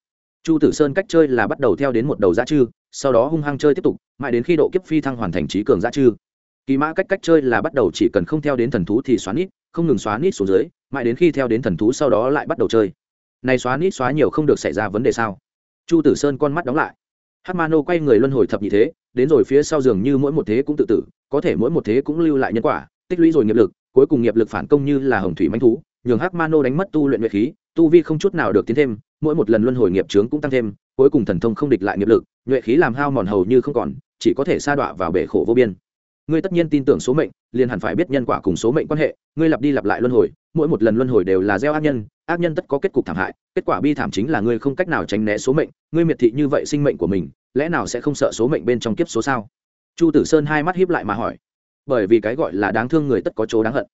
Chu tử sơn cách chơi là bắt đầu theo đến một đầu giã chư, sau đó hung hăng chơi tiếp tục, mãi đến khi độ kiếp phi thăng hoàn thành trí cường giã chư. Kỳ mã cách cách chơi là bắt đầu chỉ cần không theo đến thần thú thì xóa nít, không ngừng xóa nít xuống dưới, mãi đến khi theo đến thần thú sau đó lại bắt đầu chơi. Này xóa nít xóa nhiều không được xảy ra vấn đề sao? Chu tử sơn con mắt đóng lại. Hát ma nô quay người luân hồi thập nhị thế, đến rồi phía sau giường như mỗi một thế cũng tự tử, có thể mỗi một thế cũng lưu lại nhân quả, tích lũy rồi nghiệp lực, cuối cùng nghiệp lực phản công như là hồng thủy manh thú, nhường hát ma nô đánh mất tu luyện nguyệt khí, tu vi không chút nào được tiến thêm, mỗi một lần luân hồi nghiệp trướng cũng tăng thêm, cuối cùng thần thông không địch lại nghiệp lực nhuệ khí làm hao mòn hầu như không còn, chỉ có thể sa đọa vào bể khổ vô biên. Ngươi tất nhiên tin tưởng số mệnh, liền hẳn phải biết nhân quả cùng số mệnh quan hệ, ngươi lặp đi lặp lại luân hồi, mỗi một lần luân hồi đều là gieo ác nhân ác nhân tất có kết cục thảm hại, kết quả bi thảm chính là ngươi không cách nào tránh né số mệnh ngươi miệt thị như vậy sinh mệnh của mình, lẽ nào sẽ không sợ số mệnh bên trong kiếp số sao? Chu tử sơn hai mắt hiếp lại mà hỏi. Bởi vì cái gọi là đáng thương người tất có chỗ đáng hận.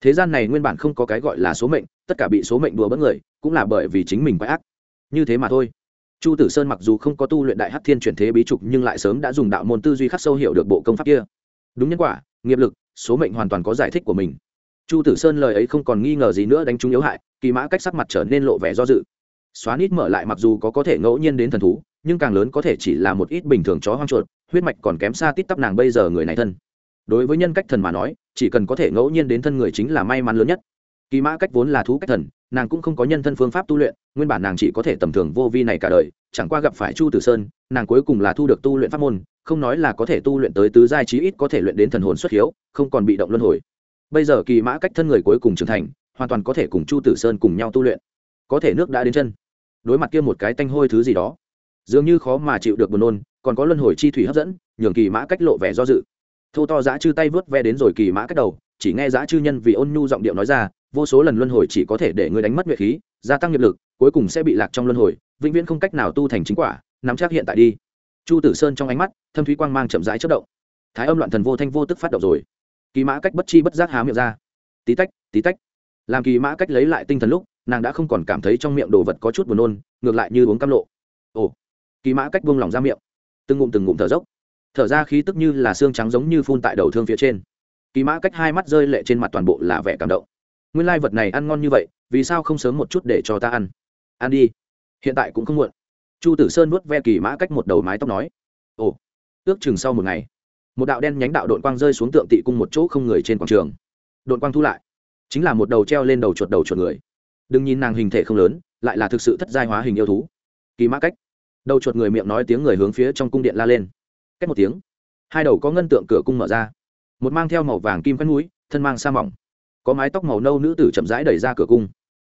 Thế gian này nguyên bản không có cái gọi là số mệnh, tất cả bị số mệnh đùa bất người, cũng là bởi vì chính mình quái ác. Như thế mà thôi. Chu tử sơn mặc dù không có tu luyện đại hắc thiên chuyển thế bí trục, nhưng lại sớm đã dùng đạo môn tư duy khắc sâu hiểu được bộ công pháp kia. Đúng nhân quả, nghiệp lực, số mệnh hoàn toàn có giải thích của mình. Chu tử sơn lời ấy không còn nghi ngờ gì nữa, đánh trúng yếu hại, kỳ mã cách sắc mặt trở nên lộ vẻ do dự xóa nít mở lại mặc dù có có thể ngẫu nhiên đến thần thú, nhưng càng lớn có thể chỉ là một ít bình thường chó hoang chuột, huyết mạch còn kém xa tít tắp nàng bây giờ người này thân. Đối với nhân cách thần mà nói, chỉ cần có thể ngẫu nhiên đến thân người chính là may mắn lớn nhất. Kỳ mã cách vốn là thú cách thần, nàng cũng không có nhân thân phương pháp tu luyện, nguyên bản nàng chỉ có thể tầm thường vô vi này cả đời, chẳng qua gặp phải chu tử sơn, nàng cuối cùng là thu được tu luyện pháp môn, không nói là có thể tu luyện tới tứ giai chí ít có thể luyện đến thần hồn xuất hiếu, không còn bị động luân hồi. Bây giờ kỳ mã cách thân người cuối cùng trưởng thành, hoàn toàn có thể cùng chu tử sơn cùng nhau tu luyện. Có thể nước đã đến chân đối mặt kia một cái tanh hôi thứ gì đó. Dường như khó mà chịu được buồn nôn, còn có luân hồi chi thủy hấp dẫn, nhường kỳ mã cách lộ vẻ do dự. Thô to giã chư tay vớt ve đến rồi kỳ mã cách đầu, chỉ nghe giã chư nhân vì ôn nhu giọng điệu nói ra, vô số lần luân hồi chỉ có thể để ngươi đánh mất nguyện khí, gia tăng nghiệp lực, cuối cùng sẽ bị lạc trong luân hồi, vĩnh viễn không cách nào tu thành chính quả, nắm chắc hiện tại đi. Chu tử sơn trong ánh mắt, thâm thúy quang mang chậm rãi chất động. Thái âm loạn thần vô thanh vô tức phát động rồi. Kỳ mã cách bất chi bất giác há miệng ra. Tí tách tí tách. Làm kỳ mã cách lấy lại tinh thần lúc nàng đã không còn cảm thấy trong miệng đồ vật có chút buồn nôn, ngược lại như uống cam lộ. Ồ, kỳ mã cách buông lỏng ra miệng, từng ngụm từng ngụm thở dốc. Thở ra khí tức như là xương trắng giống như phun tại đầu thương phía trên. Kỳ mã cách hai mắt rơi lệ trên mặt toàn bộ là vẻ cảm động. Nguyên lai vật này ăn ngon như vậy, vì sao không sớm một chút để cho ta ăn? Ăn đi. Hiện tại cũng không muộn. Chu tử sơn nuốt ve kỳ mã cách một đầu mái tóc nói. Ồ, ước chừng sau một ngày, một đạo đen nhánh đạo đội quang rơi xuống tượng tị cung một chỗ không người trên quảng trường. Đội quang thu lại, chính là một đầu treo lên đầu chuột đầu chuột người đừng nhìn nàng hình thể không lớn, lại là thực sự thất giai hóa hình yêu thú. Kỳ mã cách. Đầu chuột người miệng nói tiếng người hướng phía trong cung điện la lên. Cách một tiếng. Hai đầu có ngân tượng cửa cung mở ra. Một mang theo màu vàng kim quét núi thân mang sa mỏng. Có mái tóc màu nâu nữ tử chậm rãi đẩy ra cửa cung.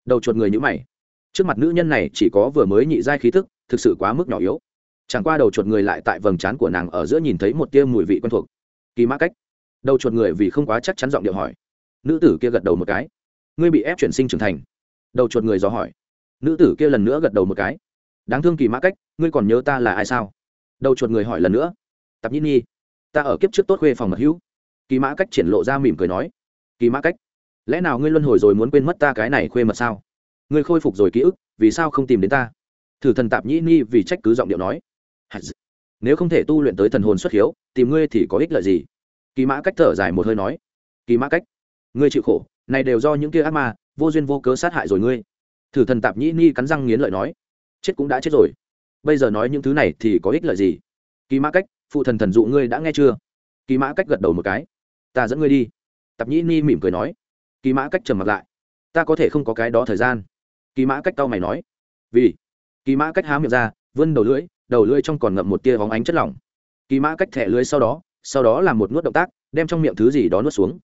Đầu chuột người nhữ mày. Trước mặt nữ nhân này chỉ có vừa mới nhị giai khí thức, thực sự quá mức nhỏ yếu. Chẳng qua đầu chuột người lại tại vầng trán của nàng ở giữa nhìn thấy một tia mùi vị quen thuộc. Kỳ mã cách. Đầu chuột người vì không quá chắc chắn giọng điệu hỏi. Nữ tử kia gật đầu một cái. Ngươi bị ép chuyển sinh trưởng thành đầu chuột người dò hỏi. Nữ tử kia lần nữa gật đầu một cái. Đáng thương kỳ mã cách, ngươi còn nhớ ta là ai sao? Đầu chuột người hỏi lần nữa. Tạp nhĩ nhi, ta ở kiếp trước tốt khuê phòng mật hữu. Kỳ mã cách triển lộ ra mỉm cười nói. Kỳ mã cách, lẽ nào ngươi luân hồi rồi muốn quên mất ta cái này khuê mật sao? Ngươi khôi phục rồi ký ức, vì sao không tìm đến ta? Thử thần tạp nhĩ nhi vì trách cứ giọng điệu nói. Nếu không thể tu luyện tới thần hồn xuất hiếu, tìm ngươi thì có ích lợi gì? Kỳ mã cách thở dài một hơi nói. Kỳ mã cách, ngươi chịu khổ, này đều do những kia ác ma vô duyên vô cớ sát hại rồi ngươi. Thử thần tạp nhĩ ni cắn răng nghiến lợi nói, chết cũng đã chết rồi. Bây giờ nói những thứ này thì có ích lợi gì? Kỳ mã cách, phụ thần thần dụ ngươi đã nghe chưa? Kỳ mã cách gật đầu một cái, ta dẫn ngươi đi. Tạp nhĩ ni mỉm cười nói, kỳ mã cách trầm mặt lại, ta có thể không có cái đó thời gian. Kỳ mã cách tao mày nói, vì, kỳ mã cách há miệng ra, vươn đầu lưỡi đầu lưỡi trong còn ngậm một tia vóng ánh chất lỏng. Kỳ mã cách thẻ lưỡi sau đó sau đó làm một nuốt động tác, đem trong miệng thứ gì đó nuốt xuống.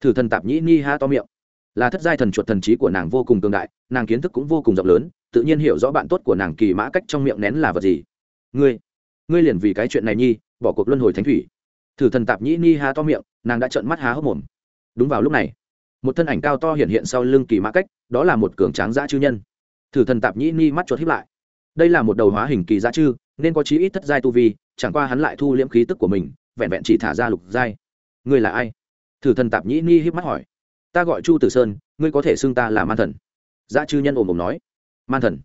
Thử thần tạp nhĩ ni ha to miệng là thất giai thần chuột thần trí của nàng vô cùng cường đại, nàng kiến thức cũng vô cùng rộng lớn, tự nhiên hiểu rõ bạn tốt của nàng kỳ mã cách trong miệng nén là vật gì. Ngươi ngươi liền vì cái chuyện này nhi, bỏ cuộc luân hồi thánh thủy. Thử thần tạp nhĩ ni ha to miệng, nàng đã trợn mắt há hốc mồm. Đúng vào lúc này, một thân ảnh cao to hiện hiện sau lưng kỳ mã cách, đó là một cường tráng dã chư nhân. Thử thần tạp nhĩ ni mắt chuột hiếp lại. Đây là một đầu hóa hình kỳ dã chư, nên có chí ít thất giai tu vi, chẳng qua hắn lại thu liễm khí tức của mình, vẹn vẹn chỉ thả ra lục giai. Ngươi là ai? Thử thần tạp nhĩ ni hiếp mắt hỏi ta gọi chu tử sơn ngươi có thể xưng ta là man thần dã chư nhân ồm ồm nói. Man thần?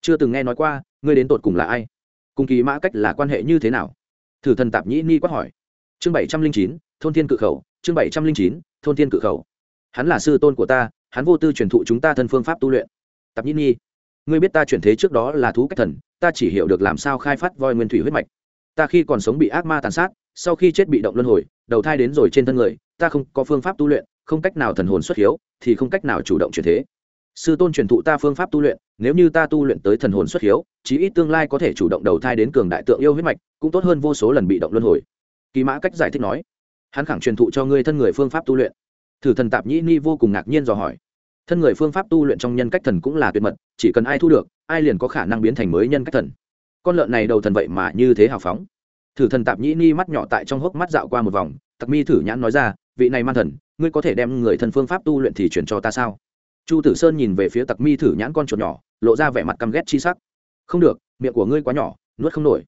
Chưa từng nghe nói qua, ngươi đến tột cùng là ai? Cùng kỳ mã cách là quan hệ như thế nào? Thử thần tạp nhĩ ni quát hỏi. Chương bảy trăm linh chín, thôn thiên cự khẩu, chương bảy trăm linh chín, thôn thiên cự khẩu. Hắn là sư tôn của ta, hắn vô tư truyền thụ chúng ta thân phương pháp tu luyện. Tạp nhĩ ni, ngươi biết ta chuyển thế trước đó là thú cách thần, ta chỉ hiểu được làm sao khai phát voi nguyên thủy huyết mạch. Ta khi còn sống bị ác ma tàn sát, sau khi chết bị động luân hồi, đầu thai đến rồi trên thân người, ta không có phương pháp tu luyện không cách nào thần hồn xuất hiếu, thì không cách nào chủ động chuyển thế. Sư tôn truyền thụ ta phương pháp tu luyện, nếu như ta tu luyện tới thần hồn xuất hiếu, chí ít tương lai có thể chủ động đầu thai đến cường đại tượng yêu huyết mạch, cũng tốt hơn vô số lần bị động luân hồi. Kỳ mã cách giải thích nói, hắn khẳng truyền thụ cho ngươi thân người phương pháp tu luyện. Thử thần tạp nhĩ ni vô cùng ngạc nhiên dò hỏi, thân người phương pháp tu luyện trong nhân cách thần cũng là tuyệt mật, chỉ cần ai thu được, ai liền có khả năng biến thành mới nhân cách thần. Con lợn này đầu thần vậy mà như thế hào phóng. Thử thần tạp nhĩ ni mắt nhỏ tại trong hốc mắt dạo qua một vòng, tặc mi thử nhãn nói ra, vị này man thần ngươi có thể đem người thân phương pháp tu luyện thì chuyển cho ta sao? Chu tử sơn nhìn về phía tặc mi thử nhãn con chuột nhỏ, lộ ra vẻ mặt căm ghét chi sắc. Không được, miệng của ngươi quá nhỏ, nuốt không nổi.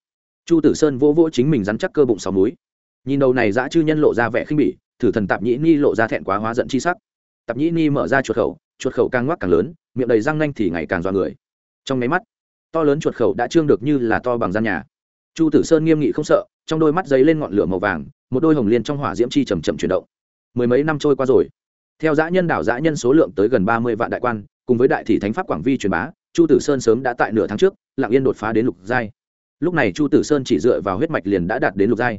Chu tử sơn vỗ vỗ chính mình rắn chắc cơ bụng sáu múi. Nhìn đầu này dã chư nhân lộ ra vẻ khinh bỉ, thử thần tạp nhĩ ni lộ ra thẹn quá hóa giận chi sắc. Tạp nhĩ ni mở ra chuột khẩu chuột khẩu càng ngoắc càng lớn, miệng đầy răng nanh thì ngày càng dọa người. Trong máy mắt, to lớn chuột khẩu đã trương được như là to bằng gian nhà. Chu tử sơn nghiêm nghị không sợ, trong đôi mắt dấy lên ngọn lửa màu vàng, một đôi hồng liên trong hỏa diễm chi chầm chậm chuyển động mười mấy năm trôi qua rồi. Theo dã nhân đảo dã nhân số lượng tới gần ba mươi vạn đại quan, cùng với đại thị thánh pháp quảng vi truyền bá, chu tử sơn sớm đã tại nửa tháng trước lạng yên đột phá đến lục giai. Lúc này chu tử sơn chỉ dựa vào huyết mạch liền đã đạt đến lục giai.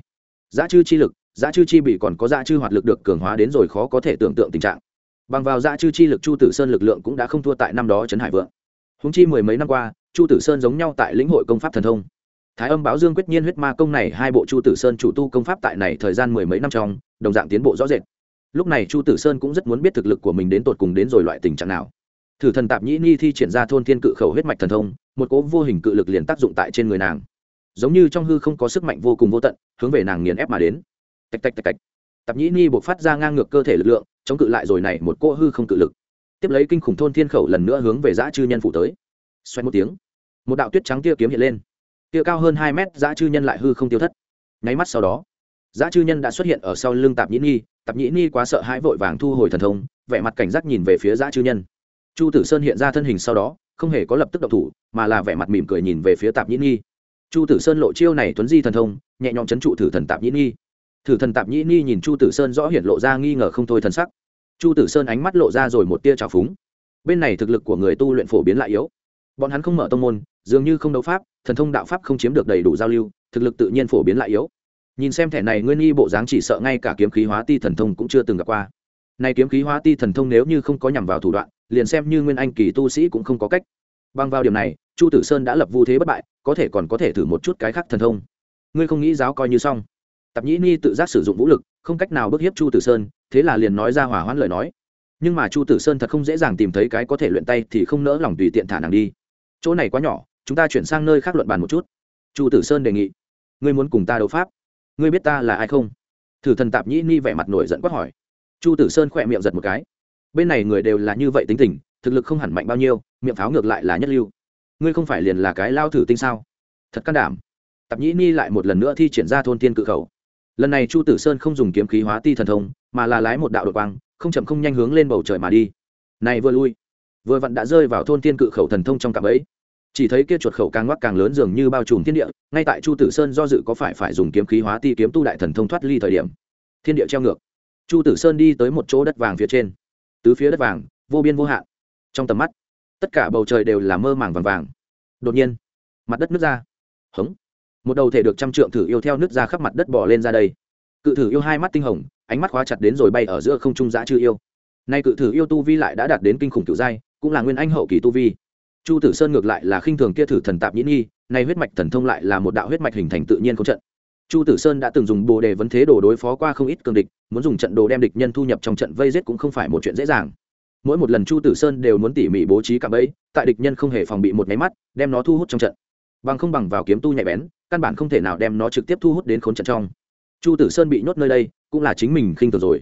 Dã chư chi lực, dã chư chi bị còn có dã chư hoạt lực được cường hóa đến rồi khó có thể tưởng tượng tình trạng. Bằng vào dã chư chi lực chu tử sơn lực lượng cũng đã không thua tại năm đó trấn hải vượng. Húng chi mười mấy năm qua, chu tử sơn giống nhau tại lĩnh hội công pháp thần thông. Thái âm báo dương quyết nhiên huyết ma công này hai bộ chu tử sơn chủ tu công pháp tại này thời gian mười mấy năm trong, đồng dạng tiến bộ rõ rệt lúc này chu tử sơn cũng rất muốn biết thực lực của mình đến tột cùng đến rồi loại tình trạng nào. Thử thần tạp nhĩ ni thi triển ra thôn thiên cự khẩu huyết mạch thần thông, một cố vô hình cự lực liền tác dụng tại trên người nàng. Giống như trong hư không có sức mạnh vô cùng vô tận, hướng về nàng nghiền ép mà đến. Tạch tạch tạch tạch. Tạp nhĩ ni buộc phát ra ngang ngược cơ thể lực lượng, chống cự lại rồi này một cỗ hư không cự lực. Tiếp lấy kinh khủng thôn thiên khẩu lần nữa hướng về giã chư nhân phủ tới. Xoay một tiếng, một đạo tuyết trắng tia kiếm hiện lên. Tia cao hơn hai mét, giã chư nhân lại hư không tiêu thất. Nháy mắt sau đó, giã chư nhân đã xuất hiện ở sau lưng tạp nhĩ ni tạp nhĩ ni quá sợ hãi vội vàng thu hồi thần thông, vẻ mặt cảnh giác nhìn về phía dã chư nhân. Chu tử sơn hiện ra thân hình sau đó, không hề có lập tức độc thủ, mà là vẻ mặt mỉm cười nhìn về phía tạp nhĩ ni. Chu tử sơn lộ chiêu này tuấn di thần thông, nhẹ nhõm c h ấ n trụ thử thần tạp nhĩ ni. Thử thần tạp nhĩ ni nhìn chu tử sơn rõ hiện lộ ra nghi ngờ không thôi thần sắc. Chu tử sơn ánh mắt lộ ra rồi một tia trào phúng. Bên này thực lực của người tu luyện phổ biến lại yếu. Bọn hắn không mở tông môn, dường như không đấu pháp, thần thông đạo pháp không chiếm được đầy đủ giao lưu, thực lực tự nhiên phổ biến lại yếu nhìn xem thẻ này, nguyên nghi bộ dáng chỉ sợ ngay cả kiếm khí hóa ti thần thông cũng chưa từng gặp qua. Này kiếm khí hóa ti thần thông nếu như không có nhằm vào thủ đoạn, liền xem như nguyên anh kỳ tu sĩ cũng không có cách. Bằng vào điểm này, chu tử sơn đã lập vu thế bất bại, có thể còn có thể thử một chút cái khác thần thông. Ngươi không nghĩ giáo coi như xong. Tạp nhĩ ni tự giác sử dụng vũ lực, không cách nào bức hiếp chu tử sơn, thế là liền nói ra hỏa hoãn lời nói. Nhưng mà chu tử sơn thật không dễ dàng tìm thấy cái có thể luyện tay thì không nỡ lòng tùy tiện thả nàng đi. Chỗ này quá nhỏ, chúng ta chuyển sang nơi khác luận bàn một chút. Chu tử sơn đề nghị. Ngươi muốn cùng ta đấu pháp? Ngươi biết ta là ai không? Thử thần tạp nhĩ ni vẻ mặt nổi giận quát hỏi. Chu tử sơn khỏe miệng giật một cái. Bên này người đều là như vậy tính tình, thực lực không hẳn mạnh bao nhiêu, miệng pháo ngược lại là nhất lưu. Ngươi không phải liền là cái lao thử tinh sao? Thật can đảm. Tạp nhĩ ni lại một lần nữa thi triển ra thôn tiên cự khẩu. Lần này chu tử sơn không dùng kiếm khí hóa ti thần thông, mà là lái một đạo đột quang, không chậm không nhanh hướng lên bầu trời mà đi. Này vừa lui. Vừa vặn đã rơi vào thôn tiên cự khẩu thần thông trong cạm ấy chỉ thấy kia chuột khẩu càng ngoắc càng lớn dường như bao trùm thiên địa, ngay tại chu tử sơn do dự có phải phải dùng kiếm khí hóa ti kiếm tu đại thần thông thoát ly thời điểm. Thiên địa treo ngược. Chu tử sơn đi tới một chỗ đất vàng phía trên. Tứ phía đất vàng, vô biên vô hạn. Trong tầm mắt, tất cả bầu trời đều là mơ màng vàng vàng. Đột nhiên, mặt đất nước ra. Hống. Một đầu thể được trăm trượng thử yêu theo nước ra khắp mặt đất bỏ lên ra đây. Cự thử yêu hai mắt tinh hồng, ánh mắt khóa chặt đến rồi bay ở giữa không trung giã chư yêu. Nay cự thử yêu tu vi lại đã đạt đến kinh khủng cựu giai, cũng là nguyên anh hậu kỳ tu vi chu tử sơn ngược lại là khinh thường kia thử thần tạp nhĩ nghi nay huyết mạch thần thông lại là một đạo huyết mạch hình thành tự nhiên không trận. Chu tử sơn đã từng dùng bồ đề vấn thế đồ đối phó qua không ít cường địch, muốn dùng trận đồ đem địch nhân thu nhập trong trận vây giết cũng không phải một chuyện dễ dàng. Mỗi một lần chu tử sơn đều muốn tỉ mỉ bố trí cạm bẫy, tại địch nhân không hề phòng bị một máy mắt, đem nó thu hút trong trận. Bằng không bằng vào kiếm tu nhạy bén, căn bản không thể nào đem nó trực tiếp thu hút đến khốn trận trong. Chu tử sơn bị nhốt nơi đây, cũng là chính mình khinh thường rồi.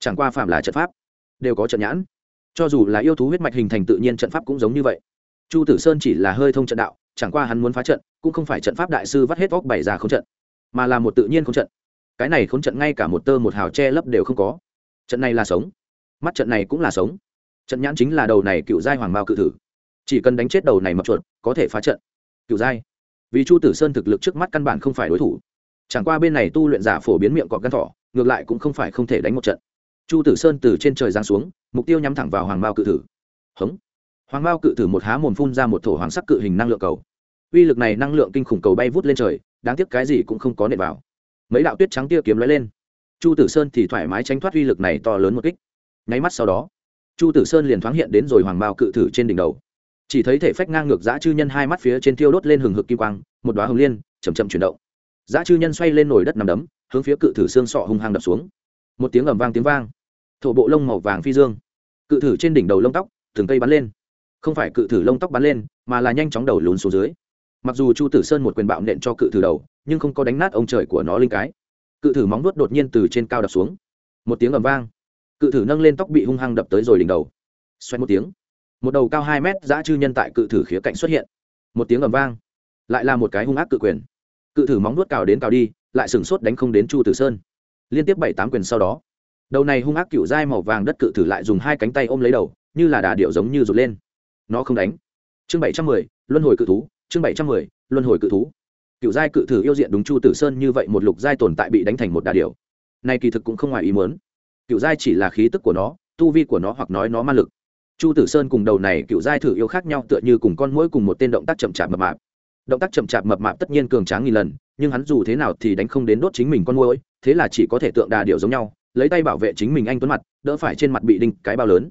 Chẳng qua phạm là trận pháp, đều có trận nhãn. Cho dù là yêu thú huyết mạch hình thành tự nhiên trận pháp cũng giống như vậy chu tử sơn chỉ là hơi thông trận đạo, chẳng qua hắn muốn phá trận, cũng không phải trận pháp đại sư vắt hết vóc bày ra không trận, mà là một tự nhiên không trận. Cái này không trận ngay cả một tơ một hào che lấp đều không có. Trận này là sống, mắt trận này cũng là sống. Trận nhãn chính là đầu này cựu giai hoàng mao cự thử. Chỉ cần đánh chết đầu này mập chuột, có thể phá trận. Cựu giai. Vì chu tử sơn thực lực trước mắt căn bản không phải đối thủ. Chẳng qua bên này tu luyện giả phổ biến miệng cọp gan thỏ, ngược lại cũng không phải không thể đánh một trận. Chu tử sơn từ trên trời giáng xuống, mục tiêu nhắm thẳng vào hoàng mao cự thử. Hống hoàng mao cự thử một há mồm phun ra một thổ hoàng sắc cự hình năng lượng cầu. Uy lực này năng lượng kinh khủng cầu bay vút lên trời, đáng tiếc cái gì cũng không có nệ vào. Mấy đạo tuyết trắng tia kiếm lóe lên. Chu tử sơn thì thoải mái tránh thoát uy lực này to lớn một kích. Nháy mắt sau đó, chu tử sơn liền thoáng hiện đến rồi hoàng mao cự thử trên đỉnh đầu. Chỉ thấy thể phách ngang ngược dã chư nhân hai mắt phía trên tiêu đốt lên hừng hực kim quang, một đoá hồng liên chầm chậm chuyển động. Dã chư nhân xoay lên nồi đất nằm đấm, hướng phía cự thử xương sọ hung hăng đập xuống. Một tiếng ầm vang tiếng vang. Thổ bộ lông màu vàng phi dương. Cự thử trên đỉnh đầu lông tóc, từng cây bắn lên không phải cự thử lông tóc bắn lên, mà là nhanh chóng đầu lún xuống dưới. Mặc dù chu tử sơn một quyền bạo nện cho cự thử đầu, nhưng không có đánh nát ông trời của nó linh cái. Cự thử móng nuốt đột nhiên từ trên cao đập xuống. Một tiếng ầm vang. Cự thử nâng lên tóc bị hung hăng đập tới rồi đỉnh đầu. Xoay một tiếng. Một đầu cao hai mét dã chư nhân tại cự thử khía cạnh xuất hiện. Một tiếng ầm vang. Lại là một cái hung ác cự quyền. Cự thử móng nuốt cào đến cào đi, lại sửng sốt đánh không đến chu tử sơn. Liên tiếp bảy tám quyền sau đó, đầu này hung ác cựu dai màu vàng đất cự thử lại dùng hai cánh tay ôm lấy đầu, như là đà điệu giống như rụt lên nó không đánh. Chương bảy trăm mười, luân hồi cự thú, chương bảy trăm mười, luân hồi cự thú. Cựu giai cự thử yêu diện đúng chu tử sơn như vậy một lục giai tồn tại bị đánh thành một đà điệu nay kỳ thực cũng không ngoài ý muốn. Cựu giai chỉ là khí tức của nó, tu vi của nó hoặc nói nó ma lực. Chu tử sơn cùng đầu này cựu giai thử yêu khác nhau tựa như cùng con mũi cùng một tên động tác chậm chạp mập mạp. Động tác chậm chạp mập mạp tất nhiên cường tráng nghìn lần, nhưng hắn dù thế nào thì đánh không đến đốt chính mình con mũi thế là chỉ có thể tượng đà điệu giống nhau, lấy tay bảo vệ chính mình anh tuấn mặt, đỡ phải trên mặt bị đinh cái bao lớn.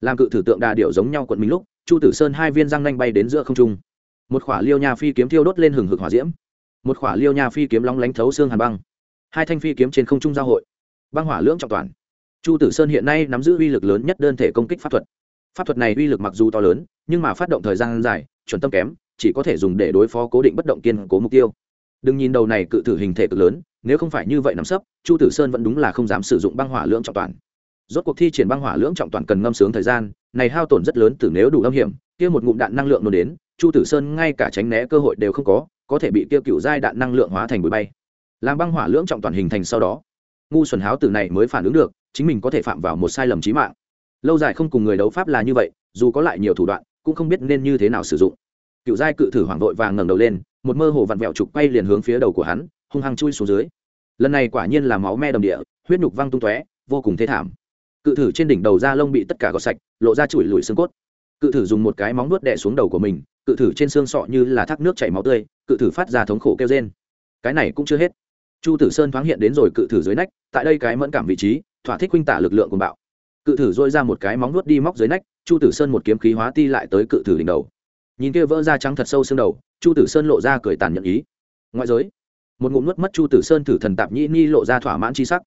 Làm cự thử tượng đà điệu giống nhau quận mình lúc chu tử sơn hai viên răng nanh bay đến giữa không trung. Một khỏa liêu nha phi kiếm thiêu đốt lên hừng hực hỏa diễm. Một khỏa liêu nha phi kiếm long lánh thấu xương hàn băng. Hai thanh phi kiếm trên không trung giao hội. Băng hỏa lưỡng trọng toàn. Chu tử sơn hiện nay nắm giữ uy lực lớn nhất đơn thể công kích pháp thuật. Pháp thuật này uy lực mặc dù to lớn, nhưng mà phát động thời gian dài, chuẩn tâm kém, chỉ có thể dùng để đối phó cố định bất động kiên cố mục tiêu. Đừng nhìn đầu này cự thử hình thể cực lớn, nếu không phải như vậy nắm sấp, chu tử sơn vẫn đúng là không dám sử dụng băng hỏa lưỡng trọng toàn rốt cuộc thi triển băng hỏa lưỡng trọng toàn cần ngâm sướng thời gian, này hao tổn rất lớn từ nếu đủ âm hiểm, kia một ngụm đạn năng lượng nổ đến, chu tử sơn ngay cả tránh né cơ hội đều không có có thể bị tiêu cựu giai đạn năng lượng hóa thành bụi bay. Làm băng hỏa lưỡng trọng toàn hình thành sau đó, ngu xuẩn háo từ này mới phản ứng được, chính mình có thể phạm vào một sai lầm trí mạng. Lâu dài không cùng người đấu pháp là như vậy, dù có lại nhiều thủ đoạn, cũng không biết nên như thế nào sử dụng. Cựu giai cự thử hoảng vội vàng ngẩng đầu lên, một mơ hồ vặn vẹo trục quay liền hướng phía đầu của hắn, hung hăng chui xuống dưới. Lần này quả nhiên là máu me đầm địa, huyết nhục văng tung tóe, vô cùng thế thảm cự thử trên đỉnh đầu da lông bị tất cả gọt sạch, lộ ra chùi lùi xương cốt. Cự thử dùng một cái móng nuốt đè xuống đầu của mình, cự thử trên xương sọ như là thác nước chảy máu tươi, cự thử phát ra thống khổ kêu trên cái này cũng chưa hết. Chu tử sơn thoáng hiện đến rồi cự thử dưới nách, tại đây cái mẫn cảm vị trí, thỏa thích huynh tả lực lượng của bạo. Cự thử dôi ra một cái móng nuốt đi móc dưới nách, chu tử sơn một kiếm khí hóa ti lại tới cự thử đỉnh đầu. Nhìn kia vỡ ra trắng thật sâu xương đầu, chu tử sơn lộ ra cười tàn nhận ý. Ngoại giới, một ngụm nuốt mất chu tử sơn thử thần tạp nhĩ ni lộ ra thỏa mãn chi sắc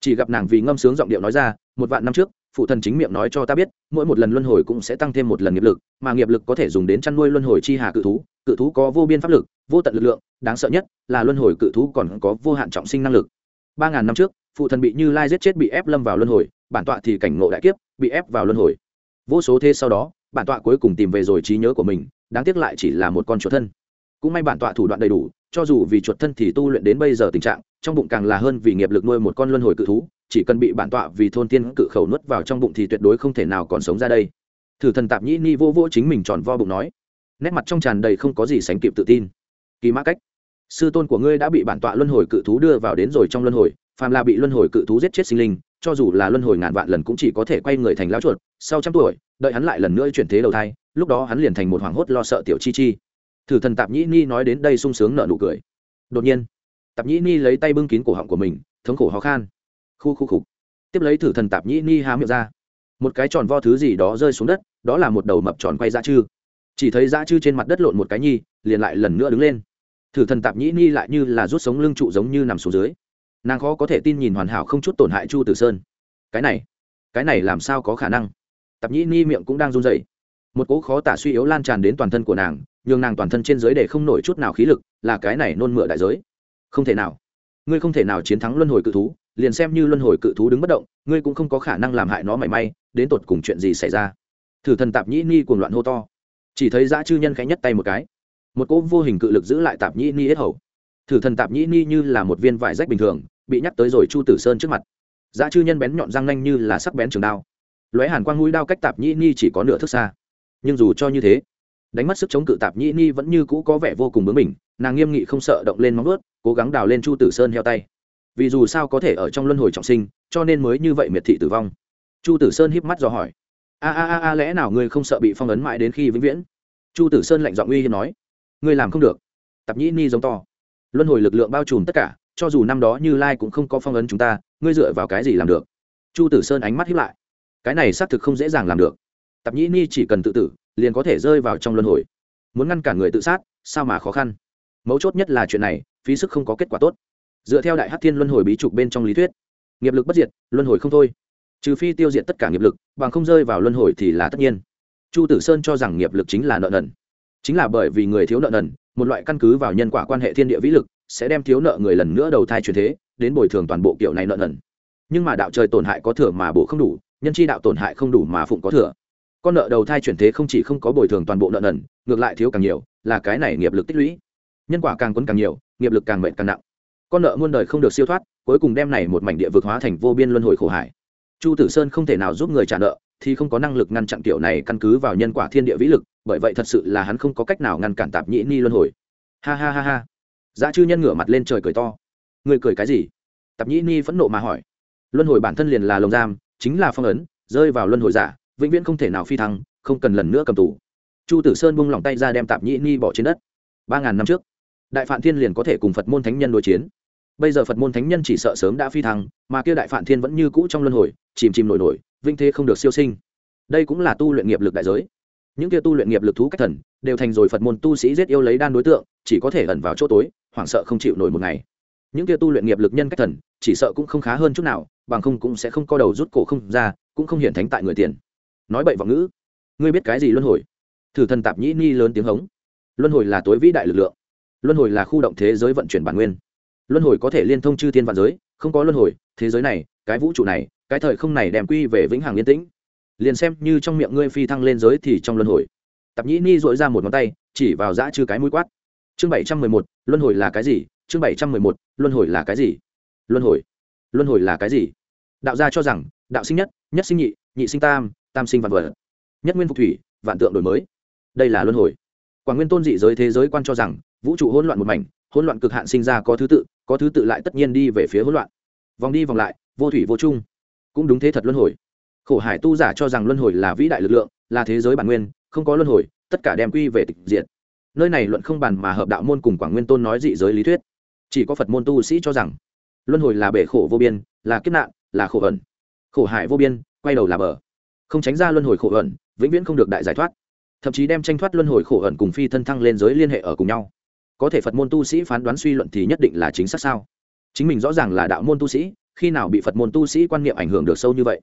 chỉ gặp nàng vì ngâm sướng giọng điệu nói ra, một vạn năm trước, phụ thần chính miệng nói cho ta biết, mỗi một lần luân hồi cũng sẽ tăng thêm một lần nghiệp lực, mà nghiệp lực có thể dùng đến chăn nuôi luân hồi chi hà cự thú cự thú có vô biên pháp lực, vô tận lực lượng, đáng sợ nhất là luân hồi cự thú còn có vô hạn trọng sinh năng lực. Ba ngàn năm trước, phụ thần bị như lai giết chết bị ép lâm vào luân hồi, bản tọa thì cảnh ngộ đại kiếp, bị ép vào luân hồi. Vô số thế sau đó, bản tọa cuối cùng tìm về rồi trí nhớ của mình, đáng tiếc lại chỉ là một con chuột thân. Cũng may bản tọa thủ đoạn đầy đủ, cho dù vì chuột thân thì tu luyện đến bây giờ tình trạng trong bụng càng là hơn vì nghiệp lực nuôi một con luân hồi cự thú, chỉ cần bị bản tọa vì thôn tiên cự khẩu nuốt vào trong bụng thì tuyệt đối không thể nào còn sống ra đây. Thử thần tạp nhĩ ni vô vô chính mình tròn vo bụng nói. Nét mặt trong tràn đầy không có gì sánh kịp tự tin. Kỳ mã cách. Sư tôn của ngươi đã bị bản tọa luân hồi cự thú đưa vào đến rồi trong luân hồi, phàm là bị luân hồi cự thú giết chết sinh linh, cho dù là luân hồi ngàn vạn lần cũng chỉ có thể quay người thành lão chuột. Sau trăm tuổi, đợi hắn lại lần nữa chuyển thế đầu thai, lúc đó hắn liền thành một hoàng hốt lo sợ tiểu chi chi. Thử thần tạp nhĩ ni nói đến đây sung sướng nợ nụ cười. Đột nhiên tạp nhĩ ni lấy tay bưng kín cổ họng của mình, thống khổ ho khan. Khu khu khục. Tiếp lấy thử thần tạp nhĩ ni há miệng ra. Một cái tròn vo thứ gì đó rơi xuống đất, đó là một đầu mập tròn quay dã chư. Chỉ thấy dã chư trên mặt đất lộn một cái nhi, liền lại lần nữa đứng lên. Thử thần tạp nhĩ ni lại như là rút sống lưng trụ giống như nằm xuống dưới. Nàng khó có thể tin nhìn hoàn hảo không chút tổn hại chu tử sơn. Cái này cái này làm sao có khả năng? Tạp nhĩ ni miệng cũng đang run dậy một cỗ khó tả suy yếu lan tràn đến toàn thân của nàng, nhường nàng toàn thân trên giới để không nổi chút nào khí lực, là cái này nôn mửa đại giới không thể nào. Ngươi không thể nào chiến thắng luân hồi cự thú, liền xem như luân hồi cự thú đứng bất động, ngươi cũng không có khả năng làm hại nó mảy may, đến tột cùng chuyện gì xảy ra? Thử thần tạp nhĩ ni cuồng loạn hô to. Chỉ thấy dã chư nhân khẽ nhất tay một cái. Một cỗ vô hình cự lực giữ lại tạp nhĩ ni hết hầu. Thử thần tạp nhĩ ni như là một viên vải rách bình thường, bị nhắc tới rồi chu tử sơn trước mặt. Dã chư nhân bén nhọn răng nanh như là sắc bén trường đao. Lóe hàn quang mũi đao cách tạp nhĩ ni chỉ có nửa thước xa. Nhưng dù cho như thế đánh mất sức chống cự tạp nhĩ ni vẫn như cũ có vẻ vô cùng bướng mình nàng nghiêm nghị không sợ động lên móng ướt cố gắng đào lên chu tử sơn heo tay. Vì dù sao có thể ở trong luân hồi trọng sinh, cho nên mới như vậy miệt thị tử vong. Chu tử sơn híp mắt dò hỏi. A a a a, lẽ nào ngươi không sợ bị phong ấn mãi đến khi vĩnh viễn? Chu tử sơn lạnh giọng uy hiếp nói. Ngươi làm không được. Tạp nhĩ ni giống to. Luân hồi lực lượng bao trùm tất cả, cho dù năm đó như lai cũng không có phong ấn chúng ta, ngươi dựa vào cái gì làm được? Chu tử sơn ánh mắt hiếp lại. Cái này xác thực không dễ dàng làm được. Tạp nhĩ ni chỉ cần tự tử liền có thể rơi vào trong luân hồi. Muốn ngăn cản người tự sát, sao mà khó khăn? Mấu chốt nhất là chuyện này, phí sức không có kết quả tốt. Dựa theo đại hát thiên luân hồi bí trục bên trong lý thuyết, nghiệp lực bất diệt, luân hồi không thôi. Trừ phi tiêu diệt tất cả nghiệp lực, bằng không rơi vào luân hồi thì là tất nhiên. Chu tử sơn cho rằng nghiệp lực chính là nợ nần. Chính là bởi vì người thiếu nợ nần, một loại căn cứ vào nhân quả quan hệ thiên địa vĩ lực, sẽ đem thiếu nợ người lần nữa đầu thai truyền thế, đến bồi thường toàn bộ kiểu này nợ nần. Nhưng mà đạo trời tổn hại có thừa mà bổ không đủ, nhân chi đạo tổn hại không đủ mà phụng có thừa con nợ đầu thai chuyển thế không chỉ không có bồi thường toàn bộ nợ nần, ngược lại thiếu càng nhiều, là cái này nghiệp lực tích lũy. Nhân quả càng quấn càng nhiều, nghiệp lực càng mệnh càng nặng. Con nợ muôn đời không được siêu thoát, cuối cùng đem này một mảnh địa vực hóa thành vô biên luân hồi khổ hải. Chu tử sơn không thể nào giúp người trả nợ, thì không có năng lực ngăn chặn kiểu này căn cứ vào nhân quả thiên địa vĩ lực, bởi vậy thật sự là hắn không có cách nào ngăn cản tạp nhĩ ni luân hồi. Ha ha ha ha. Giá chư nhân ngửa mặt lên trời cười to. Người cười cái gì? Tạp nhĩ ni phẫn nộ mà hỏi. Luân hồi bản thân liền là lồng giam, chính là phong ấn, rơi vào luân hồi giả vĩnh viễn không thể nào phi thăng, không cần lần nữa cầm tù. Chu tử sơn bung lòng tay ra đem tạp nhĩ ni bỏ trên đất. Ba ngàn năm trước, đại Phạm thiên liền có thể cùng phật môn thánh nhân đối chiến. Bây giờ phật môn thánh nhân chỉ sợ sớm đã phi thăng, mà kia đại Phạm thiên vẫn như cũ trong luân hồi, chìm chìm nổi nổi vinh thế không được siêu sinh. Đây cũng là tu luyện nghiệp lực đại giới. Những kia tu luyện nghiệp lực thú cách thần, đều thành rồi phật môn tu sĩ giết yêu lấy đan đối tượng, chỉ có thể ẩn vào chỗ tối, hoảng sợ không chịu nổi một ngày. Những kia tu luyện nghiệp lực nhân cách thần, chỉ sợ cũng không khá hơn chút nào, bằng không cũng sẽ không co đầu rút cổ không ra, cũng không hiển thánh tại người tiền nói bậy vọng ngữ. Ngươi biết cái gì luân hồi? Thử thần tạp nhĩ ni lớn tiếng hống. Luân hồi là tối vĩ đại lực lượng. Luân hồi là khu động thế giới vận chuyển bản nguyên. Luân hồi có thể liên thông chư thiên vạn giới, không có luân hồi, thế giới này, cái vũ trụ này, cái thời không này đem quy về vĩnh hằng yên tĩnh. Liền xem như trong miệng ngươi phi thăng lên giới thì trong luân hồi. Tạp nhĩ ni dội ra một ngón tay, chỉ vào dã chư cái mũi quát. Chương bảy trăm mười một, luân hồi là cái gì? Chương bảy trăm mười một, luân hồi là cái gì? Luân hồi. Luân hồi là cái gì? Đạo gia cho rằng, đạo sinh nhất nhất sinh nhị nhị sinh tam tam sinh vạn vật. Nhất nguyên phục thủy, vạn tượng đổi mới. Đây là luân hồi. Quảng nguyên tôn dị giới thế giới quan cho rằng, vũ trụ hỗn loạn một mảnh, hỗn loạn cực hạn sinh ra có thứ tự, có thứ tự lại tất nhiên đi về phía hỗn loạn. Vòng đi vòng lại, vô thủy vô chung. Cũng đúng thế thật luân hồi. Khổ hải tu giả cho rằng luân hồi là vĩ đại lực lượng, là thế giới bản nguyên, không có luân hồi, tất cả đem quy về tịch diệt. Nơi này luận không bàn mà hợp đạo môn cùng quảng nguyên tôn nói dị giới lý thuyết. Chỉ có phật môn tu sĩ cho rằng, luân hồi là bể khổ vô biên, là kiếp nạn, là khổ ẩn khổ hải vô biên, quay đầu là bờ không tránh ra luân hồi khổ ẩn, vĩnh viễn không được đại giải thoát. Thậm chí đem tranh thoát luân hồi khổ ẩn cùng phi thân thăng lên giới liên hệ ở cùng nhau. Có thể phật môn tu sĩ phán đoán suy luận thì nhất định là chính xác sao? Chính mình rõ ràng là đạo môn tu sĩ, khi nào bị phật môn tu sĩ quan niệm ảnh hưởng được sâu như vậy?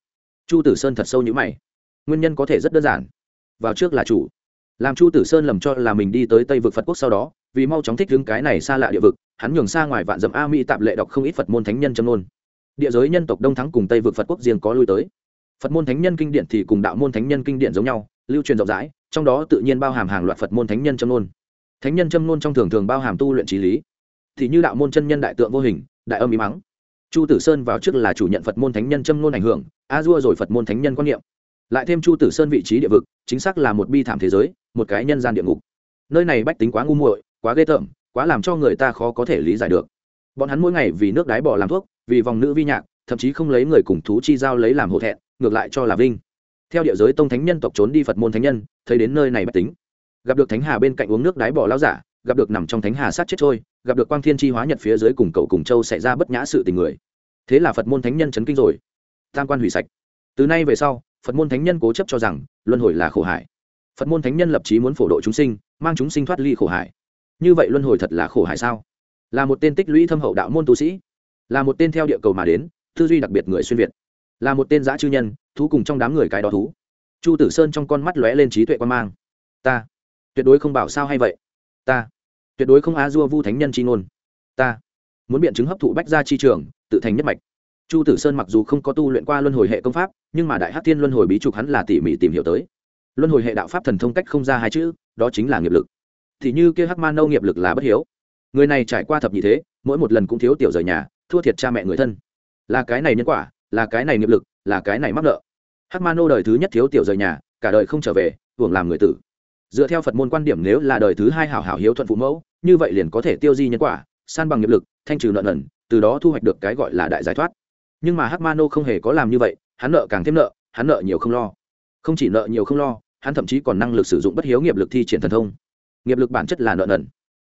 Chu tử sơn thật sâu như mày. Nguyên nhân có thể rất đơn giản. Vào trước là chủ. Làm chu tử sơn lầm cho là mình đi tới tây vực phật quốc sau đó, vì mau chóng thích đứng cái này xa lạ địa vực, hắn nhường xa ngoài vạn dầm a mỹ tạp lệ đọc không ít phật môn thánh nhân châm nôn địa giới nhân tộc đông thắng cùng tây vực phật quốc riêng có lui tới phật môn thánh nhân kinh điển thì cùng đạo môn thánh nhân kinh điển giống nhau, lưu truyền rộng rãi, trong đó tự nhiên bao hàm hàng loạt phật môn thánh nhân châm nôn thánh nhân châm nôn trong thường thường bao hàm tu luyện trí lý. Thì như đạo môn chân nhân đại tượng vô hình, đại âm ý mắng. Chu tử sơn vào trước là chủ nhận phật môn thánh nhân châm nôn ảnh hưởng, a dua rồi phật môn thánh nhân quan niệm. Lại thêm chu tử sơn vị trí địa vực, chính xác là một bi thảm thế giới, một cái nhân gian địa ngục. Nơi này bách tính quá ngu muội, quá ghê tởm, quá làm cho người ta khó có thể lý giải được. Bọn hắn mỗi ngày vì nước đái bỏ làm thuốc, vì vòng nữ vi nhạc thậm chí không lấy người cùng thú chi giao lấy làm hổ thẹn, ngược lại cho là vinh. Theo địa giới tông thánh nhân tộc trốn đi phật môn thánh nhân, thấy đến nơi này bách tính. Gặp được thánh hà bên cạnh uống nước đái bỏ lao giả, gặp được nằm trong thánh hà sát chết trôi, gặp được quang thiên chi hóa nhật phía dưới cùng cậu cùng châu xảy ra bất nhã sự tình người. Thế là phật môn thánh nhân chấn kinh rồi. Tam quan hủy sạch. Từ nay về sau, phật môn thánh nhân cố chấp cho rằng, luân hồi là khổ hải. Phật môn thánh nhân lập trí muốn phổ độ chúng sinh, mang chúng sinh thoát ly khổ hải. Như vậy luân hồi thật là khổ hải sao? Là một tên tích lũy thâm hậu đạo môn tu sĩ, là một tên theo địa cầu mà đến tư duy đặc biệt người xuyên việt là một tên giã chư nhân thú cùng trong đám người cái đó thú chu tử sơn trong con mắt lóe lên trí tuệ quan mang ta tuyệt đối không bảo sao hay vậy ta tuyệt đối không á dua vu thánh nhân chi ngôn ta muốn biện chứng hấp thụ bách ra chi trường tự thành nhất mạch chu tử sơn mặc dù không có tu luyện qua luân hồi hệ công pháp nhưng mà đại hát thiên luân hồi bí trục hắn là tỉ mỉ tìm hiểu tới luân hồi hệ đạo pháp thần thông cách không ra hai chữ đó chính là nghiệp lực thì như kia hắc ma nâu nghiệp lực là bất hiếu người này trải qua thập nhị thế mỗi một lần cũng thiếu tiểu rời nhà thua thiệt cha mẹ người thân là cái này nhân quả, là cái này nghiệp lực, là cái này mắc nợ. Hắc ma nô đời thứ nhất thiếu tiểu rời nhà, cả đời không trở về, hưởng làm người tử. Dựa theo phật môn quan điểm nếu là đời thứ hai hảo hảo hiếu thuận phụ mẫu, như vậy liền có thể tiêu di nhân quả, san bằng nghiệp lực, thanh trừ nợ nần, từ đó thu hoạch được cái gọi là đại giải thoát. Nhưng mà hắc ma nô không hề có làm như vậy, hắn nợ càng thêm nợ, hắn nợ nhiều không lo. Không chỉ nợ nhiều không lo, hắn thậm chí còn năng lực sử dụng bất hiếu nghiệp lực thi triển thần thông. Nghiệp lực bản chất là nợ nần.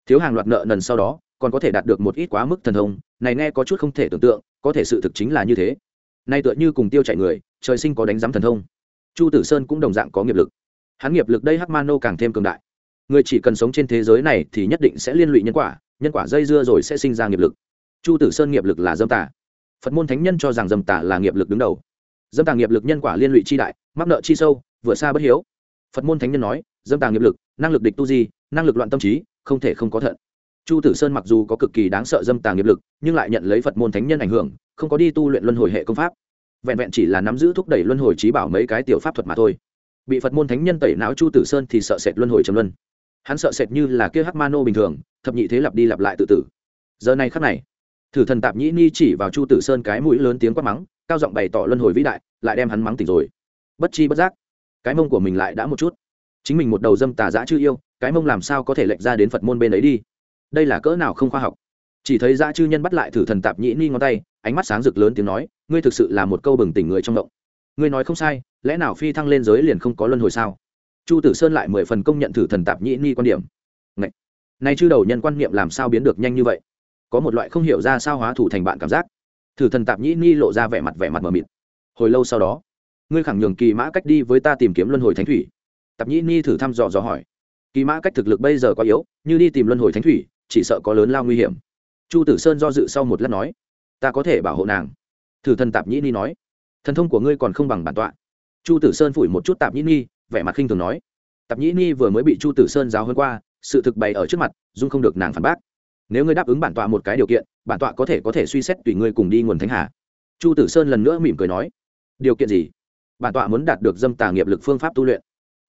Thiếu hàng loạt nợ nần sau đó còn có thể đạt được một ít quá mức thần thông, này nghe có chút không thể tưởng tượng, có thể sự thực chính là như thế. Nay tựa như cùng tiêu chạy người, trời sinh có đánh giám thần thông. Chu tử sơn cũng đồng dạng có nghiệp lực. Hắn nghiệp lực đây hắc mano càng thêm cường đại. Người chỉ cần sống trên thế giới này thì nhất định sẽ liên lụy nhân quả nhân quả dây dưa rồi sẽ sinh ra nghiệp lực. Chu tử sơn nghiệp lực là dâm tà. Phật môn thánh nhân cho rằng dâm tà là nghiệp lực đứng đầu. Dâm tà nghiệp lực nhân quả liên lụy chi đại, mắc nợ chi sâu vừa xa bất hiếu. Phật môn thánh nhân nói, dâm tà nghiệp lực, năng lực địch tu di, năng lực loạn tâm trí, không thể không có thận chu tử sơn mặc dù có cực kỳ đáng sợ dâm tà nghiệp lực, nhưng lại nhận lấy phật môn thánh nhân ảnh hưởng, không có đi tu luyện luân hồi hệ công pháp. Vẹn vẹn chỉ là nắm giữ thúc đẩy luân hồi trí bảo mấy cái tiểu pháp thuật mà thôi. Bị phật môn thánh nhân tẩy não chu tử sơn thì sợ sệt luân hồi trầm luân. Hắn sợ sệt như là kia hắc ma nô bình thường, thập nhị thế lặp đi lặp lại tự tử. Giờ này khắc này, thử thần tạp nhĩ ni chỉ vào chu tử sơn cái mũi lớn tiếng quát mắng, cao giọng bày tỏ luân hồi vĩ đại, lại đem hắn mắng tỉnh rồi. Bất chi bất giác, cái mông của mình lại đã một chút. Chính mình một đầu dâm tà dã chưa yêu, cái mông làm sao có thể lệnh ra đến phật môn bên ấy đi? Đây là cỡ nào không khoa học? Chỉ thấy dã chư nhân bắt lại thử thần tạp nhĩ ni ngón tay, ánh mắt sáng rực lớn tiếng nói, ngươi thực sự là một câu bừng tỉnh người trong động. Ngươi nói không sai, lẽ nào phi thăng lên giới liền không có luân hồi sao? Chu tử sơn lại mười phần công nhận thử thần tạp nhĩ ni quan điểm. Ngậy! nay chư đầu nhân quan niệm làm sao biến được nhanh như vậy? Có một loại không hiểu ra sao hóa thủ thành bạn cảm giác. Thử thần tạp nhĩ ni lộ ra vẻ mặt vẻ mặt mờ mịt. Hồi lâu sau đó, ngươi khẳng nhường kỳ mã cách đi với ta tìm kiếm luân hồi thánh thủy. Tạp nhĩ ni thử thăm dò dò hỏi. Kỳ mã cách thực lực bây giờ quá yếu, như đi tìm luân hồi thánh thủy chỉ sợ có lớn lao nguy hiểm. Chu tử sơn do dự sau một lát nói, ta có thể bảo hộ nàng. Thử thần tạp nhĩ ni nói, thần thông của ngươi còn không bằng bản tọa. Chu tử sơn phủi một chút tạp nhĩ ni, vẻ mặt khinh thường nói, tạp nhĩ ni vừa mới bị chu tử sơn giáo hơn qua, sự thực bày ở trước mặt, dung không được nàng phản bác. Nếu ngươi đáp ứng bản tọa một cái điều kiện, bản tọa có thể có thể suy xét tùy ngươi cùng đi nguồn thánh hà. Chu tử sơn lần nữa mỉm cười nói, điều kiện gì? Bản tọa muốn đạt được dâm tà nghiệp lực phương pháp tu luyện.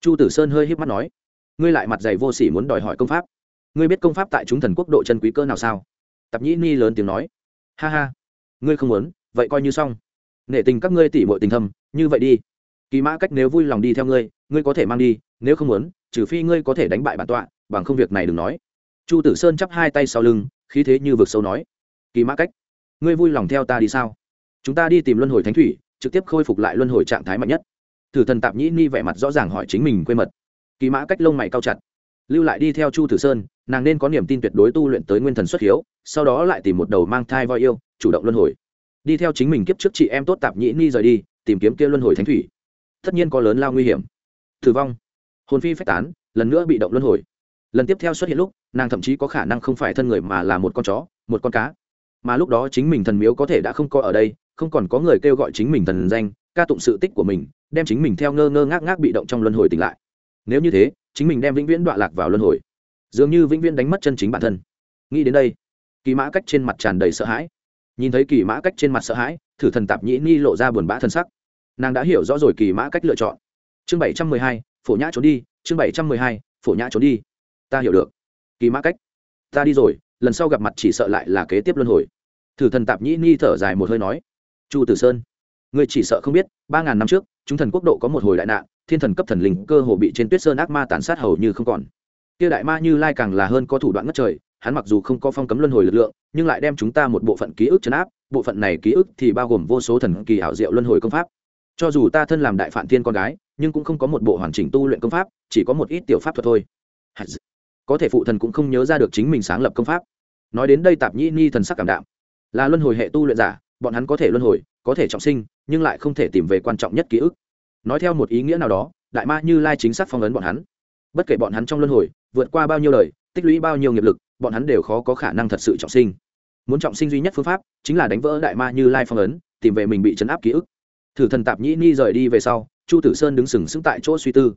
Chu tử sơn hơi híp mắt nói, ngươi lại mặt dày vô sỉ muốn đòi hỏi công pháp ngươi biết công pháp tại chúng thần quốc độ chân quý cơ nào sao? Tạp nhĩ ni lớn tiếng nói. Ha ha, ngươi không muốn, vậy coi như xong. Nể tình các ngươi tỉ mọi tình thâm, như vậy đi. Kỳ mã cách nếu vui lòng đi theo ngươi ngươi có thể mang đi, nếu không muốn, trừ phi ngươi có thể đánh bại bản tọa, bằng không việc này đừng nói. Chu tử sơn chắp hai tay sau lưng, khí thế như vực sâu nói. Kỳ mã cách, ngươi vui lòng theo ta đi sao? Chúng ta đi tìm luân hồi thánh thủy, trực tiếp khôi phục lại luân hồi trạng thái mạnh nhất. Thử thần tạp nhĩ ni vẻ mặt rõ ràng hỏi chính mình quê mật. Kỳ mã cách lông mày cao chặt. Lưu lại đi theo chu tử sơn nàng nên có niềm tin tuyệt đối tu luyện tới nguyên thần xuất hiếu, sau đó lại tìm một đầu mang thai voi yêu, chủ động luân hồi. Đi theo chính mình kiếp trước chị em tốt tạp nhĩ ni rời đi, tìm kiếm kia luân hồi thánh thủy. Tất nhiên có lớn lao nguy hiểm. Tử vong. Hồn phi phách tán, lần nữa bị động luân hồi. Lần tiếp theo xuất hiện lúc, nàng thậm chí có khả năng không phải thân người mà là một con chó, một con cá. Mà lúc đó chính mình thần miếu có thể đã không có ở đây, không còn có người kêu gọi chính mình thần danh, ca tụng sự tích của mình, đem chính mình theo ngơ ngơ ngác ngác bị động trong luân hồi tỉnh lại. Nếu như thế, chính mình đem vĩnh viễn đoạn lạc vào luân hồi dường như vĩnh viễn đánh mất chân chính bản thân. Nghĩ đến đây, kỳ mã cách trên mặt tràn đầy sợ hãi. Nhìn thấy kỳ mã cách trên mặt sợ hãi, thử thần tạp nhĩ ni lộ ra buồn bã thân sắc. Nàng đã hiểu rõ rồi kỳ mã cách lựa chọn. Chương bảy trăm mười hai, phổ nhã trốn đi, chương bảy trăm mười hai, phổ nhã trốn đi. Ta hiểu được. Kỳ mã cách, ta đi rồi, lần sau gặp mặt chỉ sợ lại là kế tiếp luân hồi. Thử thần tạp nhĩ ni thở dài một hơi nói. Chu tử sơn người chỉ sợ không biết, ba ngàn năm trước, chúng thần quốc độ có một hồi đại nạn, thiên thần cấp thần linh cơ hồ bị trên tuyết sơn ác ma tàn sát hầu như không còn kia đại ma như lai càng là hơn có thủ đoạn ngất trời, hắn mặc dù không có phong cấm luân hồi lực lượng, nhưng lại đem chúng ta một bộ phận ký ức chấn áp, bộ phận này ký ức thì bao gồm vô số thần kỳ ảo diệu luân hồi công pháp. Cho dù ta thân làm đại phản thiên con gái, nhưng cũng không có một bộ hoàn chỉnh tu luyện công pháp, chỉ có một ít tiểu pháp thuật thôi. Có thể phụ thần cũng không nhớ ra được chính mình sáng lập công pháp. Nói đến đây tạp nhĩ ni thần sắc cảm đạm. Là luân hồi hệ tu luyện giả, bọn hắn có thể luân hồi, có thể trọng sinh, nhưng lại không thể tìm về quan trọng nhất ký ức. Nói theo một ý nghĩa nào đó, đại ma như lai chính xác phong ấn bọn hắn bất kể bọn hắn trong luân hồi, vượt qua bao nhiêu lời tích lũy bao nhiêu nghiệp lực, bọn hắn đều khó có khả năng thật sự trọng sinh. Muốn trọng sinh duy nhất phương pháp chính là đánh vỡ đại ma như lai phong ấn, tìm về mình bị chấn áp ký ức. Thử thần tạp nhĩ ni rời đi về sau, chu tử sơn đứng sừng sững tại chỗ suy tư.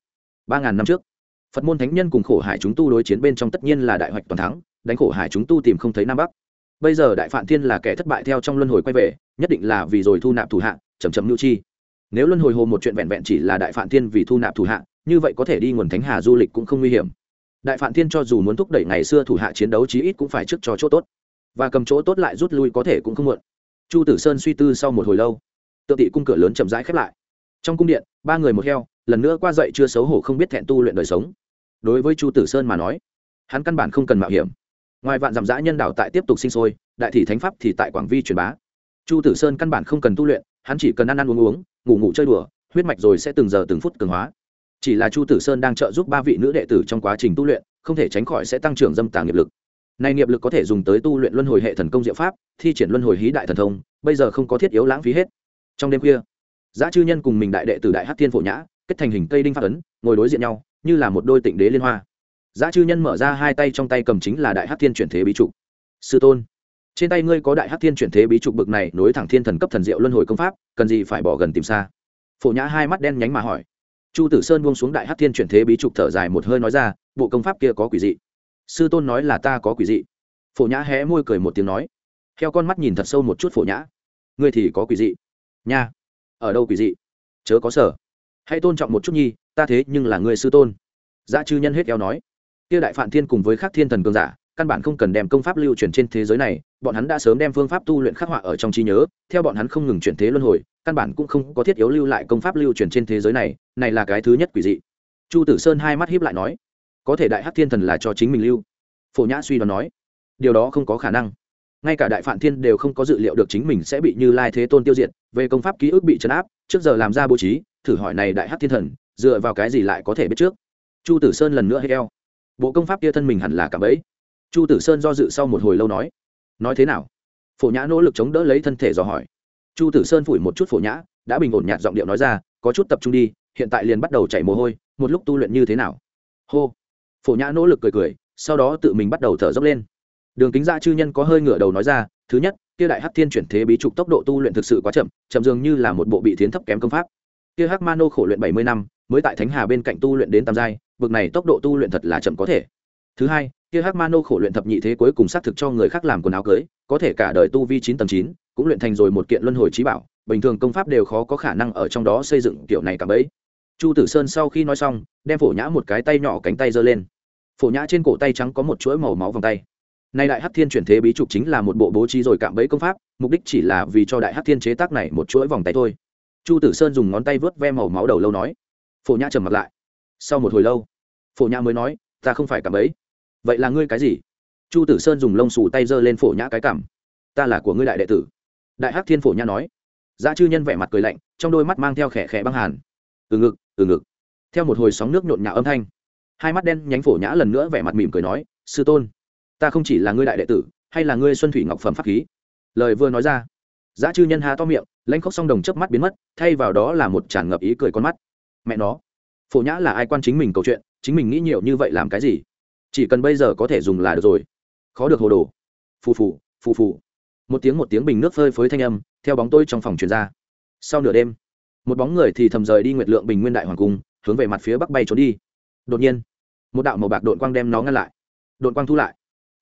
Ba ngàn năm trước, phật môn thánh nhân cùng khổ hải chúng tu đối chiến bên trong tất nhiên là đại hoạch toàn thắng, đánh khổ hải chúng tu tìm không thấy nam bắc. Bây giờ đại phạm thiên là kẻ thất bại theo trong luân hồi quay về, nhất định là vì rồi thu nạp thủ hạ chầm chầm mưu chi. Nếu luân hồi hồ một chuyện vẹn vẹn chỉ là đại phạm thiên vì thu nạp thủ hạ như vậy có thể đi nguồn thánh hà du lịch cũng không nguy hiểm. Đại phạm thiên cho dù muốn thúc đẩy ngày xưa thủ hạ chiến đấu chí ít cũng phải trước cho chỗ tốt. Và cầm chỗ tốt lại rút lui có thể cũng không muộn. Chu tử sơn suy tư sau một hồi lâu, tượng thị cung cửa lớn chậm rãi khép lại. Trong cung điện, ba người một heo, lần nữa qua dậy chưa xấu hổ không biết thẹn tu luyện đời sống. Đối với chu tử sơn mà nói, hắn căn bản không cần mạo hiểm. Ngoài vạn dặm dã nhân đạo tại tiếp tục sinh sôi, đại thị thánh pháp thì tại quảng vi truyền bá. Chu tử sơn căn bản không cần tu luyện, hắn chỉ cần ăn ăn uống uống, ngủ ngủ chơi đùa, huyết mạch rồi sẽ từng giờ từng phút cường hóa chỉ là chu tử sơn đang trợ giúp ba vị nữ đệ tử trong quá trình tu luyện, không thể tránh khỏi sẽ tăng trưởng dâm tà nghiệp lực. Này nghiệp lực có thể dùng tới tu luyện luân hồi hệ thần công diệu pháp, thi triển luân hồi hí đại thần thông, bây giờ không có thiết yếu lãng phí hết. Trong đêm khuya, giá chư nhân cùng mình đại đệ tử đại hát thiên phổ nhã, kết thành hình cây đinh phát ấn, ngồi đối diện nhau, như là một đôi tịnh đế liên hoa. Giá chư nhân mở ra hai tay trong tay cầm chính là đại hát thiên chuyển thế bí trục sư tôn, trên tay ngươi có đại hát thiên chuyển thế bí trục bực này nối thẳng thiên thần cấp thần diệu luân hồi công pháp, cần gì phải bỏ gần tìm xa? Phổ nhã hai mắt đen nhánh mà hỏi chu tử sơn buông xuống đại hát thiên chuyển thế bí trục thở dài một hơi nói ra, bộ công pháp kia có quỷ dị. Sư tôn nói là ta có quỷ dị. Phổ nhã hé môi cười một tiếng nói. Theo con mắt nhìn thật sâu một chút phổ nhã. Ngươi thì có quỷ dị. Nha. Ở đâu quỷ dị? Chớ có sở. Hãy tôn trọng một chút nhi, ta thế nhưng là người sư tôn. Giá chư nhân hết eo nói. Kia đại phạn thiên cùng với khắc thiên thần cường giả căn bản không cần đem công pháp lưu truyền trên thế giới này, bọn hắn đã sớm đem phương pháp tu luyện khắc họa ở trong trí nhớ, theo bọn hắn không ngừng chuyển thế luân hồi, căn bản cũng không có thiết yếu lưu lại công pháp lưu truyền trên thế giới này này là cái thứ nhất quỷ dị. Chu tử sơn hai mắt hiếp lại nói, có thể đại hắc thiên thần là cho chính mình lưu. Phổ nhã suy đoán nói, điều đó không có khả năng. Ngay cả đại phạn thiên đều không có dự liệu được chính mình sẽ bị như lai thế tôn tiêu diệt, về công pháp ký ức bị chấn áp, trước giờ làm ra bố trí, thử hỏi này đại hắc thiên thần, dựa vào cái gì lại có thể biết trước? Chu tử sơn lần nữa hay eo, bộ công pháp kia thân mình hẳn là cả bẫy chu tử sơn do dự sau một hồi lâu nói nói thế nào? Phổ nhã nỗ lực chống đỡ lấy thân thể dò hỏi. Chu tử sơn phủi một chút phổ nhã, đã bình ổn nhạt giọng điệu nói ra, có chút tập trung đi, hiện tại liền bắt đầu chảy mồ hôi, một lúc tu luyện như thế nào? Hô. Phổ nhã nỗ lực cười cười, sau đó tự mình bắt đầu thở dốc lên. Đường kính gia chư nhân có hơi ngửa đầu nói ra, thứ nhất, kia đại hắc thiên chuyển thế bí trục tốc độ tu luyện thực sự quá chậm chậm dường như là một bộ bị thiến thấp kém công pháp. Kia hắc mano khổ luyện bảy mươi năm, mới tại thánh hà bên cạnh tu luyện đến tam giai, bực này tốc độ tu luyện thật là chậm có thể thứ hai, kia hắc mano khổ luyện thập nhị thế cuối cùng xác thực cho người khác làm quần áo cưới, có thể cả đời tu vi chín tầng chín, cũng luyện thành rồi một kiện luân hồi trí bảo, bình thường công pháp đều khó có khả năng ở trong đó xây dựng kiểu này cả bấy. Chu tử sơn sau khi nói xong, đem phổ nhã một cái tay nhỏ cánh tay giơ lên. Phổ nhã trên cổ tay trắng có một chuỗi màu máu vòng tay. Nay đại hắc thiên chuyển thế bí trục chính là một bộ bố trí rồi cạm bẫy công pháp, mục đích chỉ là vì cho đại hắc thiên chế tác này một chuỗi vòng tay thôi. Chu tử sơn dùng ngón tay vớt ve màu máu đầu lâu nói. Phổ nhã trầm mặt lại. Sau một hồi lâu, phổ nhã mới nói, ta không phải cạm bẫy vậy là ngươi cái gì? Chu tử sơn dùng lông xù tay giơ lên phổ nhã cái cảm ta là của ngươi đại đệ tử. Đại hắc thiên phổ nhã nói. Giá chư nhân vẻ mặt cười lạnh, trong đôi mắt mang theo khẽ khẽ băng hàn. Từ ngực từ ngực. Theo một hồi sóng nước nhộn nhạo âm thanh, hai mắt đen nhánh phổ nhã lần nữa vẻ mặt mỉm cười nói, sư tôn, ta không chỉ là ngươi đại đệ tử, hay là ngươi xuân thủy ngọc phẩm pháp khí. Lời vừa nói ra giá chư nhân há to miệng, lãnh khóc song đồng chớp mắt biến mất, thay vào đó là một tràn ngập ý cười con mắt. Mẹ nó, phổ nhã là ai quan chính mình câu chuyện, chính mình nghĩ nhiều như vậy làm cái gì? Chỉ cần bây giờ có thể dùng là được rồi. Khó được hồ đồ. Phù phù phù phù. Một tiếng một tiếng bình nước phơi phới thanh âm, theo bóng tôi trong phòng truyền ra. Sau nửa đêm, một bóng người thì thầm rời đi nguyệt lượng bình nguyên đại hoàng cung, hướng về mặt phía bắc bay trốn đi. Đột nhiên, một đạo màu bạc đội quang đem nó ngăn lại. Đội quang thu lại.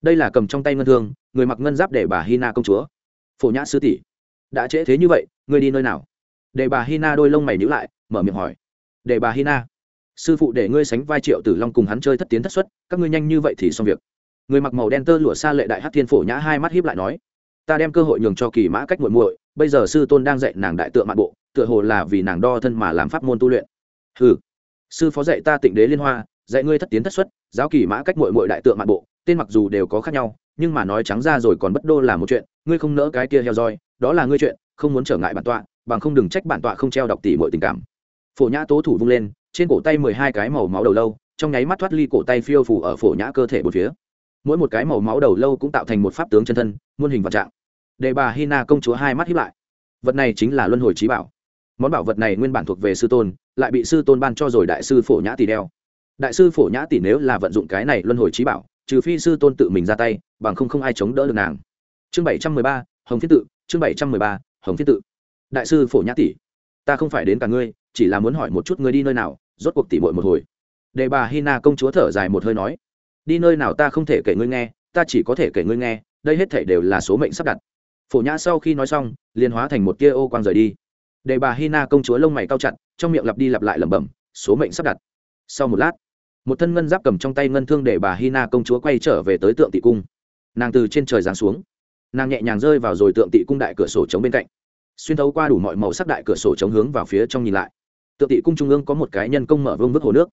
Đây là cầm trong tay ngân thương, người mặc ngân giáp để bà hina công chúa. Phổ nhã sư tỷ, đã trễ thế như vậy, ngươi đi nơi nào? Để bà hina đôi lông mày nhữ lại, mở miệng hỏi. Để bà hina sư phụ để ngươi sánh vai triệu tử long cùng hắn chơi thất tiến thất xuất, các ngươi nhanh như vậy thì xong việc. Người mặc màu đen tơ lụa xa lệ đại hát thiên phổ nhã hai mắt hiếp lại nói, ta đem cơ hội nhường cho kỳ mã cách muội muội, bây giờ sư tôn đang dạy nàng đại tượng mạn bộ, tựa hồ là vì nàng đo thân mà làm pháp môn tu luyện. Ừ sư phó dạy ta tịnh đế liên hoa, dạy ngươi thất tiến thất xuất, giáo kỳ mã cách muội muội đại tượng mạn bộ, tên mặc dù đều có khác nhau, nhưng mà nói trắng ra rồi còn bất đô là một chuyện, ngươi không nỡ cái kia heo roi, đó là ngươi chuyện, không muốn trở ngại bản tọa, bằng không đừng trách bản tọa không treo đọc tỉ mọi tình cảm. Phổ nhã tố thủ vung lên trên cổ tay mười hai cái màu máu đầu lâu, trong nháy mắt thoát ly cổ tay phiêu phủ ở phổ nhã cơ thể một phía. Mỗi một cái màu máu đầu lâu cũng tạo thành một pháp tướng chân thân, muôn hình vạn trạng. Để bà hina công chúa hai mắt hiếp lại. Vật này chính là luân hồi trí bảo. Món bảo vật này nguyên bản thuộc về sư tôn, lại bị sư tôn ban cho rồi đại sư phổ nhã tỷ đeo. Đại sư phổ nhã tỷ nếu là vận dụng cái này luân hồi trí bảo, trừ phi sư tôn tự mình ra tay, bằng không không ai chống đỡ được nàng. Chương bảy trăm mười ba, hồng thiết tự, chương bảy trăm mười ba, hồng thiết tự. Đại sư phổ nhã tỷ, ta không phải đến cả ngươi, chỉ là muốn hỏi một chút ngươi đi nơi nào rốt cuộc tỷ muội một hồi. Để bà hina công chúa thở dài một hơi nói, đi nơi nào ta không thể kể ngươi nghe, ta chỉ có thể kể ngươi nghe, đây hết thể đều là số mệnh sắp đặt. Phổ nhã sau khi nói xong, liền hóa thành một tia ô quang rời đi. Để bà hina công chúa lông mày cao chặt, trong miệng lặp đi lặp lại lẩm bẩm, số mệnh sắp đặt. Sau một lát, một thân ngân giáp cầm trong tay ngân thương để bà hina công chúa quay trở về tới tượng tị cung. Nàng từ trên trời giáng xuống. Nàng nhẹ nhàng rơi vào rồi tượng tị cung đại cửa sổ trống bên cạnh. Xuyên thấu qua đủ mọi màu sắc đại cửa sổ trống hướng vào phía trong nhìn lại tượng tị cung trung ương có một cái nhân công mở vương vức hồ nước.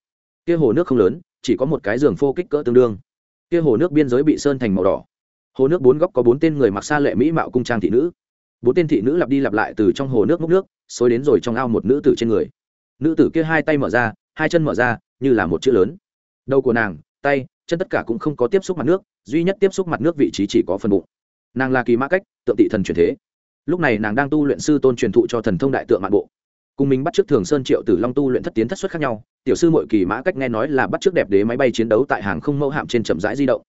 Kia hồ nước không lớn, chỉ có một cái giường phô kích cỡ tương đương. Kia hồ nước biên giới bị sơn thành màu đỏ. Hồ nước bốn góc có bốn tên người mặc xa lệ mỹ mạo cung trang thị nữ. Bốn tên thị nữ lặp đi lặp lại từ trong hồ nước múc nước, xối đến rồi trong ao một nữ tử trên người. Nữ tử kia hai tay mở ra, hai chân mở ra, như là một chữ lớn. Đầu của nàng, tay, chân tất cả cũng không có tiếp xúc mặt nước, duy nhất tiếp xúc mặt nước vị trí chỉ có phần bụng. Nàng là kỳ mã cách, tượng tị thần truyền thế. Lúc này nàng đang tu luyện sư tôn truyền thụ cho thần thông đại tượng mạng bộ cùng mình bắt trước thường sơn triệu tử long tu luyện thất tiến thất xuất khác nhau, tiểu sư mội kỳ mã cách nghe nói là bắt trước đẹp đế máy bay chiến đấu tại hàng không mẫu hạm trên chậm rãi di động.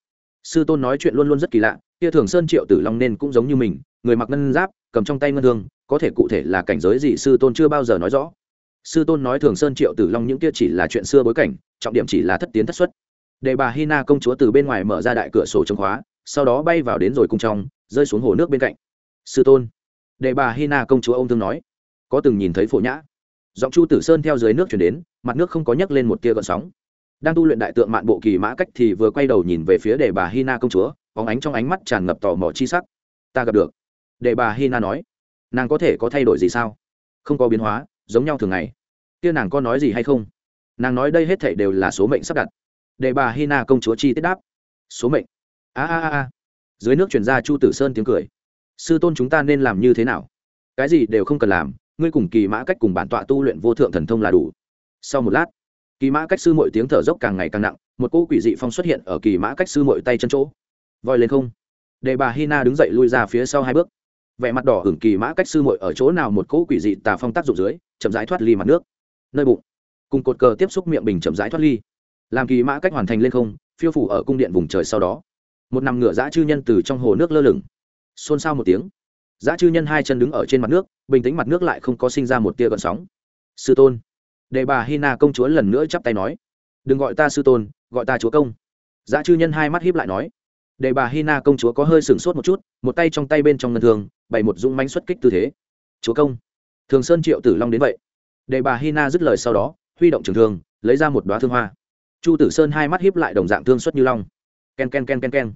Sư tôn nói chuyện luôn luôn rất kỳ lạ, kia thường sơn triệu tử long nên cũng giống như mình, người mặc ngân giáp, cầm trong tay ngân thương, có thể cụ thể là cảnh giới gì sư tôn chưa bao giờ nói rõ. Sư tôn nói thường sơn triệu tử long những kia chỉ là chuyện xưa bối cảnh, trọng điểm chỉ là thất tiến thất xuất. Để bà hina công chúa từ bên ngoài mở ra đại cửa sổ chống khóa, sau đó bay vào đến rồi cung trong, rơi xuống hồ nước bên cạnh. Sư tôn để bà hina công chúa ông thương nói có từng nhìn thấy phổ nhã. Giọng chu tử sơn theo dưới nước chuyển đến, mặt nước không có nhấc lên một tia gợn sóng. Đang tu luyện đại tượng mạn bộ kỳ mã cách thì vừa quay đầu nhìn về phía đề bà hina công chúa, bóng ánh trong ánh mắt tràn ngập tò mò chi sắc. Ta gặp được. Đề bà hina nói. Nàng có thể có thay đổi gì sao? Không có biến hóa, giống nhau thường ngày. Kia nàng có nói gì hay không? Nàng nói đây hết thảy đều là số mệnh sắp đặt. Đề bà hina công chúa chi tiết đáp. Số mệnh. A a a dưới nước chuyển ra chu tử sơn tiếng cười. Sư tôn chúng ta nên làm như thế nào? Cái gì đều không cần làm ngươi cùng kỳ mã cách cùng bản tọa tu luyện vô thượng thần thông là đủ. Sau một lát, kỳ mã cách sư mọi tiếng thở dốc càng ngày càng nặng, một cỗ quỷ dị phong xuất hiện ở kỳ mã cách sư mọi tay chân chỗ. Voi lên không. Để bà hina đứng dậy lui ra phía sau hai bước. Vẻ mặt đỏ hưởng kỳ mã cách sư muội ở chỗ nào một cỗ quỷ dị tà phong tác dụng dưới, chậm rãi thoát ly mặt nước. Nơi bụng. Cùng cột cờ tiếp xúc miệng bình chậm rãi thoát ly. Làm kỳ mã cách hoàn thành lên không, phiêu phủ ở cung điện vùng trời sau đó. Một nằm ngựa dã chư nhân từ trong hồ nước lơ lửng. Xôn xao một tiếng giá chư nhân hai chân đứng ở trên mặt nước, bình tĩnh mặt nước lại không có sinh ra một tia gợn sóng. Sư tôn. Đệ bà hina công chúa lần nữa chắp tay nói. Đừng gọi ta sư tôn, gọi ta chúa công. Giá chư nhân hai mắt hiếp lại nói. Đệ bà hina công chúa có hơi sửng sốt một chút, một tay trong tay bên trong ngân thường, bày một dũng mánh xuất kích tư thế. Chúa công. Thường sơn triệu tử long đến vậy. Đệ bà hina dứt lời sau đó, huy động trường thương, lấy ra một đoá thương hoa. Chu tử sơn hai mắt hiếp lại đồng dạng thương xuất như long. Ken ken ken ken ken.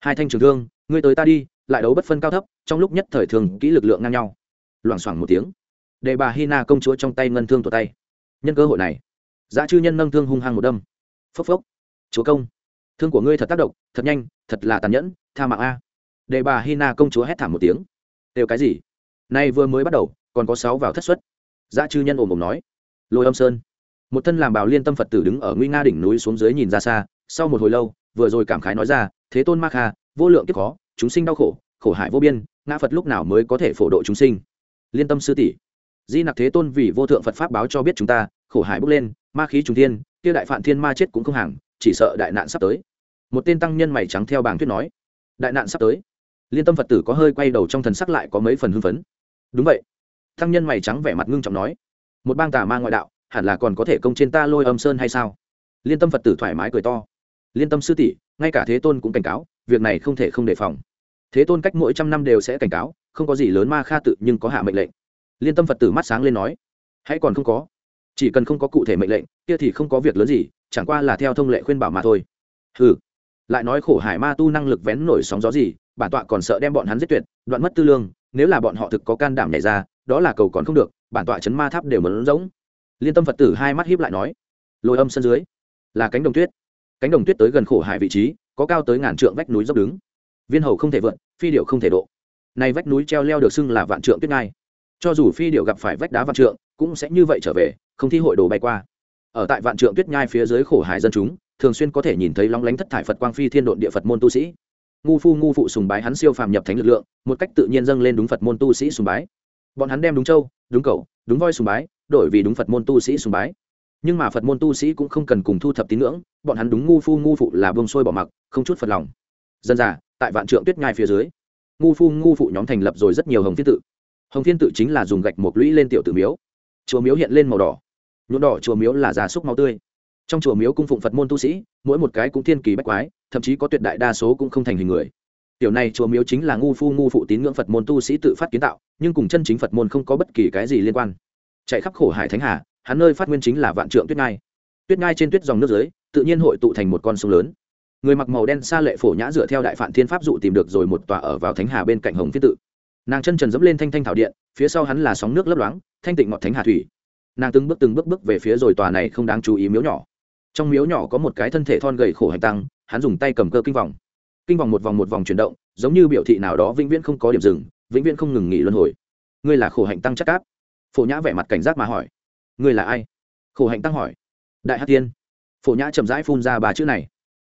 Hai thanh trường thương, ngươi tới ta đi lại đấu bất phân cao thấp, trong lúc nhất thời thường kỹ lực lượng ngang nhau. Loảng xoảng một tiếng, để bà hina công chúa trong tay ngân thương tột tay. Nhân cơ hội này giá chư nhân nâng thương hung hăng một đâm. Phốc phốc. Chúa công, thương của ngươi thật tác động, thật nhanh, thật là tàn nhẫn, tha mạng a. Để bà hina công chúa hét thảm một tiếng. Đều cái gì? Nay vừa mới bắt đầu, còn có sáu vào thất xuất. Giá chư nhân ồm ồm nói. Lôi âm sơn. Một thân làm bào liên tâm phật tử đứng ở nguy nga đỉnh núi xuống dưới nhìn ra xa, sau một hồi lâu, vừa rồi cảm khái nói ra, thế tôn ma kha, vô lượng kiếp khó chúng sinh đau khổ khổ hại vô biên, ngã phật lúc nào mới có thể phổ độ chúng sinh? Liên tâm sư tỷ, di nặc thế tôn vì vô thượng phật pháp báo cho biết chúng ta, khổ hại bốc lên, ma khí trùng thiên, kia đại phạn thiên ma chết cũng không hàng, chỉ sợ đại nạn sắp tới. Một tên tăng nhân mày trắng theo bảng thuyết nói, đại nạn sắp tới. Liên tâm phật tử có hơi quay đầu trong thần sắc lại có mấy phần hưng phấn. Đúng vậy. Tăng nhân mày trắng vẻ mặt ngưng trọng nói, một bang tà ma ngoại đạo, hẳn là còn có thể công trên ta lôi âm sơn hay sao? Liên tâm phật tử thoải mái cười to. Liên tâm sư tỷ, ngay cả thế tôn cũng cảnh cáo, việc này không thể không đề phòng thế tôn cách mỗi trăm năm đều sẽ cảnh cáo, không có gì lớn ma kha tự nhưng có hạ mệnh lệnh. Liên tâm phật tử mắt sáng lên nói, hãy còn không có. Chỉ cần không có cụ thể mệnh lệnh, kia thì không có việc lớn gì, chẳng qua là theo thông lệ khuyên bảo mà thôi. Ừ lại nói khổ hải ma tu năng lực vén nổi sóng gió gì, bản tọa còn sợ đem bọn hắn giết tuyệt, đoạn mất tư lương, nếu là bọn họ thực có can đảm nhảy ra, đó là cầu còn không được, bản tọa chấn ma tháp đều mẫn rỗng. liên tâm phật tử hai mắt hiếp lại nói, lôi âm sân dưới, là cánh đồng tuyết. Cánh đồng tuyết tới gần khổ hải vị trí, có cao tới ngàn trượng vách núi dốc đứng viên hầu không thể vượt phi điệu không thể độ. Nay vách núi treo leo được xưng là vạn trượng tuyết ngai. Cho dù phi điệu gặp phải vách đá vạn trượng, cũng sẽ như vậy trở về, không thi hội đồ bay qua. Ở tại vạn trượng tuyết nhai phía dưới khổ hải dân chúng, thường xuyên có thể nhìn thấy lóng lánh thất thải phật quang phi thiên độn địa phật môn tu sĩ. Ngu phu ngu phụ sùng bái hắn siêu phàm nhập thánh lực lượng, một cách tự nhiên dâng lên đúng phật môn tu sĩ sùng bái. Bọn hắn đem đúng châu, đúng cầu đúng voi sùng bái, đổi vì đúng phật môn tu sĩ sùng bái. Nhưng mà phật môn tu sĩ cũng không cần cùng thu thập tín ngưỡng, bọn hắn đúng ngu phu ngu phụ là bông sôi bỏ mặc, không chút phật lòng. Dân già tại vạn trượng tuyết nhai phía dưới. Ngu phu ngu phụ nhóm thành lập rồi rất nhiều hồng thiên tự. Hồng thiên tự chính là dùng gạch một lũy lên tiểu tự miếu. Chùa miếu hiện lên màu đỏ. Nhuộm đỏ chùa miếu là giá súc máu tươi. Trong chùa miếu cung phụng phật môn tu sĩ, mỗi một cái cũng thiên kỳ bách quái, thậm chí có tuyệt đại đa số cũng không thành hình người. Tiểu này chùa miếu chính là ngu phu ngu phụ tín ngưỡng phật môn tu sĩ tự phát kiến tạo, nhưng cùng chân chính phật môn không có bất kỳ cái gì liên quan. Chạy khắp khổ hải thánh hà, hắn nơi phát nguyên chính là vạn trượng tuyết ngai tuyết ngai trên tuyết dòng nước dưới, tự nhiên hội tụ thành một con sông lớn người mặc màu đen xa lệ phổ nhã dựa theo đại phạn thiên pháp dụ tìm được rồi một tòa ở vào thánh hà bên cạnh hồng phiên tự. Nàng chân trần dẫm lên thanh thanh thảo điện, phía sau hắn là sóng nước lấp loáng, thanh tịnh ngọt thánh hà thủy. Nàng từng bước từng bước bước về phía rồi tòa này không đáng chú ý miếu nhỏ. Trong miếu nhỏ có một cái thân thể thon gầy khổ hành tăng, hắn dùng tay cầm cơ kinh vòng. Kinh vòng một vòng một vòng chuyển động, giống như biểu thị nào đó vĩnh viễn không có điểm dừng, vĩnh viễn không ngừng nghỉ luân hồi. Ngươi là khổ hạnh tăng chắc cáp? Phổ nhã vẻ mặt cảnh giác mà hỏi. Ngươi là ai? Khổ hạnh tăng hỏi. Đại hát tiên phổ nhã chậm rãi phun ra ba chữ này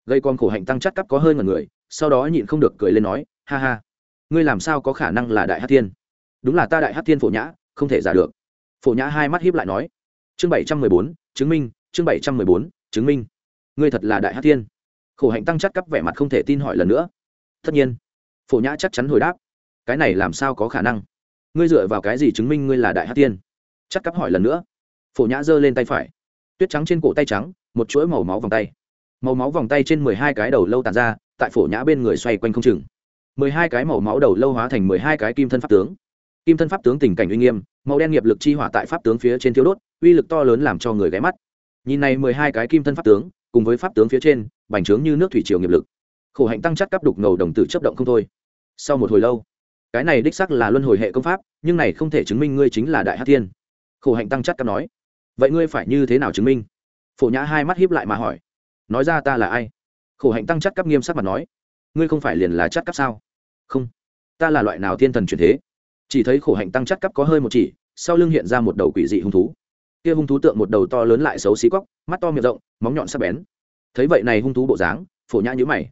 gây con khổ hạnh tăng chắc cắp có hơi ngần người, sau đó nhịn không được cười lên nói, ha ha, ngươi làm sao có khả năng là đại hát thiên? đúng là ta đại hát thiên phổ nhã, không thể giả được. Phổ nhã hai mắt hiếp lại nói, chương bảy trăm mười bốn, chứng minh, chương bảy trăm mười bốn, chứng minh. Ngươi thật là đại hát thiên. Khổ hạnh tăng chắc cắp vẻ mặt không thể tin hỏi lần nữa. Tất nhiên. Phổ nhã chắc chắn hồi đáp, cái này làm sao có khả năng? Ngươi dựa vào cái gì chứng minh ngươi là đại hát tiên chắc cắp hỏi lần nữa. Phổ nhã giơ lên tay phải. Tuyết trắng trên cổ tay trắng, một chuỗi màu máu vòng tay màu máu vòng tay trên mười hai cái đầu lâu tàn ra, tại phổ nhã bên người xoay quanh không chừng. Mười hai cái màu máu đầu lâu hóa thành mười hai cái kim thân pháp tướng. Kim thân pháp tướng tình cảnh uy nghiêm, màu đen nghiệp lực chi hỏa tại pháp tướng phía trên thiếu đốt, uy lực to lớn làm cho người ghé mắt. Nhìn này mười hai cái kim thân pháp tướng, cùng với pháp tướng phía trên, bành trướng như nước thủy triều nghiệp lực. Khổ hạnh tăng chắc cắp đục ngầu đồng tử chấp động không thôi. Sau một hồi lâu, cái này đích sắc là luân hồi hệ công pháp, nhưng này không thể chứng minh ngươi chính là đại hát thiên. Khổ hạnh tăng chắc cắp nói, vậy ngươi phải như thế nào chứng minh? Phổ nhã hai mắt hiếp lại mà hỏi nói ra ta là ai? Khổ hạnh tăng chắc cắp nghiêm sắc mặt nói. Ngươi không phải liền là chắc cắp sao? Không. Ta là loại nào thiên thần truyền thế? Chỉ thấy khổ hạnh tăng chắc cắp có hơi một chỉ, sau lưng hiện ra một đầu quỷ dị hung thú. Kia hung thú tượng một đầu to lớn lại xấu xí cóc, mắt to miệng rộng, móng nhọn sắc bén. Thấy vậy này hung thú bộ dáng, phổ nhã nhữ mày.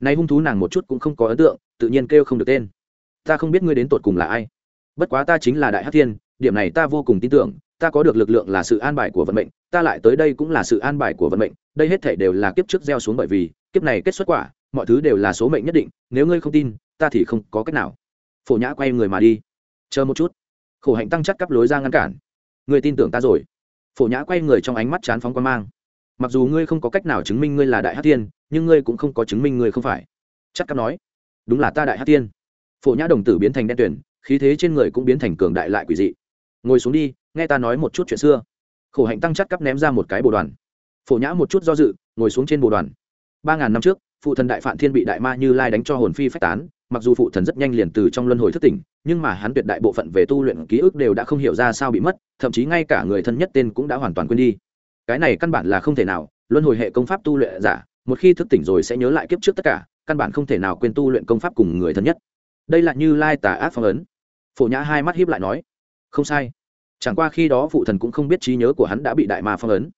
Này hung thú nàng một chút cũng không có ấn tượng, tự nhiên kêu không được tên. Ta không biết ngươi đến tột cùng là ai. Bất quá ta chính là đại hát thiên, điểm này ta vô cùng tin tưởng ta có được lực lượng là sự an bài của vận mệnh, ta lại tới đây cũng là sự an bài của vận mệnh, đây hết thể đều là kiếp trước gieo xuống bởi vì, kiếp này kết xuất quả, mọi thứ đều là số mệnh nhất định, nếu ngươi không tin, ta thì không có cách nào. Phổ nhã quay người mà đi. Chờ một chút. Khổ hạnh tăng chắc cắp lối ra ngăn cản. Ngươi tin tưởng ta rồi. Phổ nhã quay người trong ánh mắt chán phóng quan mang. Mặc dù ngươi không có cách nào chứng minh ngươi là đại hát tiên nhưng ngươi cũng không có chứng minh ngươi không phải. Chắc cắp nói. Đúng là ta đại hát tiên phổ nhã đồng tử biến thành đen tuyển khí thế trên người cũng biến thành cường đại lại quỷ dị. Ngồi xuống đi nghe ta nói một chút chuyện xưa. Khổ hạnh tăng chắc cắp ném ra một cái bồ đoàn. Phổ nhã một chút do dự, ngồi xuống trên bồ đoàn. Ba ngàn năm trước, phụ thần đại phạn thiên bị đại ma như lai đánh cho hồn phi phách tán, mặc dù phụ thần rất nhanh liền từ trong luân hồi thức tỉnh, nhưng mà hắn tuyệt đại bộ phận về tu luyện ký ức đều đã không hiểu ra sao bị mất, thậm chí ngay cả người thân nhất tên cũng đã hoàn toàn quên đi. Cái này căn bản là không thể nào, luân hồi hệ công pháp tu luyện giả, một khi thức tỉnh rồi sẽ nhớ lại kiếp trước tất cả, căn bản không thể nào quên tu luyện công pháp cùng người thân nhất. Đây là như lai tà ác phong ấn. Phổ nhã hai mắt hiếp lại nói, không sai chẳng qua khi đó phụ thần cũng không biết trí nhớ của hắn đã bị đại ma phong ấn.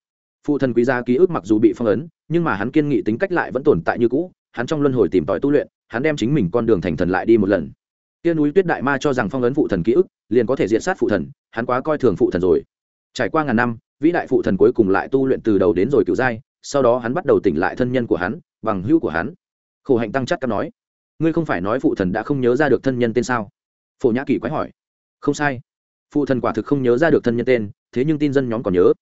Phụ thần quý gia ký ức mặc dù bị phong ấn, nhưng mà hắn kiên nghị tính cách lại vẫn tồn tại như cũ, hắn trong luân hồi tìm tòi tu luyện, hắn đem chính mình con đường thành thần lại đi một lần. Tiên núi tuyết đại ma cho rằng phong ấn phụ thần ký ức, liền có thể diện sát phụ thần, hắn quá coi thường phụ thần rồi. Trải qua ngàn năm, vĩ đại phụ thần cuối cùng lại tu luyện từ đầu đến rồi cựu giai, sau đó hắn bắt đầu tỉnh lại thân nhân của hắn, bằng hữu của hắn. Khổ hạnh tăng chắc cắp nói, ngươi không phải nói phụ thần đã không nhớ ra được thân nhân tên sao? Phổ nhã kỳ quái hỏi. Không sai phụ thần quả thực không nhớ ra được thân nhân tên, thế nhưng tin dân nhóm còn nhớ.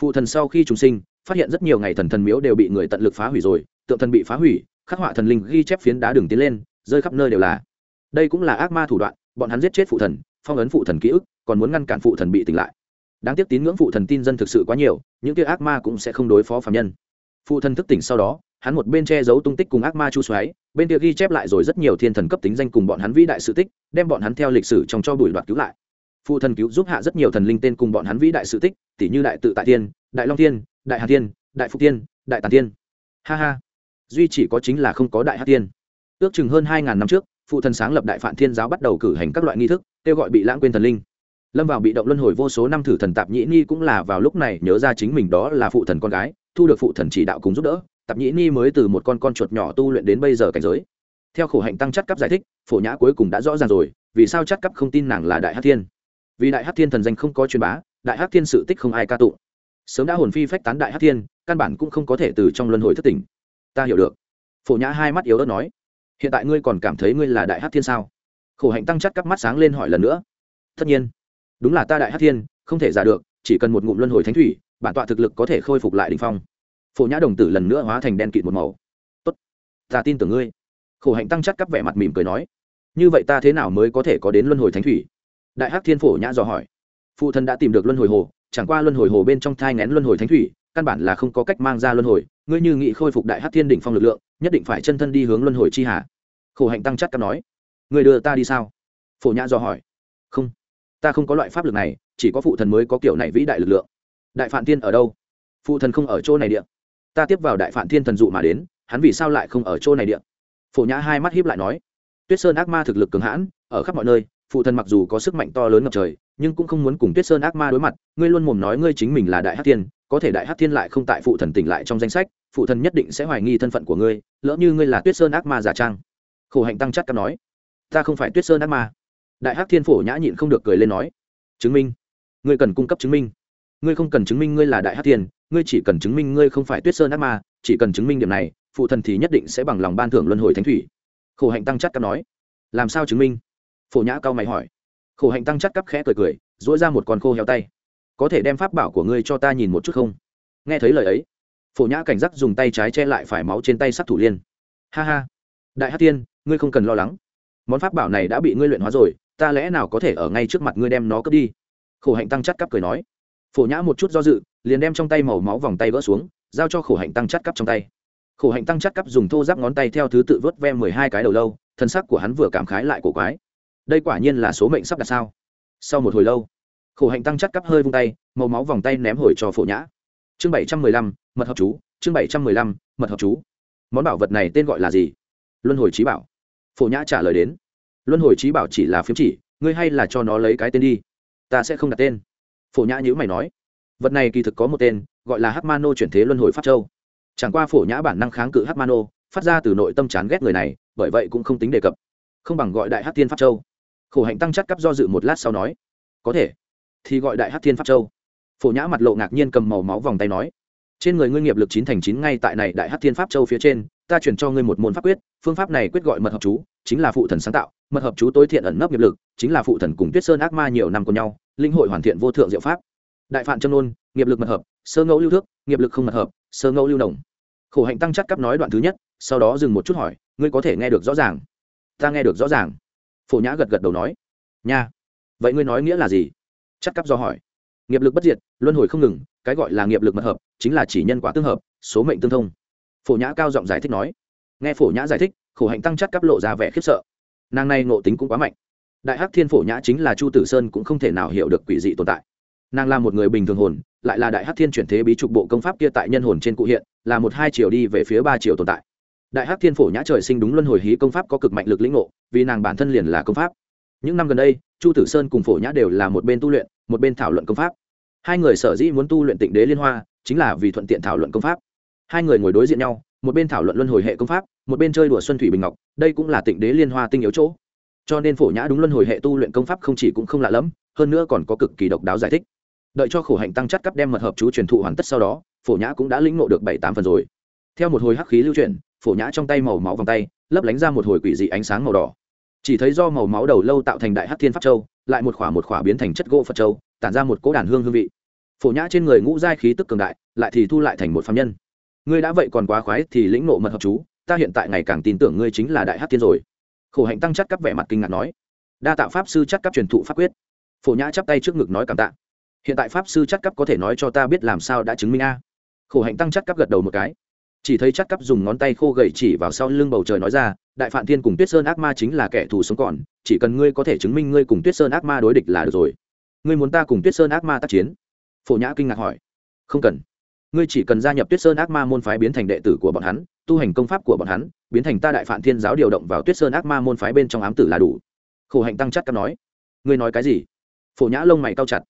Phụ thần sau khi trùng sinh, phát hiện rất nhiều ngày thần thần miếu đều bị người tận lực phá hủy rồi, tượng thần bị phá hủy, khắc họa thần linh ghi chép phiến đá đường tiến lên, rơi khắp nơi đều là. Đây cũng là ác ma thủ đoạn, bọn hắn giết chết phụ thần, phong ấn phụ thần ký ức, còn muốn ngăn cản phụ thần bị tỉnh lại. Đáng tiếc tín ngưỡng phụ thần tin dân thực sự quá nhiều, những kia ác ma cũng sẽ không đối phó phạm nhân. Phụ thần thức tỉnh sau đó, hắn một bên che giấu tung tích cùng ác ma chu xoáy, bên kia ghi chép lại rồi rất nhiều thiên thần cấp tính danh cùng bọn hắn vĩ đại sự tích, đem bọn hắn theo lịch sử trong cho bùi đoạt cứu lại phụ thần cứu giúp hạ rất nhiều thần linh tên cùng bọn hắn vĩ đại sự tích tỷ như đại tự tại tiên đại long tiên đại hà tiên đại phúc tiên đại tàn tiên ha ha. Duy chỉ có chính là không có đại hát tiên ước chừng hơn hai ngàn năm trước, phụ thần sáng lập đại phản thiên giáo bắt đầu cử hành các loại nghi thức, kêu gọi bị lãng quên thần linh. Lâm vào bị động luân hồi vô số năm thử thần tạp nhĩ ni cũng là vào lúc này nhớ ra chính mình đó là phụ thần con gái, thu được phụ thần chỉ đạo cùng giúp đỡ, tạp nhĩ ni mới từ một con con chuột nhỏ tu luyện đến bây giờ cảnh giới. Theo khổ hạnh tăng chắc cấp giải thích, phổ nhã cuối cùng đã rõ ràng rồi, vì sao chắc cấp không tin nàng là đại hát thiên vì đại hát thiên thần danh không có truyền bá, đại hát thiên sự tích không ai ca tụng. Sớm đã hồn phi phách tán đại hát thiên, căn bản cũng không có thể từ trong luân hồi thất tỉnh. Ta hiểu được. Phổ nhã hai mắt yếu ớt nói, hiện tại ngươi còn cảm thấy ngươi là đại hát thiên sao? Khổ hạnh tăng chắc cắp mắt sáng lên hỏi lần nữa. Tất nhiên. Đúng là ta đại hát thiên, không thể giả được, chỉ cần một ngụm luân hồi thánh thủy, bản tọa thực lực có thể khôi phục lại đ ỉ n h phong. Phổ nhã đồng tử lần nữa hóa thành đen kịt một màu. Tốt. Ta tin tưởng ngươi. Khổ hạnh tăng chắc cắp vẻ mặt mỉm cười nói, như vậy ta thế nào mới có thể có đến luân hồi thánh thủy? Đại Hắc thiên phổ nhã dò hỏi. Phụ thân đã tìm được luân hồi hồ, chẳng qua luân hồi hồ bên trong thai ngén luân hồi thánh thủy, căn bản là không có cách mang ra luân hồi, ngươi như nghị khôi phục đại Hắc thiên đỉnh phong lực lượng, nhất định phải chân thân đi hướng luân hồi chi hà. Khổ hạnh tăng chắc cắp nói. Người đưa ta đi sao? Phổ nhã dò hỏi. Không, ta không có loại pháp lực này, chỉ có phụ thần mới có kiểu này vĩ đại lực lượng. Đại phản thiên ở đâu? Phụ thần không ở chỗ này điện ta tiếp vào đại phản thiên thần dụ mà đến, hắn vì sao lại không ở chỗ này điện phổ nhã hai mắt hiếp lại nói. Tuyết sơn ác ma thực lực cường hãn, ở khắp mọi nơi phụ thần mặc dù có sức mạnh to lớn ngập trời, nhưng cũng không muốn cùng tuyết sơn ác ma đối mặt. Ngươi luôn mồm nói ngươi chính mình là đại hát thiên, có thể đại hát thiên lại không tại phụ thần tỉnh lại trong danh sách, phụ thần nhất định sẽ hoài nghi thân phận của ngươi, lỡ như ngươi là tuyết sơn ác ma giả trang. Khổ hạnh tăng chắc cắm nói, ta không phải tuyết sơn ác ma. Đại hắc thiên phổ nhã nhịn không được cười lên nói, chứng minh, ngươi cần cung cấp chứng minh. Ngươi không cần chứng minh ngươi là đại hắc thiên, ngươi chỉ cần chứng minh ngươi không phải tuyết sơn ác ma, chỉ cần chứng minh điểm này, phụ thần thì nhất định sẽ bằng lòng ban thưởng luân hồi thánh thủy. Khổ hạnh tăng chắc cắm nói, làm sao chứng minh? Phổ nhã cao mày hỏi. Khổ hạnh tăng chắc cắp khẽ cười cười dỗi ra một con khô heo tay. Có thể đem pháp bảo của ngươi cho ta nhìn một chút không? Nghe thấy lời ấy, phổ nhã cảnh giác dùng tay trái che lại phải máu trên tay sắc thủ liên. Ha ha. Đại hát tiên, ngươi không cần lo lắng. Món pháp bảo này đã bị ngươi luyện hóa rồi, ta lẽ nào có thể ở ngay trước mặt ngươi đem nó cướp đi? Khổ hạnh tăng chắt cắp cười nói. Phổ nhã một chút do dự, liền đem trong tay màu máu vòng tay vỡ xuống, giao cho khổ hạnh tăng chắt cắp trong tay. Khổ hạnh tăng chắt cắp dùng thô giáp ngón tay theo thứ tự vớt ve mười hai cái đầu lâu, thân sắc của hắn vừa cảm khái lại cổ quái đây quả nhiên là số mệnh sắp đặt sao? Sau một hồi lâu, khổ hạnh tăng chắt cắp hơi vung tay, màu máu vòng tay ném hồi cho phổ nhã. Chương bảy trăm mười lăm, mật hợp chú, chương bảy trăm mười lăm, mật hợp chú. Món bảo vật này tên gọi là gì? Luân hồi trí bảo. Phổ nhã trả lời đến. Luân hồi trí bảo chỉ là phiếm chỉ, ngươi hay là cho nó lấy cái tên đi. Ta sẽ không đặt tên. Phổ nhã nhữ mày nói. Vật này kỳ thực có một tên, gọi là hát mano chuyển thế luân hồi pháp châu. Chẳng qua phổ nhã bản năng kháng cự hát mano phát ra từ nội tâm chán ghét người này, bởi vậy cũng không tính đề cập. Không bằng gọi đại hát thiên pháp châu khổ hạnh tăng chắc cắp do dự một lát sau nói, có thể. Thì gọi đại hát thiên pháp châu. Phổ nhã mặt lộ ngạc nhiên cầm màu máu vòng tay nói, trên người ngươi nghiệp lực chín thành chín ngay tại này đại hát thiên pháp châu phía trên, ta chuyển cho ngươi một môn pháp quyết, phương pháp này quyết gọi mật hợp chú, chính là phụ thần sáng tạo. Mật hợp chú tối thiện ẩn nấp nghiệp lực, chính là phụ thần cùng tuyết sơn ác ma nhiều năm cùng nhau, linh hội hoàn thiện vô thượng diệu pháp. Đại phạm chân ôn, nghiệp lực mật hợp, sơ ngẫu lưu thước, nghiệp lực không mật hợp, sơ ngẫu lưu đồng khổ hạnh tăng chắc cấp nói đoạn thứ nhất, sau đó dừng một chút hỏi, ngươi có thể nghe được rõ ràng? Ta nghe được rõ ràng phổ nhã gật gật đầu nói, nha, vậy ngươi nói nghĩa là gì? Chắc cắp do hỏi. Nghiệp lực bất diệt, luân hồi không ngừng, cái gọi là nghiệp lực mật hợp, chính là chỉ nhân quả tương hợp, số mệnh tương thông. Phổ nhã cao giọng giải thích nói. Nghe phổ nhã giải thích, khổ hạnh tăng chắc cắp lộ ra vẻ khiếp sợ. Nàng này ngộ tính cũng quá mạnh. Đại hắc thiên phổ nhã chính là chu tử sơn cũng không thể nào hiểu được quỷ dị tồn tại. Nàng là một người bình thường hồn, lại là đại hắc thiên chuyển thế bí trục bộ công pháp kia tại nhân hồn trên cụ hiện, là một hai chiều đi về phía ba chiều tồn tại đại hắc thiên phổ nhã trời sinh đúng luân hồi hí công pháp có cực mạnh lực lĩnh ngộ, vì nàng bản thân liền là công pháp. Những năm gần đây, chu tử sơn cùng phổ nhã đều là một bên tu luyện, một bên thảo luận công pháp. Hai người sở dĩ muốn tu luyện tịnh đế liên hoa, chính là vì thuận tiện thảo luận công pháp. Hai người ngồi đối diện nhau, một bên thảo luận luân hồi hệ công pháp, một bên chơi đùa xuân thủy bình ngọc, đây cũng là tịnh đế liên hoa tinh yếu chỗ. Cho nên phổ nhã đúng luân hồi hệ tu luyện công pháp không chỉ cũng không lạ lẫm, hơn nữa còn có cực kỳ độc đáo giải thích. Đợi cho khổ hạnh tăng chất cấp đem mật hợp chú truyền thụ hoàn tất sau đó, phổ nhã cũng đã lĩnh ngộ được bảy tám phần rồi. Theo một hồi hắc khí lưu truyền phổ nhã trong tay màu máu vòng tay, lấp lánh ra một hồi quỷ dị ánh sáng màu đỏ. Chỉ thấy do màu máu đầu lâu tạo thành đại hắc thiên pháp châu, lại một khỏa một khỏa biến thành chất gỗ phật châu, tản ra một cỗ đàn hương hương vị. Phổ nhã trên người ngũ giai khí tức cường đại, lại thì thu lại thành một phạm nhân. Ngươi đã vậy còn quá khoái thì lĩnh nộ mật hợp chú, ta hiện tại ngày càng tin tưởng ngươi chính là đại hát tiên rồi. Khổ hạnh tăng chắc các vẻ mặt kinh ngạc nói. Đa tạo pháp sư chắc cấp truyền thụ pháp quyết. Phổ nhã chắp tay trước ngực nói cảm tạ. Hiện tại pháp sư chắc cấp có thể nói cho ta biết làm sao đã chứng minh a. Khổ hạnh tăng chắc cấp gật đầu một cái chỉ thấy chắc cắp dùng ngón tay khô gầy chỉ vào sau lưng bầu trời nói ra, đại Phạm thiên cùng tuyết sơn ác ma chính là kẻ thù sống còn, chỉ cần ngươi có thể chứng minh ngươi cùng tuyết sơn ác ma đối địch là được rồi. Ngươi muốn ta cùng tuyết sơn ác ma tác chiến? Phổ nhã kinh ngạc hỏi. Không cần. Ngươi chỉ cần gia nhập tuyết sơn ác ma môn phái biến thành đệ tử của bọn hắn, tu hành công pháp của bọn hắn, biến thành ta đại Phạm thiên giáo điều động vào tuyết sơn ác ma môn phái bên trong ám tử là đủ. Khổ hạnh tăng chắc cắp nói. Ngươi nói cái gì? Phổ nhã lông mày cao chặt.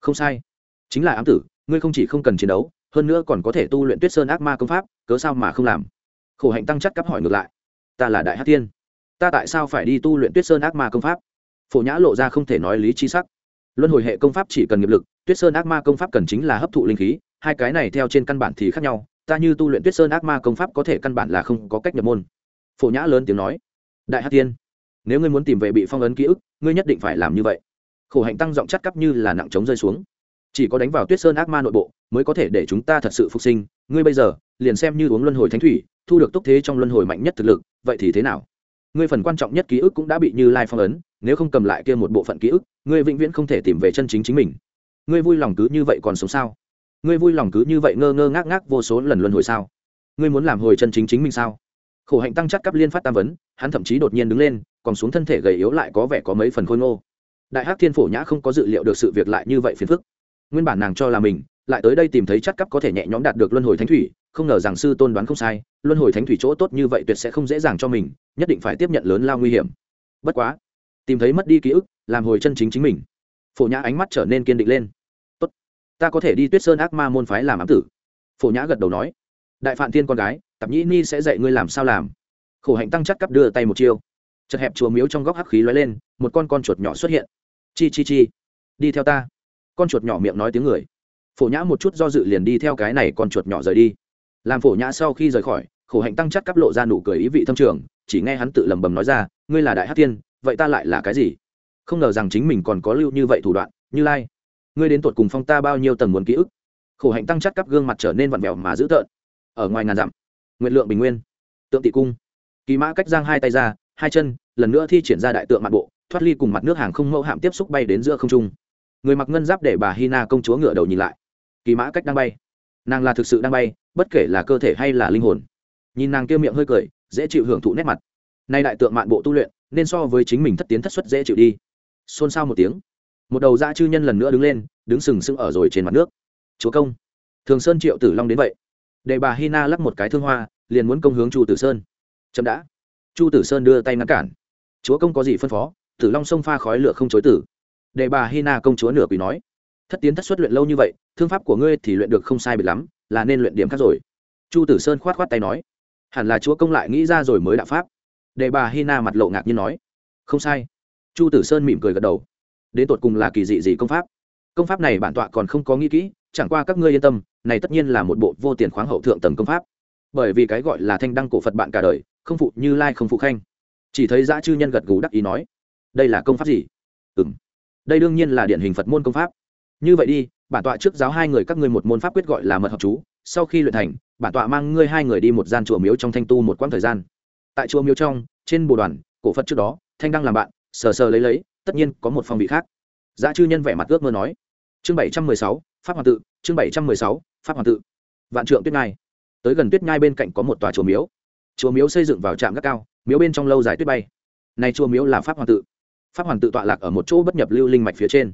Không sai. Chính là ám tử, ngươi không chỉ không cần chiến đấu hơn nữa còn có thể tu luyện tuyết sơn ác ma công pháp, cớ sao mà không làm? Khổ hạnh tăng chắc cấp hỏi ngược lại. Ta là đại hát tiên ta tại sao phải đi tu luyện tuyết sơn ác ma công pháp? Phổ nhã lộ ra không thể nói lý chi sắc. Luân hồi hệ công pháp chỉ cần nghiệp lực, tuyết sơn ác ma công pháp cần chính là hấp thụ linh khí, hai cái này theo trên căn bản thì khác nhau. Ta như tu luyện tuyết sơn ác ma công pháp có thể căn bản là không có cách nhập môn. Phổ nhã lớn tiếng nói. Đại hát tiên nếu ngươi muốn tìm về bị phong ấn ký ức, ngươi nhất định phải làm như vậy. Khổ hạnh tăng giọng chắt cắp như là nặng trống rơi xuống. Chỉ có đánh vào tuyết sơn ác ma nội bộ mới có thể để chúng ta thật sự phục sinh. Ngươi bây giờ, liền xem như uống luân hồi thánh thủy, thu được tốc thế trong luân hồi mạnh nhất thực lực, vậy thì thế nào? Ngươi phần quan trọng nhất ký ức cũng đã bị như lai phong ấn, nếu không cầm lại kia một bộ phận ký ức, ngươi vĩnh viễn không thể tìm về chân chính chính mình. Ngươi vui lòng cứ như vậy còn sống sao? Ngươi vui lòng cứ như vậy ngơ ngơ ngác ngác vô số lần luân hồi sao? Ngươi muốn làm hồi chân chính chính mình sao? Khổ hạnh tăng chắc cắp liên phát tam vấn, hắn thậm chí đột nhiên đứng lên, còn xuống thân thể gầy yếu lại có vẻ có mấy phần khôi ngô. Đại hắc thiên phổ nhã không có dự liệu được sự việc lại như vậy phiền phức nguyên bản nàng cho là mình, lại tới đây tìm thấy chắc cắp có thể nhẹ nhõm đạt được luân hồi thánh thủy, không ngờ rằng sư tôn đoán không sai, luân hồi thánh thủy chỗ tốt như vậy tuyệt sẽ không dễ dàng cho mình, nhất định phải tiếp nhận lớn lao nguy hiểm. Bất quá, tìm thấy mất đi ký ức, làm hồi chân chính chính mình. Phổ nhã ánh mắt trở nên kiên định lên. Tốt, ta có thể đi tuyết sơn ác ma môn phái làm ám tử. Phổ nhã gật đầu nói. Đại phạm thiên con gái, tạp nhĩ ni sẽ dạy ngươi làm sao làm. Khổ hạnh tăng chắc cắp đưa tay một chiêu. Chật hẹp chùa miếu trong góc hắc khí lóe lên, một con con chuột nhỏ xuất hiện. Chi chi chi, đi theo ta con chuột nhỏ miệng nói tiếng người. Phổ nhã một chút do dự liền đi theo cái này con chuột nhỏ rời đi. Làm phổ nhã sau khi rời khỏi, khổ hạnh tăng chắc cắp lộ ra nụ cười ý vị thâm trường, chỉ nghe hắn tự lầm bầm nói ra, ngươi là đại hát tiên vậy ta lại là cái gì? Không ngờ rằng chính mình còn có lưu như vậy thủ đoạn, như lai, ngươi đến tột cùng phong ta bao nhiêu tầng muốn ký ức? Khổ hạnh tăng chắc cắp gương mặt trở nên vặn vẹo mà dữ tợn. Ở ngoài ngàn dặm nguyện lượng bình nguyên, tượng tị cung, kỳ mã cách giang hai tay ra, hai chân, lần nữa thi triển ra đại tượng mặt bộ, thoát ly cùng mặt nước hàng không mẫu hạm tiếp xúc bay đến giữa không trung người mặc ngân giáp để bà hina công chúa ngựa đầu nhìn lại. Kỳ mã cách đang bay. Nàng là thực sự đang bay, bất kể là cơ thể hay là linh hồn. Nhìn nàng kia miệng hơi cười, dễ chịu hưởng thụ nét mặt. Nay đại tượng mạn bộ tu luyện, nên so với chính mình thất tiến thất xuất dễ chịu đi. Xôn xao một tiếng, một đầu da chư nhân lần nữa đứng lên, đứng sừng sững ở rồi trên mặt nước. Chúa công, thường sơn triệu tử long đến vậy. Để bà hina lắc một cái thương hoa, liền muốn công hướng chu tử sơn. Chậm đã. Chu tử sơn đưa tay ngăn cản. Chúa công có gì phân phó? Tử long sông pha khói lửa không chối tử để bà hina công chúa nửa quỷ nói, thất tiến thất xuất luyện lâu như vậy, thương pháp của ngươi thì luyện được không sai biệt lắm, là nên luyện điểm khác rồi. Chu tử sơn khoát khoát tay nói, hẳn là chúa công lại nghĩ ra rồi mới đạo pháp. Để bà hina mặt lộ ngạc nhiên nói, không sai. Chu tử sơn mỉm cười gật đầu, đến tột cùng là kỳ dị gì công pháp? Công pháp này bản tọa còn không có nghĩ kỹ, chẳng qua các ngươi yên tâm, này tất nhiên là một bộ vô tiền khoáng hậu thượng tầng công pháp. Bởi vì cái gọi là thanh đăng cổ phật bạn cả đời, không phụ như lai không phụ khanh. Chỉ thấy dã chư nhân gật gù đắc ý nói, đây là công pháp gì? Ừ m đây đương nhiên là điển hình phật môn công pháp. Như vậy đi, bản tọa trước giáo hai người các ngươi một môn pháp quyết gọi là mật học chú, sau khi luyện thành, bản tọa mang ngươi hai người đi một gian chùa miếu trong thanh tu một quãng thời gian. Tại chùa miếu trong, trên bồ đoàn, cổ phật trước đó, thanh đang làm bạn, sờ sờ lấy lấy, tất nhiên có một phong vị khác. Giá chư nhân vẻ mặt ước mơ nói, chương bảy trăm mười sáu, pháp hoàng tự, chương bảy trăm mười sáu, pháp hoàng tự. Vạn trượng tuyết ngai. Tới gần tuyết ngai bên cạnh có một tòa chùa miếu. Chùa miếu xây dựng vào trạm gác cao, miếu bên trong lâu dài tuyết bay. Nay chùa miếu là pháp hoàng tự pháp hoàng tự tọa lạc ở một chỗ bất nhập lưu linh mạch phía trên.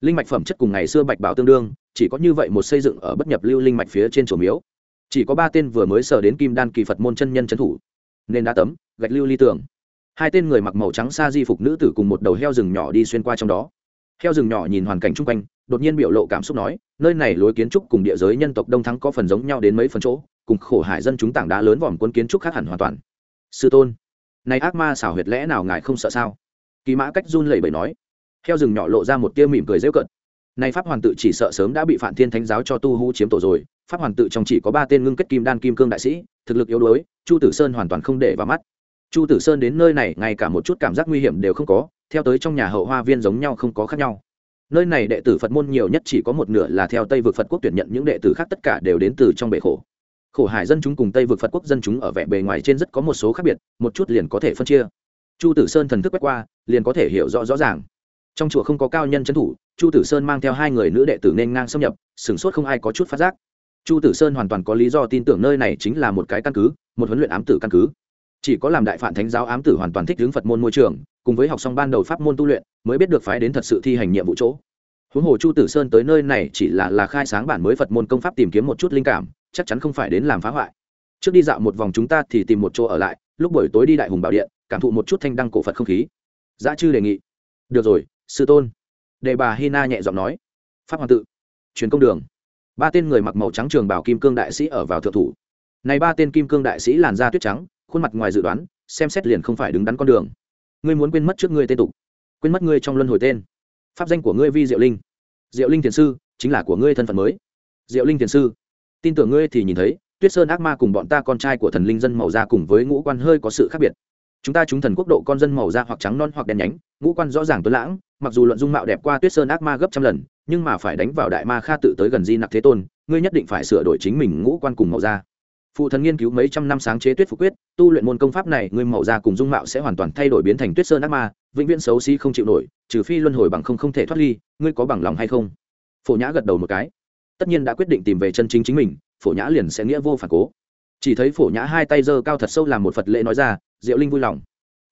Linh mạch phẩm chất cùng ngày xưa bạch bảo tương đương, chỉ có như vậy một xây dựng ở bất nhập lưu linh mạch phía trên chỗ miếu. Chỉ có ba tên vừa mới sở đến kim đan kỳ phật môn chân nhân trấn thủ, nên đá tấm, gạch lưu ly tường. Hai tên người mặc màu trắng xa di phục nữ tử cùng một đầu heo rừng nhỏ đi xuyên qua trong đó. Heo rừng nhỏ nhìn hoàn cảnh chung quanh, đột nhiên biểu lộ cảm xúc nói, nơi này lối kiến trúc cùng địa giới nhân tộc đông thắng có phần giống nhau đến mấy phần chỗ, cùng khổ hải dân chúng tảng đá lớn vòm quân kiến trúc khác hẳn hoàn toàn. Sư tôn, này ác ma xảo huyệt lẽ nào ngài không sợ sao? Kỳ mã cách run lẩy bẩy nói. Heo rừng nhỏ lộ ra một tia mỉm cười dễ cận này pháp hoàn tự chỉ sợ sớm đã bị phản thiên thánh giáo cho tu hú chiếm tổ rồi. Pháp hoàn tự trong chỉ có ba tên ngưng kết kim đan kim cương đại sĩ, thực lực yếu đuối, chu tử sơn hoàn toàn không để vào mắt. Chu tử sơn đến nơi này, ngay cả một chút cảm giác nguy hiểm đều không có, theo tới trong nhà hậu hoa viên giống nhau không có khác nhau. Nơi này đệ tử phật môn nhiều nhất chỉ có một nửa là theo tây vực phật quốc tuyển nhận, những đệ tử khác tất cả đều đến từ trong bể khổ. Khổ hải dân chúng cùng tây vực phật quốc dân chúng ở vẻ bề ngoài trên rất có một số khác biệt, một chút liền có thể phân chia chu tử sơn thần thức quét qua, liền có thể hiểu rõ rõ ràng. Trong chùa không có cao nhân trấn thủ, chu tử sơn mang theo hai người nữ đệ tử nên ngang xâm nhập sửng sốt không ai có chút phát giác. Chu tử sơn hoàn toàn có lý do tin tưởng nơi này chính là một cái căn cứ, một huấn luyện ám tử căn cứ. Chỉ có làm đại phản thánh giáo ám tử hoàn toàn thích hướng phật môn môi trường, cùng với học xong ban đầu pháp môn tu luyện, mới biết được phái đến thật sự thi hành nhiệm vụ chỗ. Huống hồ chu tử sơn tới nơi này chỉ là là khai sáng bản mới phật môn công pháp tìm kiếm một chút linh cảm, chắc chắn không phải đến làm phá hoại. Trước đi dạo một vòng chúng ta thì tìm một chỗ ở lại, lúc buổi tối đi đại hùng bảo điện cảm thụ một chút thanh đăng cổ phật không khí. Giá chư đề nghị. Được rồi, sư tôn. Đề bà hina nhẹ giọng nói. Pháp hoàng tự. Truyền công đường. Ba tên người mặc màu trắng trường bảo kim cương đại sĩ ở vào thượng thủ. Này ba tên kim cương đại sĩ làn da tuyết trắng, khuôn mặt ngoài dự đoán, xem xét liền không phải đứng đắn con đường. Ngươi muốn quên mất trước ngươi tên tục. Quên mất ngươi trong luân hồi tên. Pháp danh của ngươi vi diệu linh. Diệu linh thiền sư, chính là của ngươi thân phận mới. Diệu linh thiền sư. Tin tưởng ngươi thì nhìn thấy, tuyết sơn ác ma cùng bọn ta con trai của thần linh dân màu da cùng với ngũ quan hơi có sự khác biệt chúng ta chúng thần quốc độ con dân màu da hoặc trắng non hoặc đen nhánh, ngũ quan rõ ràng tuấn lãng, mặc dù luận dung mạo đẹp qua tuyết sơn ác ma gấp trăm lần, nhưng mà phải đánh vào đại ma kha tự tới gần di nặc thế tôn, ngươi nhất định phải sửa đổi chính mình ngũ quan cùng màu da. Phụ thần nghiên cứu mấy trăm năm sáng chế tuyết phục quyết, tu luyện môn công pháp này, ngươi màu da cùng dung mạo sẽ hoàn toàn thay đổi biến thành tuyết sơn ác ma, vĩnh viễn xấu xí không chịu nổi, trừ phi luân hồi bằng không không thể thoát ly, ngươi có bằng lòng hay không? Phổ nhã gật đầu một cái. Tất nhiên đã quyết định tìm về chân chính chính mình, phổ nhã liền sẽ nghĩa vô phản cố chỉ thấy phổ nhã hai tay giơ cao thật sâu làm một phật lễ nói ra, diệu linh vui lòng.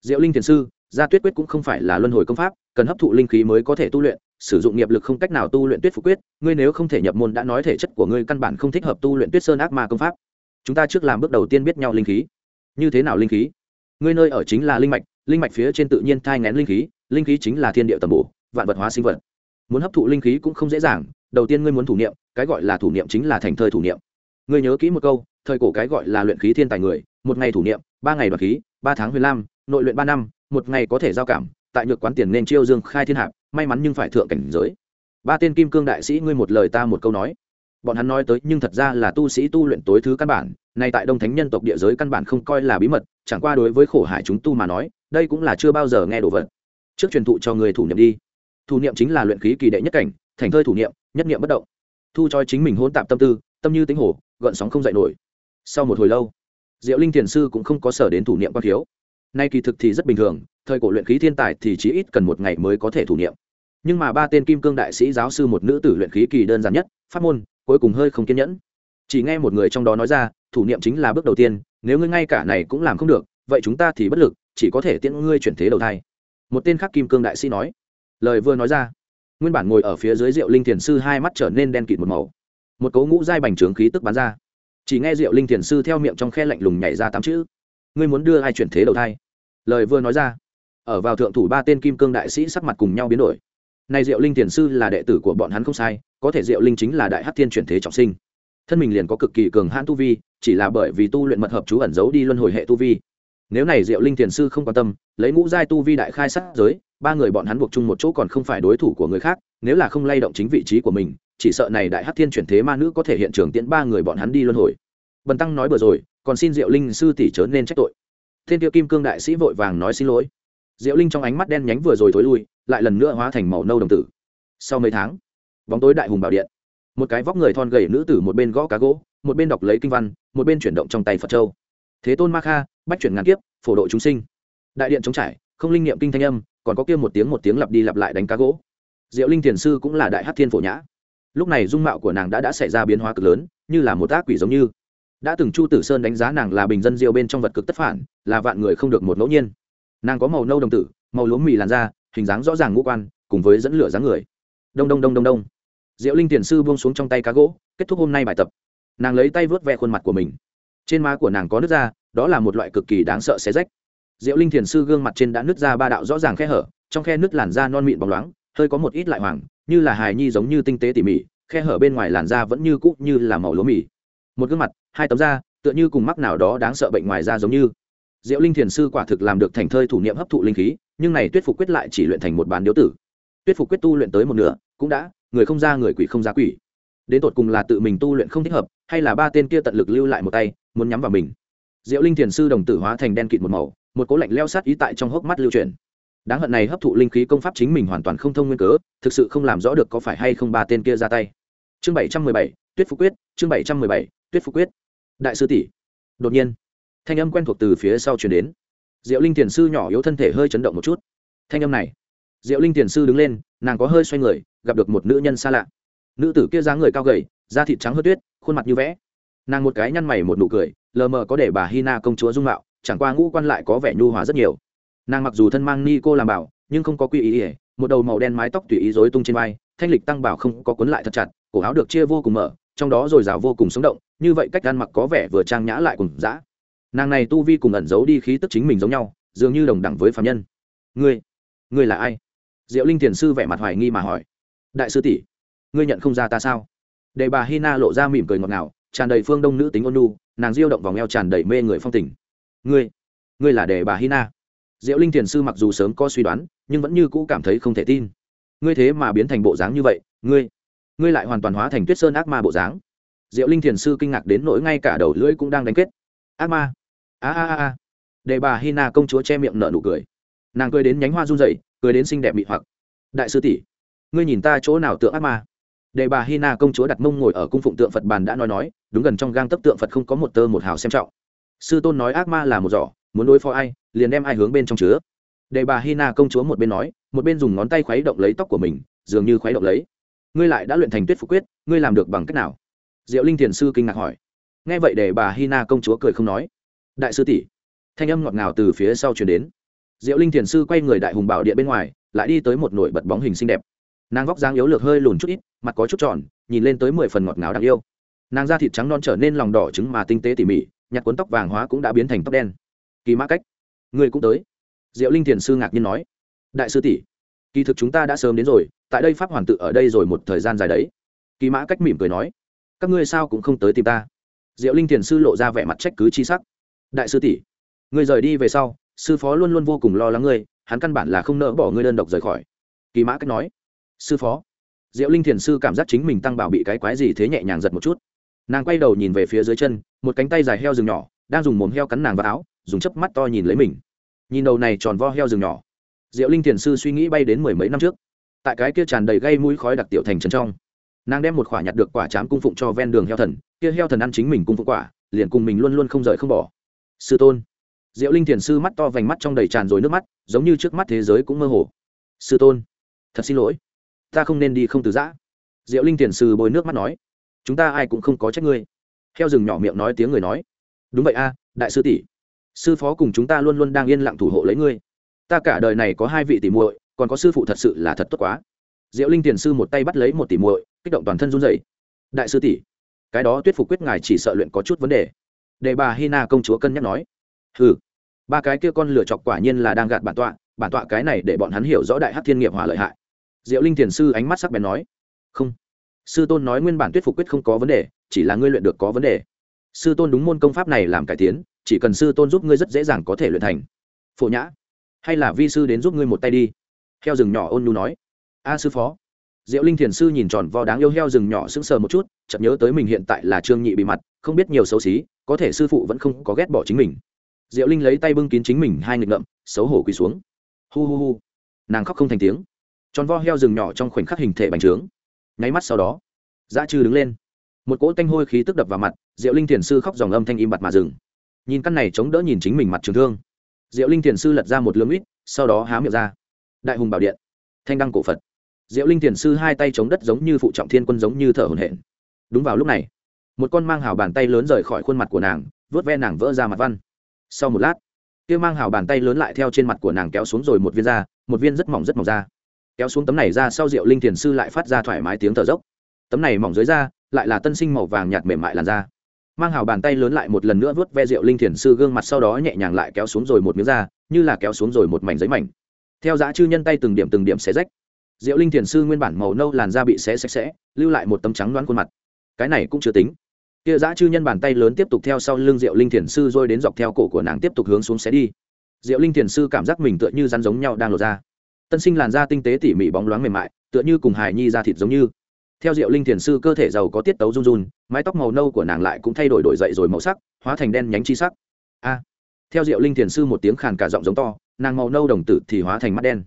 Diệu linh thiền sư, gia tuyết quyết cũng không phải là luân hồi công pháp, cần hấp thụ linh khí mới có thể tu luyện, sử dụng nghiệp lực không cách nào tu luyện tuyết phục quyết, ngươi nếu không thể nhập môn đã nói thể chất của ngươi căn bản không thích hợp tu luyện tuyết sơn ác ma công pháp. Chúng ta trước làm bước đầu tiên biết nhau linh khí. Như thế nào linh khí? Ngươi nơi ở chính là linh mạch linh mạch phía trên tự nhiên thai ngén linh khí linh khí chính là thiên địa tầm bổ, vạn vật hóa sinh vật. Muốn hấp thụ linh khí cũng không dễ dàng, đầu tiên ngươi muốn thủ niệm, cái gọi là thủ niệm chính là thành thơi thủ niệm. Ngươi nhớ kỹ một câu thời cổ cái gọi là luyện khí thiên tài người, một ngày thủ niệm, ba ngày đoạt khí, ba tháng huyền lam, nội luyện ba năm, một ngày có thể giao cảm, tại nhược quán tiền nên chiêu dương khai thiên hạp may mắn nhưng phải thượng cảnh giới. Ba tên kim cương đại sĩ ngươi một lời ta một câu nói. Bọn hắn nói tới nhưng thật ra là tu sĩ tu luyện tối thứ căn bản, nay tại đông thánh nhân tộc địa giới căn bản không coi là bí mật, chẳng qua đối với khổ hải chúng tu mà nói, đây cũng là chưa bao giờ nghe đồ vật. Trước truyền thụ cho người thủ niệm đi. Thủ niệm chính là luyện khí kỳ đệ nhất cảnh, thành thơi thủ niệm, nhất niệm bất động. Thu cho chính mình hôn tạp tâm tư, tâm như tính hồ gợn sóng không dậy nổi sau một hồi lâu, diệu linh thiền sư cũng không có sở đến thủ niệm quan thiếu nay kỳ thực thì rất bình thường, thời cổ luyện khí thiên tài thì chỉ ít cần một ngày mới có thể thủ niệm. Nhưng mà ba tên kim cương đại sĩ giáo sư một nữ tử luyện khí kỳ đơn giản nhất, pháp môn, cuối cùng hơi không kiên nhẫn. Chỉ nghe một người trong đó nói ra, thủ niệm chính là bước đầu tiên, nếu ngươi ngay cả này cũng làm không được, vậy chúng ta thì bất lực, chỉ có thể tiễn ngươi chuyển thế đầu thai. Một tên khác kim cương đại sĩ nói. Lời vừa nói ra, nguyên bản ngồi ở phía dưới rượu linh thiền sư hai mắt trở nên đen kịt một màu. Một cấu ngũ dai bành trướng khí tức bắn ra chỉ nghe Diệu linh thiền sư theo miệng trong khe lạnh lùng nhảy ra tám chữ. Ngươi muốn đưa ai chuyển thế đầu thai? Lời vừa nói ra, ở vào thượng thủ ba tên kim cương đại sĩ sắc mặt cùng nhau biến đổi. Này diệu linh thiền sư là đệ tử của bọn hắn không sai, có thể diệu linh chính là đại hát thiên chuyển thế trọng sinh. Thân mình liền có cực kỳ cường hãn tu vi, chỉ là bởi vì tu luyện mật hợp chú ẩn giấu đi luân hồi hệ tu vi. Nếu này diệu linh thiền sư không quan tâm, lấy ngũ giai tu vi đại khai sát giới, ba người bọn hắn buộc chung một chỗ còn không phải đối thủ của người khác nếu là không lay động chính vị trí của mình, chỉ sợ này đại hát thiên chuyển thế ma nữ có thể hiện trường tiễn ba người bọn hắn đi luân hồi. Bần tăng nói vừa rồi, còn xin diệu linh sư tỷ chớ nên trách tội. Thiên tiêu kim cương đại sĩ vội vàng nói xin lỗi. Diệu linh trong ánh mắt đen nhánh vừa rồi thối lui, lại lần nữa hóa thành màu nâu đồng tử. Sau mấy tháng, bóng tối đại hùng bảo điện. Một cái vóc người thon gầy nữ tử một bên gõ cá gỗ, một bên đọc lấy kinh văn, một bên chuyển động trong tay phật châu. Thế tôn ma kha, bách chuyển ngàn kiếp, phổ độ chúng sinh. Đại điện chống trải, không linh nghiệm kinh thanh âm, còn có kia một tiếng một tiếng lặp đi lặp lại đánh cá gỗ diệu linh thiền sư cũng là đại hát thiên phổ nhã. Lúc này dung mạo của nàng đã đã xảy ra biến hóa cực lớn, như là một ác quỷ giống như. Đã từng chu tử sơn đánh giá nàng là bình dân diệu bên trong vật cực tất phản, là vạn người không được một ngẫu nhiên. Nàng có màu nâu đồng tử, màu lúa mì làn da, hình dáng rõ ràng ngũ quan, cùng với dẫn lửa dáng người. Đông đông đông đông đông. Diệu linh tiền sư buông xuống trong tay cá gỗ, kết thúc hôm nay bài tập. Nàng lấy tay vớt ve khuôn mặt của mình. Trên má của nàng có nước da đó là một loại cực kỳ đáng sợ xé rách. Diệu linh thiền sư gương mặt trên đã nứt ra ba đạo rõ ràng khe hở, trong khe nứt làn da non mịn bóng loáng hơi có một ít lại hoàng như là hài nhi giống như tinh tế tỉ mỉ, khe hở bên ngoài làn da vẫn như cũ như là màu lúa mì. Một gương mặt, hai tấm da, tựa như cùng mắc nào đó đáng sợ bệnh ngoài da giống như. Diệu linh thiền sư quả thực làm được thành thơi thủ niệm hấp thụ linh khí, nhưng này tuyết phục quyết lại chỉ luyện thành một bán điếu tử. Tuyết phục quyết tu luyện tới một nửa, cũng đã, người không ra người quỷ không ra quỷ. Đến tột cùng là tự mình tu luyện không thích hợp, hay là ba tên kia tận lực lưu lại một tay, muốn nhắm vào mình. Diệu linh thiền sư đồng tử hóa thành đen kịt một màu, một cố lạnh leo sát ý tại trong hốc mắt lưu truyền đáng hận này hấp thụ linh khí công pháp chính mình hoàn toàn không thông nguyên cớ, thực sự không làm rõ được có phải hay không ba tên kia ra tay. Chương bảy trăm mười bảy, tuyết phú quyết, chương bảy trăm mười bảy, tuyết phú quyết. Đại sư tỷ. Đột nhiên, thanh âm quen thuộc từ phía sau chuyển đến. Diệu linh thiền sư nhỏ yếu thân thể hơi chấn động một chút. Thanh âm này. Diệu linh thiền sư đứng lên, nàng có hơi xoay người, gặp được một nữ nhân xa lạ. Nữ tử kia dáng người cao gầy, da thịt trắng hớt tuyết, khuôn mặt như vẽ. Nàng một cái nhăn mày một nụ cười, lờ mờ có để bà hina công chúa dung mạo, chẳng qua ngũ quan lại có vẻ nhu hòa rất nhiều nàng mặc dù thân mang ni cô làm bảo, nhưng không có quy ý ỉa một đầu màu đen mái tóc tùy ý rối tung trên vai, thanh lịch tăng bảo không có cuốn lại thật chặt, cổ áo được chia vô cùng mở, trong đó r ồ i r à o vô cùng sống động, như vậy cách ăn mặc có vẻ vừa trang nhã lại cùng dã. Nàng này tu vi cùng ẩn giấu đi khí tức chính mình giống nhau, dường như đồng đẳng với phạm nhân. Ngươi ngươi là ai? Diệu linh thiền sư vẻ mặt hoài nghi mà hỏi. Đại sư tỷ, ngươi nhận không ra ta sao? Để bà hina lộ ra mỉm cười ngọt ngào, tràn đầy phương đông nữ tính ôn nu nàng diêu động vòng eo tràn đầy mê người phong tình. Ngươi ngươi là đề bà hina? Diệu linh thiền sư mặc dù sớm có suy đoán nhưng vẫn như cũ cảm thấy không thể tin. Ngươi thế mà biến thành bộ dáng như vậy ngươi ngươi lại hoàn toàn hóa thành tuyết sơn ác ma bộ dáng. Diệu linh thiền sư kinh ngạc đến nỗi ngay cả đầu lưỡi cũng đang đánh kết. Ác ma. A a a a. Đề bà hina công chúa che miệng nở nụ cười. Nàng cười đến nhánh hoa run rẩy, cười đến xinh đẹp mị hoặc. Đại sư tỷ ngươi nhìn ta chỗ nào tượng ác ma? Đề bà hina công chúa đặt mông ngồi ở cung phụng tượng phật bàn đã nói nói đúng gần trong gang tấp tượng phật không có một tơ một hào xem trọng. Sư tôn nói ác ma là một giỏ muốn đối phó ai, liền đem ai hướng bên trong chứa. Để bà hina công chúa một bên nói, một bên dùng ngón tay khuấy động lấy tóc của mình, dường như khuấy động lấy. Ngươi lại đã luyện thành tuyết phục quyết, ngươi làm được bằng cách nào? Diệu linh thiền sư kinh ngạc hỏi. Nghe vậy để bà hina công chúa cười không nói. Đại sư tỷ, thanh âm ngọt ngào từ phía sau chuyển đến. Diệu linh thiền sư quay người đại hùng bảo điện bên ngoài, lại đi tới một nổi bật bóng hình xinh đẹp. Nàng vóc dáng yếu lược hơi lùn chút ít, mặt có chút tròn, nhìn lên tới mười phần ngọt ngào đáng yêu. Nàng da thịt trắng non trở nên lòng đỏ trứng mà tinh tế tỉ mỉ, nhặt cuốn tóc vàng hóa cũng đã biến thành tóc đen kỳ mã cách. Người cũng tới. Diệu linh thiền sư ngạc nhiên nói. Đại sư tỷ, kỳ thực chúng ta đã sớm đến rồi, tại đây pháp hoàn tự ở đây rồi một thời gian dài đấy. Kỳ mã cách mỉm cười nói. Các ngươi sao cũng không tới tìm ta. Diệu linh thiền sư lộ ra vẻ mặt trách cứ chi sắc. Đại sư tỷ, người rời đi về sau, sư phó luôn luôn vô cùng lo lắng ngươi, hắn căn bản là không nỡ bỏ ngươi đơn độc rời khỏi. Kỳ mã cách nói. Sư phó. Diệu linh thiền sư cảm giác chính mình tăng bảo bị cái quái gì thế nhẹ nhàng giật một chút. Nàng quay đầu nhìn về phía dưới chân, một cánh tay dài heo rừng nhỏ đang dùng mồm heo cắn nàng vào áo, dùng chớp mắt to nhìn lấy mình. Nhìn đầu này tròn vo heo rừng nhỏ. Diệu linh thiền sư suy nghĩ bay đến mười mấy năm trước. Tại cái kia tràn đầy gây mũi khói đặc tiểu thành trấn trong, nàng đem một quả nhặt được quả chám cung phụng cho ven đường heo thần, kia heo thần ăn chính mình cung phụng quả, liền cùng mình luôn luôn không rời không bỏ. Sư tôn. Diệu linh thiền sư mắt to vành mắt trong đầy tràn rồi nước mắt, giống như trước mắt thế giới cũng mơ hồ. Sư tôn, thật xin lỗi. Ta không nên đi không từ giã. Diệu linh thiền sư bôi nước mắt nói, chúng ta ai cũng không có trách ngươi. Heo rừng nhỏ miệng nói tiếng người nói đúng vậy a, đại sư tỷ. Sư phó cùng chúng ta luôn luôn đang yên lặng thủ hộ lấy ngươi. Ta cả đời này có hai vị tỷ muội, còn có sư phụ thật sự là thật tốt quá. Diệu linh tiền sư một tay bắt lấy một tỷ muội, kích động toàn thân run rẩy. Đại sư tỷ, cái đó tuyết phục quyết ngài chỉ sợ luyện có chút vấn đề. Để bà hina công chúa cân nhắc nói. Hừ, ba cái kia con lửa chọc quả nhiên là đang gạt bản tọa bản tọa cái này để bọn hắn hiểu rõ đại hát thiên nghiệp hỏa lợi hại. Diệu linh tiền sư ánh mắt sắc bén nói. Không, sư tôn nói nguyên bản tuyết phục quyết không có vấn đề, chỉ là ngươi luyện được có vấn đề sư tôn đúng môn công pháp này làm cải tiến, chỉ cần sư tôn giúp ngươi rất dễ dàng có thể luyện thành. Phổ nhã, hay là vi sư đến giúp ngươi một tay đi. Heo rừng nhỏ ôn nhu nói. A sư phó. Diệu linh thiền sư nhìn tròn vo đáng yêu heo rừng nhỏ sững sờ một chút, chợt nhớ tới mình hiện tại là trương nhị bị mặt, không biết nhiều xấu xí, có thể sư phụ vẫn không có ghét bỏ chính mình. Diệu linh lấy tay bưng kín chính mình hai nghịch ngậm, xấu hổ quỳ xuống. Hu hu hu. Nàng khóc không thành tiếng. Tròn vo heo rừng nhỏ trong khoảnh khắc hình thể bành trướng. Nháy mắt sau đó, dã trừ đứng lên. Một cỗ tanh hôi khí tức đập vào mặt diệu linh thiền sư khóc dòng âm thanh im bặt mà dừng. Nhìn căn này chống đỡ nhìn chính mình mặt trường thương. Diệu linh thiền sư lật ra một lương ít, sau đó há miệng ra. Đại hùng bảo điện. Thanh đăng cổ phật. Diệu linh thiền sư hai tay chống đất giống như phụ trọng thiên quân giống như thở hồn hển. Đúng vào lúc này, một con mang hào bàn tay lớn rời khỏi khuôn mặt của nàng, vớt ve nàng vỡ ra mặt văn. Sau một lát, kia mang hào bàn tay lớn lại theo trên mặt của nàng kéo xuống rồi một viên da một viên rất mỏng rất mỏng da kéo xuống tấm này ra sau diệu linh thiền sư lại phát ra thoải mái tiếng thở dốc. Tấm này mỏng dưới da lại là tân sinh màu vàng nhạt mềm mại làn da mang hào bàn tay lớn lại một lần nữa vớt ve rượu linh thiền sư gương mặt sau đó nhẹ nhàng lại kéo xuống rồi một miếng da như là kéo xuống rồi một mảnh giấy mảnh. Theo giá chư nhân tay từng điểm từng điểm xé rách. Rượu linh thiền sư nguyên bản màu nâu làn da bị xé sạch sẽ, lưu lại một tấm trắng loáng khuôn mặt. Cái này cũng chưa tính. Kia giá chư nhân bàn tay lớn tiếp tục theo sau lưng rượu linh thiền sư rồi đến dọc theo cổ của nàng tiếp tục hướng xuống xé đi. Rượu linh thiền sư cảm giác mình tựa như rắn giống nhau đang lột ra tân sinh làn da tinh tế tỉ mỉ bóng loáng mềm mại, tựa như cùng hài nhi da thịt giống như theo diệu linh thiền sư cơ thể giàu có tiết tấu run run, mái tóc màu nâu của nàng lại cũng thay đổi đổi dậy rồi màu sắc, hóa thành đen nhánh chi sắc. A! Theo diệu linh thiền sư một tiếng khàn cả giọng giống to, nàng màu nâu đồng tử thì hóa thành mắt đen.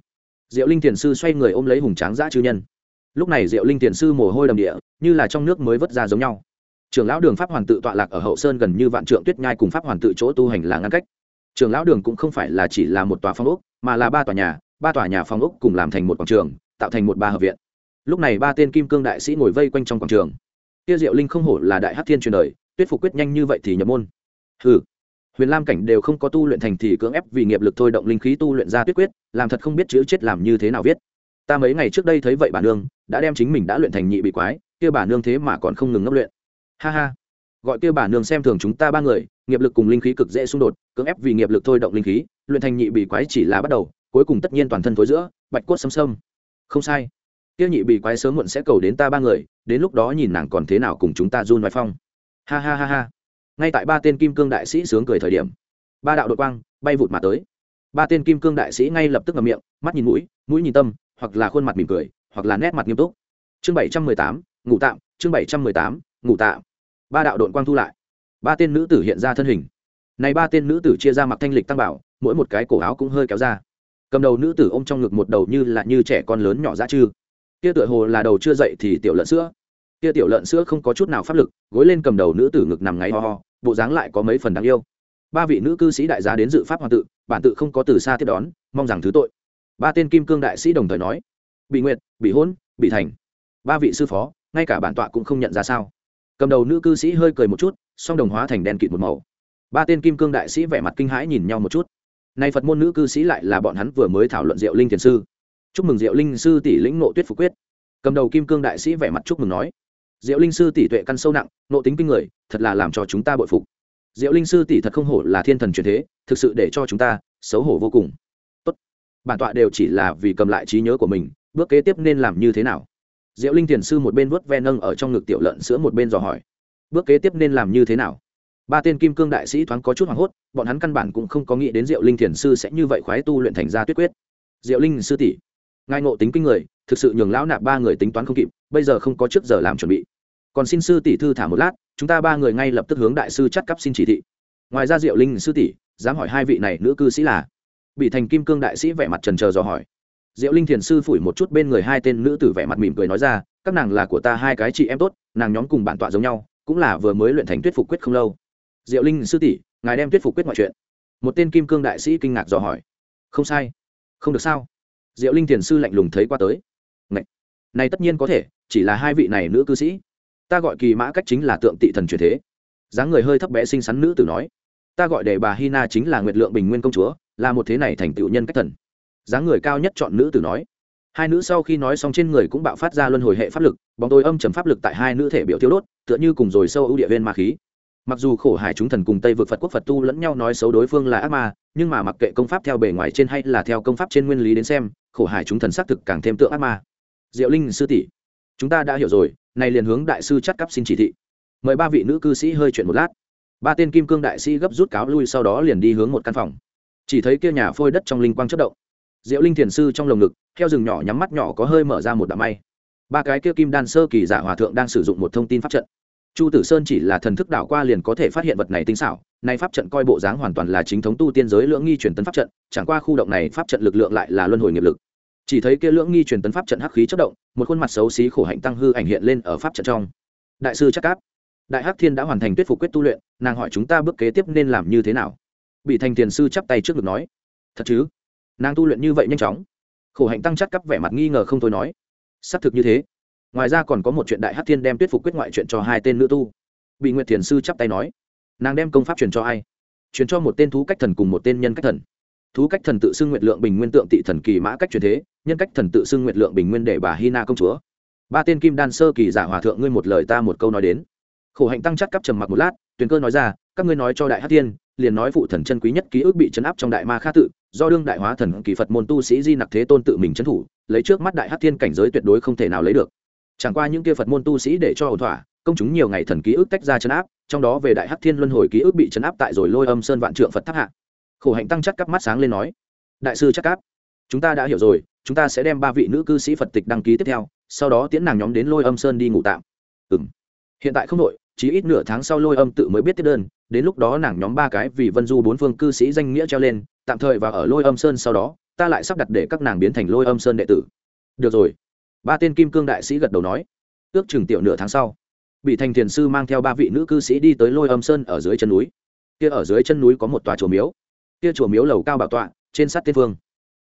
Diệu linh thiền sư xoay người ôm lấy hùng tráng dã chư nhân. Lúc này diệu linh thiền sư mồ hôi đầm địa, như là trong nước mới vớt ra giống nhau. Trưởng lão đường pháp hoàn tự tọa lạc ở hậu sơn gần như vạn trượng tuyết nhai cùng pháp hoàn tự chỗ tu hành là ngăn cách. Trường lão đường cũng không phải là chỉ là một tòa phong ốc, mà là ba tòa nhà, ba tòa nhà phong ốc cùng làm thành một quảng trường, tạo thành một ba hợp viện lúc này ba tên kim cương đại sĩ ngồi vây quanh trong quảng trường. Kia diệu linh không hổ là đại hát thiên truyền đời, tuyết phục quyết nhanh như vậy thì nhập môn. Hừ, huyền lam cảnh đều không có tu luyện thành thì cưỡng ép vì nghiệp lực thôi động linh khí tu luyện ra tuyết quyết, làm thật không biết chữ chết làm như thế nào viết. Ta mấy ngày trước đây thấy vậy bà nương, đã đem chính mình đã luyện thành nhị bị quái, kia bà nương thế mà còn không ngừng ngấp luyện. Ha ha, gọi kia bà nương xem thường chúng ta ba người, nghiệp lực cùng linh khí cực dễ xung đột, cưỡng ép vì nghiệp lực thôi động linh khí, luyện thành nhị bị quái chỉ là bắt đầu, cuối cùng tất nhiên toàn thân thối giữa, bạch cốt xâm xâm. Không sai kia nhị bị quái sớm muộn sẽ cầu đến ta ba người, đến lúc đó nhìn nàng còn thế nào cùng chúng ta run vai phong. Ha ha ha ha. Ngay tại ba tên kim cương đại sĩ sướng cười thời điểm, ba đạo đội quang bay vụt mà tới. Ba tên kim cương đại sĩ ngay lập tức ngậm miệng, mắt nhìn mũi mũi nhìn tâm, hoặc là khuôn mặt mỉm cười, hoặc là nét mặt nghiêm túc. Chương bảy trăm mười tám, ngủ tạm, chương bảy trăm mười tám, ngủ tạm. Ba đạo đội quang thu lại. Ba tên nữ tử hiện ra thân hình. Này ba tên nữ tử chia ra mặc thanh lịch tăng bảo, mỗi một cái cổ áo cũng hơi kéo ra. Cầm đầu nữ tử ôm trong ngực một đầu như là như trẻ con lớn nhỏ ra chư kia tựa hồ là đầu chưa dậy thì tiểu lợn sữa. Kia tiểu lợn sữa không có chút nào pháp lực, gối lên cầm đầu nữ tử ngực nằm ngáy ho ho, bộ dáng lại có mấy phần đáng yêu. Ba vị nữ cư sĩ đại giá đến dự pháp hoàng tự, bản tự không có từ xa tiếp đón, mong rằng thứ tội. Ba tên kim cương đại sĩ đồng thời nói, bị nguyệt, bị hôn bị thành. Ba vị sư phó, ngay cả bản tọa cũng không nhận ra sao. Cầm đầu nữ cư sĩ hơi cười một chút, song đồng hóa thành đen kịt một màu. Ba tên kim cương đại sĩ vẻ mặt kinh hãi nhìn nhau một chút. Nay phật môn nữ cư sĩ lại là bọn hắn vừa mới thảo luận diệu linh thiền sư chúc mừng diệu linh sư tỷ lĩnh nộ tuyết phục quyết. Cầm đầu kim cương đại sĩ vẻ mặt chúc mừng nói. Diệu linh sư tỷ tuệ căn sâu nặng nộ tính kinh người, thật là làm cho chúng ta bội phục. Diệu linh sư tỷ thật không hổ là thiên thần truyền thế, thực sự để cho chúng ta xấu hổ vô cùng. Tốt. Bản tọa đều chỉ là vì cầm lại trí nhớ của mình, bước kế tiếp nên làm như thế nào? Diệu linh thiền sư một bên vớt ve nâng ở trong ngực tiểu lợn sữa một bên dò hỏi. Bước kế tiếp nên làm như thế nào? Ba tên kim cương đại sĩ thoáng có chút hoảng hốt, bọn hắn căn bản cũng không có nghĩ đến diệu linh thiền sư sẽ như vậy khoái tu luyện thành ra tuyết quyết. Diệu linh sư tỷ ngài ngộ tính kinh người, thực sự nhường lão nạp ba người tính toán không kịp, bây giờ không có trước giờ làm chuẩn bị. Còn xin sư tỷ thư thả một lát, chúng ta ba người ngay lập tức hướng đại sư chắt cấp xin chỉ thị. Ngoài ra diệu linh sư tỷ, dám hỏi hai vị này nữ cư sĩ là? Bị thành kim cương đại sĩ vẻ mặt trần trờ dò hỏi. Diệu linh thiền sư phủi một chút bên người hai tên nữ tử vẻ mặt mỉm cười nói ra, các nàng là của ta hai cái chị em tốt, nàng nhóm cùng bản tọa giống nhau, cũng là vừa mới luyện thành tuyết phục quyết không lâu. Diệu linh sư tỷ, ngài đem tuyết phục quyết mọi chuyện. Một tên kim cương đại sĩ kinh ngạc dò hỏi. Không sai. Không được sao? Diệu linh thiền sư lạnh lùng thấy qua tới. Này, này tất nhiên có thể chỉ là hai vị này nữ cư sĩ. Ta gọi kỳ mã cách chính là tượng tị thần truyền thế. Dáng người hơi thấp bé xinh xắn nữ tử nói. Ta gọi đề bà hina chính là nguyệt lượng bình nguyên công chúa là một thế này thành tựu nhân cách thần. Dáng người cao nhất chọn nữ tử nói. Hai nữ sau khi nói xong trên người cũng bạo phát ra luân hồi hệ pháp lực bóng tối âm trầm pháp lực tại hai nữ thể biểu thiếu đốt tựa như cùng rồi sâu ưu địa viên ma khí. Mặc dù khổ hải chúng thần cùng tây vực phật quốc phật tu lẫn nhau nói xấu đối phương là ác ma nhưng mà mặc kệ công pháp theo bề ngoài trên hay là theo công pháp trên nguyên lý đến xem, khổ hải chúng thần xác thực càng thêm tượng ác ma. Diệu linh sư tỷ, chúng ta đã hiểu rồi, này liền hướng đại sư chắt cắp xin chỉ thị. Mời ba vị nữ cư sĩ hơi chuyện một lát. Ba tên kim cương đại sĩ gấp rút cáo lui sau đó liền đi hướng một căn phòng. Chỉ thấy kia nhà phôi đất trong linh quang chất động. Diệu linh thiền sư trong lồng ngực, theo rừng nhỏ nhắm mắt nhỏ có hơi mở ra một đạm may. Ba cái kia kim đan sơ kỳ giả hòa thượng đang sử dụng một thông tin pháp trận chu tử sơn chỉ là thần thức đảo qua liền có thể phát hiện vật này tinh xảo, nay pháp trận coi bộ dáng hoàn toàn là chính thống tu tiên giới lưỡng nghi truyền tấn pháp trận, chẳng qua khu động này pháp trận lực lượng lại là luân hồi nghiệp lực. Chỉ thấy kia lưỡng nghi truyền tấn pháp trận hắc khí chất động, một khuôn mặt xấu xí khổ hạnh tăng hư ảnh hiện lên ở pháp trận trong. Đại sư chắc cáp, đại hắc thiên đã hoàn thành tuyết phục quyết tu luyện, nàng hỏi chúng ta bước kế tiếp nên làm như thế nào? Bị thành tiền sư chắp tay trước ngực nói, thật chứ? Nàng tu luyện như vậy nhanh chóng? Khổ hạnh tăng chắc cắp vẻ mặt nghi ngờ không thôi nói, xác thực như thế ngoài ra còn có một chuyện đại hát thiên đem tuyết phục quyết ngoại chuyện cho hai tên nữ tu. Bị nguyệt thiền sư chắp tay nói, nàng đem công pháp truyền cho ai? Truyền cho một tên thú cách thần cùng một tên nhân cách thần. Thú cách thần tự xưng nguyệt lượng bình nguyên tượng tị thần kỳ mã cách truyền thế, nhân cách thần tự xưng nguyệt lượng bình nguyên để bà hina công chúa. Ba tên kim đan sơ kỳ giả hòa thượng ngươi một lời ta một câu nói đến. Khổ hạnh tăng chắc cắp trầm mặc một lát, tuyền cơ nói ra, các ngươi nói cho đại hát thiên, liền nói phụ thần chân quý nhất ký ức bị chấn áp trong đại ma kha tự, do đương đại hóa thần kỳ phật môn tu sĩ di nặc thế tôn tự mình trấn thủ, lấy trước mắt đại hát thiên cảnh giới tuyệt đối không thể nào lấy được chẳng qua những kia phật môn tu sĩ để cho ổn thỏa, công chúng nhiều ngày thần ký ức tách ra chấn áp, trong đó về đại Hắc thiên luân hồi ký ức bị chấn áp tại rồi lôi âm sơn vạn trượng phật tháp hạ. Khổ hạnh tăng chắc cắp mắt sáng lên nói, đại sư chắc cáp chúng ta đã hiểu rồi, chúng ta sẽ đem ba vị nữ cư sĩ phật tịch đăng ký tiếp theo, sau đó tiến nàng nhóm đến lôi âm sơn đi ngủ tạm. Ừ m hiện tại không đội chỉ ít nửa tháng sau lôi âm tự mới biết tiếp đơn, đến lúc đó nàng nhóm ba cái vì vân du bốn phương cư sĩ danh nghĩa treo lên, tạm thời và ở lôi âm sơn sau đó, ta lại sắp đặt để các nàng biến thành lôi âm sơn đệ tử. Được rồi ba tên kim cương đại sĩ gật đầu nói, ước chừng tiểu nửa tháng sau bị thành thiền sư mang theo ba vị nữ cư sĩ đi tới lôi âm sơn ở dưới chân núi. Kia ở dưới chân núi có một tòa chùa miếu. Kia chùa miếu lầu cao bảo tọa, trên sát tiên phương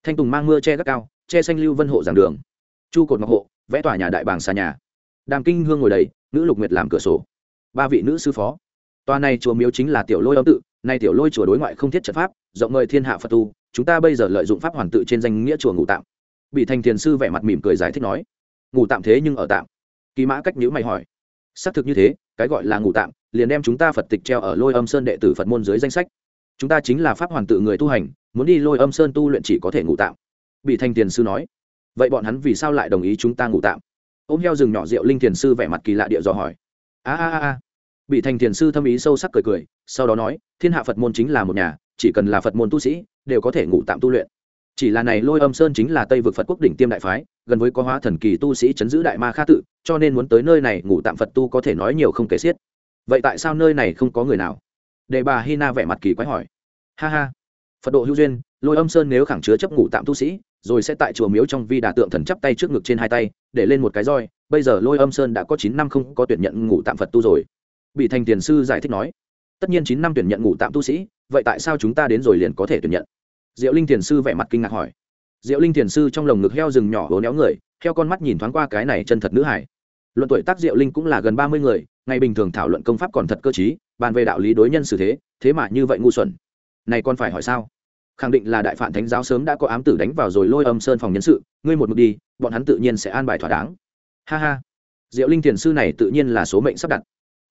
thanh tùng mang mưa che gắt cao, che xanh lưu vân hộ giảng đường. Chu cột ngọc hộ, vẽ tòa nhà đại bàng xà nhà. Đàm kinh hương ngồi đầy, nữ lục nguyệt làm cửa sổ. Ba vị nữ sư phó. Tòa này chùa miếu chính là tiểu lôi âm tự, nay tiểu lôi chùa đối ngoại không thiết trận pháp, rộng mời thiên hạ phật tu, chúng ta bây giờ lợi dụng pháp hoàn tự trên danh nghĩa chùa ngủ tạm. Bị thành thiền sư vẻ mặt mỉm cười giải thích nói ngủ tạm thế nhưng ở tạm. Kỳ mã cách nhữ mày hỏi. Xác thực như thế, cái gọi là ngủ tạm, liền đem chúng ta phật tịch treo ở lôi âm sơn đệ tử phật môn dưới danh sách. Chúng ta chính là pháp hoàn tự người tu hành, muốn đi lôi âm sơn tu luyện chỉ có thể ngủ tạm. Bị Thanh tiền sư nói. Vậy bọn hắn vì sao lại đồng ý chúng ta ngủ tạm? Ôm heo rừng nhỏ rượu linh tiền sư vẻ mặt kỳ lạ địa dò hỏi. A a a bị thành tiền sư thâm ý sâu sắc cười cười, sau đó nói, thiên hạ phật môn chính là một nhà, chỉ cần là phật môn tu sĩ, đều có thể ngủ tạm tu luyện. Chỉ là này lôi âm sơn chính là tây vực phật quốc đỉnh tiêm đại phái gần với có hóa thần kỳ tu sĩ chấn giữ đại ma kha tự, cho nên muốn tới nơi này ngủ tạm phật tu có thể nói nhiều không kể xiết. Vậy tại sao nơi này không có người nào? Để bà hina vẻ mặt kỳ quái hỏi. Ha ha. Phật độ hữu duyên, lôi âm sơn nếu khẳng chứa chấp ngủ tạm tu sĩ, rồi sẽ tại chùa miếu trong vi đà tượng thần chắp tay trước ngực trên hai tay, để lên một cái roi, bây giờ lôi âm sơn đã có chín năm không có tuyển nhận ngủ tạm phật tu rồi. Bị thành tiền sư giải thích nói, tất nhiên chín năm tuyển nhận ngủ tạm tu sĩ, vậy tại sao chúng ta đến rồi liền có thể tuyển nhận? Diệu linh tiền sư vẻ mặt kinh ngạc hỏi diệu linh thiền sư trong lồng ngực heo rừng nhỏ hố néo người heo con mắt nhìn thoáng qua cái này chân thật nữ hải. Luận tuổi tác diệu linh cũng là gần ba mươi người ngày bình thường thảo luận công pháp còn thật cơ trí, bàn về đạo lý đối nhân xử thế thế mà như vậy ngu xuẩn. Này còn phải hỏi sao? Khẳng định là đại phản thánh giáo sớm đã có ám tử đánh vào rồi lôi âm sơn phòng nhân sự ngươi một mực đi bọn hắn tự nhiên sẽ an bài thỏa đáng. Ha ha. Diệu linh thiền sư này tự nhiên là số mệnh sắp đặt.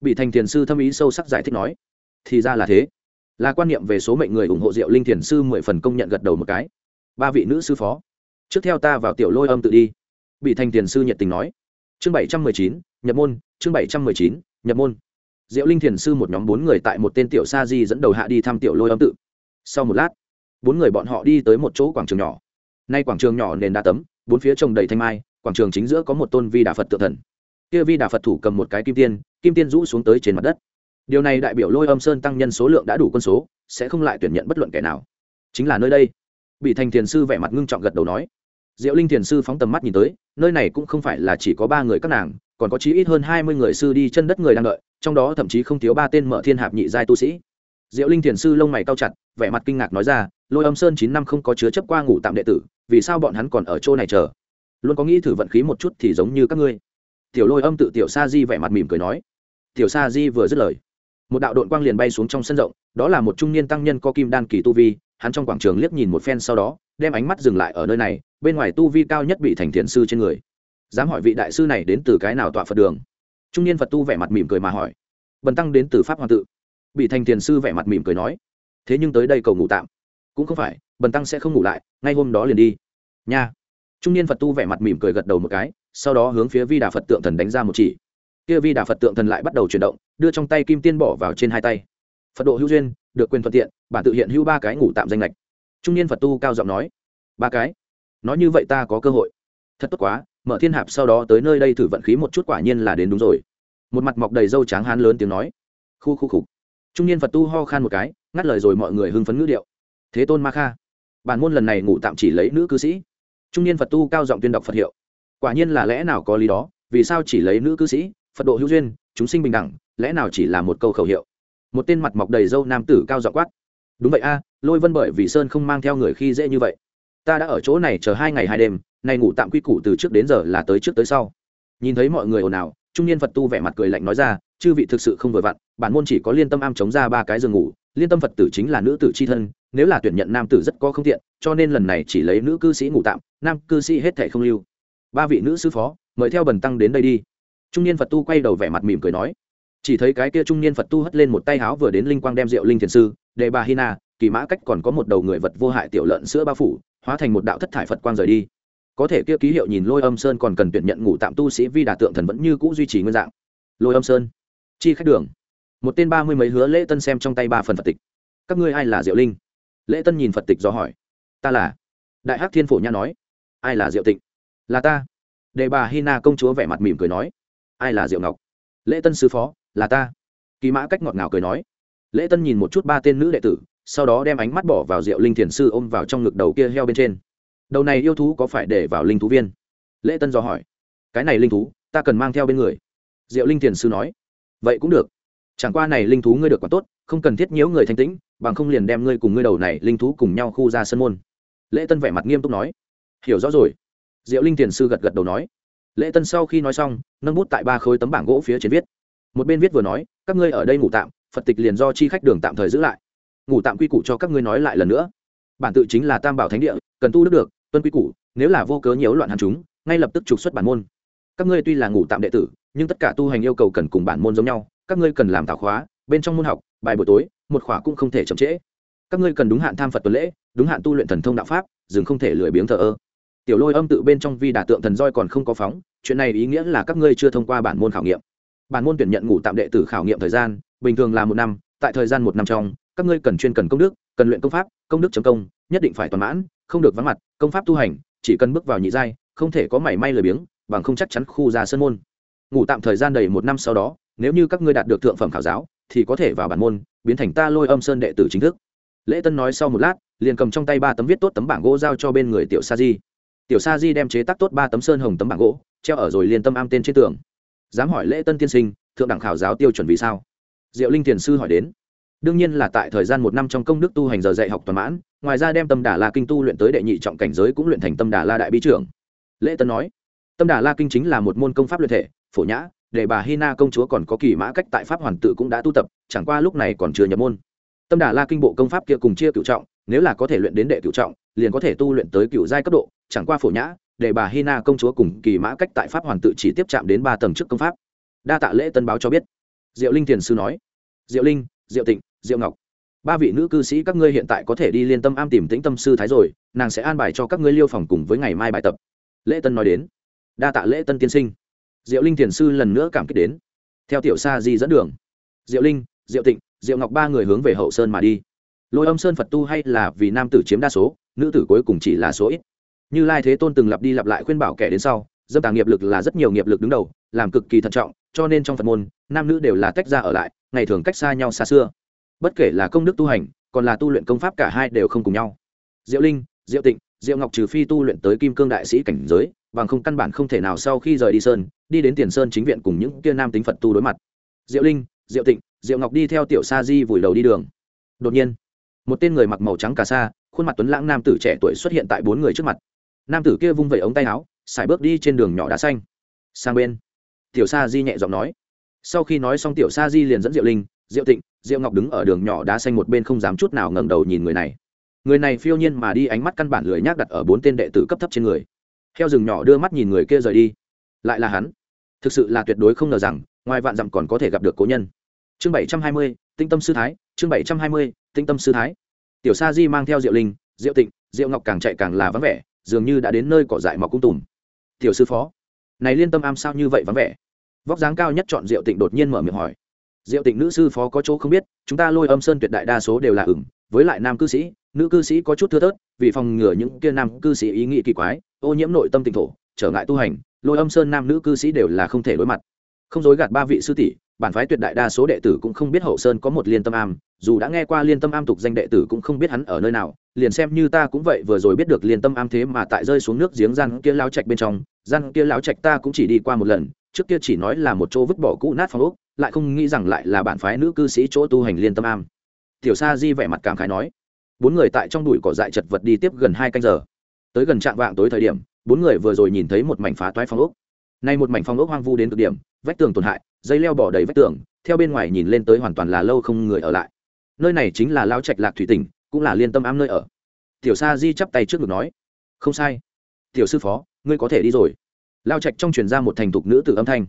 Bị thành thiền sư thâm ý sâu sắc giải thích nói thì ra là thế. Là quan niệm về số mệnh người ủng hộ diệu linh thiền sư mười phần công nhận gật đầu một cái ba vị nữ sư phó. Trước theo ta vào tiểu lôi âm tự đi. Bị thành thiền sư nhiệt tình nói. Chương bảy trăm mười chín, nhập môn, chương bảy trăm mười chín, nhập môn. Diệu linh thiền sư một nhóm bốn người tại một tên tiểu sa di dẫn đầu hạ đi thăm tiểu lôi âm tự. Sau một lát, bốn người bọn họ đi tới một chỗ quảng trường nhỏ. Nay quảng trường nhỏ nền đá tấm, bốn phía trồng đầy thanh mai, quảng trường chính giữa có một tôn vi đà phật tự thần. Kia vi đà phật thủ cầm một cái kim tiên kim tiên rũ xuống tới trên mặt đất. Điều này đại biểu lôi âm sơn tăng nhân số lượng đã đủ quân số, sẽ không lại tuyển nhận bất luận kẻ nào. Chính là nơi đây bị thành thiền sư vẻ mặt ngưng trọng gật đầu nói. Diệu linh thiền sư phóng tầm mắt nhìn tới, nơi này cũng không phải là chỉ có ba người các nàng, còn có chí ít hơn hai mươi người sư đi chân đất người đang đợi, trong đó thậm chí không thiếu ba tên mở thiên hạp nhị giai tu sĩ. Diệu linh thiền sư lông mày cao chặt, vẻ mặt kinh ngạc nói ra, lôi âm sơn chín năm không có chứa chấp qua ngủ tạm đệ tử, vì sao bọn hắn còn ở chỗ này chờ? Luôn có nghĩ thử vận khí một chút thì giống như các ngươi. Tiểu lôi âm tự tiểu sa di vẻ mặt mỉm cười nói. Tiểu sa di vừa dứt lời, một đạo đội quang liền bay xuống trong sân rộng, đó là một trung niên tăng nhân có kim đan kỳ tu vi hắn trong quảng trường liếc nhìn một phen sau đó, đem ánh mắt dừng lại ở nơi này, bên ngoài tu vi cao nhất bị thành thiền sư trên người. Dám hỏi vị đại sư này đến từ cái nào tọa phật đường? Trung niên phật tu vẻ mặt mỉm cười mà hỏi. Bần tăng đến từ pháp hoàng tự. Bị thành thiền sư vẻ mặt mỉm cười nói. Thế nhưng tới đây cầu ngủ tạm. Cũng không phải, bần tăng sẽ không ngủ lại, ngay hôm đó liền đi. Nha. Trung niên phật tu vẻ mặt mỉm cười gật đầu một cái, sau đó hướng phía vi đà phật tượng thần đánh ra một chỉ. Kia vi đà phật tượng thần lại bắt đầu chuyển động, đưa trong tay kim tiên bỏ vào trên hai tay. Phật độ hữu duyên được quyền thuận tiện bản tự hiện hữu ba cái ngủ tạm danh lệch trung niên phật tu cao giọng nói, ba cái? Nói như vậy ta có cơ hội. Thật tốt quá, mở thiên hạp sau đó tới nơi đây thử vận khí một chút quả nhiên là đến đúng rồi. Một mặt mọc đầy râu tráng hán lớn tiếng nói, khu khu khục. Trung niên phật tu ho khan một cái, ngắt lời rồi mọi người hưng phấn ngữ điệu, thế tôn ma kha, bản môn lần này ngủ tạm chỉ lấy nữ cư sĩ. Trung niên phật tu cao giọng tuyên đọc phật hiệu, quả nhiên là lẽ nào có lý đó, vì sao chỉ lấy nữ cư sĩ? Phật độ hữu duyên, chúng sinh bình đẳng, lẽ nào chỉ là một câu khẩu hiệu? Một tên mặt mọc đầy râu nam tử cao giọng quát. Đúng vậy a, lôi vân bởi vì sơn không mang theo người khi dễ như vậy, ta đã ở chỗ này chờ hai ngày hai đêm nay ngủ tạm quy củ từ trước đến giờ là tới trước tới sau. Nhìn thấy mọi người ồn ào, trung niên phật tu vẻ mặt cười lạnh nói ra, chư vị thực sự không vừa vặn, bản môn chỉ có liên tâm am chống ra ba cái giường ngủ, liên tâm phật tử chính là nữ tử c h i thân, nếu là tuyển nhận nam tử rất có không tiện, cho nên lần này chỉ lấy nữ cư sĩ ngủ tạm, nam cư sĩ hết thẻ không lưu. Ba vị nữ sư phó, mời theo bần tăng đến đây đi. Trung niên phật tu quay đầu vẻ mặt mỉm cười nói chỉ thấy cái kia trung niên phật tu hất lên một tay háo vừa đến linh quang đem rượu linh thiền sư, đề bà hina kỳ mã cách còn có một đầu người vật vô hại tiểu lợn sữa bao phủ, hóa thành một đạo thất thải phật quang rời đi. Có thể kia ký hiệu nhìn lôi âm sơn còn cần tuyển nhận ngủ tạm tu sĩ vi đà tượng thần vẫn như cũ duy trì nguyên dạng. Lôi âm sơn, chi khách đường. Một tên ba mươi mấy hứa lễ tân xem trong tay ba phần phật tịch. Các ngươi ai là diệu linh? Lễ tân nhìn phật tịch do hỏi. Ta là. Đại hắc thiên phổ nha nói. Ai là diệu tịnh? Là ta. Đề bà hina công chúa vẻ mặt mỉm cười nói. Ai là diệu ngọc? Lễ tân sứ phó là ta. Kỳ mã cách ngọt ngào cười nói. Lễ tân nhìn một chút ba tên nữ đệ tử, sau đó đem ánh mắt bỏ vào rượu linh thiền sư ôm vào trong ngực đầu kia heo bên trên. Đầu này yêu thú có phải để vào linh thú viên? Lễ tân dò hỏi. Cái này linh thú, ta cần mang theo bên người. Diệu linh thiền sư nói. Vậy cũng được. Chẳng qua này linh thú ngươi được quá tốt, không cần thiết nhiễu người thanh tĩnh, bằng không liền đem ngươi cùng ngươi đầu này linh thú cùng nhau khu ra sân môn. Lễ tân vẻ mặt nghiêm túc nói. Hiểu rõ rồi. Diệu linh thiền sư gật gật đầu nói. Lễ tân sau khi nói xong, nâng bút tại ba khối tấm bảng gỗ phía trên viết một bên viết vừa nói, các ngươi ở đây ngủ tạm, phật tịch liền do chi khách đường tạm thời giữ lại. Ngủ tạm quy củ cho các ngươi nói lại lần nữa. Bản tự chính là tam bảo thánh địa, cần tu đức được, tuân quy củ, nếu là vô cớ nhiễu loạn hàn chúng, ngay lập tức trục xuất bản môn. Các ngươi tuy là ngủ tạm đệ tử, nhưng tất cả tu hành yêu cầu cần cùng bản môn giống nhau, các ngươi cần làm thảo khóa, bên trong môn học, bài buổi tối, một khóa cũng không thể chậm trễ. Các ngươi cần đúng hạn tham phật tuần lễ, đúng hạn tu luyện thần thông đạo pháp, dừng không thể lười biếng thờ ơ. Tiểu lôi âm tự bên trong vi đà tượng thần roi còn không có phóng, chuyện này ý nghĩa là các ngươi chưa thông qua bản môn khảo nghiệm bản môn tuyển nhận ngủ tạm đệ tử khảo nghiệm thời gian, bình thường là một năm, tại thời gian một năm trong, các ngươi cần chuyên cần công đức, cần luyện công pháp, công đức chấm công, nhất định phải toàn mãn, không được vắng mặt, công pháp tu hành, chỉ cần bước vào nhị giai, không thể có mảy may lười biếng, bằng không chắc chắn khu ra sân môn. Ngủ tạm thời gian đầy một năm sau đó, nếu như các ngươi đạt được thượng phẩm khảo giáo, thì có thể vào bản môn, biến thành ta lôi âm sơn đệ tử chính thức. Lễ tân nói sau một lát, liền cầm trong tay ba tấm viết tốt tấm bảng gỗ giao cho bên người tiểu sa di. Tiểu sa di đem chế tác tốt ba tấm sơn hồng tấm bảng gỗ, treo ở rồi liền tâm am tên trên tường dám hỏi lễ tân tiên sinh, thượng đẳng khảo giáo tiêu chuẩn vì sao? Diệu linh thiền sư hỏi đến. Đương nhiên là tại thời gian một năm trong công đức tu hành giờ dạy học toàn mãn, ngoài ra đem tâm đà la kinh tu luyện tới đệ nhị trọng cảnh giới cũng luyện thành tâm đà la đại bí trưởng. Lễ tân nói, tâm đà la kinh chính là một môn công pháp luyện thể, phổ nhã, để bà hina công chúa còn có kỳ mã cách tại pháp hoàn tự cũng đã tu tập, chẳng qua lúc này còn chưa nhập môn. Tâm đà la kinh bộ công pháp kia cùng chia cựu trọng, nếu là có thể luyện đến đệ cựu trọng, liền có thể tu luyện tới cựu giai cấp độ, chẳng qua phổ nhã để bà hina công chúa cùng kỳ mã cách tại pháp hoàn tự chỉ tiếp chạm đến ba tầng trước công pháp. Đa tạ lễ tân báo cho biết. Diệu linh thiền sư nói. Diệu linh, diệu tịnh, diệu ngọc. Ba vị nữ cư sĩ các ngươi hiện tại có thể đi liên tâm am tìm tĩnh tâm sư thái rồi, nàng sẽ an bài cho các ngươi liêu phòng cùng với ngày mai bài tập. Lễ tân nói đến. Đa tạ lễ tân tiên sinh. Diệu linh thiền sư lần nữa cảm kích đến. Theo tiểu sa di dẫn đường. Diệu linh, diệu tịnh, diệu ngọc ba người hướng về hậu sơn mà đi. Lôi âm sơn phật tu hay là vì nam tử chiếm đa số, nữ tử cuối cùng chỉ là số ít như lai thế tôn từng lặp đi lặp lại khuyên bảo kẻ đến sau, dâm tàng nghiệp lực là rất nhiều nghiệp lực đứng đầu, làm cực kỳ thận trọng, cho nên trong phật môn, nam nữ đều là tách ra ở lại, ngày thường cách xa nhau xa xưa. Bất kể là công đức tu hành, còn là tu luyện công pháp cả hai đều không cùng nhau. Diệu linh, diệu tịnh, diệu ngọc trừ phi tu luyện tới kim cương đại sĩ cảnh giới, bằng không căn bản không thể nào sau khi rời đi sơn, đi đến tiền sơn chính viện cùng những kia nam tính phật tu đối mặt. Diệu linh, diệu tịnh, diệu ngọc đi theo tiểu sa di vùi đầu đi đường. Đột nhiên, một tên người mặc màu trắng cà sa, khuôn mặt tuấn lãng nam tử trẻ tuổi xuất hiện tại bốn người trước mặt nam tử kia vung vẩy ống tay áo xài bước đi trên đường nhỏ đá xanh. Sang bên, tiểu sa di nhẹ giọng nói. Sau khi nói xong tiểu sa di liền dẫn diệu linh, diệu tịnh, diệu ngọc đứng ở đường nhỏ đá xanh một bên không dám chút nào ngẩng đầu nhìn người này. Người này phiêu nhiên mà đi ánh mắt căn bản lười nhác đặt ở bốn tên đệ tử cấp thấp trên người. Theo rừng nhỏ đưa mắt nhìn người kia rời đi. Lại là hắn. Thực sự là tuyệt đối không ngờ rằng, ngoài vạn dặm còn có thể gặp được cố nhân. Chương bảy trăm hai mươi, tinh tâm sư thái, chương bảy trăm hai mươi, tinh tâm sư thái. Tiểu sa di mang theo diệu linh, diệu tịnh, diệu ngọc càng chạy càng là vắng vẻ dường như đã đến nơi cỏ dại mọc cung tùm. Tiểu sư phó, này liên tâm am sao như vậy vắng vẻ? Vóc dáng cao nhất chọn diệu tịnh đột nhiên mở miệng hỏi. Diệu tịnh nữ sư phó có chỗ không biết, chúng ta lôi âm sơn tuyệt đại đa số đều là ửng, với lại nam cư sĩ, nữ cư sĩ có chút thưa thớt, vì phòng ngừa những kia nam cư sĩ ý nghĩ kỳ quái, ô nhiễm nội tâm tỉnh thổ, trở ngại tu hành, lôi âm sơn nam nữ cư sĩ đều là không thể đối mặt không dối gạt ba vị sư tỷ, bản phái tuyệt đại đa số đệ tử cũng không biết hậu sơn có một liên tâm am, dù đã nghe qua liên tâm am tục danh đệ tử cũng không biết hắn ở nơi nào, liền xem như ta cũng vậy vừa rồi biết được liên tâm am thế mà tại rơi xuống nước giếng gian kia lao trạch bên trong, gian kia lao trạch ta cũng chỉ đi qua một lần, trước kia chỉ nói là một chỗ vứt bỏ cũ nát phong ốc, lại không nghĩ rằng lại là bản phái nữ cư sĩ chỗ tu hành liên tâm am. Tiểu sa di vẻ mặt cảm khái nói, bốn người tại trong đùi cỏ dại chật vật đi tiếp gần hai canh giờ. Tới gần trạm vạng tối thời điểm, bốn người vừa rồi nhìn thấy một mảnh phá toái phong ốc nay một mảnh phong ốc hoang vu đến cực điểm, vách tường tổn hại, dây leo bỏ đầy vách tường, theo bên ngoài nhìn lên tới hoàn toàn là lâu không người ở lại. Nơi này chính là lao trạch lạc thủy tỉnh, cũng là liên tâm ám nơi ở. Tiểu sa di chắp tay trước ngực nói, không sai. Tiểu sư phó, ngươi có thể đi rồi. Lao trạch trong truyền ra một thành thục nữ tử âm thanh.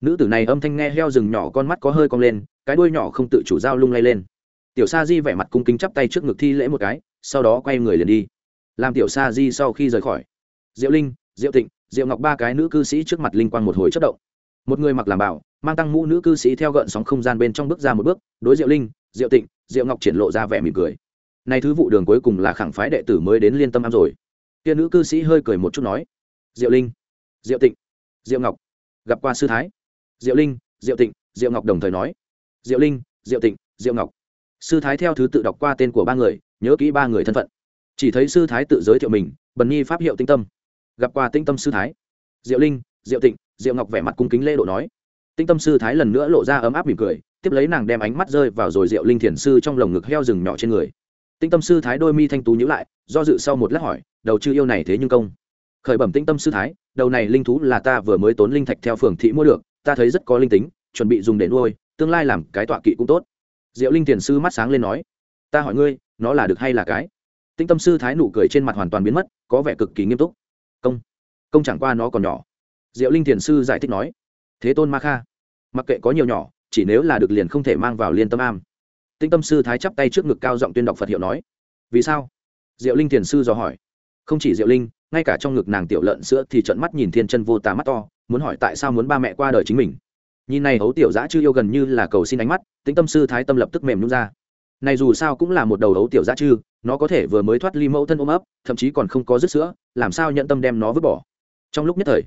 Nữ tử này âm thanh nghe heo rừng nhỏ con mắt có hơi cong lên, cái đuôi nhỏ không tự chủ dao lung lay lên. Tiểu sa di vẻ mặt cung kính chắp tay trước ngực thi lễ một cái, sau đó quay người liền đi. Làm tiểu sa di sau khi rời khỏi. Diệu linh, diệu tịnh diệu ngọc ba cái nữ cư sĩ trước mặt linh quang một hồi chất động. Một người mặc làm bảo, mang tăng mũ nữ cư sĩ theo gợn sóng không gian bên trong bước ra một bước, đối diệu linh, diệu tịnh, diệu ngọc triển lộ ra vẻ mỉm cười. Nay thứ vụ đường cuối cùng là khẳng phái đệ tử mới đến liên tâm am rồi. Kia nữ cư sĩ hơi cười một chút nói, diệu linh, diệu tịnh, diệu ngọc, gặp qua sư thái. Diệu linh, diệu tịnh, diệu ngọc đồng thời nói, diệu linh, diệu tịnh, diệu ngọc. Sư thái theo thứ tự đọc qua tên của ba người, nhớ kỹ ba người thân phận. Chỉ thấy sư thái tự giới thiệu mình, bần nhi pháp hiệu tinh tâm gặp qua tinh tâm sư thái. Diệu linh, diệu tịnh, diệu ngọc vẻ mặt cung kính lễ độ nói. Tinh tâm sư thái lần nữa lộ ra ấm áp mỉm cười, tiếp lấy nàng đem ánh mắt rơi vào rồi diệu linh thiền sư trong lồng ngực heo rừng nhỏ trên người. Tinh tâm sư thái đôi mi thanh tú nhữ lại, do dự sau một lát hỏi, đầu chư yêu này thế nhưng công? Khởi bẩm tinh tâm sư thái, đầu này linh thú là ta vừa mới tốn linh thạch theo phường thị mua được, ta thấy rất có linh tính, chuẩn bị dùng để nuôi, tương lai làm cái tọa kỵ cũng tốt. Diệu linh thiền sư mắt sáng lên nói, ta hỏi ngươi, nó là được hay là cái? Tinh tâm sư thái nụ cười trên mặt hoàn toàn biến mất, có vẻ cực kỳ nghiêm túc công. Công chẳng qua nó còn nhỏ. Diệu linh thiền sư giải thích nói, thế tôn ma kha, mặc kệ có nhiều nhỏ, chỉ nếu là được liền không thể mang vào liên tâm am. Tinh tâm sư thái chắp tay trước ngực cao giọng tuyên đọc phật hiệu nói, vì sao? Diệu linh thiền sư dò hỏi, không chỉ diệu linh, ngay cả trong ngực nàng tiểu lợn sữa thì trận mắt nhìn thiên chân vô tà mắt to, muốn hỏi tại sao muốn ba mẹ qua đời chính mình? Nhìn này hấu tiểu dã chưa yêu gần như là cầu xin ánh mắt, tĩnh tâm sư thái tâm lập tức mềm nhung ra này dù sao cũng là một đầu ấu tiểu dã chư, nó có thể vừa mới thoát ly mẫu thân ôm ấp, thậm chí còn không có dứt sữa, làm sao nhận tâm đem nó vứt bỏ? Trong lúc nhất thời,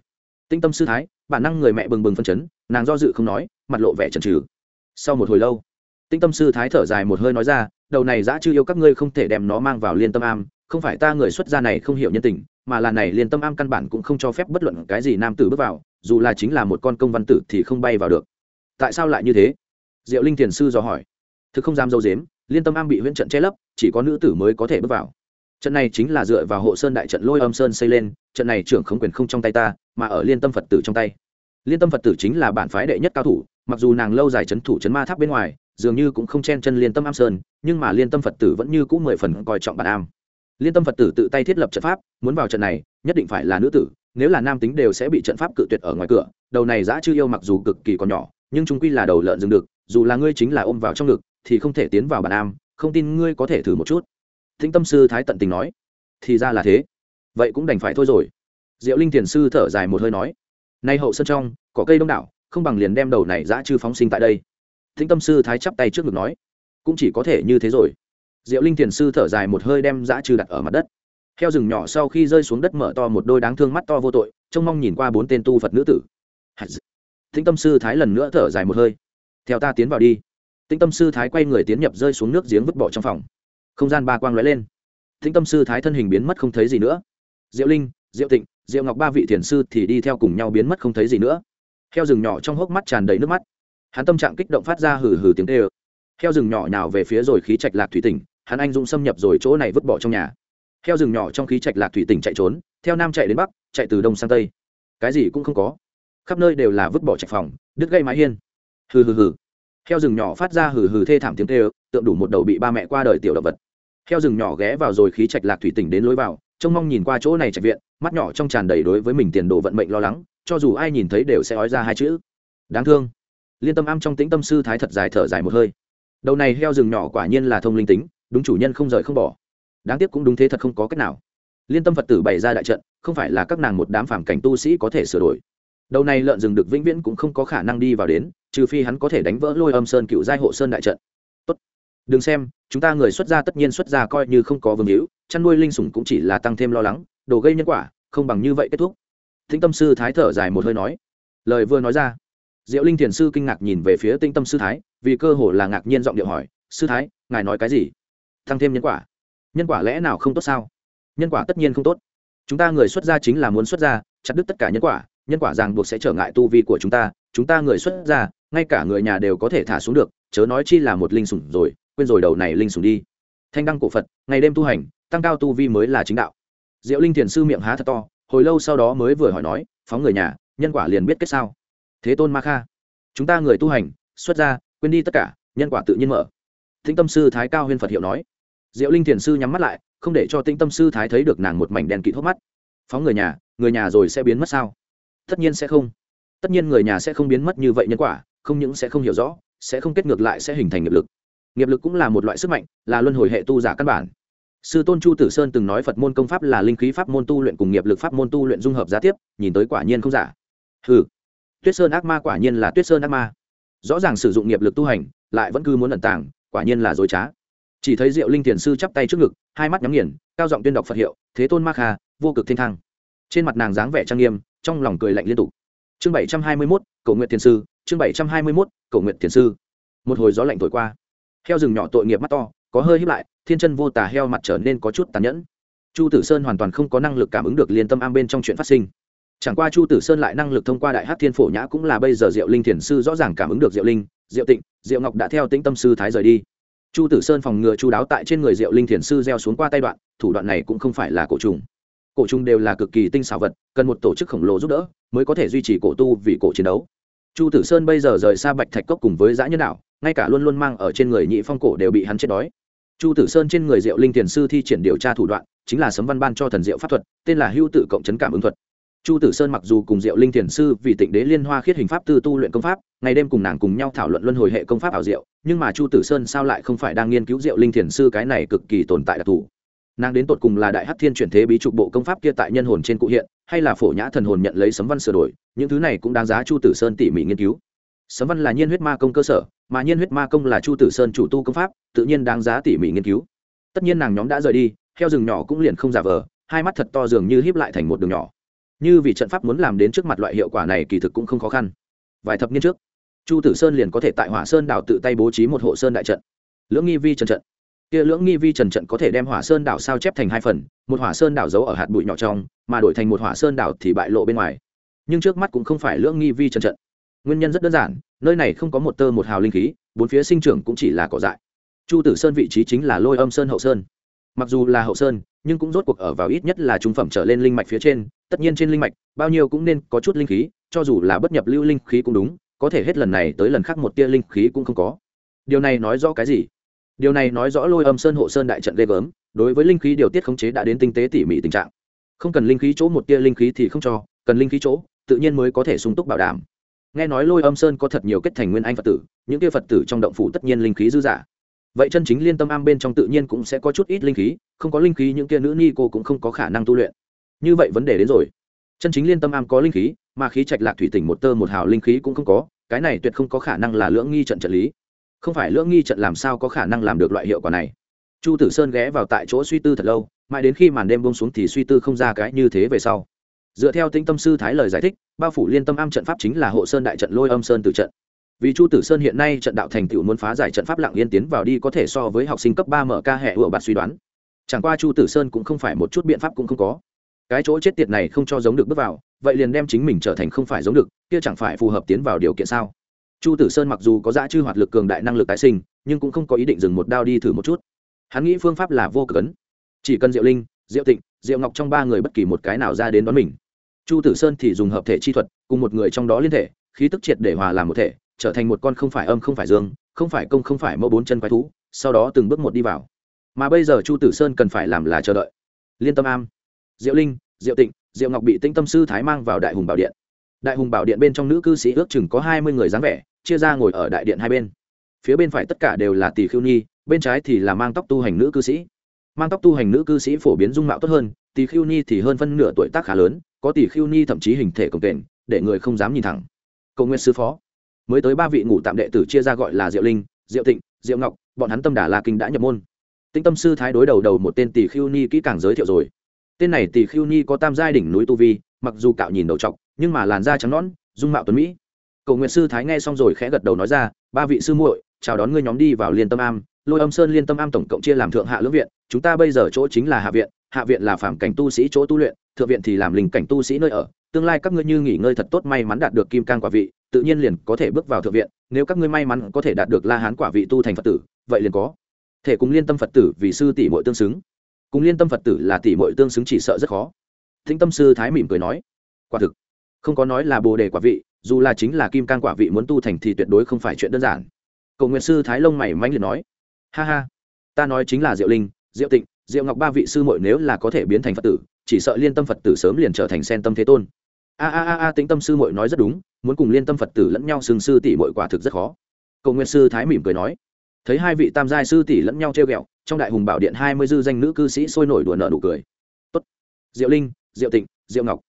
tinh tâm sư thái, bản năng người mẹ bừng bừng phân chấn, nàng do dự không nói, mặt lộ vẻ chần trừ sau một hồi lâu, tinh tâm sư thái thở dài một hơi nói ra, đầu này dã chư yêu các ngươi không thể đem nó mang vào liên tâm am, không phải ta người xuất gia này không hiểu nhân tình, mà là này liên tâm am căn bản cũng không cho phép bất luận cái gì nam tử bước vào, dù là chính là một con công văn tử thì không bay vào được. Tại sao lại như thế? Diệu linh thiền sư dò hỏi. Thực không dám dâu dếm liên tâm am bị huyễn trận che lấp, chỉ có nữ tử mới có thể bước vào. Trận này chính là dựa vào hộ sơn đại trận lôi âm sơn xây lên, trận này trưởng không quyền không trong tay ta, mà ở liên tâm phật tử trong tay. Liên tâm phật tử chính là bản phái đệ nhất cao thủ, mặc dù nàng lâu dài c h ấ n thủ c h ấ n ma tháp bên ngoài, dường như cũng không chen chân liên tâm am sơn, nhưng mà liên tâm phật tử vẫn như cũng mười phần coi trọng bản am. Liên tâm phật tử tự tay thiết lập trận pháp, muốn vào trận này, nhất định phải là nữ tử, nếu là nam tính đều sẽ bị trận pháp cự tuyệt ở ngoài cửa, đầu này giã chư yêu mặc dù cực kỳ còn nhỏ, nhưng chúng quy là đầu lợn dừng được, dù là ngươi chính là ôm vào trong ngực thì không thể tiến vào bản am, không tin ngươi có thể thử một chút. Thính tâm sư thái tận tình nói, thì ra là thế. Vậy cũng đành phải thôi rồi. Diệu linh thiền sư thở dài một hơi nói, nay hậu sân trong, có cây đông đảo, không bằng liền đem đầu này giã chư phóng sinh tại đây. Thính tâm sư thái chắp tay trước ngực nói, cũng chỉ có thể như thế rồi. Diệu linh thiền sư thở dài một hơi đem giã chư đặt ở mặt đất. Heo rừng nhỏ sau khi rơi xuống đất mở to một đôi đáng thương mắt to vô tội, trông mong nhìn qua bốn tên tu phật nữ tử. Thính tâm sư thái lần nữa thở dài một hơi. Theo ta tiến vào đi tĩnh tâm sư thái quay người tiến nhập rơi xuống nước giếng vứt bỏ trong phòng. Không gian ba quang lóe lên. Tĩnh tâm sư thái thân hình biến mất không thấy gì nữa. Diệu linh, diệu tịnh, diệu ngọc ba vị thiền sư thì đi theo cùng nhau biến mất không thấy gì nữa. Heo rừng nhỏ trong hốc mắt tràn đầy nước mắt. Hắn tâm trạng kích động phát ra hừ hừ tiếng tê ơ heo rừng nhỏ nào về phía rồi khí trạch lạc thủy tỉnh, hắn anh dũng xâm nhập rồi chỗ này vứt bỏ trong nhà. Heo rừng nhỏ trong khí trạch lạc thủy tỉnh chạy trốn, theo nam chạy đến bắc, chạy từ đông sang tây. Cái gì cũng không có. Khắp nơi đều là vứt bỏ trạch phòng, đứt gây mái hiên. Hừ hừ hừ heo rừng nhỏ phát ra hừ hừ thê thảm tiếng tê ơ tượng đủ một đầu bị ba mẹ qua đời tiểu động vật. Heo rừng nhỏ ghé vào rồi khí trạch lạc thủy tỉnh đến lối vào, trông mong nhìn qua chỗ này trạch viện, mắt nhỏ trong tràn đầy đối với mình tiền đồ vận mệnh lo lắng, cho dù ai nhìn thấy đều sẽ ói ra hai chữ. Đáng thương. Liên tâm am trong tĩnh tâm sư thái thật dài thở dài một hơi. Đầu này heo rừng nhỏ quả nhiên là thông linh tính, đúng chủ nhân không rời không bỏ. Đáng tiếc cũng đúng thế thật không có cách nào. Liên tâm phật tử bày ra đại trận, không phải là các nàng một đám phản cảnh tu sĩ có thể sửa đổi. Đầu này lợn rừng được vĩnh viễn cũng không có khả năng đi vào đến trừ phi hắn có thể đánh vỡ lôi âm sơn cựu giai hộ sơn đại trận. Tốt. đừng xem, chúng ta người xuất gia tất nhiên xuất gia coi như không có vương hữu, chăn nuôi linh sủng cũng chỉ là tăng thêm lo lắng, đồ gây nhân quả, không bằng như vậy kết thúc. Thính tâm sư thái thở dài một hơi nói. Lời vừa nói ra, diệu linh thiền sư kinh ngạc nhìn về phía tinh tâm sư thái, vì cơ hồ là ngạc nhiên giọng điệu hỏi, sư thái, ngài nói cái gì? Tăng thêm nhân quả. Nhân quả lẽ nào không tốt sao? Nhân quả tất nhiên không tốt. Chúng ta người xuất gia chính là muốn xuất gia, chặt đứt tất cả nhân quả nhân quả ràng buộc sẽ trở ngại tu vi của chúng ta chúng ta người xuất gia ngay cả người nhà đều có thể thả xuống được, chớ nói chi là một linh sủng rồi, quên rồi đầu này linh sủng đi. Thanh đăng cổ phật, ngày đêm tu hành, tăng cao tu vi mới là chính đạo. Diệu linh thiền sư miệng há thật to, hồi lâu sau đó mới vừa hỏi nói, phóng người nhà, nhân quả liền biết kết sao? Thế tôn ma kha, chúng ta người tu hành, xuất ra quên đi tất cả, nhân quả tự nhiên mở. Tĩnh tâm sư thái cao huyên phật hiệu nói. Diệu linh thiền sư nhắm mắt lại, không để cho tĩnh tâm sư thái thấy được nàng một mảnh đèn kỵ thốt mắt. Phóng người nhà người nhà rồi sẽ biến mất sao? Tất nhiên sẽ không. Tất nhiên người nhà sẽ không biến mất như vậy nhân quả không những sẽ không hiểu rõ, sẽ không kết ngược lại sẽ hình thành nghiệp lực. Nghiệp lực cũng là một loại sức mạnh, là luân hồi hệ tu giả căn bản. Sư tôn chu tử sơn từng nói phật môn công pháp là linh khí pháp môn tu luyện cùng nghiệp lực pháp môn tu luyện dung hợp giá tiếp, nhìn tới quả nhiên không giả. Ừ tuyết sơn ác ma quả nhiên là tuyết sơn ác ma. Rõ ràng sử dụng nghiệp lực tu hành, lại vẫn cứ muốn ẩn tàng, quả nhiên là dối trá. Chỉ thấy diệu linh thiền sư chắp tay trước ngực, hai mắt nhắm nghiền, cao giọng tuyên đọc phật hiệu, thế tôn ma kha, vô cực thiên thăng. Trên mặt nàng dáng vẻ trang nghiêm, trong lòng cười lạnh liên tục. Chương bảy trăm hai mươi mốt, cầu nguyện thiền sư chương bảy trăm hai mươi mốt, cầu nguyện thiền sư. Một hồi gió lạnh thổi qua. Heo rừng nhỏ tội nghiệp mắt to, có hơi hiếp lại, thiên chân vô tà heo mặt trở nên có chút tàn nhẫn. Chu tử sơn hoàn toàn không có năng lực cảm ứng được liên tâm am bên trong chuyện phát sinh. Chẳng qua chu tử sơn lại năng lực thông qua đại hát thiên phổ nhã cũng là bây giờ diệu linh thiền sư rõ ràng cảm ứng được diệu linh, diệu tịnh, diệu ngọc đã theo tĩnh tâm sư thái rời đi. Chu tử sơn phòng ngừa chu đáo tại trên người diệu linh thiền sư gieo xuống qua tay đoạn, thủ đoạn này cũng không phải là cổ trùng. Cổ trùng đều là cực kỳ tinh xảo vật, cần một tổ chức khổng lồ giúp đỡ, mới có thể duy trì cổ tu vì cổ chiến đấu chu tử sơn bây giờ rời xa bạch thạch cốc cùng với giã nhân đạo, ngay cả luôn luôn mang ở trên người nhị phong cổ đều bị hắn chết đói. Chu tử sơn trên người diệu linh thiền sư thi triển điều tra thủ đoạn, chính là sấm văn ban cho thần diệu pháp thuật, tên là hưu tự cộng chấn cảm ứng thuật. Chu tử sơn mặc dù cùng diệu linh thiền sư vì tịnh đế liên hoa khiết hình pháp tư tu luyện công pháp, ngày đêm cùng nàng cùng nhau thảo luận luân hồi hệ công pháp ảo diệu, nhưng mà chu tử sơn sao lại không phải đang nghiên cứu diệu linh thiền sư cái này cực kỳ tồn tại đặc thù? Nàng đến tột cùng là đại hát thiên chuyển thế bí trục bộ công pháp kia tại nhân hồn trên cụ hiện, hay là phổ nhã thần hồn nhận lấy sấm văn sửa đổi, những thứ này cũng đáng giá chu tử sơn tỉ mỉ nghiên cứu. Sấm văn là nhiên huyết ma công cơ sở, mà nhiên huyết ma công là chu tử sơn chủ tu công pháp, tự nhiên đáng giá tỉ mỉ nghiên cứu. Tất nhiên nàng nhóm đã rời đi theo rừng nhỏ cũng liền không giả vờ, hai mắt thật to dường như híp lại thành một đường nhỏ. Như vì trận pháp muốn làm đến trước mặt loại hiệu quả này kỳ thực cũng không khó khăn. Vài thập niên trước, chu tử sơn liền có thể tại hỏa sơn đảo tự tay bố trí một hộ sơn đại trận. Lưỡng nghi vi trần trận kia lưỡng nghi vi trần trận có thể đem hỏa sơn đảo sao chép thành hai phần, một hỏa sơn đảo giấu ở hạt bụi nhỏ trong, mà đổi thành một hỏa sơn đảo thì bại lộ bên ngoài. Nhưng trước mắt cũng không phải lưỡng nghi vi trần trận. Nguyên nhân rất đơn giản, nơi này không có một tơ một hào linh khí, bốn phía sinh trưởng cũng chỉ là cỏ dại. Chu tử sơn vị trí chính là lôi âm sơn hậu sơn. Mặc dù là hậu sơn, nhưng cũng rốt cuộc ở vào ít nhất là trung phẩm trở lên linh mạch phía trên, tất nhiên trên linh mạch, bao nhiêu cũng nên có chút linh khí, cho dù là bất nhập lưu linh khí cũng đúng, có thể hết lần này tới lần khác một tia linh khí cũng không có. Điều này nói rõ cái gì? Điều này nói rõ lôi âm sơn hộ sơn đại trận ghê gớm, đối với linh khí điều tiết khống chế đã đến tinh tế tỉ mỉ tình trạng. Không cần linh khí chỗ một tia linh khí thì không cho, cần linh khí chỗ, tự nhiên mới có thể sung túc bảo đảm. Nghe nói lôi âm sơn có thật nhiều kết thành nguyên anh phật tử, những kia phật tử trong động phủ tất nhiên linh khí dư giả vậy chân chính liên tâm am bên trong tự nhiên cũng sẽ có chút ít linh khí, không có linh khí những kia nữ ni cô cũng không có khả năng tu luyện. Như vậy vấn đề đến rồi. Chân chính liên tâm am có linh khí, mà khí trạch lạc thủy tỉnh một tơ một hào linh khí cũng không có, cái này tuyệt không có khả năng là lưỡng nghi trận trận lý không phải lưỡng nghi trận làm sao có khả năng làm được loại hiệu quả này. Chu tử sơn ghé vào tại chỗ suy tư thật lâu, mãi đến khi màn đêm bông xuống thì suy tư không ra cái như thế về sau. Dựa theo tinh tâm sư thái lời giải thích, bao phủ liên tâm am trận pháp chính là hộ sơn đại trận lôi âm sơn từ trận. Vì chu tử sơn hiện nay trận đạo thành tựu muốn phá giải trận pháp lặng yên tiến vào đi có thể so với học sinh cấp ba mở ca hệ ủa bạt suy đoán. Chẳng qua chu tử sơn cũng không phải một chút biện pháp cũng không có. Cái chỗ chết tiệt này không cho giống được bước vào, vậy liền đem chính mình trở thành không phải giống được, kia chẳng phải phù hợp tiến vào điều kiện sao? Chu tử sơn mặc dù có dã chư hoạt lực cường đại năng lực tái sinh, nhưng cũng không có ý định dừng một đao đi thử một chút. Hắn nghĩ phương pháp là vô cực ấn. Chỉ cần diệu linh, diệu tịnh, diệu ngọc trong ba người bất kỳ một cái nào ra đến đón mình. Chu tử sơn thì dùng hợp thể chi thuật, cùng một người trong đó liên thể, khí tức triệt để hòa làm một thể, trở thành một con không phải âm, không phải dương, không phải công, không phải mẫu bốn chân quái thú, sau đó từng bước một đi vào. Mà bây giờ chu tử sơn cần phải làm là chờ đợi. Liên tâm am, diệu linh, diệu tịnh, diệu ngọc bị tĩnh tâm sư thái mang vào đại hùng bảo điện. Đại hùng bảo điện bên trong nữ cư sĩ ước chừng có hai mươi người dáng vẻ chia ra ngồi ở đại điện hai bên. Phía bên phải tất cả đều là tỷ khưu nhi, bên trái thì là mang tóc tu hành nữ cư sĩ. Mang tóc tu hành nữ cư sĩ phổ biến dung mạo tốt hơn tỷ khưu nhi thì hơn phân nửa tuổi tác khá lớn, có tỷ khưu nhi thậm chí hình thể cồng kềnh, để người không dám nhìn thẳng. Cầu nguyện sư phó. Mới tới ba vị ngủ tạm đệ tử chia ra gọi là diệu linh, diệu tịnh diệu ngọc, bọn hắn tâm đà la kinh đã nhập môn. Tinh tâm sư thái đối đầu đầu một tên tỷ khưu ni kỹ càng giới thiệu rồi. Tên này tỷ khưu ni có tam giai đỉnh núi tu vi, mặc dù cạo nhìn đầu trọc, nhưng mà làn da trắng nõn, dung mạo tuấn mỹ cầu nguyện sư thái nghe xong rồi khẽ gật đầu nói ra, ba vị sư muội, chào đón ngươi nhóm đi vào liên tâm am. Lôi âm sơn liên tâm am tổng cộng chia làm thượng hạ lưỡng viện, chúng ta bây giờ chỗ chính là hạ viện hạ viện là phạm cảnh tu sĩ chỗ tu luyện, thượng viện thì làm linh cảnh tu sĩ nơi ở. Tương lai các ngươi như nghỉ ngơi thật tốt, may mắn đạt được kim cang quả vị, tự nhiên liền có thể bước vào thượng viện. Nếu các ngươi may mắn có thể đạt được la hán quả vị tu thành phật tử, vậy liền có. Thể cùng liên tâm phật tử vì sư tỷ mội tương xứng. Cùng liên tâm phật tử là tỷ mội tương xứng chỉ sợ rất khó. Thính tâm sư thái mỉm cười nói, quả thực, không có nói là bồ đề quả vị dù là chính là kim can quả vị muốn tu thành thì tuyệt đối không phải chuyện đơn giản. Cầu nguyện sư thái lông mày manh liệt nói, ha ha, ta nói chính là diệu linh, diệu tịnh, diệu ngọc ba vị sư mội nếu là có thể biến thành phật tử, chỉ sợ liên tâm phật tử sớm liền trở thành sen tâm thế tôn. A a a a tính tâm sư mội nói rất đúng, muốn cùng liên tâm phật tử lẫn nhau xưng sư tỷ mội quả thực rất khó. Cầu nguyện sư thái mỉm cười nói, thấy hai vị tam giai sư tỷ lẫn nhau treo ghẹo, trong đại hùng bảo điện hai mươi dư danh nữ cư sĩ sôi nổi đùa nợ nụ cười. Tốt, diệu linh, diệu tịnh, diệu ngọc,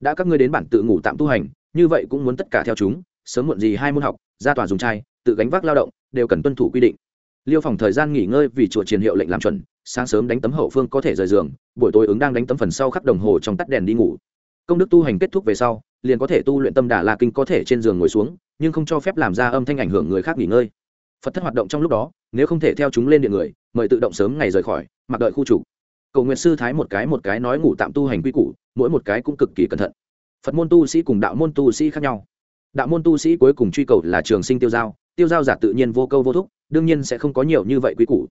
đã các ngươi đến bản tự ngủ tạm tu hành như vậy cũng muốn tất cả theo chúng, sớm muộn gì hai môn học, ra tòa dùng trai tự gánh vác lao động, đều cần tuân thủ quy định. Liêu phòng thời gian nghỉ ngơi vì chùa truyền hiệu lệnh làm chuẩn, sáng sớm đánh tấm hậu phương có thể rời giường, buổi tối ứng đang đánh tấm phần sau khắc đồng hồ trong tắt đèn đi ngủ. Công đức tu hành kết thúc về sau, liền có thể tu luyện tâm đà la kinh có thể trên giường ngồi xuống, nhưng không cho phép làm ra âm thanh ảnh hưởng người khác nghỉ ngơi. Phật thất hoạt động trong lúc đó, nếu không thể theo chúng lên điện người, mời tự động sớm ngày rời khỏi, mặc đợi khu chủ cầu nguyện sư thái một cái một cái nói ngủ tạm tu hành quy củ, mỗi một cái cũng cực kỳ cẩn thận phật môn tu sĩ cùng đạo môn tu sĩ khác nhau. Đạo môn tu sĩ cuối cùng truy cầu là trường sinh tiêu giao tiêu giao giả tự nhiên vô câu vô thúc, đương nhiên sẽ không có nhiều như vậy quý củ.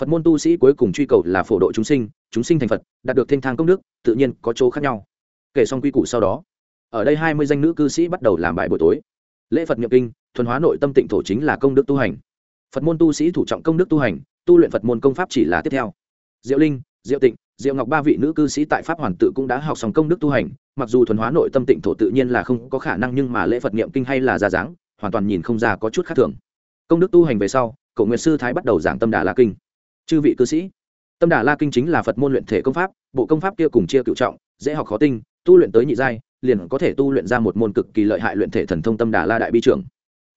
Phật môn tu sĩ cuối cùng truy cầu là phổ độ chúng sinh chúng sinh thành phật, đạt được thanh thang công đức, tự nhiên có chỗ khác nhau. Kể xong quy củ sau đó, ở đây hai mươi danh nữ cư sĩ bắt đầu làm bài buổi tối. Lễ phật nhập kinh, thuần hóa nội tâm tịnh thổ chính là công đức tu hành. Phật môn tu sĩ thủ trọng công đức tu hành, tu luyện phật môn công pháp chỉ là tiếp theo. Diệu linh, diệu tịnh diệu ngọc ba vị nữ cư sĩ tại pháp hoàn tự cũng đã học xong công đức tu hành, mặc dù thuần hóa nội tâm tịnh thổ tự nhiên là không có khả năng nhưng mà lễ phật niệm kinh hay là ra dáng, hoàn toàn nhìn không ra có chút khác thường. Công đức tu hành về sau cậu nguyệt sư thái bắt đầu giảng tâm đà la kinh. Chư vị cư sĩ, tâm đà la kinh chính là phật môn luyện thể công pháp, bộ công pháp kia cùng chia cựu trọng, dễ học khó tinh, tu luyện tới nhị giai, liền có thể tu luyện ra một môn cực kỳ lợi hại luyện thể thần thông tâm đà la đại bi trưởng.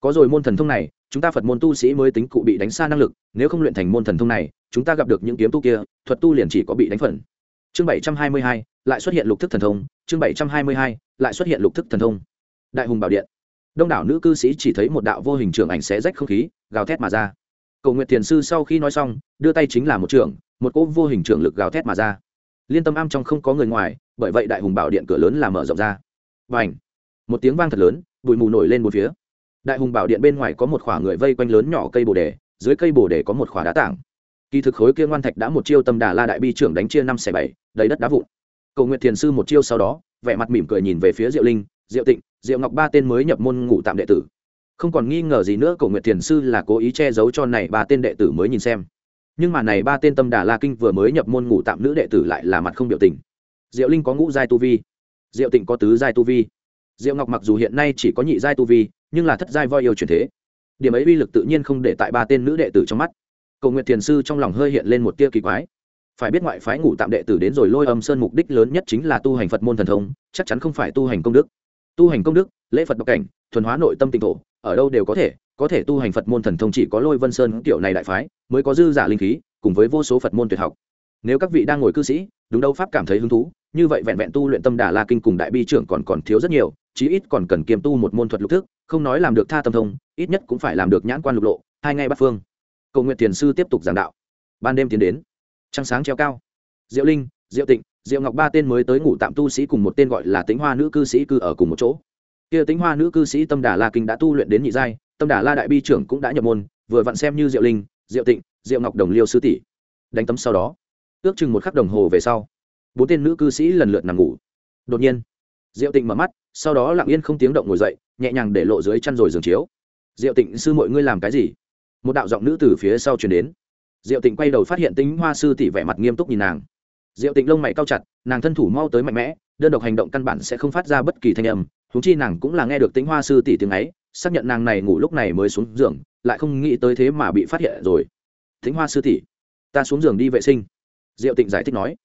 Có rồi môn thần thông này chúng ta phật môn tu sĩ mới tính cụ bị đánh xa năng lực, nếu không luyện thành môn thần thông này, chúng ta gặp được những kiếm tu kia, thuật tu liền chỉ có bị đánh phần. Chương bảy trăm hai mươi hai, lại xuất hiện lục thức thần thông. Chương bảy trăm hai mươi hai, lại xuất hiện lục thức thần thông. Đại hùng bảo điện. Đông đảo nữ cư sĩ chỉ thấy một đạo vô hình trường ảnh xé rách không khí, gào thét mà ra. Cầu nguyện thiền sư sau khi nói xong, đưa tay chính là một trường một cỗ vô hình trường lực gào thét mà ra. Liên tâm am trong không có người ngoài, bởi vậy đại hùng bảo điện cửa lớn là mở rộng ra. Và một tiếng vang thật lớn, bụi mù nổi lên một phía đại hùng bảo điện bên ngoài có một khoảng người vây quanh lớn nhỏ cây bồ đề, dưới cây bồ đề có một khỏa đá tảng. Kỳ thực khối kia ngoan thạch đã một chiêu tâm đà la đại bi trưởng đánh chia năm xẻ bảy, đầy đất đá vụn. Cầu nguyện thiền sư một chiêu sau đó, vẻ mặt mỉm cười nhìn về phía diệu linh, diệu tịnh, diệu ngọc ba tên mới nhập môn ngủ tạm đệ tử. Không còn nghi ngờ gì nữa, cầu nguyện thiền sư là cố ý che giấu cho này ba tên đệ tử mới nhìn xem. Nhưng mà này ba tên tâm đà la kinh vừa mới nhập môn ngủ tạm nữ đệ tử lại là mặt không biểu tình. Diệu linh có ngũ giai tu vi. Diệu tịnh có tứ giai tu vi diệu ngọc mặc dù hiện nay chỉ có nhị giai tu vi, nhưng là thất giai voi yêu truyền thế. Điểm ấy uy lực tự nhiên không để tại ba tên nữ đệ tử trong mắt. Cầu nguyện thiền sư trong lòng hơi hiện lên một tia kỳ quái. Phải biết ngoại phái ngủ tạm đệ tử đến rồi lôi âm sơn mục đích lớn nhất chính là tu hành phật môn thần thông, chắc chắn không phải tu hành công đức. Tu hành công đức, lễ phật bọc cảnh, thuần hóa nội tâm tịnh thổ, ở đâu đều có thể có thể tu hành phật môn thần thông chỉ có lôi vân sơn kiểu này đại phái mới có dư giả linh khí, cùng với vô số phật môn tuyệt học. Nếu các vị đang ngồi cư sĩ, đúng đâu pháp cảm thấy hứng thú như vậy vẹn vẹn tu luyện tâm đà la kinh cùng đại bi trưởng còn còn thiếu rất nhiều, chí ít còn cần kiềm tu một môn thuật lục thức, không nói làm được tha tâm thông, ít nhất cũng phải làm được nhãn quan lục lộ, hai ngay bắt phương. Cầu nguyện tiền sư tiếp tục giảng đạo. Ban đêm tiến đến, trăng sáng treo cao. Diệu linh, diệu tịnh, diệu ngọc ba tên mới tới ngủ tạm tu sĩ cùng một tên gọi là tính hoa nữ cư sĩ cư ở cùng một chỗ. Kia tính hoa nữ cư sĩ tâm đà la kinh đã tu luyện đến nhị giai, tâm đà la đại bi trưởng cũng đã nhập môn, vừa vặn xem như diệu linh, diệu tịnh, diệu ngọc đồng liêu sư tỷ. Đánh tấm sau đó, ước chừng một khắc đồng hồ về sau bốn tên nữ cư sĩ lần lượt nằm ngủ. Đột nhiên, diệu tịnh mở mắt, sau đó lặng yên không tiếng động ngồi dậy, nhẹ nhàng để lộ dưới chăn rồi giường chiếu. Diệu tịnh sư mọi ngươi làm cái gì? Một đạo giọng nữ từ phía sau chuyển đến. Diệu tịnh quay đầu phát hiện tính hoa sư tỷ vẻ mặt nghiêm túc nhìn nàng. Diệu tịnh lông mày cao chặt, nàng thân thủ mau tới mạnh mẽ, đơn độc hành động căn bản sẽ không phát ra bất kỳ thanh âm thúng chi nàng cũng là nghe được tính hoa sư tỷ tiếng ấy, xác nhận nàng này ngủ lúc này mới xuống giường, lại không nghĩ tới thế mà bị phát hiện rồi. Tính hoa sư tỷ, ta xuống giường đi vệ sinh. Diệu tịnh giải thích nói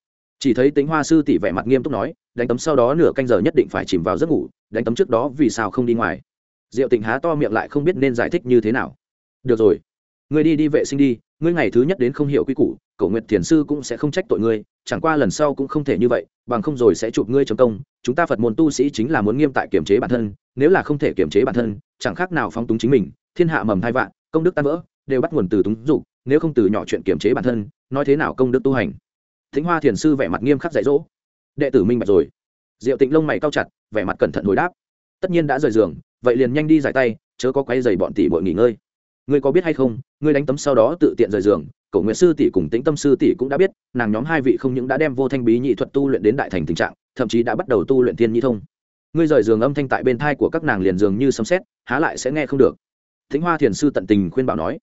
chỉ thấy tính hoa sư tỷ vẻ mặt nghiêm túc nói, đánh tấm sau đó nửa canh giờ nhất định phải chìm vào giấc ngủ, đánh tấm trước đó vì sao không đi ngoài? Diệu tịnh há to miệng lại không biết nên giải thích như thế nào. Được rồi, ngươi đi đi vệ sinh đi, ngươi ngày thứ nhất đến không hiểu quy củ, cậu nguyệt thiền sư cũng sẽ không trách tội ngươi, chẳng qua lần sau cũng không thể như vậy, bằng không rồi sẽ chụp ngươi chấm công. Chúng ta phật môn tu sĩ chính là muốn nghiêm tại kiểm chế bản thân, nếu là không thể kiểm chế bản thân, chẳng khác nào phóng túng chính mình, thiên hạ mầm hai vạn, công đức tan vỡ, đều bắt nguồn từ túng dục, nếu không từ nhỏ chuyện kiểm chế bản thân, nói thế nào công đức tu hành? Thính hoa thiền sư vẻ mặt nghiêm khắc dạy dỗ. Đệ tử minh bạch rồi. Diệu tịnh lông mày cao chặt, vẻ mặt cẩn thận hồi đáp. Tất nhiên đã rời giường, vậy liền nhanh đi giải tay, chớ có quay dày bọn tỷ bội nghỉ ngơi. Ngươi có biết hay không, ngươi đánh tấm sau đó tự tiện rời giường, cổ nguyện sư tỷ cùng tĩnh tâm sư tỷ cũng đã biết, nàng nhóm hai vị không những đã đem vô thanh bí nhị thuật tu luyện đến đại thành tình trạng, thậm chí đã bắt đầu tu luyện thiên nhi thông. Ngươi rời giường âm thanh tại bên thai của các nàng liền dường như sấm xét há lại sẽ nghe không được. Thính hoa thiền sư tận tình khuyên bảo nói.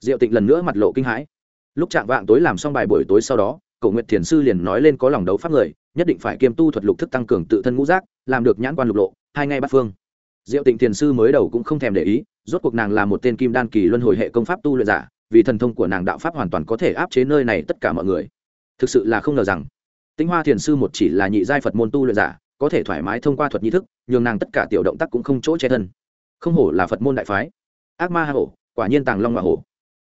Diệu tịnh lần nữa mặt lộ kinh hãi. Lúc chạm vạng tối làm xong bài buổi tối sau đó cổ Nguyệt thiền sư liền nói lên có lòng đấu pháp người, nhất định phải kiêm tu thuật lục thức tăng cường tự thân ngũ giác, làm được nhãn quan lục lộ, hai ngay bắt phương. Diệu tịnh thiền sư mới đầu cũng không thèm để ý, rốt cuộc nàng là một tên kim đan kỳ luân hồi hệ công pháp tu luyện giả, vì thần thông của nàng đạo pháp hoàn toàn có thể áp chế nơi này tất cả mọi người. Thực sự là không ngờ rằng tinh hoa thiền sư một chỉ là nhị giai phật môn tu luyện giả, có thể thoải mái thông qua thuật nhi thức, nhường nàng tất cả tiểu động tác cũng không chỗ che thân. Không hổ là phật môn đại phái. Ác ma hổ, quả nhiên tàng long hoa hổ.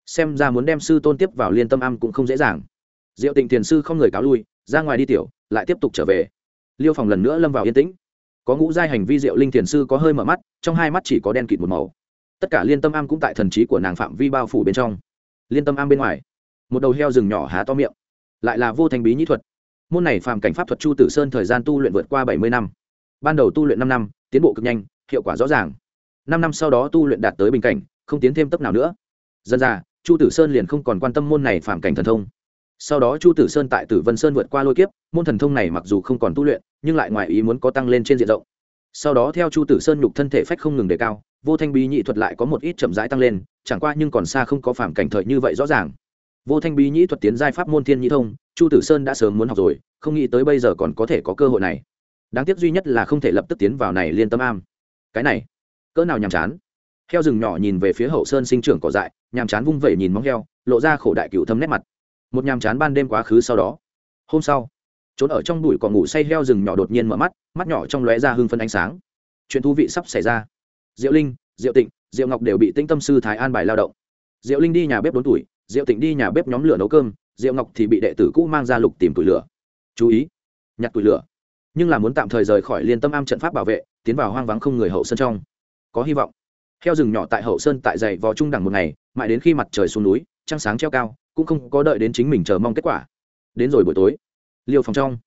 Xem ra muốn đem sư tôn tiếp vào liên tâm âm cũng không dễ dàng diệu tịnh thiền sư không người cáo lui, ra ngoài đi tiểu, lại tiếp tục trở về. Liêu phòng lần nữa lâm vào yên tĩnh. Có ngũ giai hành vi diệu linh thiền sư có hơi mở mắt, trong hai mắt chỉ có đen kịt một màu. Tất cả liên tâm am cũng tại thần trí của nàng phạm vi bao phủ bên trong. Liên tâm am bên ngoài, một đầu heo rừng nhỏ há to miệng, lại là vô thành bí nhĩ thuật. Môn này phàm cảnh pháp thuật chu tử sơn thời gian tu luyện vượt qua bảy mươi năm. Ban đầu tu luyện năm năm, tiến bộ cực nhanh, hiệu quả rõ ràng. Năm năm sau đó tu luyện đạt tới bình cảnh, không tiến thêm tấp nào nữa. Dân ra chu tử sơn liền không còn quan tâm môn này phạm cảnh thần thông sau đó chu tử sơn tại tử vân sơn vượt qua lôi kiếp, môn thần thông này mặc dù không còn tu luyện, nhưng lại ngoài ý muốn có tăng lên trên diện rộng. Sau đó theo chu tử sơn nhục thân thể phách không ngừng đề cao, vô thanh bí nhị thuật lại có một ít chậm rãi tăng lên, chẳng qua nhưng còn xa không có phạm cảnh thời như vậy rõ ràng. Vô thanh bí nhĩ thuật tiến giai pháp môn thiên nhị thông, chu tử sơn đã sớm muốn học rồi, không nghĩ tới bây giờ còn có thể có cơ hội này. Đáng tiếc duy nhất là không thể lập tức tiến vào này liên tâm am. Cái này, cỡ nào nhàm chán. Heo rừng nhỏ nhìn về phía hậu sơn sinh trưởng cỏ dại, nhàm chán vung vẩy nhìn móng heo, lộ ra khổ đại cựu thâm nét mặt một nhàm chán ban đêm quá khứ sau đó. Hôm sau, trốn ở trong bụi cỏ ngủ say heo rừng nhỏ đột nhiên mở mắt mắt nhỏ trong lóe ra hương phân ánh sáng. Chuyện thú vị sắp xảy ra. Diệu linh, diệu tịnh, diệu ngọc đều bị tĩnh tâm sư thái an bài lao động. Diệu linh đi nhà bếp đốn tuổi, diệu tịnh đi nhà bếp nhóm lửa nấu cơm, diệu ngọc thì bị đệ tử cũ mang ra lục tìm tuổi lửa. Chú ý, nhặt tuổi lửa. Nhưng là muốn tạm thời rời khỏi liên tâm am trận pháp bảo vệ, tiến vào hoang vắng không người hậu sơn trong. Có hy vọng. Heo rừng nhỏ tại hậu sơn tại dày vò trung đẳng một ngày, mãi đến khi mặt trời xuống núi, trăng sáng treo cao cũng không có đợi đến chính mình chờ mong kết quả. Đến rồi buổi tối, liêu phòng trong,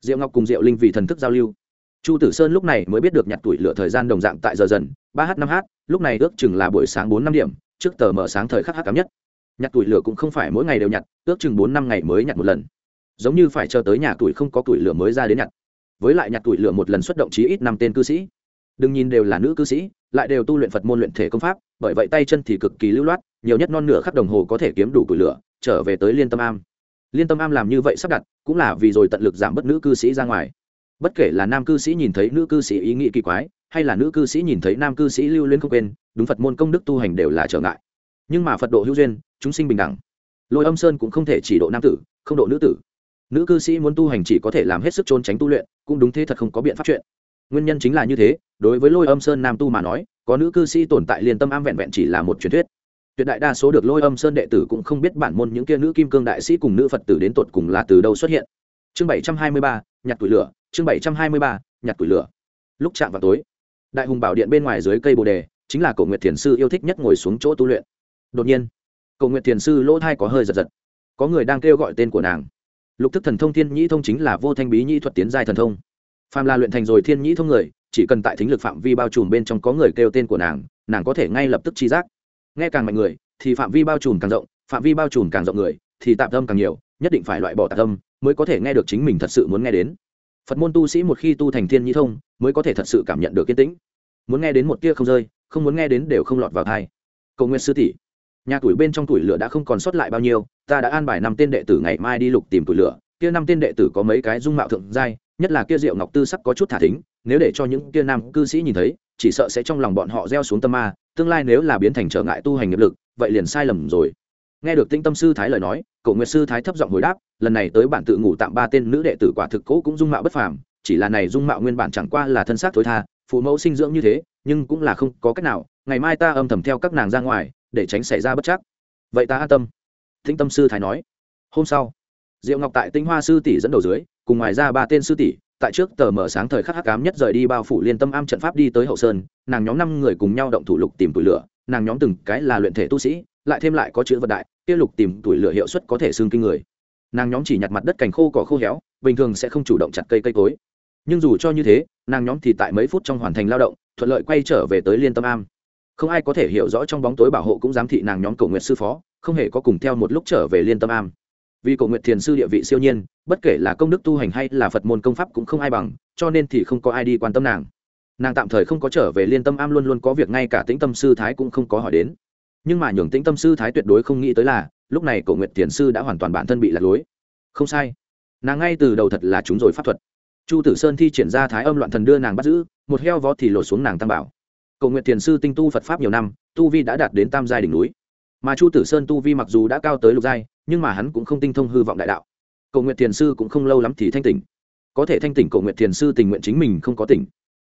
diệu ngọc cùng diệu linh vì thần thức giao lưu. Chu tử sơn lúc này mới biết được nhặt tuổi lửa thời gian đồng dạng tại giờ dần, ba h năm h lúc này ước chừng là buổi sáng bốn năm điểm, trước tờ mở sáng thời khắc h cám nhất. Nhặt tuổi lửa cũng không phải mỗi ngày đều nhặt, ước chừng bốn năm ngày mới nhặt một lần. Giống như phải chờ tới nhà tuổi không có tuổi lửa mới ra đến nhặt. Với lại nhặt tuổi lửa một lần xuất động chí ít năm tên cư sĩ. Đừng nhìn đều là nữ cư sĩ, lại đều tu luyện phật môn luyện thể công pháp, bởi vậy tay chân thì cực kỳ lưu loát, nhiều nhất non nửa khắc đồng hồ có thể kiếm đủ tuổi lửa trở về tới liên tâm am. Liên tâm am làm như vậy sắp đặt, cũng là vì rồi tận lực giảm bớt nữ cư sĩ ra ngoài. Bất kể là nam cư sĩ nhìn thấy nữ cư sĩ ý nghĩ kỳ quái, hay là nữ cư sĩ nhìn thấy nam cư sĩ lưu luyến không quên, đúng phật môn công đức tu hành đều là trở ngại. Nhưng mà phật độ hữu duyên, chúng sinh bình đẳng. Lôi âm sơn cũng không thể chỉ độ nam tử, không độ nữ tử. Nữ cư sĩ muốn tu hành chỉ có thể làm hết sức trốn tránh tu luyện, cũng đúng thế thật không có biện pháp chuyện. Nguyên nhân chính là như thế, đối với lôi âm sơn nam tu mà nói, có nữ cư sĩ tồn tại liền tâm am vẹn vẹn chỉ là một truyền thuyết tuyệt đại đa số được lôi âm sơn đệ tử cũng không biết bản môn những kia nữ kim cương đại sĩ cùng nữ phật tử đến tột cùng là từ đâu xuất hiện. Chương bảy trăm hai mươi ba, nhặt tuổi lửa. Chương bảy trăm hai mươi ba, nhặt tuổi lửa. Lúc chạm vào tối, đại hùng bảo điện bên ngoài dưới cây bồ đề, chính là cổ nguyệt thiền sư yêu thích nhất ngồi xuống chỗ tu luyện. Đột nhiên, cổ nguyệt thiền sư lỗ thai có hơi giật giật. Có người đang kêu gọi tên của nàng. Lục thức thần thông thiên nhĩ thông chính là vô thanh bí nhĩ thuật tiến giai thần thông. Phàm là luyện thành rồi thiên nhĩ thông người, chỉ cần tại thính lực phạm vi bao trùm bên trong có người kêu tên của nàng nàng có thể ngay lập tức chi giác nghe càng mạnh người, thì phạm vi bao trùm càng rộng, phạm vi bao trùm càng rộng người, thì tạm tâm càng nhiều, nhất định phải loại bỏ tạm tâm mới có thể nghe được chính mình thật sự muốn nghe đến. Phật môn tu sĩ một khi tu thành thiên nhi thông, mới có thể thật sự cảm nhận được kiên tĩnh. Muốn nghe đến một tia không rơi, không muốn nghe đến đều không lọt vào thai cầu nguyện sư tỷ, nhà tuổi bên trong tuổi lửa đã không còn sót lại bao nhiêu, ta đã an bài năm tên đệ tử ngày mai đi lục tìm tuổi lửa. Kia năm tên đệ tử có mấy cái dung mạo thượng giai, nhất là kia diệu ngọc tư sắc có chút thả thính, nếu để cho những kia nam cư sĩ nhìn thấy chỉ sợ sẽ trong lòng bọn họ gieo xuống tâm ma, tương lai nếu là biến thành trở ngại tu hành nghiệp lực, vậy liền sai lầm rồi. Nghe được tinh tâm sư thái lời nói cậu nguyệt sư thái thấp giọng hồi đáp, lần này tới bản tự ngủ tạm ba tên nữ đệ tử quả thực cố cũng dung mạo bất phàm, chỉ là này dung mạo nguyên bản chẳng qua là thân xác thối tha, phụ mẫu sinh dưỡng như thế, nhưng cũng là không có cách nào, ngày mai ta âm thầm theo các nàng ra ngoài, để tránh xảy ra bất chắc. Vậy ta an tâm tinh tâm sư thái nói. Hôm sau, diệu ngọc tại tinh hoa sư tỷ dẫn đầu dưới, cùng ngoài ra ba tên sư tỷ tại trước tờ mở sáng thời khắc hắc ám nhất rời đi bao phủ liên tâm am trận pháp đi tới hậu sơn, nàng nhóm năm người cùng nhau động thủ lục tìm tuổi lửa, nàng nhóm từng cái là luyện thể tu sĩ, lại thêm lại có chữ vật đại, kia lục tìm tuổi lửa hiệu suất có thể xương kinh người. Nàng nhóm chỉ nhặt mặt đất cành khô cỏ khô héo, bình thường sẽ không chủ động chặt cây cây cối. Nhưng dù cho như thế, nàng nhóm thì tại mấy phút trong hoàn thành lao động, thuận lợi quay trở về tới liên tâm am. Không ai có thể hiểu rõ trong bóng tối bảo hộ cũng giám thị nàng nhóm cầu nguyện sư phó, không hề có cùng theo một lúc trở về liên tâm am vì Cổ nguyện thiền sư địa vị siêu nhiên, bất kể là công đức tu hành hay là phật môn công pháp cũng không ai bằng, cho nên thì không có ai đi quan tâm nàng. Nàng tạm thời không có trở về liên tâm am luôn luôn có việc ngay cả tĩnh tâm sư thái cũng không có hỏi đến. Nhưng mà nhường tĩnh tâm sư thái tuyệt đối không nghĩ tới là, lúc này Cổ nguyện thiền sư đã hoàn toàn bản thân bị lạc lối. Không sai. Nàng ngay từ đầu thật là chúng rồi pháp thuật. Chu tử sơn thi triển ra thái âm loạn thần đưa nàng bắt giữ, một heo vó thì lột xuống nàng tam bảo. Cầu nguyện thiền sư tinh tu phật pháp nhiều năm, tu vi đã đạt đến tam giai đỉnh núi. Mà chu tử sơn tu vi mặc dù đã cao tới lục giai nhưng mà hắn cũng không tinh thông hư vọng đại đạo. Cầu nguyện thiền sư cũng không lâu lắm thì thanh tỉnh. Có thể thanh tỉnh cầu nguyện thiền sư tình nguyện chính mình không có tỉnh.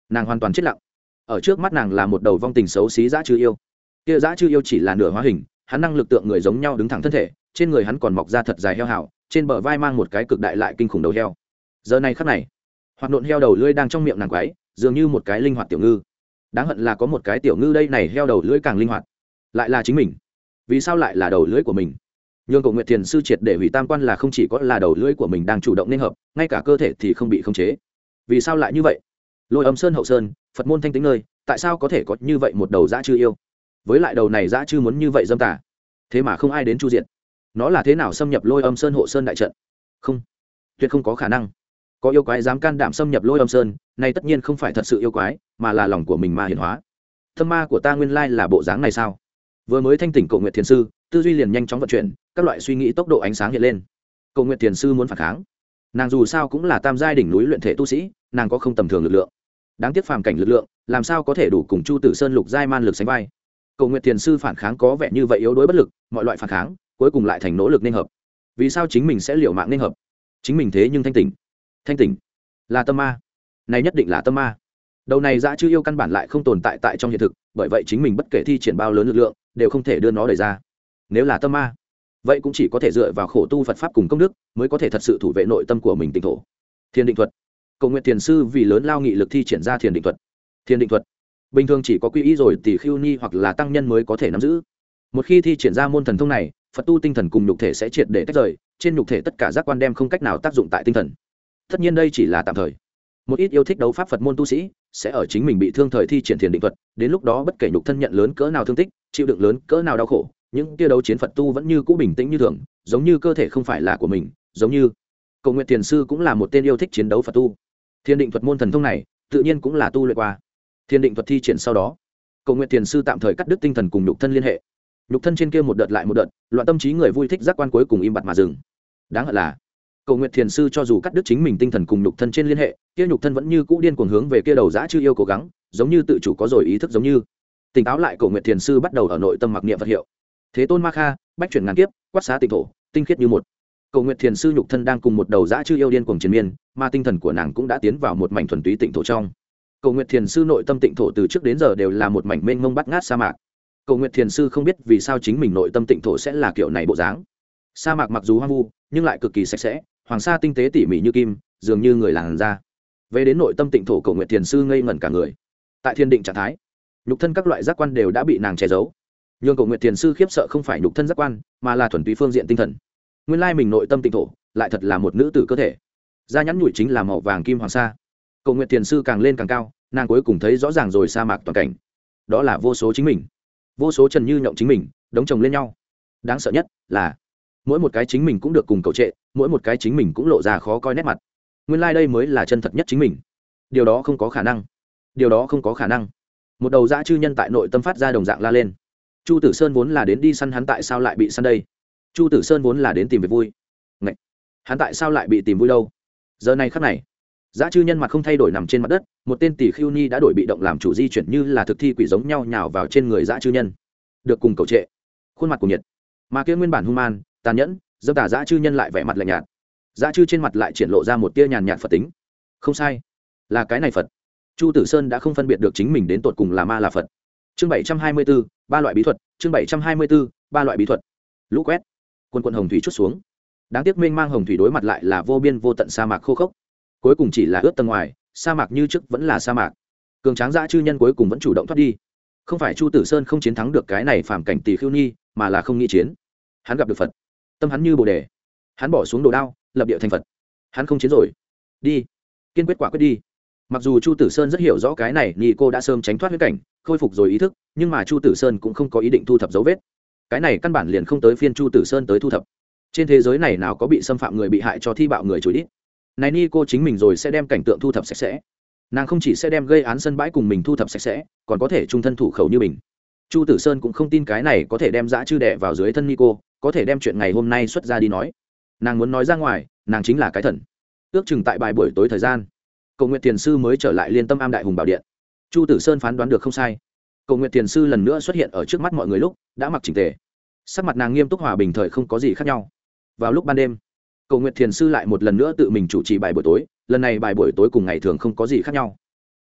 Nàng hoàn toàn chết lặng. Ở trước mắt nàng là một đầu vong tình xấu xí dã chư yêu. Kia dã chư yêu chỉ là nửa hóa hình, hắn năng lực tượng người giống nhau đứng thẳng thân thể, trên người hắn còn mọc ra thật dài heo hảo trên bờ vai mang một cái cực đại lại kinh khủng đầu heo. Giờ này khắc này, hoạt nộn heo đầu lưỡi đang trong miệng nàng quái, dường như một cái linh hoạt tiểu ngư. Đáng hận là có một cái tiểu ngư đây này heo đầu lưỡi càng linh hoạt. Lại là chính mình. Vì sao lại là đầu lưỡi của mình? Nhường cầu nguyện thiền sư triệt để hủy tam quan là không chỉ có là đầu lưỡi của mình đang chủ động nên hợp, ngay cả cơ thể thì không bị khống chế. Vì sao lại như vậy? Lôi âm sơn hậu sơn, phật môn thanh tính nơi, tại sao có thể có như vậy một đầu dã chư yêu? Với lại đầu này dã chư muốn như vậy dâm tả thế mà không ai đến chu diện. Nó là thế nào xâm nhập lôi âm sơn hộ sơn đại trận? Không, tuyệt không có khả năng. Có yêu quái dám can đảm xâm nhập lôi âm sơn, nay tất nhiên không phải thật sự yêu quái, mà là lòng của mình ma hiển hóa. Thâm ma của ta nguyên lai là bộ dáng này sao? Vừa mới thanh tỉnh cầu nguyện thiền sư, tư duy liền nhanh chóng vận chuyển các loại suy nghĩ tốc độ ánh sáng hiện lên. Cầu nguyện thiền sư muốn phản kháng. Nàng dù sao cũng là tam giai đỉnh núi luyện thể tu sĩ, nàng có không tầm thường lực lượng. Đáng tiếc phàm cảnh lực lượng, làm sao có thể đủ cùng chu tử sơn lục giai man lực sánh vai? Cầu nguyện thiền sư phản kháng có vẻ như vậy yếu đuối bất lực, mọi loại phản kháng, cuối cùng lại thành nỗ lực nên hợp. Vì sao chính mình sẽ liều mạng nên hợp? Chính mình thế nhưng thanh tỉnh. Thanh tỉnh là tâm ma. Này nhất định là tâm ma. Đầu này dã chư yêu căn bản lại không tồn tại tại trong hiện thực, bởi vậy chính mình bất kể thi triển bao lớn lực lượng, đều không thể đưa nó đẩy ra. Nếu là tâm ma vậy cũng chỉ có thể dựa vào khổ tu phật pháp cùng công đức mới có thể thật sự thủ vệ nội tâm của mình tỉnh thổ. Thiên định thuật. Cầu nguyện thiền sư vì lớn lao nghị lực thi triển ra thiền định thuật. Thiền định thuật. Bình thường chỉ có quy y rồi tỷ khiêu ni hoặc là tăng nhân mới có thể nắm giữ. Một khi thi triển ra môn thần thông này, phật tu tinh thần cùng nhục thể sẽ triệt để tách rời, trên nhục thể tất cả giác quan đem không cách nào tác dụng tại tinh thần. Tất nhiên đây chỉ là tạm thời. Một ít yêu thích đấu pháp phật môn tu sĩ sẽ ở chính mình bị thương thời thi triển thiền định thuật, đến lúc đó bất kể nhục thân nhận lớn cỡ nào thương tích, chịu đựng lớn cỡ nào đau khổ những kia đấu chiến phật tu vẫn như cũ bình tĩnh như thường, giống như cơ thể không phải là của mình, giống như cầu nguyện thiền sư cũng là một tên yêu thích chiến đấu phật tu. Thiền định thuật môn thần thông này, tự nhiên cũng là tu luyện qua. Thiền định thuật thi triển sau đó, cầu nguyện thiền sư tạm thời cắt đứt tinh thần cùng nhục thân liên hệ. Nhục thân trên kia một đợt lại một đợt, loạn tâm trí người vui thích giác quan cuối cùng im bặt mà dừng. Đáng hận là, cầu nguyện thiền sư cho dù cắt đứt chính mình tinh thần cùng nhục thân trên liên hệ, kia nhục thân vẫn như cũ điên cuồng hướng về kia đầu dã chưa yêu cố gắng, giống như tự chủ có rồi ý thức giống như. Tỉnh táo lại, cầu nguyện thiền sư bắt đầu ở nội tâm mặc niệm vật hiệu thế tôn ma kha, bách chuyển ngàn kiếp, quát xá tịnh thổ, tinh khiết như một. Cầu nguyện thiền sư nhục thân đang cùng một đầu dã chư yêu điên cuồng chiến miên, mà tinh thần của nàng cũng đã tiến vào một mảnh thuần túy tịnh thổ trong. Cầu nguyện thiền sư nội tâm tịnh thổ từ trước đến giờ đều là một mảnh mênh mông bắt ngát sa mạc. Cầu nguyện thiền sư không biết vì sao chính mình nội tâm tịnh thổ sẽ là kiểu này bộ dáng. Sa mạc mặc dù hoang vu, nhưng lại cực kỳ sạch sẽ, hoàng sa tinh tế tỉ mỉ như kim, dường như người làng ra về đến nội tâm tịnh thổ, cầu nguyện thiền sư ngây ngẩn cả người. Tại thiên định trạng thái, nhục thân các loại giác quan đều đã bị nàng che giấu nhường cầu nguyện thiền sư khiếp sợ không phải nhục thân giác quan, mà là thuần túy phương diện tinh thần. Nguyên lai mình nội tâm tịnh thổ, lại thật là một nữ tử cơ thể. Da nhắn nhủi chính là màu vàng kim hoàng sa. Cầu nguyện thiền sư càng lên càng cao, nàng cuối cùng thấy rõ ràng rồi sa mạc toàn cảnh. Đó là vô số chính mình. Vô số trần như nhộng chính mình, đống chồng lên nhau. Đáng sợ nhất là, mỗi một cái chính mình cũng được cùng cầu trệ, mỗi một cái chính mình cũng lộ ra khó coi nét mặt. Nguyên lai、like、đây mới là chân thật nhất chính mình. Điều đó không có khả năng. Điều đó không có khả năng. Một đầu dã chư nhân tại nội tâm phát ra đồng dạng la lên chu tử sơn vốn là đến đi săn hắn tại sao lại bị săn đây? Chu tử sơn vốn là đến tìm việc vui. Ngậy! hắn tại sao lại bị tìm vui đâu? Giờ này khắc này, giá chư nhân mặt không thay đổi nằm trên mặt đất, một tên tỷ khiêu ni đã đổi bị động làm chủ di chuyển như là thực thi quỷ giống nhau nhào vào trên người giá chư nhân. Được cùng cầu trệ. Khuôn mặt của nhiệt. Mà kia nguyên bản hung man, tàn nhẫn, dâm tả giá chư nhân lại vẻ mặt lạnh nhạt. Giá chư trên mặt lại triển lộ ra một tia nhàn nhạt phật tính. Không sai. Là cái này phật. Chu tử sơn đã không phân biệt được chính mình đến tột cùng là ma là phật. Chương bảy trăm hai mươi bốn ba loại bí thuật, chương bảy trăm hai mươi bốn. ba loại bí thuật. Lũ quét. Quân quận hồng thủy chút xuống. Đáng tiếc minh mang hồng thủy đối mặt lại là vô biên vô tận sa mạc khô khốc. Cuối cùng chỉ là ướt tầng ngoài, sa mạc như trước vẫn là sa mạc. Cường tráng dã chư nhân cuối cùng vẫn chủ động thoát đi. Không phải chu tử sơn không chiến thắng được cái này phản cảnh tỷ khiêu nhi mà là không nghĩ chiến. Hắn gặp được phật. Tâm hắn như bồ đề. Hắn bỏ xuống đồ đao, lập địa thành phật. Hắn không chiến rồi. Đi. Kiên quyết quả quyết đi. Mặc dù chu tử sơn rất hiểu rõ cái này nhị cô đã sớm tránh thoát huyết cảnh khôi phục rồi ý thức, nhưng mà chu tử sơn cũng không có ý định thu thập dấu vết. Cái này căn bản liền không tới phiên chu tử sơn tới thu thập. Trên thế giới này nào có bị xâm phạm người bị hại cho thi bạo người chối đít. Này ni cô chính mình rồi sẽ đem cảnh tượng thu thập sạch sẽ. Nàng không chỉ sẽ đem gây án sân bãi cùng mình thu thập sạch sẽ, còn có thể trung thân thủ khẩu như mình. Chu tử sơn cũng không tin cái này có thể đem dã chư đệ vào dưới thân ni cô, có thể đem chuyện ngày hôm nay xuất ra đi nói. Nàng muốn nói ra ngoài, nàng chính là cái thần. Ước chừng tại bài buổi tối thời gian, cầu nguyện tiền sư mới trở lại liên tâm am đại hùng bảo điện chu tử sơn phán đoán được không sai. Cầu nguyện Thiền sư lần nữa xuất hiện ở trước mắt mọi người lúc, đã mặc trình tề. Sắc mặt nàng nghiêm túc hòa bình thời không có gì khác nhau. Vào lúc ban đêm, cầu nguyện thiền sư lại một lần nữa tự mình chủ trì bài buổi tối, lần này bài buổi tối cùng ngày thường không có gì khác nhau.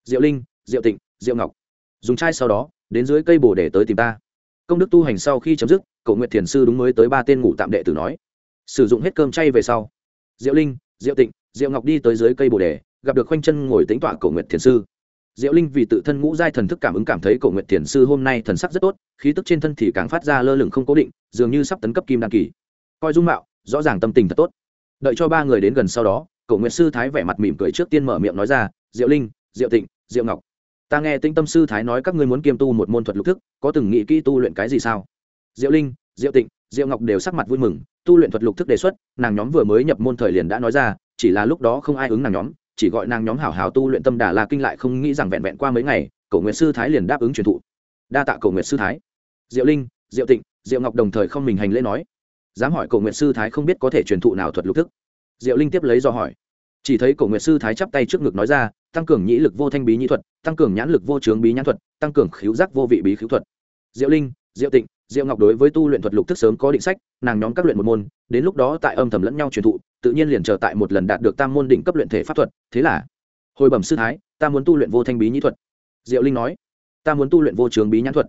Diệu linh, diệu tịnh, diệu ngọc. Dùng chai sau đó, đến dưới cây bồ để tới tìm ta. Công đức tu hành sau khi chấm dứt, cầu nguyện thiền sư đúng mới tới ba tên ngủ tạm đệ tử nói. Sử dụng hết cơm chay về sau, diệu linh, diệu tịnh, diệu ngọc đi tới dưới cây bồ đề gặp được khoanh chân ngồi tính tọa cầu nguyện thiền sư diệu linh vì tự thân ngũ giai thần thức cảm ứng cảm thấy cổ nguyện thiền sư hôm nay thần sắc rất tốt, khí tức trên thân thì càng phát ra lơ lửng không cố định, dường như sắp tấn cấp kim Đan kỳ. Coi dung mạo, rõ ràng tâm tình thật tốt. Đợi cho ba người đến gần sau đó, cổ nguyệt sư thái vẻ mặt mỉm cười trước tiên mở miệng nói ra, diệu linh, diệu tịnh diệu ngọc, ta nghe tĩnh tâm sư thái nói các ngươi muốn kiêm tu một môn thuật lục thức, có từng nghĩ kỹ tu luyện cái gì sao? Diệu linh, diệu tịnh diệu ngọc đều sắc mặt vui mừng, tu luyện thuật lục thức đề xuất, nàng nhóm vừa mới nhập môn thời liền đã nói ra, chỉ là lúc đó không ai ứng nàng nhóm chỉ gọi nàng nhóm hảo hảo tu luyện tâm đà la kinh lại không nghĩ rằng vẹn vẹn qua mấy ngày, cổ nguyệt sư thái liền đáp ứng truyền thụ. Đa tạ cổ nguyệt sư thái. Diệu linh, diệu tịnh, diệu ngọc đồng thời không mình hành lễ nói. Dám hỏi cổ nguyệt sư thái không biết có thể truyền thụ nào thuật lục thức. Diệu linh tiếp lấy do hỏi. Chỉ thấy cổ nguyệt sư thái chắp tay trước ngực nói ra, tăng cường nhĩ lực vô thanh bí nhĩ thuật, tăng cường nhãn lực vô trướng bí nhãn thuật, tăng cường khiếu giác vô vị bí khiếu thuật. Diệu linh, diệu tịnh diệu ngọc đối với tu luyện thuật lục thức sớm có định sách, nàng nhóm các luyện một môn, đến lúc đó tại âm thầm lẫn nhau truyền thụ, tự nhiên liền chờ tại một lần đạt được tam môn đỉnh cấp luyện thể pháp thuật, thế là, hồi bẩm sư thái, ta muốn tu luyện vô thanh bí nhĩ thuật. Diệu linh nói, ta muốn tu luyện vô trường bí nhãn thuật.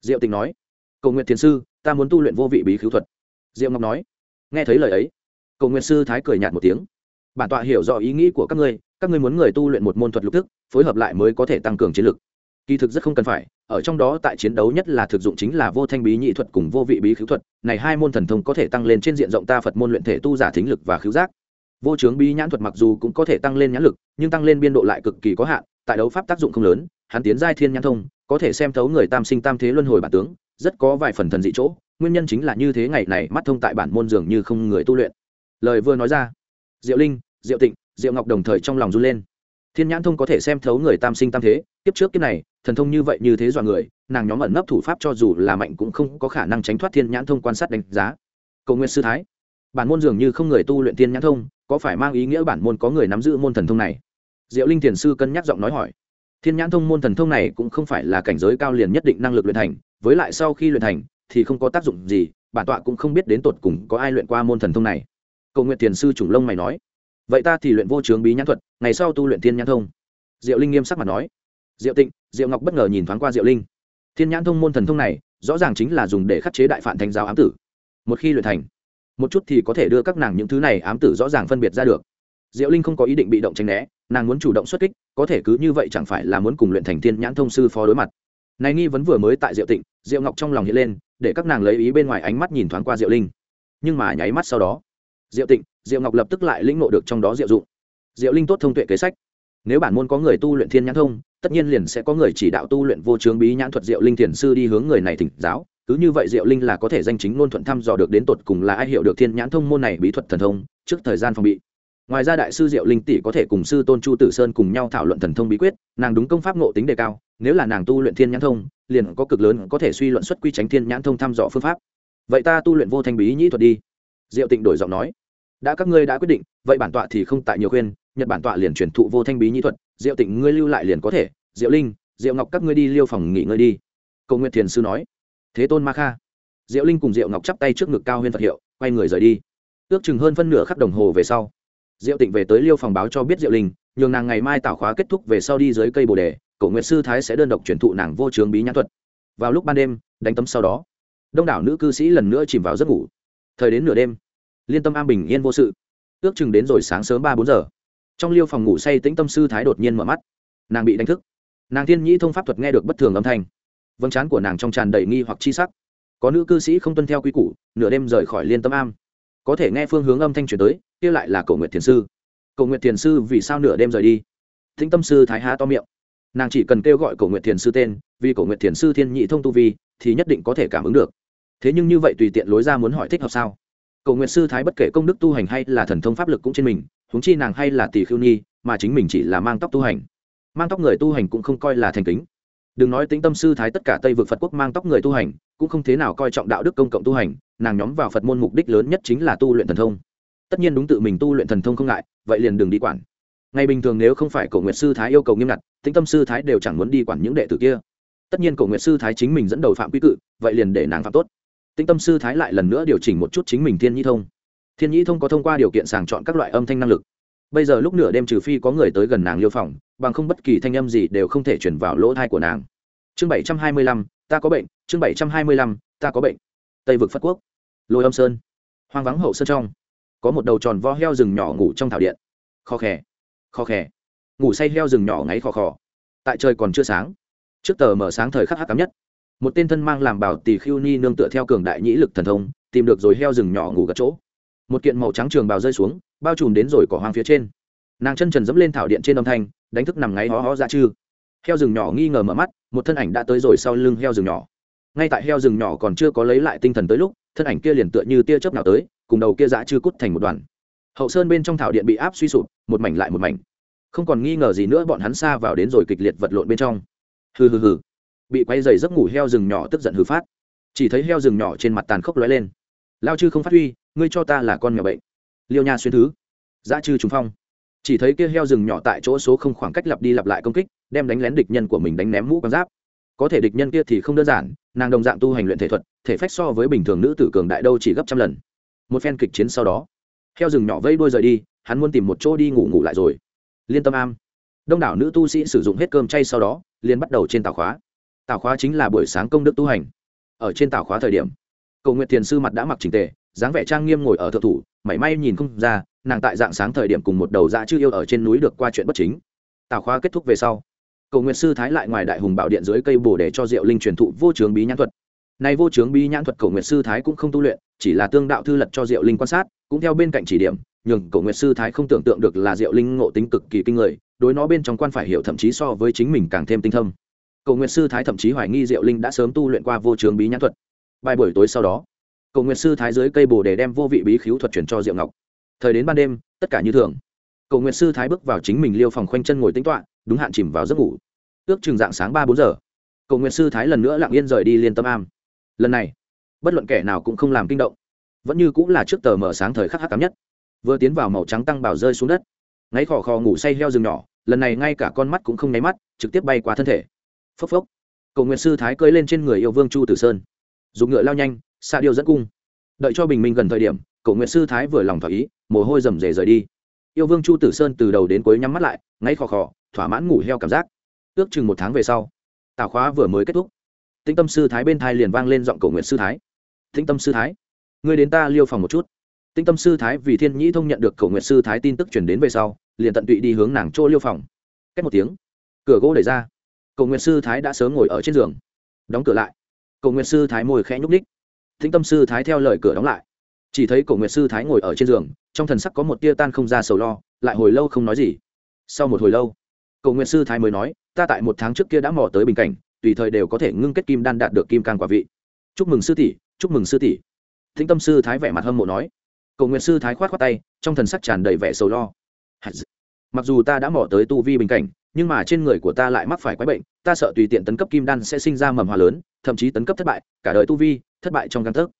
Diệu tịnh nói, cầu nguyện thiền sư, ta muốn tu luyện vô vị bí khíu thuật. Diệu ngọc nói, nghe thấy lời ấy, cầu nguyện sư thái cười nhạt một tiếng, bản tọa hiểu rõ ý nghĩ của các ngươi các ngươi muốn người tu luyện một môn thuật lục thức, phối hợp lại mới có thể tăng cường chiến lực kỳ thực rất không cần phải, ở trong đó tại chiến đấu nhất là thực dụng chính là vô thanh bí nhị thuật cùng vô vị bí khứu thuật, này hai môn thần thông có thể tăng lên trên diện rộng ta phật môn luyện thể tu giả thính lực và khứu giác. Vô chướng bí nhãn thuật mặc dù cũng có thể tăng lên nhãn lực, nhưng tăng lên biên độ lại cực kỳ có hạn, tại đấu pháp tác dụng không lớn, hắn tiến giai thiên nhãn thông, có thể xem thấu người tam sinh tam thế luân hồi bản tướng, rất có vài phần thần dị chỗ, nguyên nhân chính là như thế ngày này mắt thông tại bản môn dường như không người tu luyện. Lời vừa nói ra, diệu linh, diệu tịnh, diệu ngọc đồng thời trong lòng run lên. Thiên nhãn thông có thể xem thấu người tam sinh tam thế, kiếp trước kiếp này thần thông như vậy như thế dọa người, nàng nhóm ẩn nấp thủ pháp cho dù là mạnh cũng không có khả năng tránh thoát thiên nhãn thông quan sát đánh giá. Cầu nguyện sư thái, bản môn dường như không người tu luyện thiên nhãn thông, có phải mang ý nghĩa bản môn có người nắm giữ môn thần thông này? Diệu linh thiền sư cân nhắc giọng nói hỏi. Thiên nhãn thông môn thần thông này cũng không phải là cảnh giới cao liền nhất định năng lực luyện thành, với lại sau khi luyện thành thì không có tác dụng gì, bản tọa cũng không biết đến tột cùng có ai luyện qua môn thần thông này. Cầu nguyện thiền sư chủng lông mày nói. Vậy ta thì luyện vô trướng bí nhãn thuật, ngày sau tu luyện thiên nhãn thông. Diệu linh nghiêm sắc mặt nói diệu tịnh, diệu ngọc bất ngờ nhìn thoáng qua diệu linh. Thiên nhãn thông môn thần thông này, rõ ràng chính là dùng để khắc chế đại phản thành giáo ám tử. Một khi luyện thành, một chút thì có thể đưa các nàng những thứ này ám tử rõ ràng phân biệt ra được. Diệu linh không có ý định bị động tranh né, nàng muốn chủ động xuất kích, có thể cứ như vậy chẳng phải là muốn cùng luyện thành thiên nhãn thông sư phó đối mặt. Này nghi vấn vừa mới tại diệu tịnh, diệu ngọc trong lòng hiện lên, để các nàng lấy ý bên ngoài ánh mắt nhìn thoáng qua diệu linh. Nhưng mà nháy mắt sau đó, diệu tịnh, diệu ngọc lập tức lại lĩnh ngộ được trong đó diệu dụng. Diệu linh tốt thông tuệ kế sách. Nếu bản môn có người tu luyện thiên nhãn thông tất nhiên liền sẽ có người chỉ đạo tu luyện vô chướng bí nhãn thuật diệu linh thiền sư đi hướng người này thỉnh giáo. Cứ như vậy diệu linh là có thể danh chính ngôn thuận thăm dò được đến tột cùng là ai hiểu được thiên nhãn thông môn này bí thuật thần thông, trước thời gian phòng bị. Ngoài ra đại sư diệu linh tỷ có thể cùng sư tôn chu tử sơn cùng nhau thảo luận thần thông bí quyết, nàng đúng công pháp ngộ tính đề cao, nếu là nàng tu luyện thiên nhãn thông, liền có cực lớn có thể suy luận xuất quy tránh thiên nhãn thông thăm dò phương pháp. Vậy ta tu luyện vô thanh bí nhĩ thuật đi. Diệu tịnh đổi giọng nói. Đã các ngươi đã quyết định, vậy bản tọa thì không tại nhiều khuyên nhật bản tọa liền truyền thụ vô thanh bí nhĩ thuật, diệu tịnh, ngươi lưu lại liền có thể. Diệu linh, diệu ngọc các ngươi đi liêu phòng nghỉ ngơi đi. Cầu nguyện thiền sư nói. Thế tôn ma kha. Diệu linh cùng diệu ngọc chắp tay trước ngực cao huyên phật hiệu, quay người rời đi. Ước chừng hơn phân nửa khắc đồng hồ về sau, diệu tịnh về tới liêu phòng báo cho biết diệu linh, nhường nàng ngày mai tảo khóa kết thúc về sau đi dưới cây bồ đề, cầu nguyện sư thái sẽ đơn độc truyền thụ nàng vô trường bí nhãn thuật. Vào lúc ban đêm, đánh tấm sau đó, đông đảo nữ cư sĩ lần nữa chìm vào giấc ngủ. Thời đến nửa đêm, liên tâm an bình yên vô sự. Ước chừng đến rồi sáng sớm ba bốn giờ trong liêu phòng ngủ say tĩnh tâm sư thái đột nhiên mở mắt. Nàng bị đánh thức. Nàng thiên nhĩ thông pháp thuật nghe được bất thường âm thanh. Vâng chán của nàng trong tràn đầy nghi hoặc chi sắc. Có nữ cư sĩ không tuân theo quy củ, nửa đêm rời khỏi liên tâm am. Có thể nghe phương hướng âm thanh chuyển tới, kia lại là cầu nguyện thiền sư. Cầu nguyện thiền sư vì sao nửa đêm rời đi? Thính tâm sư thái há to miệng. Nàng chỉ cần kêu gọi cầu nguyện thiền sư tên, vì cầu nguyện thiền sư thiên nhị thông tu vi, thì nhất định có thể cảm ứng được. Thế nhưng như vậy tùy tiện lối ra muốn hỏi thích hợp sao? Cầu nguyện sư thái bất kể công đức tu hành hay là thần thông pháp lực cũng trên mình huống chi nàng hay là tỷ khưu nhi, mà chính mình chỉ là mang tóc tu hành. Mang tóc người tu hành cũng không coi là thành kính. Đừng nói tính tâm sư thái tất cả tây vực phật quốc mang tóc người tu hành, cũng không thế nào coi trọng đạo đức công cộng tu hành, nàng nhóm vào phật môn mục đích lớn nhất chính là tu luyện thần thông. Tất nhiên đúng tự mình tu luyện thần thông không ngại, vậy liền đừng đi quản. Ngày bình thường nếu không phải cổ nguyệt sư thái yêu cầu nghiêm ngặt tính tâm sư thái đều chẳng muốn đi quản những đệ tử kia. Tất nhiên cổ nguyệt sư thái chính mình dẫn đầu phạm quy cự, vậy liền để nàng phạm tốt. Tĩnh tâm sư thái lại lần nữa điều chỉnh một chút chính mình thiên nhi thông thiên nhĩ thông có thông qua điều kiện sàng chọn các loại âm thanh năng lực. Bây giờ lúc nửa đêm trừ phi có người tới gần nàng liêu phòng, bằng không bất kỳ thanh âm gì đều không thể chuyển vào lỗ thai của nàng. Chương bảy trăm hai mươi lăm, ta có bệnh, chương bảy trăm hai mươi lăm, ta có bệnh. Tây vực phất quốc. Lôi âm sơn. Hoang vắng hậu sơn trong. Có một đầu tròn vo heo rừng nhỏ ngủ trong thảo điện. Kho khè kho khè. Ngủ say heo rừng nhỏ ngáy khò khò. Tại trời còn chưa sáng, trước tờ mở sáng thời khắc hắc cắm nhất, một tên thân mang làm bảo tỷ khiêu ni nương tựa theo cường đại nhĩ lực thần thông, tìm được rồi heo rừng nhỏ ngủ gật chỗ một kiện màu trắng trường bào rơi xuống, bao trùm đến rồi cỏ hoang phía trên. Nàng chân trần dẫm lên thảo điện trên âm thanh, đánh thức nằm ngáy ho ho ra chư. Heo rừng nhỏ nghi ngờ mở mắt, một thân ảnh đã tới rồi sau lưng heo rừng nhỏ. Ngay tại heo rừng nhỏ còn chưa có lấy lại tinh thần tới lúc, thân ảnh kia liền tựa như tia chớp nào tới, cùng đầu kia dã chư cút thành một đoàn. Hậu sơn bên trong thảo điện bị áp suy sụp, một mảnh lại một mảnh. Không còn nghi ngờ gì nữa, bọn hắn xa vào đến rồi kịch liệt vật lộn bên trong. Hừ hừ hừ. Bị quay dày giấc ngủ heo rừng nhỏ tức giận hừ phát. Chỉ thấy heo rừng nhỏ trên mặt tàn khốc lóe lên lao chư không phát huy, ngươi cho ta là con mèo bệnh. Liêu nha xuyên thứ. Dã chư trùng phong. Chỉ thấy kia heo rừng nhỏ tại chỗ số không khoảng cách lặp đi lặp lại công kích, đem đánh lén địch nhân của mình đánh ném mũ quan giáp. Có thể địch nhân kia thì không đơn giản, nàng đồng dạng tu hành luyện thể thuật, thể phách so với bình thường nữ tử cường đại đâu chỉ gấp trăm lần. Một phen kịch chiến sau đó, heo rừng nhỏ vây đuôi rời đi, hắn muốn tìm một chỗ đi ngủ ngủ lại rồi. Liên tâm am. Đông đảo nữ tu sĩ sử dụng hết cơm chay sau đó, liền bắt đầu trên tàu khóa. Tàu khóa chính là buổi sáng công đức tu hành. Ở trên tàu khóa thời điểm cầu nguyện thiền sư mặt đã mặc trình tề, dáng vẻ trang nghiêm ngồi ở thượng thủ, mảy may nhìn không ra, nàng tại dạng sáng thời điểm cùng một đầu dạ chư yêu ở trên núi được qua chuyện bất chính. Tào khóa kết thúc về sau, cầu nguyện sư thái lại ngoài đại hùng bảo điện dưới cây bồ để cho diệu linh truyền thụ vô trướng bí nhãn thuật. Này vô trướng bí nhãn thuật cầu nguyện sư thái cũng không tu luyện, chỉ là tương đạo thư lật cho diệu linh quan sát, cũng theo bên cạnh chỉ điểm, nhường cầu nguyện sư thái không tưởng tượng được là diệu linh ngộ tính cực kỳ kinh người, đối nó bên trong quan phải hiểu thậm chí so với chính mình càng thêm tinh thông. cầu nguyện sư thái thậm chí hoài nghi diệu linh đã sớm tu luyện qua vô trướng bí nhãn thuật bài buổi tối sau đó cầu nguyện sư thái dưới cây bồ để đem vô vị bí khiếu thuật chuyển cho diệu ngọc. Thời đến ban đêm, tất cả như thường. Cầu nguyện sư thái bước vào chính mình liêu phòng khoanh chân ngồi tính toạ đúng hạn chìm vào giấc ngủ. Ước chừng dạng sáng ba bốn giờ cầu nguyện sư thái lần nữa lặng yên rời đi liên tâm am. Lần này, bất luận kẻ nào cũng không làm kinh động. Vẫn như cũng là trước tờ mở sáng thời khắc hắc cám nhất. Vừa tiến vào màu trắng tăng bảo rơi xuống đất. Ngáy khò khò ngủ say heo rừng nhỏ, lần này ngay cả con mắt cũng không nháy mắt, trực tiếp bay qua thân thể. Phốc phốc. Cầu nguyện sư thái cơi lên trên người yêu vương chu tử sơn dùng ngựa lao nhanh xa điêu dẫn cung. Đợi cho bình minh gần thời điểm Cổ nguyện sư thái vừa lòng thỏa ý, mồ hôi rầm rề rời đi. Yêu vương chu tử sơn từ đầu đến cuối nhắm mắt lại, ngáy khò khò, thỏa mãn ngủ heo cảm giác. Ước chừng một tháng về sau tào khóa vừa mới kết thúc. Tĩnh tâm sư thái bên thai liền vang lên giọng Cổ nguyện sư thái. Tĩnh tâm sư thái, ngươi đến ta liêu phòng một chút. Tĩnh tâm sư thái vì thiên nhĩ thông nhận được Cổ nguyện sư thái tin tức chuyển đến về sau, liền tận tụy đi hướng nàng chỗ liêu phòng. Cách một tiếng, cửa gỗ đẩy ra. Cầu nguyện sư thái đã sớm ngồi ở trên giường. Đóng cửa lại cổ Nguyệt sư thái môi khẽ nhúc nhích. Thính tâm sư thái theo lời cửa đóng lại. Chỉ thấy cổ nguyệt sư thái ngồi ở trên giường, trong thần sắc có một tia tan không ra sầu lo, lại hồi lâu không nói gì. Sau một hồi lâu, cổ nguyệt sư thái mới nói, ta tại một tháng trước kia đã mò tới bình cảnh, tùy thời đều có thể ngưng kết kim đan đạt được kim cang quả vị. Chúc mừng sư tỷ, chúc mừng sư tỷ. Thính tâm sư thái vẻ mặt hâm mộ nói. Cổ nguyệt sư thái khoát khoát tay, trong thần sắc tràn đầy vẻ sầu lo. Mặc dù ta đã mò tới tu vi bình cảnh nhưng mà trên người của ta lại mắc phải quái bệnh, ta sợ tùy tiện tấn cấp kim đan sẽ sinh ra mầm hòa lớn, thậm chí tấn cấp thất bại, cả đời tu vi, thất bại trong căn thức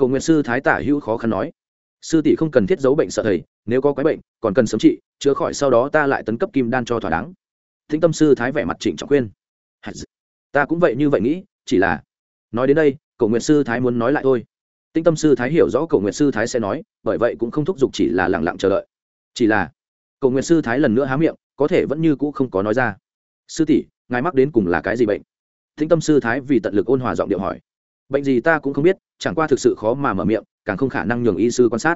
cầu nguyện sư thái tả hữu khó khăn nói. Sư tỷ không cần thiết giấu bệnh sợ thầy, nếu có quái bệnh, còn cần sớm trị, chữa khỏi sau đó ta lại tấn cấp kim đan cho thỏa đáng. Thính tâm sư thái vẻ mặt trịnh trọng khuyên. Ta cũng vậy như vậy nghĩ, chỉ là nói đến đây, cầu nguyện sư thái muốn nói lại thôi. Tinh tâm sư thái hiểu rõ cầu nguyện sư thái sẽ nói, bởi vậy cũng không thúc giục chỉ là lẳng lặng chờ đợi. Chỉ là, cầu nguyện sư thái lần nữa há miệng có thể vẫn như cũ không có nói ra. Sư tỷ, ngài mắc đến cùng là cái gì bệnh? Thính tâm sư thái vì tận lực ôn hòa giọng điệu hỏi. Bệnh gì ta cũng không biết, chẳng qua thực sự khó mà mở miệng, càng không khả năng nhường y sư quan sát.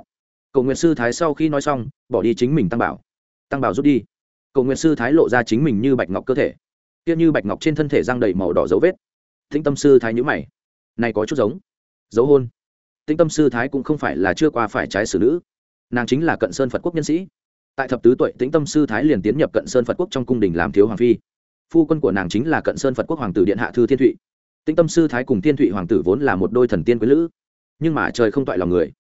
Cầu nguyện sư thái sau khi nói xong, bỏ đi chính mình tăng bảo. Tăng bảo rút đi. Cầu nguyện sư thái lộ ra chính mình như bạch ngọc cơ thể. Tiếc như bạch ngọc trên thân thể răng đầy màu đỏ dấu vết. Thính tâm sư thái nhữ mày. Này có chút giống. Dấu hôn. Tĩnh tâm sư thái cũng không phải là chưa qua phải trái xử nữ. Nàng chính là cận sơn phật quốc nhân sĩ tại thập tứ tuổi, tĩnh tâm sư thái liền tiến nhập cận sơn phật quốc trong cung đình làm thiếu hoàng phi. Phu quân của nàng chính là cận sơn phật quốc hoàng tử điện hạ thư thiên thụy. Tĩnh tâm sư thái cùng thiên thụy hoàng tử vốn là một đôi thần tiên quý lữ, nhưng mà trời không toại lòng người.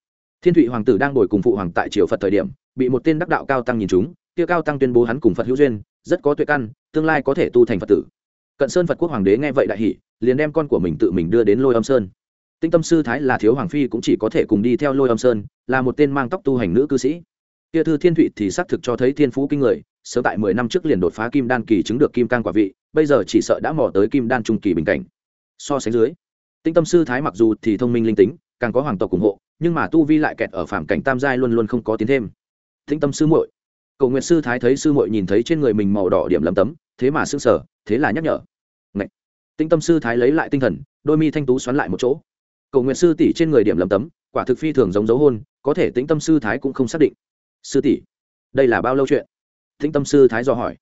Thiên thụy hoàng tử đang ngồi cùng phụ hoàng tại triều phật thời điểm, bị một tên đắc đạo cao tăng nhìn chúng kia cao tăng tuyên bố hắn cùng phật hữu duyên, rất có tuệ căn, tương lai có thể tu thành phật tử. Cận sơn phật quốc hoàng đế nghe vậy đại hỷ liền đem con của mình tự mình đưa đến lôi âm sơn. Tinh tâm sư thái là thiếu hoàng phi cũng chỉ có thể cùng đi theo lôi âm sơn, là một tên mang tóc tu hành nữ cư sĩ kia thư thiên thụy thì xác thực cho thấy thiên phú kinh người, sớm tại mười năm trước liền đột phá kim đan kỳ chứng được kim Cang quả vị, bây giờ chỉ sợ đã mò tới kim đan trung kỳ bình cảnh. So sánh dưới, tinh tâm sư thái mặc dù thì thông minh linh tính, càng có hoàng tộc ủng hộ, nhưng mà tu vi lại kẹt ở phạm cảnh tam giai luôn luôn không có tiến thêm. Tinh tâm sư muội, cầu nguyện sư thái thấy sư muội nhìn thấy trên người mình màu đỏ điểm lấm tấm, thế mà sưng sở thế là nhắc nhở. Ngậy. tinh tâm sư thái lấy lại tinh thần, đôi mi thanh tú xoắn lại một chỗ. Cầu nguyện sư tỷ trên người điểm lấm tấm, quả thực phi thường giống dấu hôn, có thể tĩnh tâm sư thái cũng không xác định sư tỷ, đây là bao lâu chuyện? Tĩnh tâm sư thái do hỏi.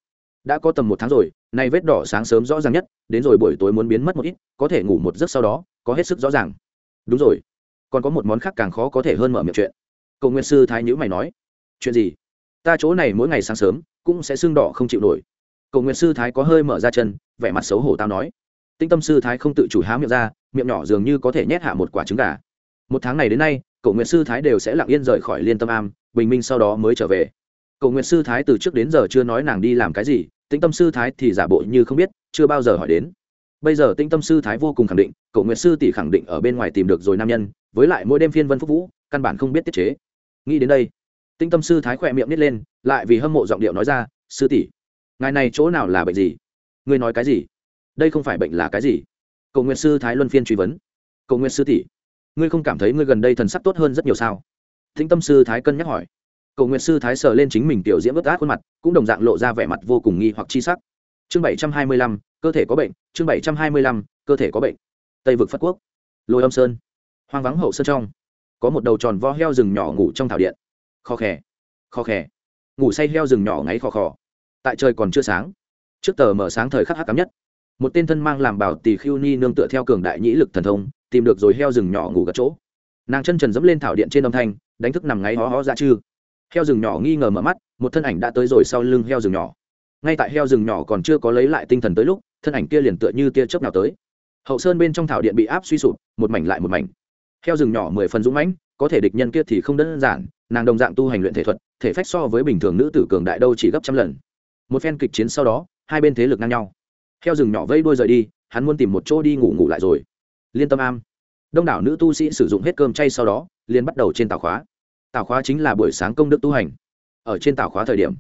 Đã có tầm một tháng rồi, nay vết đỏ sáng sớm rõ ràng nhất, đến rồi buổi tối muốn biến mất một ít, có thể ngủ một giấc sau đó, có hết sức rõ ràng. Đúng rồi, còn có một món khác càng khó có thể hơn mở miệng chuyện. Cầu nguyện sư thái nhữ mày nói. Chuyện gì? Ta chỗ này mỗi ngày sáng sớm, cũng sẽ sưng đỏ không chịu nổi. Cầu nguyện sư thái có hơi mở ra chân, vẻ mặt xấu hổ tao nói. Tinh tâm sư thái không tự chủ há miệng ra, miệng nhỏ dường như có thể nhét hạ một quả trứng gà. Một tháng này đến nay, cầu nguyện sư thái đều sẽ lặng yên rời khỏi liên tâm am bình minh sau đó mới trở về. Cầu nguyện sư thái từ trước đến giờ chưa nói nàng đi làm cái gì, tĩnh tâm sư thái thì giả bộ như không biết, chưa bao giờ hỏi đến. Bây giờ tĩnh tâm sư thái vô cùng khẳng định cầu nguyện sư tỷ khẳng định ở bên ngoài tìm được rồi nam nhân, với lại mỗi đêm phiên vân phúc vũ, căn bản không biết tiết chế. Nghĩ đến đây, tĩnh tâm sư thái khỏe miệng nít lên, lại vì hâm mộ giọng điệu nói ra, sư tỷ, ngài này chỗ nào là bệnh gì? Ngươi nói cái gì? Đây không phải bệnh là cái gì? Cầu nguyện sư thái luân phiên truy vấn. Cầu nguyện sư tỷ, ngươi không cảm thấy ngươi gần đây thần sắc tốt hơn rất nhiều sao? Thính tâm sư thái cân nhắc hỏi. Cầu nguyện sư thái sờ lên chính mình tiểu diễm ướt át khuôn mặt, cũng đồng dạng lộ ra vẻ mặt vô cùng nghi hoặc chi sắc. Chương bảy trăm hai mươi lăm, cơ thể có bệnh, chương bảy trăm hai mươi lăm, cơ thể có bệnh. Tây vực phất quốc. Lôi âm sơn. Hoang vắng hậu sơn trong. Có một đầu tròn vo heo rừng nhỏ ngủ trong thảo điện. Kho khè kho khè. Ngủ say heo rừng nhỏ ngáy khò khò. Tại trời còn chưa sáng, trước tờ mở sáng thời khắc hắc cám nhất, một tên thân mang làm bảo tỷ khiêu ni nương tựa theo cường đại nhĩ lực thần thông, tìm được rồi heo rừng nhỏ ngủ gật chỗ nàng chân trần dẫm lên thảo điện trên âm thanh, đánh thức nằm ngáy hó hó ra chư. Heo rừng nhỏ nghi ngờ mở mắt, một thân ảnh đã tới rồi sau lưng heo rừng nhỏ. Ngay tại heo rừng nhỏ còn chưa có lấy lại tinh thần tới lúc, thân ảnh kia liền tựa như tia chớp nào tới. Hậu sơn bên trong thảo điện bị áp suy sụp, một mảnh lại một mảnh. Heo rừng nhỏ mười phần dũng mãnh, có thể địch nhân kia thì không đơn giản, nàng đồng dạng tu hành luyện thể thuật, thể phách so với bình thường nữ tử cường đại đâu chỉ gấp trăm lần. Một phen kịch chiến sau đó, hai bên thế lực ngang nhau. Heo rừng nhỏ vây đuôi rời đi, hắn muốn tìm một chỗ đi ngủ ngủ lại rồi. Liên tâm am đông đảo nữ tu sĩ sử dụng hết cơm chay sau đó, liền bắt đầu trên tảo khóa. Tảo khóa chính là buổi sáng công đức tu hành. Ở trên tảo khóa thời điểm,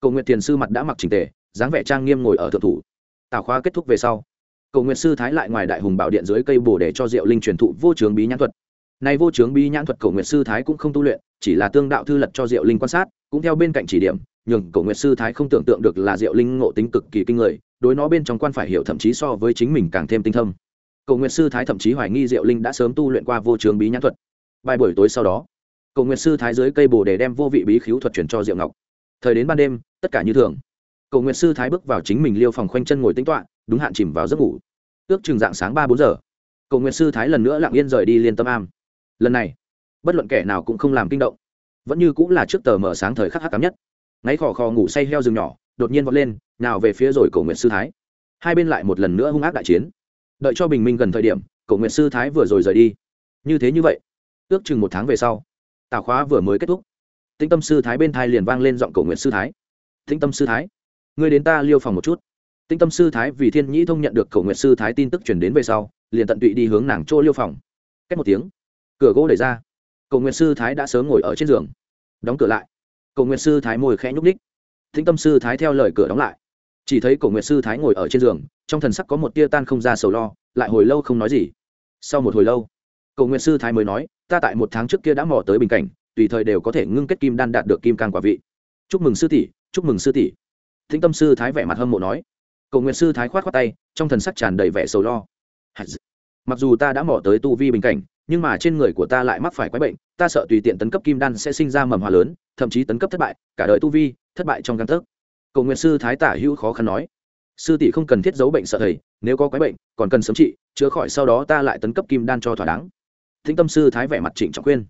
cầu nguyện tiền sư mặt đã mặc trình tề, dáng vẻ trang nghiêm ngồi ở thượng thủ. Tảo khóa kết thúc về sau, cầu nguyện sư thái lại ngoài đại hùng bảo điện dưới cây bồ để cho diệu linh truyền thụ vô trướng bí nhãn thuật. Nay vô trướng bí nhãn thuật cầu nguyện sư thái cũng không tu luyện, chỉ là tương đạo thư lật cho diệu linh quan sát, cũng theo bên cạnh chỉ điểm, nhường cầu nguyện sư thái không tưởng tượng được là diệu linh ngộ tính cực kỳ kinh người, đối nó bên trong quan phải hiểu thậm chí so với chính mình càng thêm tinh thông cầu nguyện sư thái thậm chí hoài nghi diệu linh đã sớm tu luyện qua vô trường bí nhãn thuật. Bài buổi tối sau đó, cầu nguyện sư thái dưới cây bồ để đem vô vị bí khiếu thuật chuyển cho diệu ngọc. Thời đến ban đêm, tất cả như thường. Cầu nguyện sư thái bước vào chính mình liêu phòng khoanh chân ngồi tính toạ đúng hạn chìm vào giấc ngủ. Ước chừng dạng sáng ba bốn giờ, cầu nguyện sư thái lần nữa lặng yên rời đi liên tâm am. Lần này, bất luận kẻ nào cũng không làm kinh động. Vẫn như cũng là trước tờ mở sáng thời khắc hắc cám nhất. Ngáy khò khò ngủ say heo rừng nhỏ, đột nhiên vọt lên nào về phía rồi cầu nguyện sư thái. Hai bên lại một lần nữa hung ác đại chiến đợi cho bình minh gần thời điểm cậu nguyện sư thái vừa rồi rời đi. Như thế như vậy, ước chừng một tháng về sau, tào khóa vừa mới kết thúc. Tĩnh tâm sư thái bên thai liền vang lên giọng cầu nguyện sư thái. Tĩnh tâm sư thái người đến ta liêu phòng một chút. Tĩnh tâm sư thái vì thiên nhĩ thông nhận được cầu nguyện sư thái tin tức chuyển đến về sau, liền tận tụy đi hướng nàng chỗ liêu phòng. Cách một tiếng, cửa gỗ đẩy ra. Cầu nguyện sư thái đã sớm ngồi ở trên giường. Đóng cửa lại. Cầu nguyện sư thái mồi khẽ nhúc ních tĩnh tâm sư thái theo lời cửa đóng lại chỉ thấy cổ nguyệt sư thái ngồi ở trên giường, trong thần sắc có một tia tan không ra sầu lo, lại hồi lâu không nói gì. Sau một hồi lâu, cổ nguyệt sư thái mới nói, ta tại một tháng trước kia đã mò tới bình cảnh, tùy thời đều có thể ngưng kết kim đan đạt được kim càng quả vị. Chúc mừng sư tỷ, chúc mừng sư tỷ. Thính tâm sư thái vẻ mặt hâm mộ nói. Cổ nguyệt sư thái khoát khoát tay, trong thần sắc tràn đầy vẻ sầu lo. Mặc dù ta đã mò tới tu vi bình cảnh, nhưng mà trên người của ta lại mắc phải quái bệnh, ta sợ tùy tiện tấn cấp kim đan sẽ sinh ra mầm hòa lớn, thậm chí tấn cấp thất bại, cả đời tu vi thất bại trong căn thức cầu nguyện sư thái tả hữu khó khăn nói. Sư tỷ không cần thiết giấu bệnh sợ thầy, nếu có quái bệnh, còn cần sớm trị, chữa khỏi sau đó ta lại tấn cấp kim đan cho thỏa đáng. Thính tâm sư thái vẻ mặt trịnh trọng khuyên.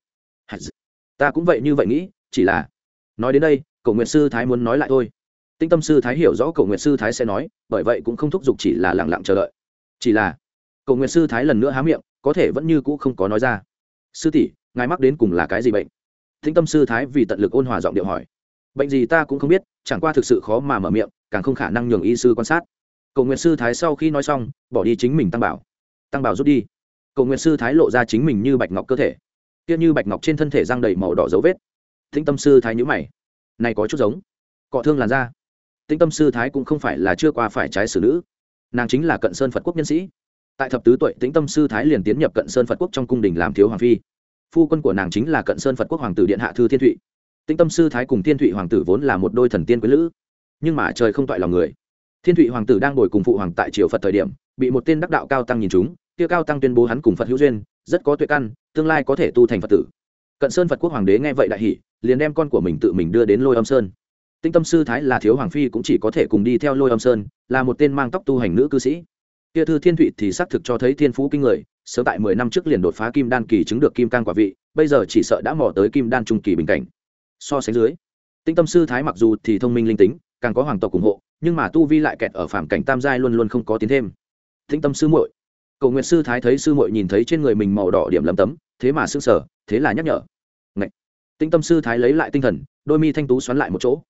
Ta cũng vậy như vậy nghĩ, chỉ là, nói đến đây, cầu nguyện sư thái muốn nói lại thôi. Tinh tâm sư thái hiểu rõ cầu nguyện sư thái sẽ nói, bởi vậy cũng không thúc giục chỉ là lẳng lặng chờ đợi. Chỉ là, cầu nguyện sư thái lần nữa há miệng, có thể vẫn như cũ không có nói ra. Sư tỷ, ngài mắc đến cùng là cái gì bệnh? Thính tâm sư thái vì tận lực ôn hòa giọng điệu hỏi bệnh gì ta cũng không biết, chẳng qua thực sự khó mà mở miệng, càng không khả năng nhường y sư quan sát. Cầu nguyện sư thái sau khi nói xong, bỏ đi chính mình tăng bảo. Tăng bảo rút đi. Cầu nguyện sư thái lộ ra chính mình như bạch ngọc cơ thể. Tiếc như bạch ngọc trên thân thể răng đầy màu đỏ dấu vết. Tĩnh tâm sư thái nhữ mày. Này có chút giống. Cọ thương làn da. Tĩnh tâm sư thái cũng không phải là chưa qua phải trái xử nữ. Nàng chính là cận sơn phật quốc nhân sĩ. Tại thập tứ tuổi, tĩnh tâm sư thái liền tiến nhập cận sơn phật quốc trong cung đình làm thiếu hoàng phi. Phu quân của nàng chính là cận sơn phật quốc hoàng tử điện hạ thư thiên thụy tĩnh tâm sư thái cùng thiên thụy hoàng tử vốn là một đôi thần tiên quý lữ, nhưng mà trời không toại lòng người. Thiên thụy hoàng tử đang ngồi cùng phụ hoàng tại triều phật thời điểm, bị một tên đắc đạo cao tăng nhìn chúng kia cao tăng tuyên bố hắn cùng phật hữu duyên, rất có tuệ căn, tương lai có thể tu thành phật tử. Cận sơn phật quốc hoàng đế nghe vậy đại hỷ liền đem con của mình tự mình đưa đến lôi âm sơn. Tinh tâm sư thái là thiếu hoàng phi cũng chỉ có thể cùng đi theo lôi âm sơn, là một tên mang tóc tu hành nữ cư sĩ. Kia thư thiên thụy thì xác thực cho thấy thiên phú kinh người, sớm tại mười năm trước liền đột phá kim đan kỳ chứng được kim can quả vị, bây giờ chỉ sợ đã mò tới kim đan trung kỳ bình cảnh so sánh dưới. Tinh tâm sư thái mặc dù thì thông minh linh tính, càng có hoàng tộc ủng hộ, nhưng mà tu vi lại kẹt ở phạm cảnh tam giai luôn luôn không có tiến thêm. Tĩnh tâm sư muội. Cầu nguyện sư thái thấy sư muội nhìn thấy trên người mình màu đỏ điểm lấm tấm, thế mà sưng sở thế là nhắc nhở. Ngậy. tinh tâm sư thái lấy lại tinh thần, đôi mi thanh tú xoắn lại một chỗ.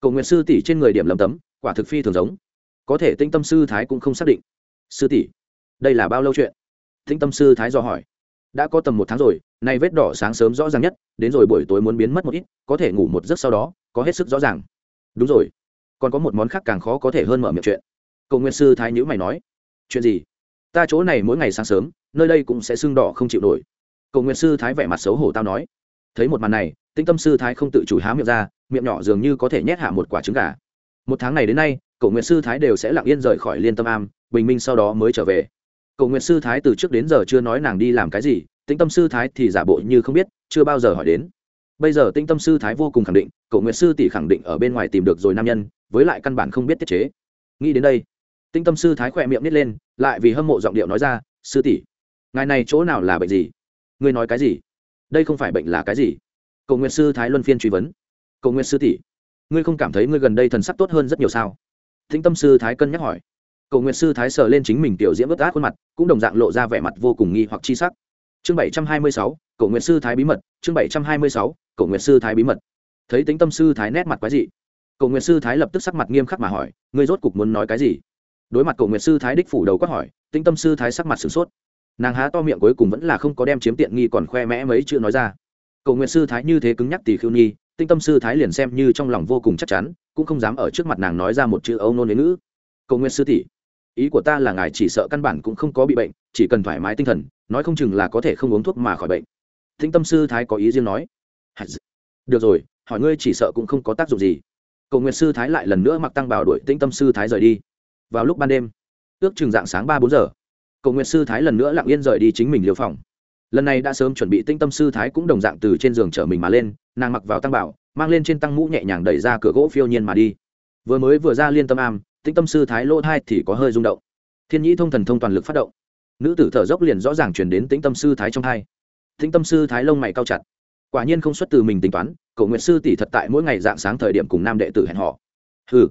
Cầu nguyện sư tỷ trên người điểm lấm tấm, quả thực phi thường giống. Có thể tinh tâm sư thái cũng không xác định. Sư tỷ, đây là bao lâu chuyện? Tinh tâm sư thái dò hỏi đã có tầm một tháng rồi, nay vết đỏ sáng sớm rõ ràng nhất, đến rồi buổi tối muốn biến mất một ít, có thể ngủ một giấc sau đó, có hết sức rõ ràng. Đúng rồi. Còn có một món khác càng khó có thể hơn mở miệng chuyện. Cầu Nguyên sư thái nhữ mày nói, chuyện gì? Ta chỗ này mỗi ngày sáng sớm, nơi đây cũng sẽ sưng đỏ không chịu nổi. Cầu Nguyên sư thái vẻ mặt xấu hổ tao nói, thấy một màn này tinh tâm sư thái không tự chủ há miệng ra, miệng nhỏ dường như có thể nhét hạ một quả trứng gà. Một tháng này đến nay, cầu Nguyên sư thái đều sẽ lặng yên rời khỏi liên tâm am, bình minh sau đó mới trở về cầu nguyện sư thái từ trước đến giờ chưa nói nàng đi làm cái gì, tĩnh tâm sư thái thì giả bộ như không biết, chưa bao giờ hỏi đến. Bây giờ tĩnh tâm sư thái vô cùng khẳng định cậu nguyện sư tỷ khẳng định ở bên ngoài tìm được rồi nam nhân, với lại căn bản không biết tiết chế. Nghĩ đến đây, tĩnh tâm sư thái khỏe miệng nít lên, lại vì hâm mộ giọng điệu nói ra, sư tỷ, ngài này chỗ nào là bệnh gì? Ngươi nói cái gì? Đây không phải bệnh là cái gì? Cậu nguyện sư thái luân phiên truy vấn. Cậu nguyện sư tỷ, ngươi không cảm thấy ngươi gần đây thần sắc tốt hơn rất nhiều sao? Tĩnh tâm sư thái cân nhắc hỏi cầu nguyện sư thái sờ lên chính mình tiểu diễm ướt át khuôn mặt, cũng đồng dạng lộ ra vẻ mặt vô cùng nghi hoặc chi sắc. Chương bảy trăm hai mươi sáu cầu nguyện sư thái bí mật. Chương bảy trăm hai mươi sáu cầu nguyện sư thái bí mật. Thấy tính tâm sư thái nét mặt quái dị cầu nguyện sư thái lập tức sắc mặt nghiêm khắc mà hỏi, ngươi rốt cục muốn nói cái gì? Đối mặt cầu nguyện sư thái đích phủ đầu quát hỏi tính tâm sư thái sắc mặt sửng sốt. Nàng há to miệng cuối cùng vẫn là không có đem chiếm tiện nghi còn khoe mẽ mấy chữ nói ra. Cầu nguyện sư thái như thế cứng nhắc tỷ khiêu nhi tinh tâm sư thái liền xem như trong lòng vô cùng chắc chắn, cũng không dám ở trước mặt nàng nói ra một chữ âu nôn đến ngữ. Cầu nguyện sư tỷ ý của ta là ngài chỉ sợ căn bản cũng không có bị bệnh, chỉ cần thoải mái tinh thần, nói không chừng là có thể không uống thuốc mà khỏi bệnh. Thính tâm sư thái có ý riêng nói. Được rồi, hỏi ngươi chỉ sợ cũng không có tác dụng gì. Cầu nguyện sư thái lại lần nữa mặc tăng bảo đuổi tĩnh tâm sư thái rời đi. Vào lúc ban đêm, ước chừng dạng sáng ba bốn giờ, cầu nguyện sư thái lần nữa lặng yên rời đi chính mình liều phòng. Lần này đã sớm chuẩn bị tinh tâm sư thái cũng đồng dạng từ trên giường chở mình mà lên, nàng mặc vào tăng bảo mang lên trên tăng mũ nhẹ nhàng đẩy ra cửa gỗ phiêu nhiên mà đi. Vừa mới vừa ra liên tâm am tĩnh tâm sư thái lỗ thai thì có hơi rung động. Thiên nhĩ thông thần thông toàn lực phát động. Nữ tử thở dốc liền rõ ràng chuyển đến tĩnh tâm sư thái trong thai, tĩnh tâm sư thái lông mày cao chặt. Quả nhiên không xuất từ mình tính toán cậu nguyện sư tỷ thật tại mỗi ngày dạng sáng thời điểm cùng nam đệ tử hẹn họ ừ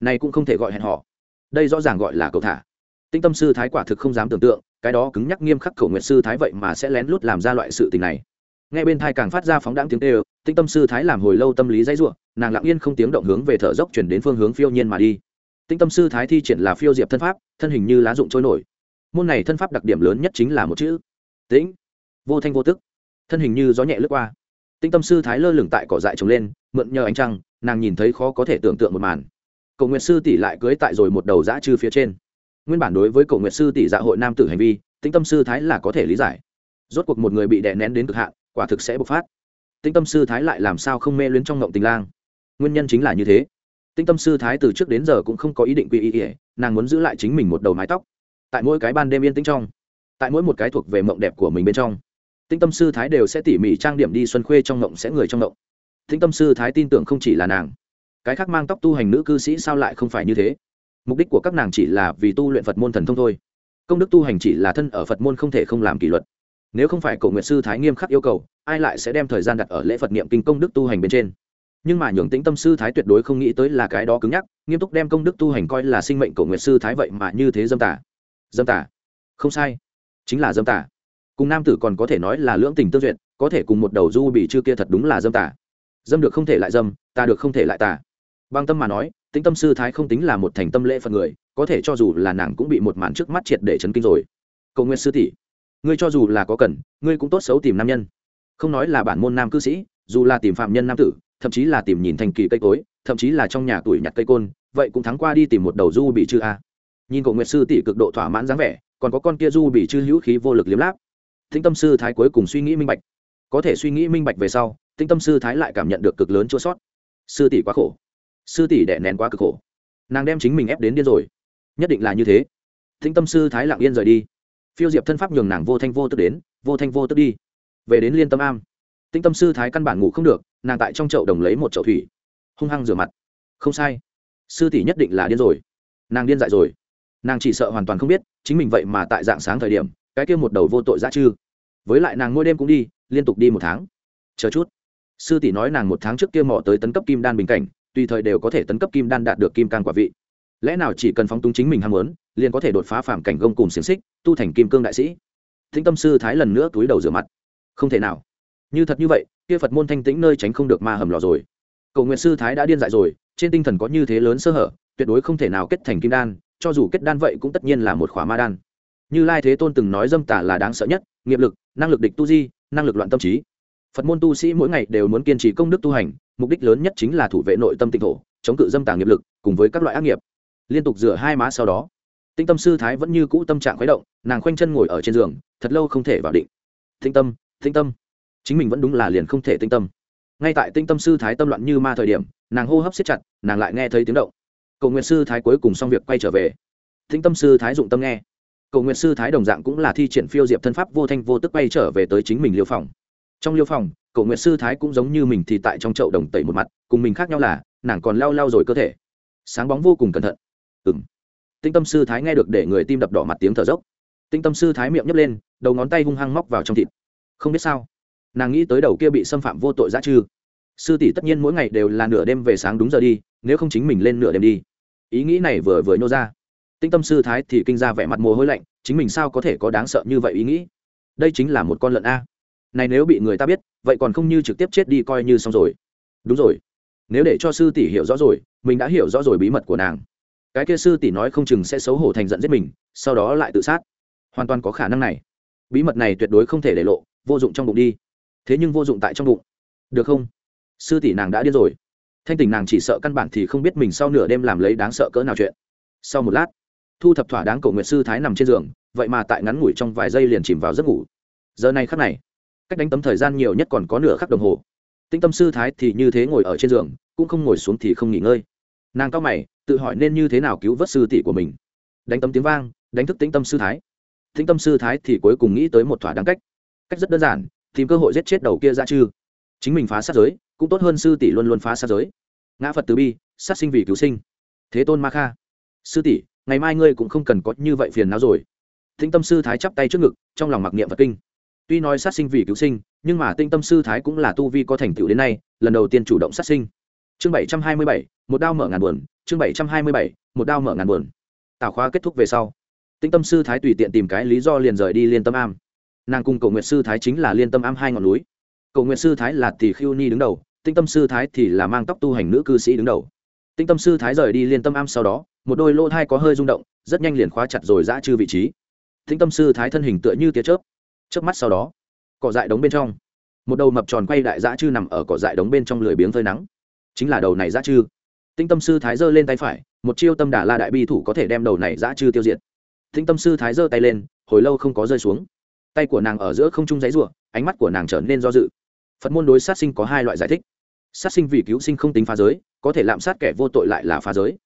này cũng không thể gọi hẹn họ đây rõ ràng gọi là cầu thả. Tĩnh tâm sư thái quả thực không dám tưởng tượng cái đó cứng nhắc nghiêm khắc cậu nguyện sư thái vậy mà sẽ lén lút làm ra loại sự tình này. Ngay bên thai càng phát ra phóng đáng tiếng tê ơ tĩnh tâm sư thái làm hồi lâu tâm lý dãy ruộng nàng lặng yên không tiếng động hướng về thở dốc chuyển đến phương hướng phiêu nhiên mà đi tinh tâm sư thái thi triển là phiêu diệp thân pháp, thân hình như lá dụng trôi nổi. Môn này thân pháp đặc điểm lớn nhất chính là một chữ, tĩnh, vô thanh vô tức, thân hình như gió nhẹ lướt qua. Tinh tâm sư thái lơ lửng tại cỏ dại trồng lên, mượn nhờ ánh trăng, nàng nhìn thấy khó có thể tưởng tượng một màn. Cầu nguyện sư tỷ lại cưới tại rồi một đầu dã chư phía trên. Nguyên bản đối với cầu nguyện sư tỷ dạ hội nam tử hành vi, tinh tâm sư thái là có thể lý giải. Rốt cuộc một người bị đè nén đến cực hạn, quả thực sẽ bộc phát. Tinh tâm sư thái lại làm sao không mê luyến trong ngộng tình lang? Nguyên nhân chính là như thế tinh tâm sư thái từ trước đến giờ cũng không có ý định quy y ỉa nàng muốn giữ lại chính mình một đầu mái tóc. Tại mỗi cái ban đêm yên tĩnh trong, tại mỗi một cái thuộc về mộng đẹp của mình bên trong, tinh tâm sư thái đều sẽ tỉ mỉ trang điểm đi xuân khuê trong mộng sẽ người trong mộng. Tinh tâm sư thái tin tưởng không chỉ là nàng, cái khác mang tóc tu hành nữ cư sĩ sao lại không phải như thế? Mục đích của các nàng chỉ là vì tu luyện phật môn thần thông thôi. Công đức tu hành chỉ là thân ở phật môn không thể không làm kỷ luật. Nếu không phải cổ nguyện sư thái nghiêm khắc yêu cầu, ai lại sẽ đem thời gian đặt ở lễ phật niệm kinh công đức tu hành bên trên? Nhưng mà nhường tĩnh tâm sư thái tuyệt đối không nghĩ tới là cái đó cứng nhắc, nghiêm túc đem công đức tu hành coi là sinh mệnh của nguyệt sư thái vậy mà như thế dâm tả dâm tả không sai. Chính là dâm tả cùng nam tử còn có thể nói là lưỡng tình tương duyệt, có thể cùng một đầu du bị chưa kia thật đúng là dâm tả dâm được không thể lại dâm ta được không thể lại tả băng tâm mà nói, tĩnh tâm sư thái không tính là một thành tâm lễ phật người, có thể cho dù là nàng cũng bị một màn trước mắt triệt để chấn kinh rồi. Cầu nguyệt sư tỷ, ngươi cho dù là có cần, ngươi cũng tốt xấu tìm nam nhân. Không nói là bản môn nam cư sĩ dù là tìm phạm nhân nam tử, thậm chí là tìm nhìn thành kỳ cây cối, thậm chí là trong nhà tuổi nhặt cây côn, vậy cũng thắng qua đi tìm một đầu du bị chư a. Nhìn cậu nguyệt sư tỷ cực độ thỏa mãn dáng vẻ, còn có con kia du bị chư hữu khí vô lực liếm láp. Thính tâm sư thái cuối cùng suy nghĩ minh bạch. Có thể suy nghĩ minh bạch về sau tinh tâm sư thái lại cảm nhận được cực lớn chua sót. Sư tỷ quá khổ. Sư tỷ đẻ nén quá cực khổ. Nàng đem chính mình ép đến điên rồi. Nhất định là như thế. Thính tâm sư thái lặng yên rời đi. Phiêu diệp thân pháp nhường nàng vô thanh vô tức đến, vô thanh vô tức đi. Về đến liên tâm am tinh tâm sư thái căn bản ngủ không được, nàng tại trong chậu đồng lấy một chậu thủy. Hung hăng rửa mặt. Không sai. Sư tỷ nhất định là điên rồi. Nàng điên dại rồi. Nàng chỉ sợ hoàn toàn không biết, chính mình vậy mà tại dạng sáng thời điểm, cái kia một đầu vô tội ra chư. Với lại nàng ngôi đêm cũng đi, liên tục đi một tháng. Chờ chút. Sư tỷ nói nàng một tháng trước kia mò tới tấn cấp kim đan bình cảnh, tùy thời đều có thể tấn cấp kim đan đạt được kim can quả vị. Lẽ nào chỉ cần phóng túng chính mình ham muốn, liền có thể đột phá phạm cảnh gông cùng xiềng xích, tu thành kim cương đại sĩ? Thính tâm sư thái lần nữa túi đầu rửa mặt. Không thể nào như thật như vậy, kia phật môn thanh tĩnh nơi tránh không được ma hầm lò rồi. Cầu nguyện sư thái đã điên dại rồi, trên tinh thần có như thế lớn sơ hở, tuyệt đối không thể nào kết thành kim đan, cho dù kết đan vậy cũng tất nhiên là một khóa ma đan. Như lai thế tôn từng nói dâm tả là đáng sợ nhất, nghiệp lực, năng lực địch tu di, năng lực loạn tâm trí. Phật môn tu sĩ mỗi ngày đều muốn kiên trì công đức tu hành, mục đích lớn nhất chính là thủ vệ nội tâm tịnh thổ, chống cự dâm tả nghiệp lực, cùng với các loại ác nghiệp. Liên tục rửa hai má sau đó tinh tâm sư thái vẫn như cũ tâm trạng khuấy động, nàng khoanh chân ngồi ở trên giường, thật lâu không thể vào định. Thinh tâm thinh tâm chính mình vẫn đúng là liền không thể tinh tâm. Ngay tại tinh tâm sư thái tâm loạn như ma thời điểm, nàng hô hấp siết chặt, nàng lại nghe thấy tiếng động. Cầu nguyện sư thái cuối cùng xong việc quay trở về. Tinh tâm sư thái dụng tâm nghe. Cầu nguyện sư thái đồng dạng cũng là thi triển phiêu diệp thân pháp vô thanh vô tức quay trở về tới chính mình liêu phòng. Trong liêu phòng, cầu nguyện sư thái cũng giống như mình thì tại trong chậu đồng tẩy một mặt, cùng mình khác nhau là, nàng còn lao lao rồi cơ thể. Sáng bóng vô cùng cẩn thận. Ừng tinh tâm sư thái nghe được để người tim đập đỏ mặt tiếng thở dốc. Tinh tâm sư thái miệng nhấp lên, đầu ngón tay hung hăng móc vào trong thịt. Không biết sao nàng nghĩ tới đầu kia bị xâm phạm vô tội giá chư. Sư tỷ tất nhiên mỗi ngày đều là nửa đêm về sáng đúng giờ đi, nếu không chính mình lên nửa đêm đi. Ý nghĩ này vừa vừa nhô ra. Tinh tâm sư thái thì kinh ra vẻ mặt mồ hôi lạnh, chính mình sao có thể có đáng sợ như vậy ý nghĩ? Đây chính là một con lợn a. Này nếu bị người ta biết, vậy còn không như trực tiếp chết đi coi như xong rồi. Đúng rồi. Nếu để cho sư tỷ hiểu rõ rồi, mình đã hiểu rõ rồi bí mật của nàng. Cái kia sư tỷ nói không chừng sẽ xấu hổ thành giận giết mình, sau đó lại tự sát. Hoàn toàn có khả năng này. Bí mật này tuyệt đối không thể để lộ, vô dụng trong bụng đi thế nhưng vô dụng tại trong bụng. Được không? Sư tỷ nàng đã điên rồi. Thanh tình nàng chỉ sợ căn bản thì không biết mình sau nửa đêm làm lấy đáng sợ cỡ nào chuyện. Sau một lát, thu thập thỏa đáng cầu nguyện sư thái nằm trên giường, vậy mà tại ngắn ngủi trong vài giây liền chìm vào giấc ngủ. Giờ này khắc này, cách đánh tấm thời gian nhiều nhất còn có nửa khắc đồng hồ. Tinh tâm sư thái thì như thế ngồi ở trên giường, cũng không ngồi xuống thì không nghỉ ngơi. Nàng cao mày, tự hỏi nên như thế nào cứu vớt sư tỷ của mình. Đánh tấm tiếng vang, đánh thức tĩnh tâm sư thái. Tĩnh tâm sư thái thì cuối cùng nghĩ tới một thỏa đáng cách. Cách rất đơn giản tìm cơ hội giết chết đầu kia ra chư. Chính mình phá sát giới, cũng tốt hơn sư tỷ luôn luôn phá sát giới. Ngã phật từ bi, sát sinh vì cứu sinh. Thế tôn ma kha. Sư tỷ, ngày mai ngươi cũng không cần có như vậy phiền não rồi. Tĩnh tâm sư thái chắp tay trước ngực, trong lòng mặc niệm phật kinh. Tuy nói sát sinh vì cứu sinh, nhưng mà tinh tâm sư thái cũng là tu vi có thành tựu đến nay, lần đầu tiên chủ động sát sinh. Chương bảy trăm hai mươi bảy, một đao mở ngàn buồn. Chương bảy trăm hai mươi bảy, một đao mở ngàn buồn. Tào khóa kết thúc về sau. Tinh tâm sư thái tùy tiện tìm cái lý do liền rời đi liên tâm am nàng cùng cầu nguyện sư thái chính là liên tâm am hai ngọn núi. Cầu nguyện sư thái là tỷ khiêu ni đứng đầu tinh tâm sư thái thì là mang tóc tu hành nữ cư sĩ đứng đầu. Tinh tâm sư thái rời đi liên tâm am sau đó, một đôi lỗ thai có hơi rung động, rất nhanh liền khóa chặt rồi giã chư vị trí. Tinh tâm sư thái thân hình tựa như tia chớp. Chớp mắt sau đó, cỏ dại đống bên trong. Một đầu mập tròn quay đại giã chư nằm ở cỏ dại đống bên trong lười biếng phơi nắng. Chính là đầu này giã chư tinh tâm sư thái giơ lên tay phải, một chiêu tâm đả la đại bi thủ có thể đem đầu này giã chư tiêu diệt. Tinh tâm sư thái giơ tay lên, hồi lâu không có rơi xuống tay của nàng ở giữa không trung giấy rủa ánh mắt của nàng trở nên do dự. Phật môn đối sát sinh có hai loại giải thích. Sát sinh vì cứu sinh không tính phá giới, có thể lạm sát kẻ vô tội lại là phá giới.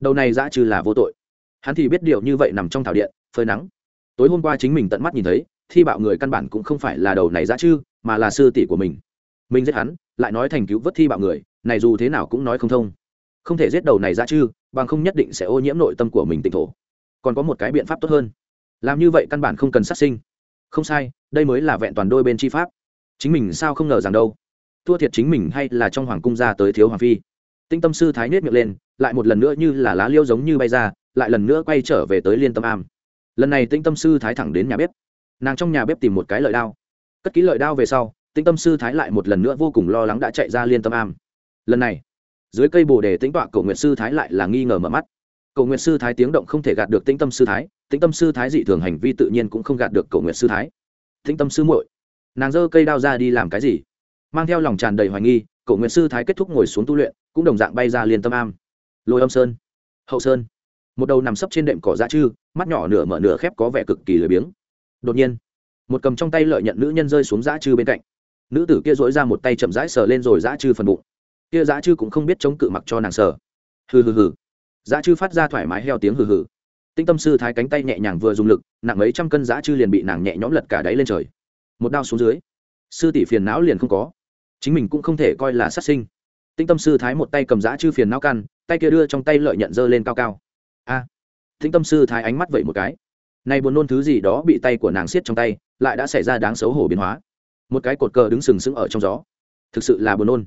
Đầu này dã trừ là vô tội. Hắn thì biết điều như vậy nằm trong thảo điện, phơi nắng. Tối hôm qua chính mình tận mắt nhìn thấy, thi bạo người căn bản cũng không phải là đầu này dã trừ, mà là sư tỷ của mình. Mình giết hắn, lại nói thành cứu vớt thi bạo người, này dù thế nào cũng nói không thông. Không thể giết đầu này dã trừ, bằng không nhất định sẽ ô nhiễm nội tâm của mình tịnh thổ. Còn có một cái biện pháp tốt hơn. Làm như vậy căn bản không cần sát sinh không sai, đây mới là vẹn toàn đôi bên chi pháp. Chính mình sao không ngờ rằng đâu. Thua thiệt chính mình hay là trong hoàng cung ra tới thiếu hoàng phi. Tinh tâm sư thái nết miệng lên, lại một lần nữa như là lá liêu giống như bay ra, lại lần nữa quay trở về tới liên tâm am. Lần này tinh tâm sư thái thẳng đến nhà bếp. Nàng trong nhà bếp tìm một cái lợi đao. Cất ký lợi đao về sau, tinh tâm sư thái lại một lần nữa vô cùng lo lắng đã chạy ra liên tâm am. Lần này, dưới cây bồ đề tính tọa cổ nguyện sư thái lại là nghi ngờ mở mắt cầu nguyện sư thái tiếng động không thể gạt được tĩnh tâm sư thái, tĩnh tâm sư thái dị thường hành vi tự nhiên cũng không gạt được cầu nguyện sư thái. Tĩnh tâm sư muội, nàng giơ cây đao ra đi làm cái gì? Mang theo lòng tràn đầy hoài nghi cầu nguyện sư thái kết thúc ngồi xuống tu luyện, cũng đồng dạng bay ra liền tâm am. Lôi âm sơn, hậu sơn. Một đầu nằm sấp trên đệm cỏ dã chư mắt nhỏ nửa mở nửa khép có vẻ cực kỳ lười biếng. Đột nhiên, một cầm trong tay lợi nhận nữ nhân rơi xuống dã chư bên cạnh. Nữ tử kia dỗi ra một tay chậm rãi sờ lên rồi dã chư phần bụng. Kia dã chư cũng không biết chống cự mặc cho nàng sờ. Hừ hừ hừ dã chư phát ra thoải mái heo tiếng hừ hừ. Tinh tâm sư thái cánh tay nhẹ nhàng vừa dùng lực nặng mấy trăm cân dã chư liền bị nàng nhẹ nhõm lật cả đáy lên trời. Một đao xuống dưới sư tỷ phiền não liền không có. Chính mình cũng không thể coi là sát sinh. Tinh tâm sư thái một tay cầm dã chư phiền não căn tay kia đưa trong tay lợi nhận dơ lên cao cao. A! À, tinh tâm sư thái ánh mắt vậy một cái. Nay buồn nôn thứ gì đó bị tay của nàng siết trong tay lại đã xảy ra đáng xấu hổ biến hóa. Một cái cột cờ đứng sừng sững ở trong gió. Thực sự là buồn nôn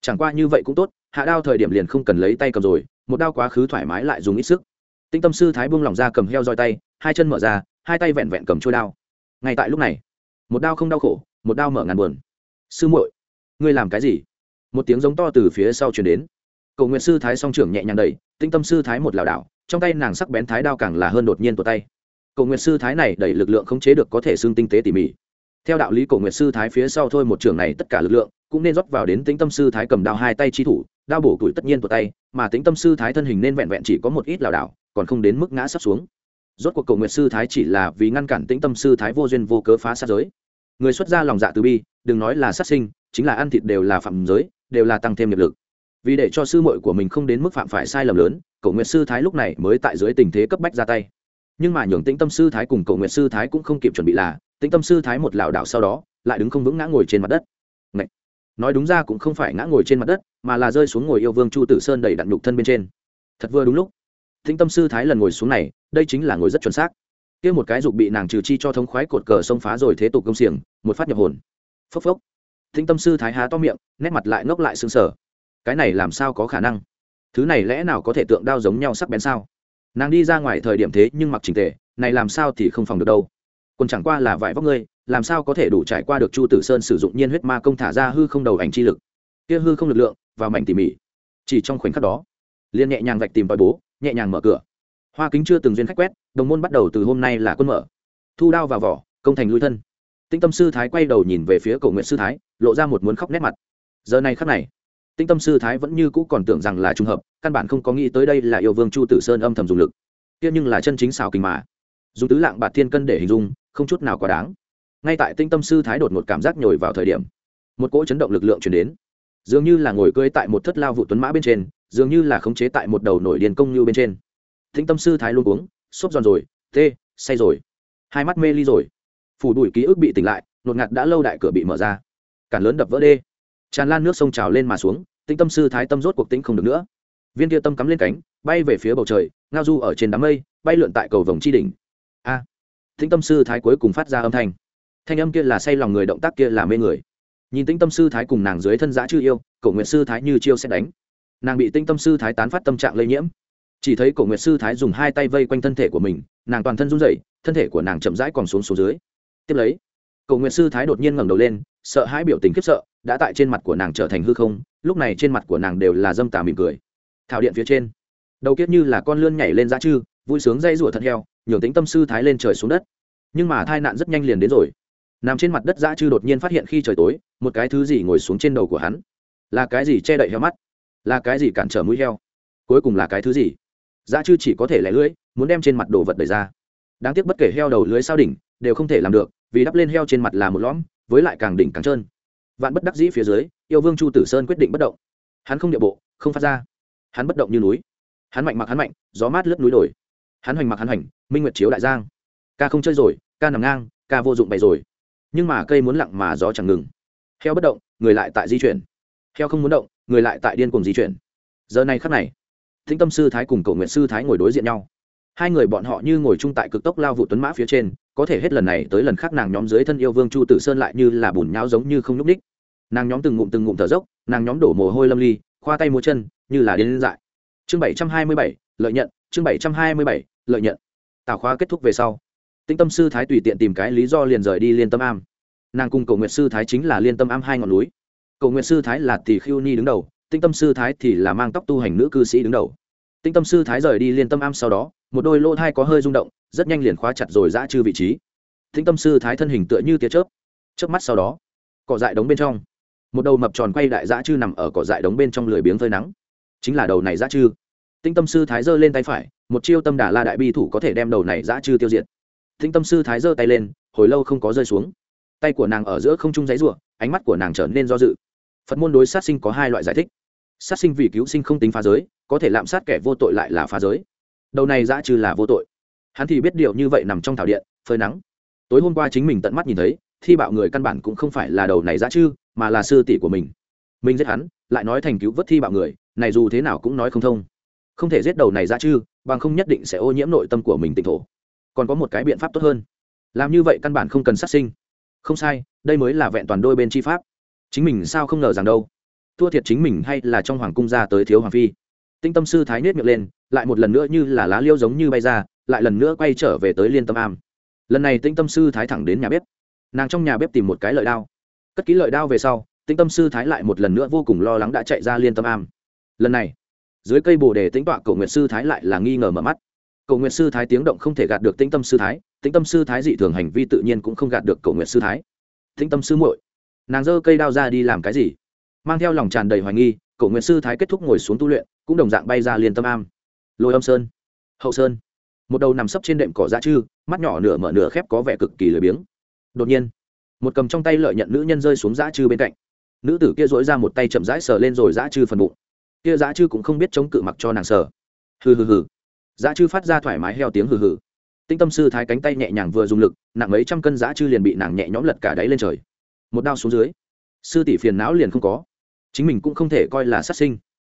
chẳng qua như vậy cũng tốt, hạ đao thời điểm liền không cần lấy tay cầm rồi, một đao quá khứ thoải mái lại dùng ít sức. Tinh tâm sư thái buông lỏng ra cầm heo roi tay, hai chân mở ra, hai tay vẹn vẹn cầm trôi đao. Ngay tại lúc này, một đao không đau khổ, một đao mở ngàn buồn. Sư muội, ngươi làm cái gì? Một tiếng giống to từ phía sau chuyển đến. Cầu nguyện sư thái song trưởng nhẹ nhàng đẩy tinh tâm sư thái một lảo đảo, trong tay nàng sắc bén thái đao càng là hơn đột nhiên tụt tay. Cầu nguyện sư thái này đẩy lực lượng không chế được có thể xương tinh tế tỉ mỉ theo đạo lý cổ nguyệt sư thái phía sau thôi một trường này tất cả lực lượng cũng nên rót vào đến tính tâm sư thái cầm đao hai tay chi thủ, đao bổ tuổi tất nhiên của tay, mà tính tâm sư thái thân hình nên vẹn vẹn chỉ có một ít lảo đảo, còn không đến mức ngã sắp xuống. Rốt cuộc cầu nguyện sư thái chỉ là vì ngăn cản tĩnh tâm sư thái vô duyên vô cớ phá sát giới. Người xuất gia lòng dạ từ bi, đừng nói là sát sinh, chính là ăn thịt đều là phạm giới, đều là tăng thêm nghiệp lực. Vì để cho sư muội của mình không đến mức phạm phải sai lầm lớn cầu nguyện sư thái lúc này mới tại dưới tình thế cấp bách ra tay. Nhưng mà nhường tĩnh tâm sư thái cùng cầu nguyện sư thái cũng không kịp chuẩn bị là tĩnh tâm sư thái một lảo đảo sau đó, lại đứng không vững ngã ngồi trên mặt đất. Ngậy! nói đúng ra cũng không phải ngã ngồi trên mặt đất, mà là rơi xuống ngồi yêu vương chu tử sơn đầy đặn nhục thân bên trên. Thật vừa đúng lúc, tĩnh tâm sư thái lần ngồi xuống này, đây chính là ngồi rất chuẩn xác. Kia một cái dục bị nàng trừ chi cho thống khoái cột cờ xông phá rồi thế tục công xiềng, một phát nhập hồn. Phốc phốc! Tĩnh tâm sư thái há to miệng, nét mặt lại ngốc lại sưng sờ. Cái này làm sao có khả năng? Thứ này lẽ nào có thể tượng đao giống nhau sắc bén sao? Nàng đi ra ngoài thời điểm thế nhưng mặc trình tề, này làm sao thì không phòng được đâu còn chẳng qua là vải vóc ngươi, làm sao có thể đủ trải qua được chu tử sơn sử dụng nhiên huyết ma công thả ra hư không đầu ảnh chi lực? Kia hư không lực lượng và mảnh tỉ mỉ. Chỉ trong khoảnh khắc đó liên nhẹ nhàng vạch tìm vòi bố, nhẹ nhàng mở cửa. Hoa kính chưa từng duyên khách quét, đồng môn bắt đầu từ hôm nay là quân mở. Thu đao vào vỏ, công thành lui thân. Tinh tâm sư thái quay đầu nhìn về phía cầu nguyện sư thái, lộ ra một muốn khóc nét mặt. Giờ này khắc này tinh tâm sư thái vẫn như cũ còn tưởng rằng là trùng hợp, căn bản không có nghĩ tới đây là yêu vương chu tử sơn âm thầm dùng lực. Kia nhưng là chân chính xào kinh mà. Dùng tứ lạng bạt thiên cân để hình dung không chút nào quá đáng. Ngay tại tinh tâm sư thái đột một cảm giác nhồi vào thời điểm, một cỗ chấn động lực lượng chuyển đến. Dường như là ngồi cưới tại một thất lao vụ tuấn mã bên trên, dường như là khống chế tại một đầu nổi điền công như bên trên. Tinh tâm sư thái luôn uống xốp giòn rồi, tê, say rồi. Hai mắt mê ly rồi. Phủ đuổi ký ức bị tỉnh lại nột ngạt đã lâu đại cửa bị mở ra. Cản lớn đập vỡ đê. Tràn lan nước sông trào lên mà xuống tinh tâm sư thái tâm rốt cuộc tĩnh không được nữa. Viên kia tâm cắm lên cánh, bay về phía bầu trời, ngao du ở trên đám mây, bay lượn tại cầu vồng chi đỉnh tĩnh tâm sư thái cuối cùng phát ra âm thanh. Thanh âm kia là say lòng người động tác kia là mê người. Nhìn tĩnh tâm sư thái cùng nàng dưới thân giã chư yêu, cổ Nguyệt sư thái như chiêu sẽ đánh. Nàng bị tinh tâm sư thái tán phát tâm trạng lây nhiễm. Chỉ thấy cổ nguyệt sư thái dùng hai tay vây quanh thân thể của mình, nàng toàn thân run rẩy, thân thể của nàng chậm rãi còn xuống xuống dưới. Tiếp lấy, cổ nguyệt sư thái đột nhiên ngẩng đầu lên, sợ hãi biểu tình khiếp sợ, đã tại trên mặt của nàng trở thành hư không, lúc này trên mặt của nàng đều là dâm tà mỉm cười. Thảo điện phía trên, đầu kiếp như là con lươn nhảy lên giá chư, vui sướng dây rủa thật heo nhường tính tâm sư thái lên trời xuống đất. Nhưng mà tai nạn rất nhanh liền đến rồi. Nằm trên mặt đất dã chư đột nhiên phát hiện khi trời tối, một cái thứ gì ngồi xuống trên đầu của hắn. Là cái gì che đậy heo mắt? Là cái gì cản trở mũi heo? Cuối cùng là cái thứ gì? Dã chư chỉ có thể lẻ lưỡi, muốn đem trên mặt đồ vật đẩy ra. Đáng tiếc bất kể heo đầu lưới sao đỉnh, đều không thể làm được, vì đắp lên heo trên mặt là một lõm, với lại càng đỉnh càng trơn. Vạn bất đắc dĩ phía dưới, yêu vương chu tử sơn quyết định bất động. Hắn không địa bộ, không phát ra. Hắn bất động như núi. Hắn mạnh mặc hắn mạnh, gió mát lướt núi đồi hắn hoành mặc hắn hoành, minh nguyệt chiếu đại giang. Ca không chơi rồi, ca nằm ngang, ca vô dụng bày rồi. Nhưng mà cây muốn lặng mà gió chẳng ngừng. Heo bất động, người lại tại di chuyển. Heo không muốn động, người lại tại điên cùng di chuyển. Giờ này khắc này, thính tâm sư thái cùng cầu nguyện sư thái ngồi đối diện nhau. Hai người bọn họ như ngồi chung tại cực tốc lao vụ tuấn mã phía trên, có thể hết lần này tới lần khác nàng nhóm dưới thân yêu vương chu tử sơn lại như là bùn nhão giống như không n ú c ních nàng nhóm từng ngụm từng ngụm thở dốc, nàng nhóm đổ mồ hôi lâm ly, khoa tay múa chân, như là đến dại. Chương bảy trăm hai mươi bảy, lợi nhận, chương bảy trăm hai mươi bảy lợi nhận. Tào khóa kết thúc về sau, tĩnh tâm sư thái tùy tiện tìm cái lý do liền rời đi liên tâm am. Nàng cùng cầu nguyện sư thái chính là liên tâm am hai ngọn núi. Cầu nguyện sư thái là tỷ khiêu ni đứng đầu tinh tâm sư thái thì là mang tóc tu hành nữ cư sĩ đứng đầu. Tinh tâm sư thái rời đi liên tâm am sau đó, một đôi lỗ thai có hơi rung động, rất nhanh liền khóa chặt rồi giã chư vị trí. Tinh tâm sư thái thân hình tựa như tia chớp. Chớp mắt sau đó, cỏ dại đống bên trong. Một đầu mập tròn quay đại giã chư nằm ở cỏ dại đống bên trong lười biếng phơi nắng. Chính là đầu này giã chư tinh tâm sư thái giơ lên tay phải, một chiêu tâm đà la đại bi thủ có thể đem đầu này giã chư tiêu diệt. Tinh tâm sư thái giơ tay lên, hồi lâu không có rơi xuống. Tay của nàng ở giữa không trung giấy ruộng ánh mắt của nàng trở nên do dự. Phật môn đối sát sinh có hai loại giải thích. Sát sinh vì cứu sinh không tính phá giới, có thể lạm sát kẻ vô tội lại là phá giới. Đầu này giã trừ là vô tội. Hắn thì biết điều như vậy nằm trong thảo điện, phơi nắng. Tối hôm qua chính mình tận mắt nhìn thấy, thi bạo người căn bản cũng không phải là đầu này giã chư mà là sư tỷ của mình. Mình giết hắn, lại nói thành cứu vớt thi bạo người, này dù thế nào cũng nói không thông không thể giết đầu này ra chư bằng không nhất định sẽ ô nhiễm nội tâm của mình tỉnh thổ. Còn có một cái biện pháp tốt hơn. Làm như vậy căn bản không cần sát sinh. Không sai, đây mới là vẹn toàn đôi bên chi pháp. Chính mình sao không ngờ rằng đâu. Thua thiệt chính mình hay là trong hoàng cung ra tới thiếu hoàng phi. Tinh tâm sư thái nết miệng lên, lại một lần nữa như là lá liêu giống như bay ra, lại lần nữa quay trở về tới liên tâm am. Lần này tinh tâm sư thái thẳng đến nhà bếp. Nàng trong nhà bếp tìm một cái lợi đao. Cất ký lợi đao về sau, tinh tâm sư thái lại một lần nữa vô cùng lo lắng đã chạy ra liên tâm am. Lần này dưới cây bồ đề tính tọa cổ nguyện sư thái lại là nghi ngờ mở mắt. Cổ nguyện sư thái tiếng động không thể gạt được tĩnh tâm sư thái, tĩnh tâm sư thái dị thường hành vi tự nhiên cũng không gạt được cổ nguyện sư thái. Tĩnh tâm sư muội, nàng giơ cây đao ra đi làm cái gì? Mang theo lòng tràn đầy hoài nghi cổ nguyện sư thái kết thúc ngồi xuống tu luyện, cũng đồng dạng bay ra liền tâm am. Lôi âm sơn, hậu sơn. Một đầu nằm sấp trên đệm cỏ dã chư mắt nhỏ nửa mở nửa khép có vẻ cực kỳ lười biếng. Đột nhiên, một cầm trong tay lợi nhận nữ nhân rơi xuống dã chư bên cạnh. Nữ tử kia dỗi ra một tay chậm rãi sờ lên rồi dã chư phần bụng kia dã chư cũng không biết chống cự mặc cho nàng sở. Hừ hừ hừ. Dã chư phát ra thoải mái heo tiếng hừ hừ. Tinh tâm sư thái cánh tay nhẹ nhàng vừa dùng lực nặng mấy trăm cân dã chư liền bị nàng nhẹ nhõm lật cả đáy lên trời. Một đao xuống dưới sư tỷ phiền não liền không có. Chính mình cũng không thể coi là sát sinh.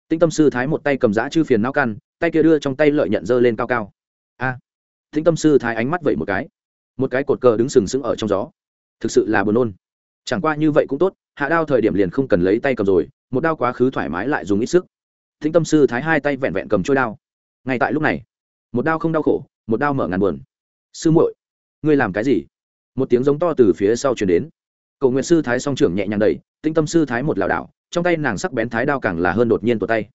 Tinh tâm sư thái một tay cầm dã chư phiền não căn tay kia đưa trong tay lợi nhận dơ lên cao cao. A. À, tinh tâm sư thái ánh mắt vậy một cái. Một cái cột cờ đứng sừng sững ở trong gió. Thực sự là buồn nôn. Chẳng qua như vậy cũng tốt hạ đao thời điểm liền không cần lấy tay cầm rồi, một đao quá khứ thoải mái lại dùng ít sức. Thính tâm sư thái hai tay vẹn vẹn cầm trôi đao. Ngay tại lúc này, một đao không đau khổ, một đao mở ngàn buồn. Sư muội, ngươi làm cái gì? Một tiếng giống to từ phía sau chuyển đến. Cầu nguyện sư thái song trưởng nhẹ nhàng đẩy tinh tâm sư thái một lảo đảo, trong tay nàng sắc bén thái đao càng là hơn đột nhiên tột tay.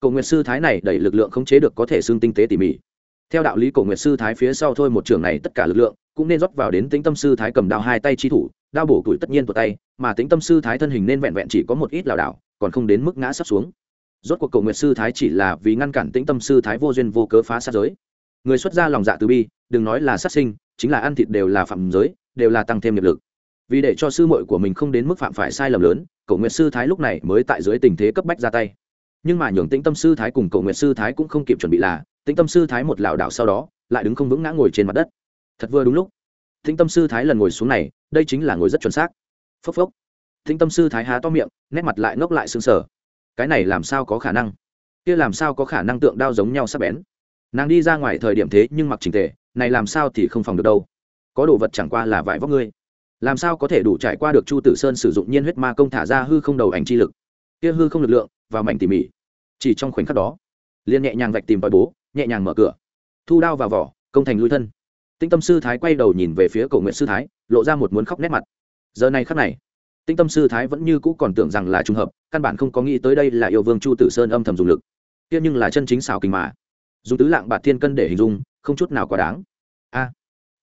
Cầu nguyện sư thái này đẩy lực lượng khống chế được có thể xương tinh tế tỉ mỉ. Theo đạo lý cổ nguyện sư thái phía sau thôi một trưởng này tất cả lực lượng, cũng nên rót vào đến tinh tâm sư thái cầm đao hai tay chi thủ đao bổ tuổi tất nhiên tuột tay, mà tính tâm sư thái thân hình nên vẹn vẹn chỉ có một ít lảo đảo, còn không đến mức ngã sắp xuống. Rốt cuộc cầu nguyệt sư thái chỉ là vì ngăn cản tĩnh tâm sư thái vô duyên vô cớ phá sát giới. Người xuất gia lòng dạ từ bi, đừng nói là sát sinh, chính là ăn thịt đều là phạm giới, đều là tăng thêm nghiệp lực. Vì để cho sư muội của mình không đến mức phạm phải sai lầm lớn cầu nguyệt sư thái lúc này mới tại dưới tình thế cấp bách ra tay. Nhưng mà nhường tĩnh tâm sư thái cùng cầu nguyệt sư thái cũng không kịp chuẩn bị là, tĩnh tâm sư thái một lảo đảo sau đó, lại đứng không vững ngã ngồi trên mặt đất. Thật vừa đúng lúc thính tâm sư thái lần ngồi xuống này, đây chính là ngồi rất chuẩn xác. Phốc phốc. Thính tâm sư thái há to miệng, nét mặt lại ngốc lại sưng sờ. Cái này làm sao có khả năng? Kia làm sao có khả năng tượng đao giống nhau sắp bén? Nàng đi ra ngoài thời điểm thế nhưng mặc trình tề, này làm sao thì không phòng được đâu. Có đồ vật chẳng qua là vải vóc ngươi. Làm sao có thể đủ trải qua được chu tử sơn sử dụng nhiên huyết ma công thả ra hư không đầu ảnh chi lực? Kia hư không lực lượng và mảnh tỉ mỉ. Chỉ trong khoảnh khắc đó, liền nhẹ nhàng vạch tìm vòi bố, nhẹ nhàng mở cửa. Thu đao vào vỏ, công thành lui thân tinh tâm sư thái quay đầu nhìn về phía cầu nguyện sư thái lộ ra một muốn khóc nét mặt. Giờ này khắc này tinh tâm sư thái vẫn như cũ còn tưởng rằng là trùng hợp căn bản không có nghĩ tới đây là yêu vương chu tử sơn âm thầm dùng lực. Kia nhưng là chân chính xào kinh mà. Dùng tứ lạng bạt thiên cân để hình dung không chút nào quá đáng. A. À,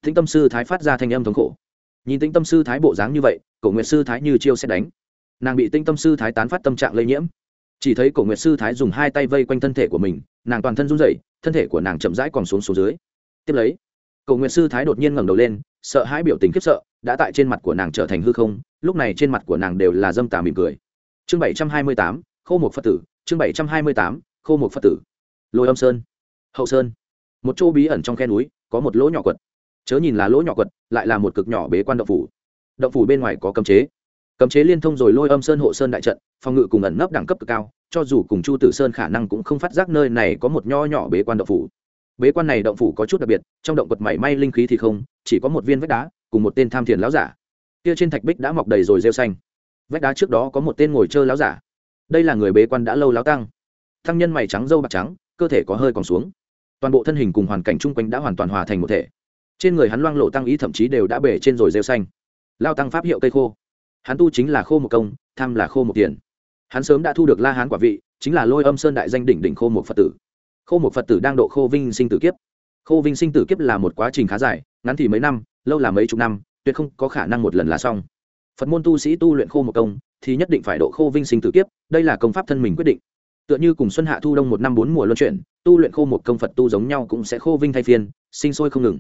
tinh tâm sư thái phát ra thanh âm thống khổ. Nhìn tinh tâm sư thái bộ dáng như vậy cổ nguyệt sư thái như chiêu sẽ đánh. Nàng bị tinh tâm sư thái tán phát tâm trạng lây nhiễm. Chỉ thấy cổ nguyệt sư thái dùng hai tay vây quanh thân thể của mình nàng toàn thân run rẩy thân thể của nàng chậm rãi còn xuống xuống dưới. Tiếp lấy cổ nguyện sư thái đột nhiên ngẩng đầu lên, sợ hãi biểu tình khiếp sợ, đã tại trên mặt của nàng trở thành hư không, lúc này trên mặt của nàng đều là dâm tà mỉm cười. Chương bảy trăm hai mươi tám, khô một phật tử, chương bảy trăm hai mươi tám, khô một phật tử. Lôi âm sơn. Hậu sơn. Một chỗ bí ẩn trong khe núi, có một lỗ nhỏ quật. Chớ nhìn là lỗ nhỏ quật, lại là một cực nhỏ bế quan động phủ. Động phủ bên ngoài có cấm chế. Cấm chế liên thông rồi lôi âm sơn hộ sơn đại trận, phòng ngự cùng ẩn nấp đẳng cấp cực cao, cho dù cùng chu tử sơn khả năng cũng không phát giác nơi này có một nho nhỏ bế quan động phủ bế quan này động phủ có chút đặc biệt, trong động quật mảy may linh khí thì không, chỉ có một viên vách đá cùng một tên tham thiền láo giả. Kia trên thạch bích đã mọc đầy rồi rêu xanh. Vách đá trước đó có một tên ngồi chơi láo giả. Đây là người bế quan đã lâu láo tăng. Thăng nhân mày trắng dâu bạc trắng, cơ thể có hơi còn xuống. Toàn bộ thân hình cùng hoàn cảnh chung quanh đã hoàn toàn hòa thành một thể. Trên người hắn loang lộ tăng ý thậm chí đều đã bể trên rồi rêu xanh. Lao tăng pháp hiệu cây khô. Hắn tu chính là khô một công, tham là khô một tiền. Hắn sớm đã thu được la hán quả vị, chính là lôi âm sơn đại danh đỉnh đỉnh khô một phật tử khô một phật tử đang độ khô vinh sinh tử kiếp. Khô vinh sinh tử kiếp là một quá trình khá dài, ngắn thì mấy năm, lâu là mấy chục năm, tuyệt không có khả năng một lần là xong. Phật môn tu sĩ tu luyện khô một công, thì nhất định phải độ khô vinh sinh tử kiếp, đây là công pháp thân mình quyết định. Tựa như cùng xuân hạ thu đông một năm bốn mùa luân chuyển, tu luyện khô một công phật tu giống nhau cũng sẽ khô vinh thay phiên, sinh sôi không ngừng.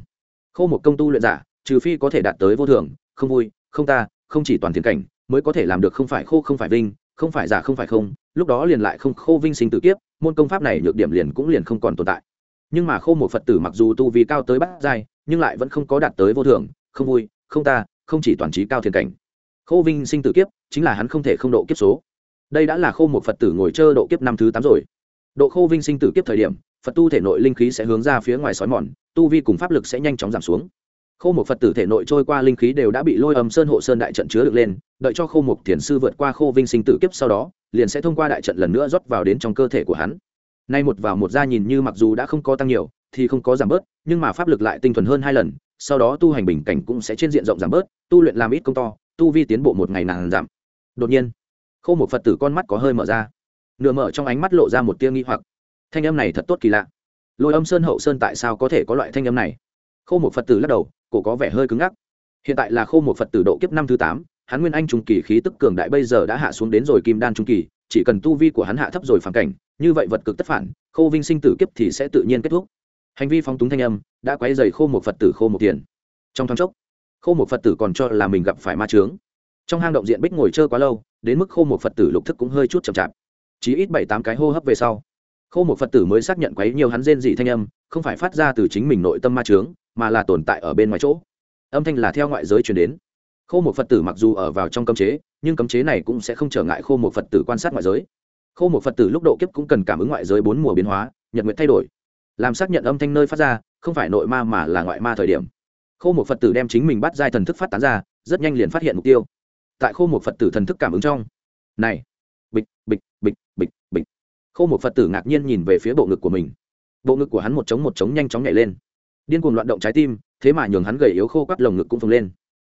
Khô một công tu luyện giả, trừ phi có thể đạt tới vô thường, không vui, không ta, không chỉ toàn thiền cảnh, mới có thể làm được không phải khô không phải vinh, không phải giả không phải không, lúc đó liền lại không khô vinh sinh tử kiếp môn công pháp này nhược điểm liền cũng liền không còn tồn tại. Nhưng mà khô một phật tử mặc dù tu vi cao tới bát giai, nhưng lại vẫn không có đạt tới vô thường không vui, không ta, không chỉ toàn trí cao thiền cảnh. Khô vinh sinh tử kiếp, chính là hắn không thể không độ kiếp số. Đây đã là khô một phật tử ngồi chờ độ kiếp năm thứ tám rồi. Độ khô vinh sinh tử kiếp thời điểm, phật tu thể nội linh khí sẽ hướng ra phía ngoài sói mòn, tu vi cùng pháp lực sẽ nhanh chóng giảm xuống. Khô một phật tử thể nội trôi qua linh khí đều đã bị lôi âm sơn hộ sơn đại trận chứa được lên, đợi cho khô một thiền sư vượt qua khô vinh sinh tử kiếp sau đó liền sẽ thông qua đại trận lần nữa rót vào đến trong cơ thể của hắn. Nay một vào một ra nhìn như mặc dù đã không có tăng nhiều, thì không có giảm bớt, nhưng mà pháp lực lại tinh thuần hơn hai lần, sau đó tu hành bình cảnh cũng sẽ trên diện rộng giảm bớt, tu luyện làm ít công to, tu vi tiến bộ một ngày nàng giảm. Đột nhiên, khâu một phật tử con mắt có hơi mở ra. Nửa mở trong ánh mắt lộ ra một tia nghi hoặc. Thanh âm này thật tốt kỳ lạ. Lôi âm sơn hậu sơn tại sao có thể có loại thanh âm này? Khâu một phật tử lắc đầu, cổ có vẻ hơi cứng ngắc. Hiện tại là khâu một phật tử độ kiếp năm thứ tám hắn nguyên anh trung kỳ khí tức cường đại bây giờ đã hạ xuống đến rồi kim đan trung kỳ, chỉ cần tu vi của hắn hạ thấp rồi phản cảnh, như vậy vật cực tất phản, Khô vinh sinh tử kiếp thì sẽ tự nhiên kết thúc. Hành vi phóng túng thanh âm đã quấy dày khô một phật tử khô một tiền. Trong thoáng chốc, khô một phật tử còn cho là mình gặp phải ma trướng trong hang động diện bích ngồi chơi quá lâu, đến mức khô một phật tử lục thức cũng hơi chút chậm chạp. Chỉ ít bảy tám cái hô hấp về sau, khô một phật tử mới xác nhận quấy nhiều hắn rên dị thanh âm, không phải phát ra từ chính mình nội tâm ma trướng mà là tồn tại ở bên ngoài chỗ. Âm thanh là theo ngoại giới chuyển đến khô một phật tử mặc dù ở vào trong cấm chế, nhưng cấm chế này cũng sẽ không trở ngại khô một phật tử quan sát ngoại giới. Khô một phật tử lúc độ kiếp cũng cần cảm ứng ngoại giới bốn mùa biến hóa, nhật nguyện thay đổi. Làm xác nhận âm thanh nơi phát ra, không phải nội ma mà là ngoại ma thời điểm. Khô một phật tử đem chính mình bắt giai thần thức phát tán ra, rất nhanh liền phát hiện mục tiêu. Tại khô một phật tử thần thức cảm ứng trong, này, bịch bịch bịch bịch bịch. Khô một phật tử ngạc nhiên nhìn về phía bộ ngực của mình. Bộ ngực của hắn một trống một trống nhanh chóng nhảy lên. Điên cuồng loạn động trái tim, thế mà nhường hắn gầy yếu khô quắt lồng ngực cũng phồng lên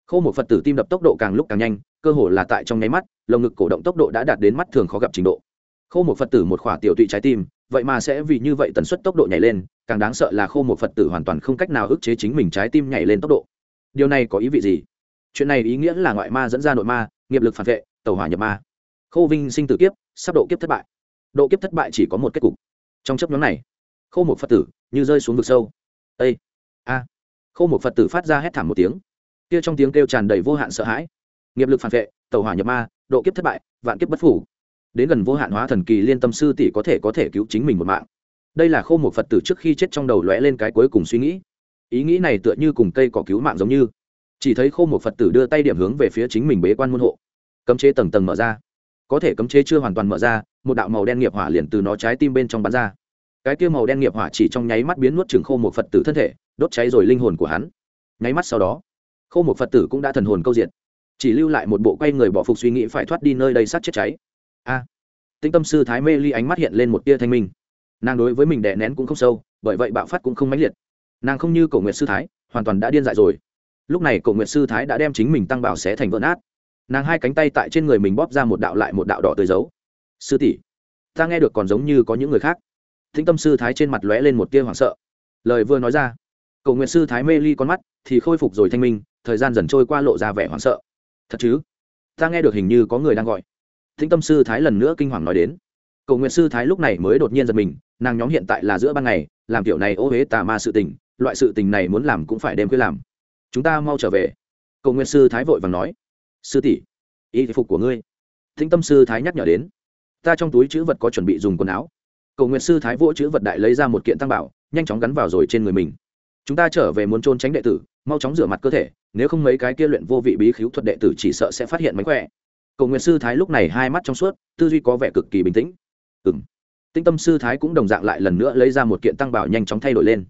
khô một phật tử tim đập tốc độ càng lúc càng nhanh, cơ hồ là tại trong nháy mắt, lồng ngực cổ động tốc độ đã đạt đến mắt thường khó gặp trình độ. Khô một phật tử một khỏa tiểu tụy trái tim, vậy mà sẽ vì như vậy tần suất tốc độ nhảy lên, càng đáng sợ là khô một phật tử hoàn toàn không cách nào ức chế chính mình trái tim nhảy lên tốc độ. Điều này có ý vị gì? Chuyện này ý nghĩa là ngoại ma dẫn ra nội ma, nghiệp lực phản vệ tàu hỏa nhập ma. Khô vinh sinh tử kiếp, sắp độ kiếp thất bại. Độ kiếp thất bại chỉ có một kết cục. Trong chấp nhóm này, khô một phật tử như rơi xuống vực sâu. Ây a. Khô một phật tử phát ra hét thảm một tiếng kia trong tiếng kêu tràn đầy vô hạn sợ hãi. Nghiệp lực phản vệ tàu hỏa nhập ma, độ kiếp thất bại, vạn kiếp bất phủ đến gần vô hạn hóa thần kỳ liên tâm sư tỷ có thể có thể cứu chính mình một mạng. Đây là khô một phật tử trước khi chết trong đầu lóe lên cái cuối cùng suy nghĩ. Ý nghĩ này tựa như cùng cây cỏ cứu mạng giống như. Chỉ thấy khô một phật tử đưa tay điểm hướng về phía chính mình bế quan môn hộ. Cấm chế tầng tầng mở ra. Có thể cấm chế chưa hoàn toàn mở ra, một đạo màu đen nghiệp hỏa liền từ nó trái tim bên trong bắn ra. Cái kia màu đen nghiệp hỏa chỉ trong nháy mắt biến nuốt chừng khô một phật tử thân thể, đốt cháy rồi linh hồn của hắn. Nháy mắt sau đó khô một phật tử cũng đã thần hồn câu diệt chỉ lưu lại một bộ quay người bỏ phục suy nghĩ phải thoát đi nơi đây sát chết cháy a à, tâm sư thái mê ly ánh mắt hiện lên một tia thanh minh nàng đối với mình đè nén cũng không sâu bởi vậy bạo phát cũng không mãnh liệt nàng không như cổ nguyệt sư thái hoàn toàn đã điên dại rồi lúc này cổ nguyệt sư thái đã đem chính mình tăng bảo xé thành vỡ nát nàng hai cánh tay tại trên người mình bóp ra một đạo lại một đạo đỏ tới dấu sư tỷ ta nghe được còn giống như có những người khác thính tâm sư thái trên mặt lóe lên một tia hoảng sợ lời vừa nói ra cầu nguyện sư thái mê ly con mắt thì khôi phục rồi thanh minh thời gian dần trôi qua lộ ra vẻ hoảng sợ. Thật chứ? Ta nghe được hình như có người đang gọi. Thính tâm sư thái lần nữa kinh hoàng nói đến. Cầu nguyện sư thái lúc này mới đột nhiên giật mình, nàng nhóm hiện tại là giữa ban ngày, làm kiểu này ô huế tà ma sự tình, loại sự tình này muốn làm cũng phải đêm khuya làm. Chúng ta mau trở về. Cầu nguyện sư thái vội vàng nói. Sư tỷ y phục của ngươi. Thính tâm sư thái nhắc nhở đến. Ta trong túi chữ vật có chuẩn bị dùng quần áo. Cầu nguyện sư thái vỗ chữ vật đại lấy ra một kiện tăng bảo, nhanh chóng gắn vào rồi trên người mình chúng ta trở về muốn trôn tránh đệ tử, mau chóng rửa mặt cơ thể, nếu không mấy cái kia luyện vô vị bí khiếu thuật đệ tử chỉ sợ sẽ phát hiện mánh khỏe. Cầu nguyện sư thái lúc này hai mắt trong suốt, tư duy có vẻ cực kỳ bình tĩnh. Ừng tĩnh tâm sư thái cũng đồng dạng lại lần nữa lấy ra một kiện tăng bảo nhanh chóng thay đổi lên.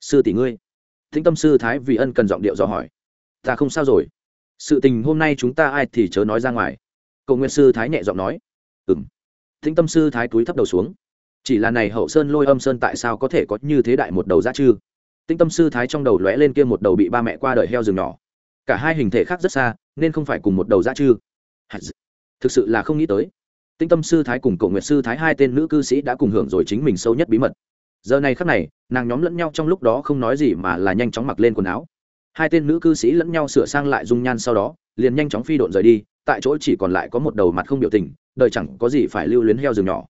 Sư tỷ ngươi. Tĩnh tâm sư thái vì ân cần giọng điệu dò hỏi. Ta không sao rồi. Sự tình hôm nay chúng ta ai thì chớ nói ra ngoài. Cầu nguyện sư thái nhẹ giọng nói. Ừng tĩnh tâm sư thái túi thấp đầu xuống. Chỉ là này hậu sơn lôi âm sơn tại sao có thể có như thế đại một đầu ra chư tinh tâm sư thái trong đầu lóe lên kia một đầu bị ba mẹ qua đời heo rừng nhỏ. Cả hai hình thể khác rất xa, nên không phải cùng một đầu dã chư. Thực sự là không nghĩ tới. Tinh tâm sư thái cùng cậu nguyệt sư thái hai tên nữ cư sĩ đã cùng hưởng rồi chính mình sâu nhất bí mật. Giờ này khắc này, nàng nhóm lẫn nhau trong lúc đó không nói gì mà là nhanh chóng mặc lên quần áo. Hai tên nữ cư sĩ lẫn nhau sửa sang lại dung nhan sau đó, liền nhanh chóng phi độn rời đi, tại chỗ chỉ còn lại có một đầu mặt không biểu tình, đời chẳng có gì phải lưu luyến heo rừng nhỏ.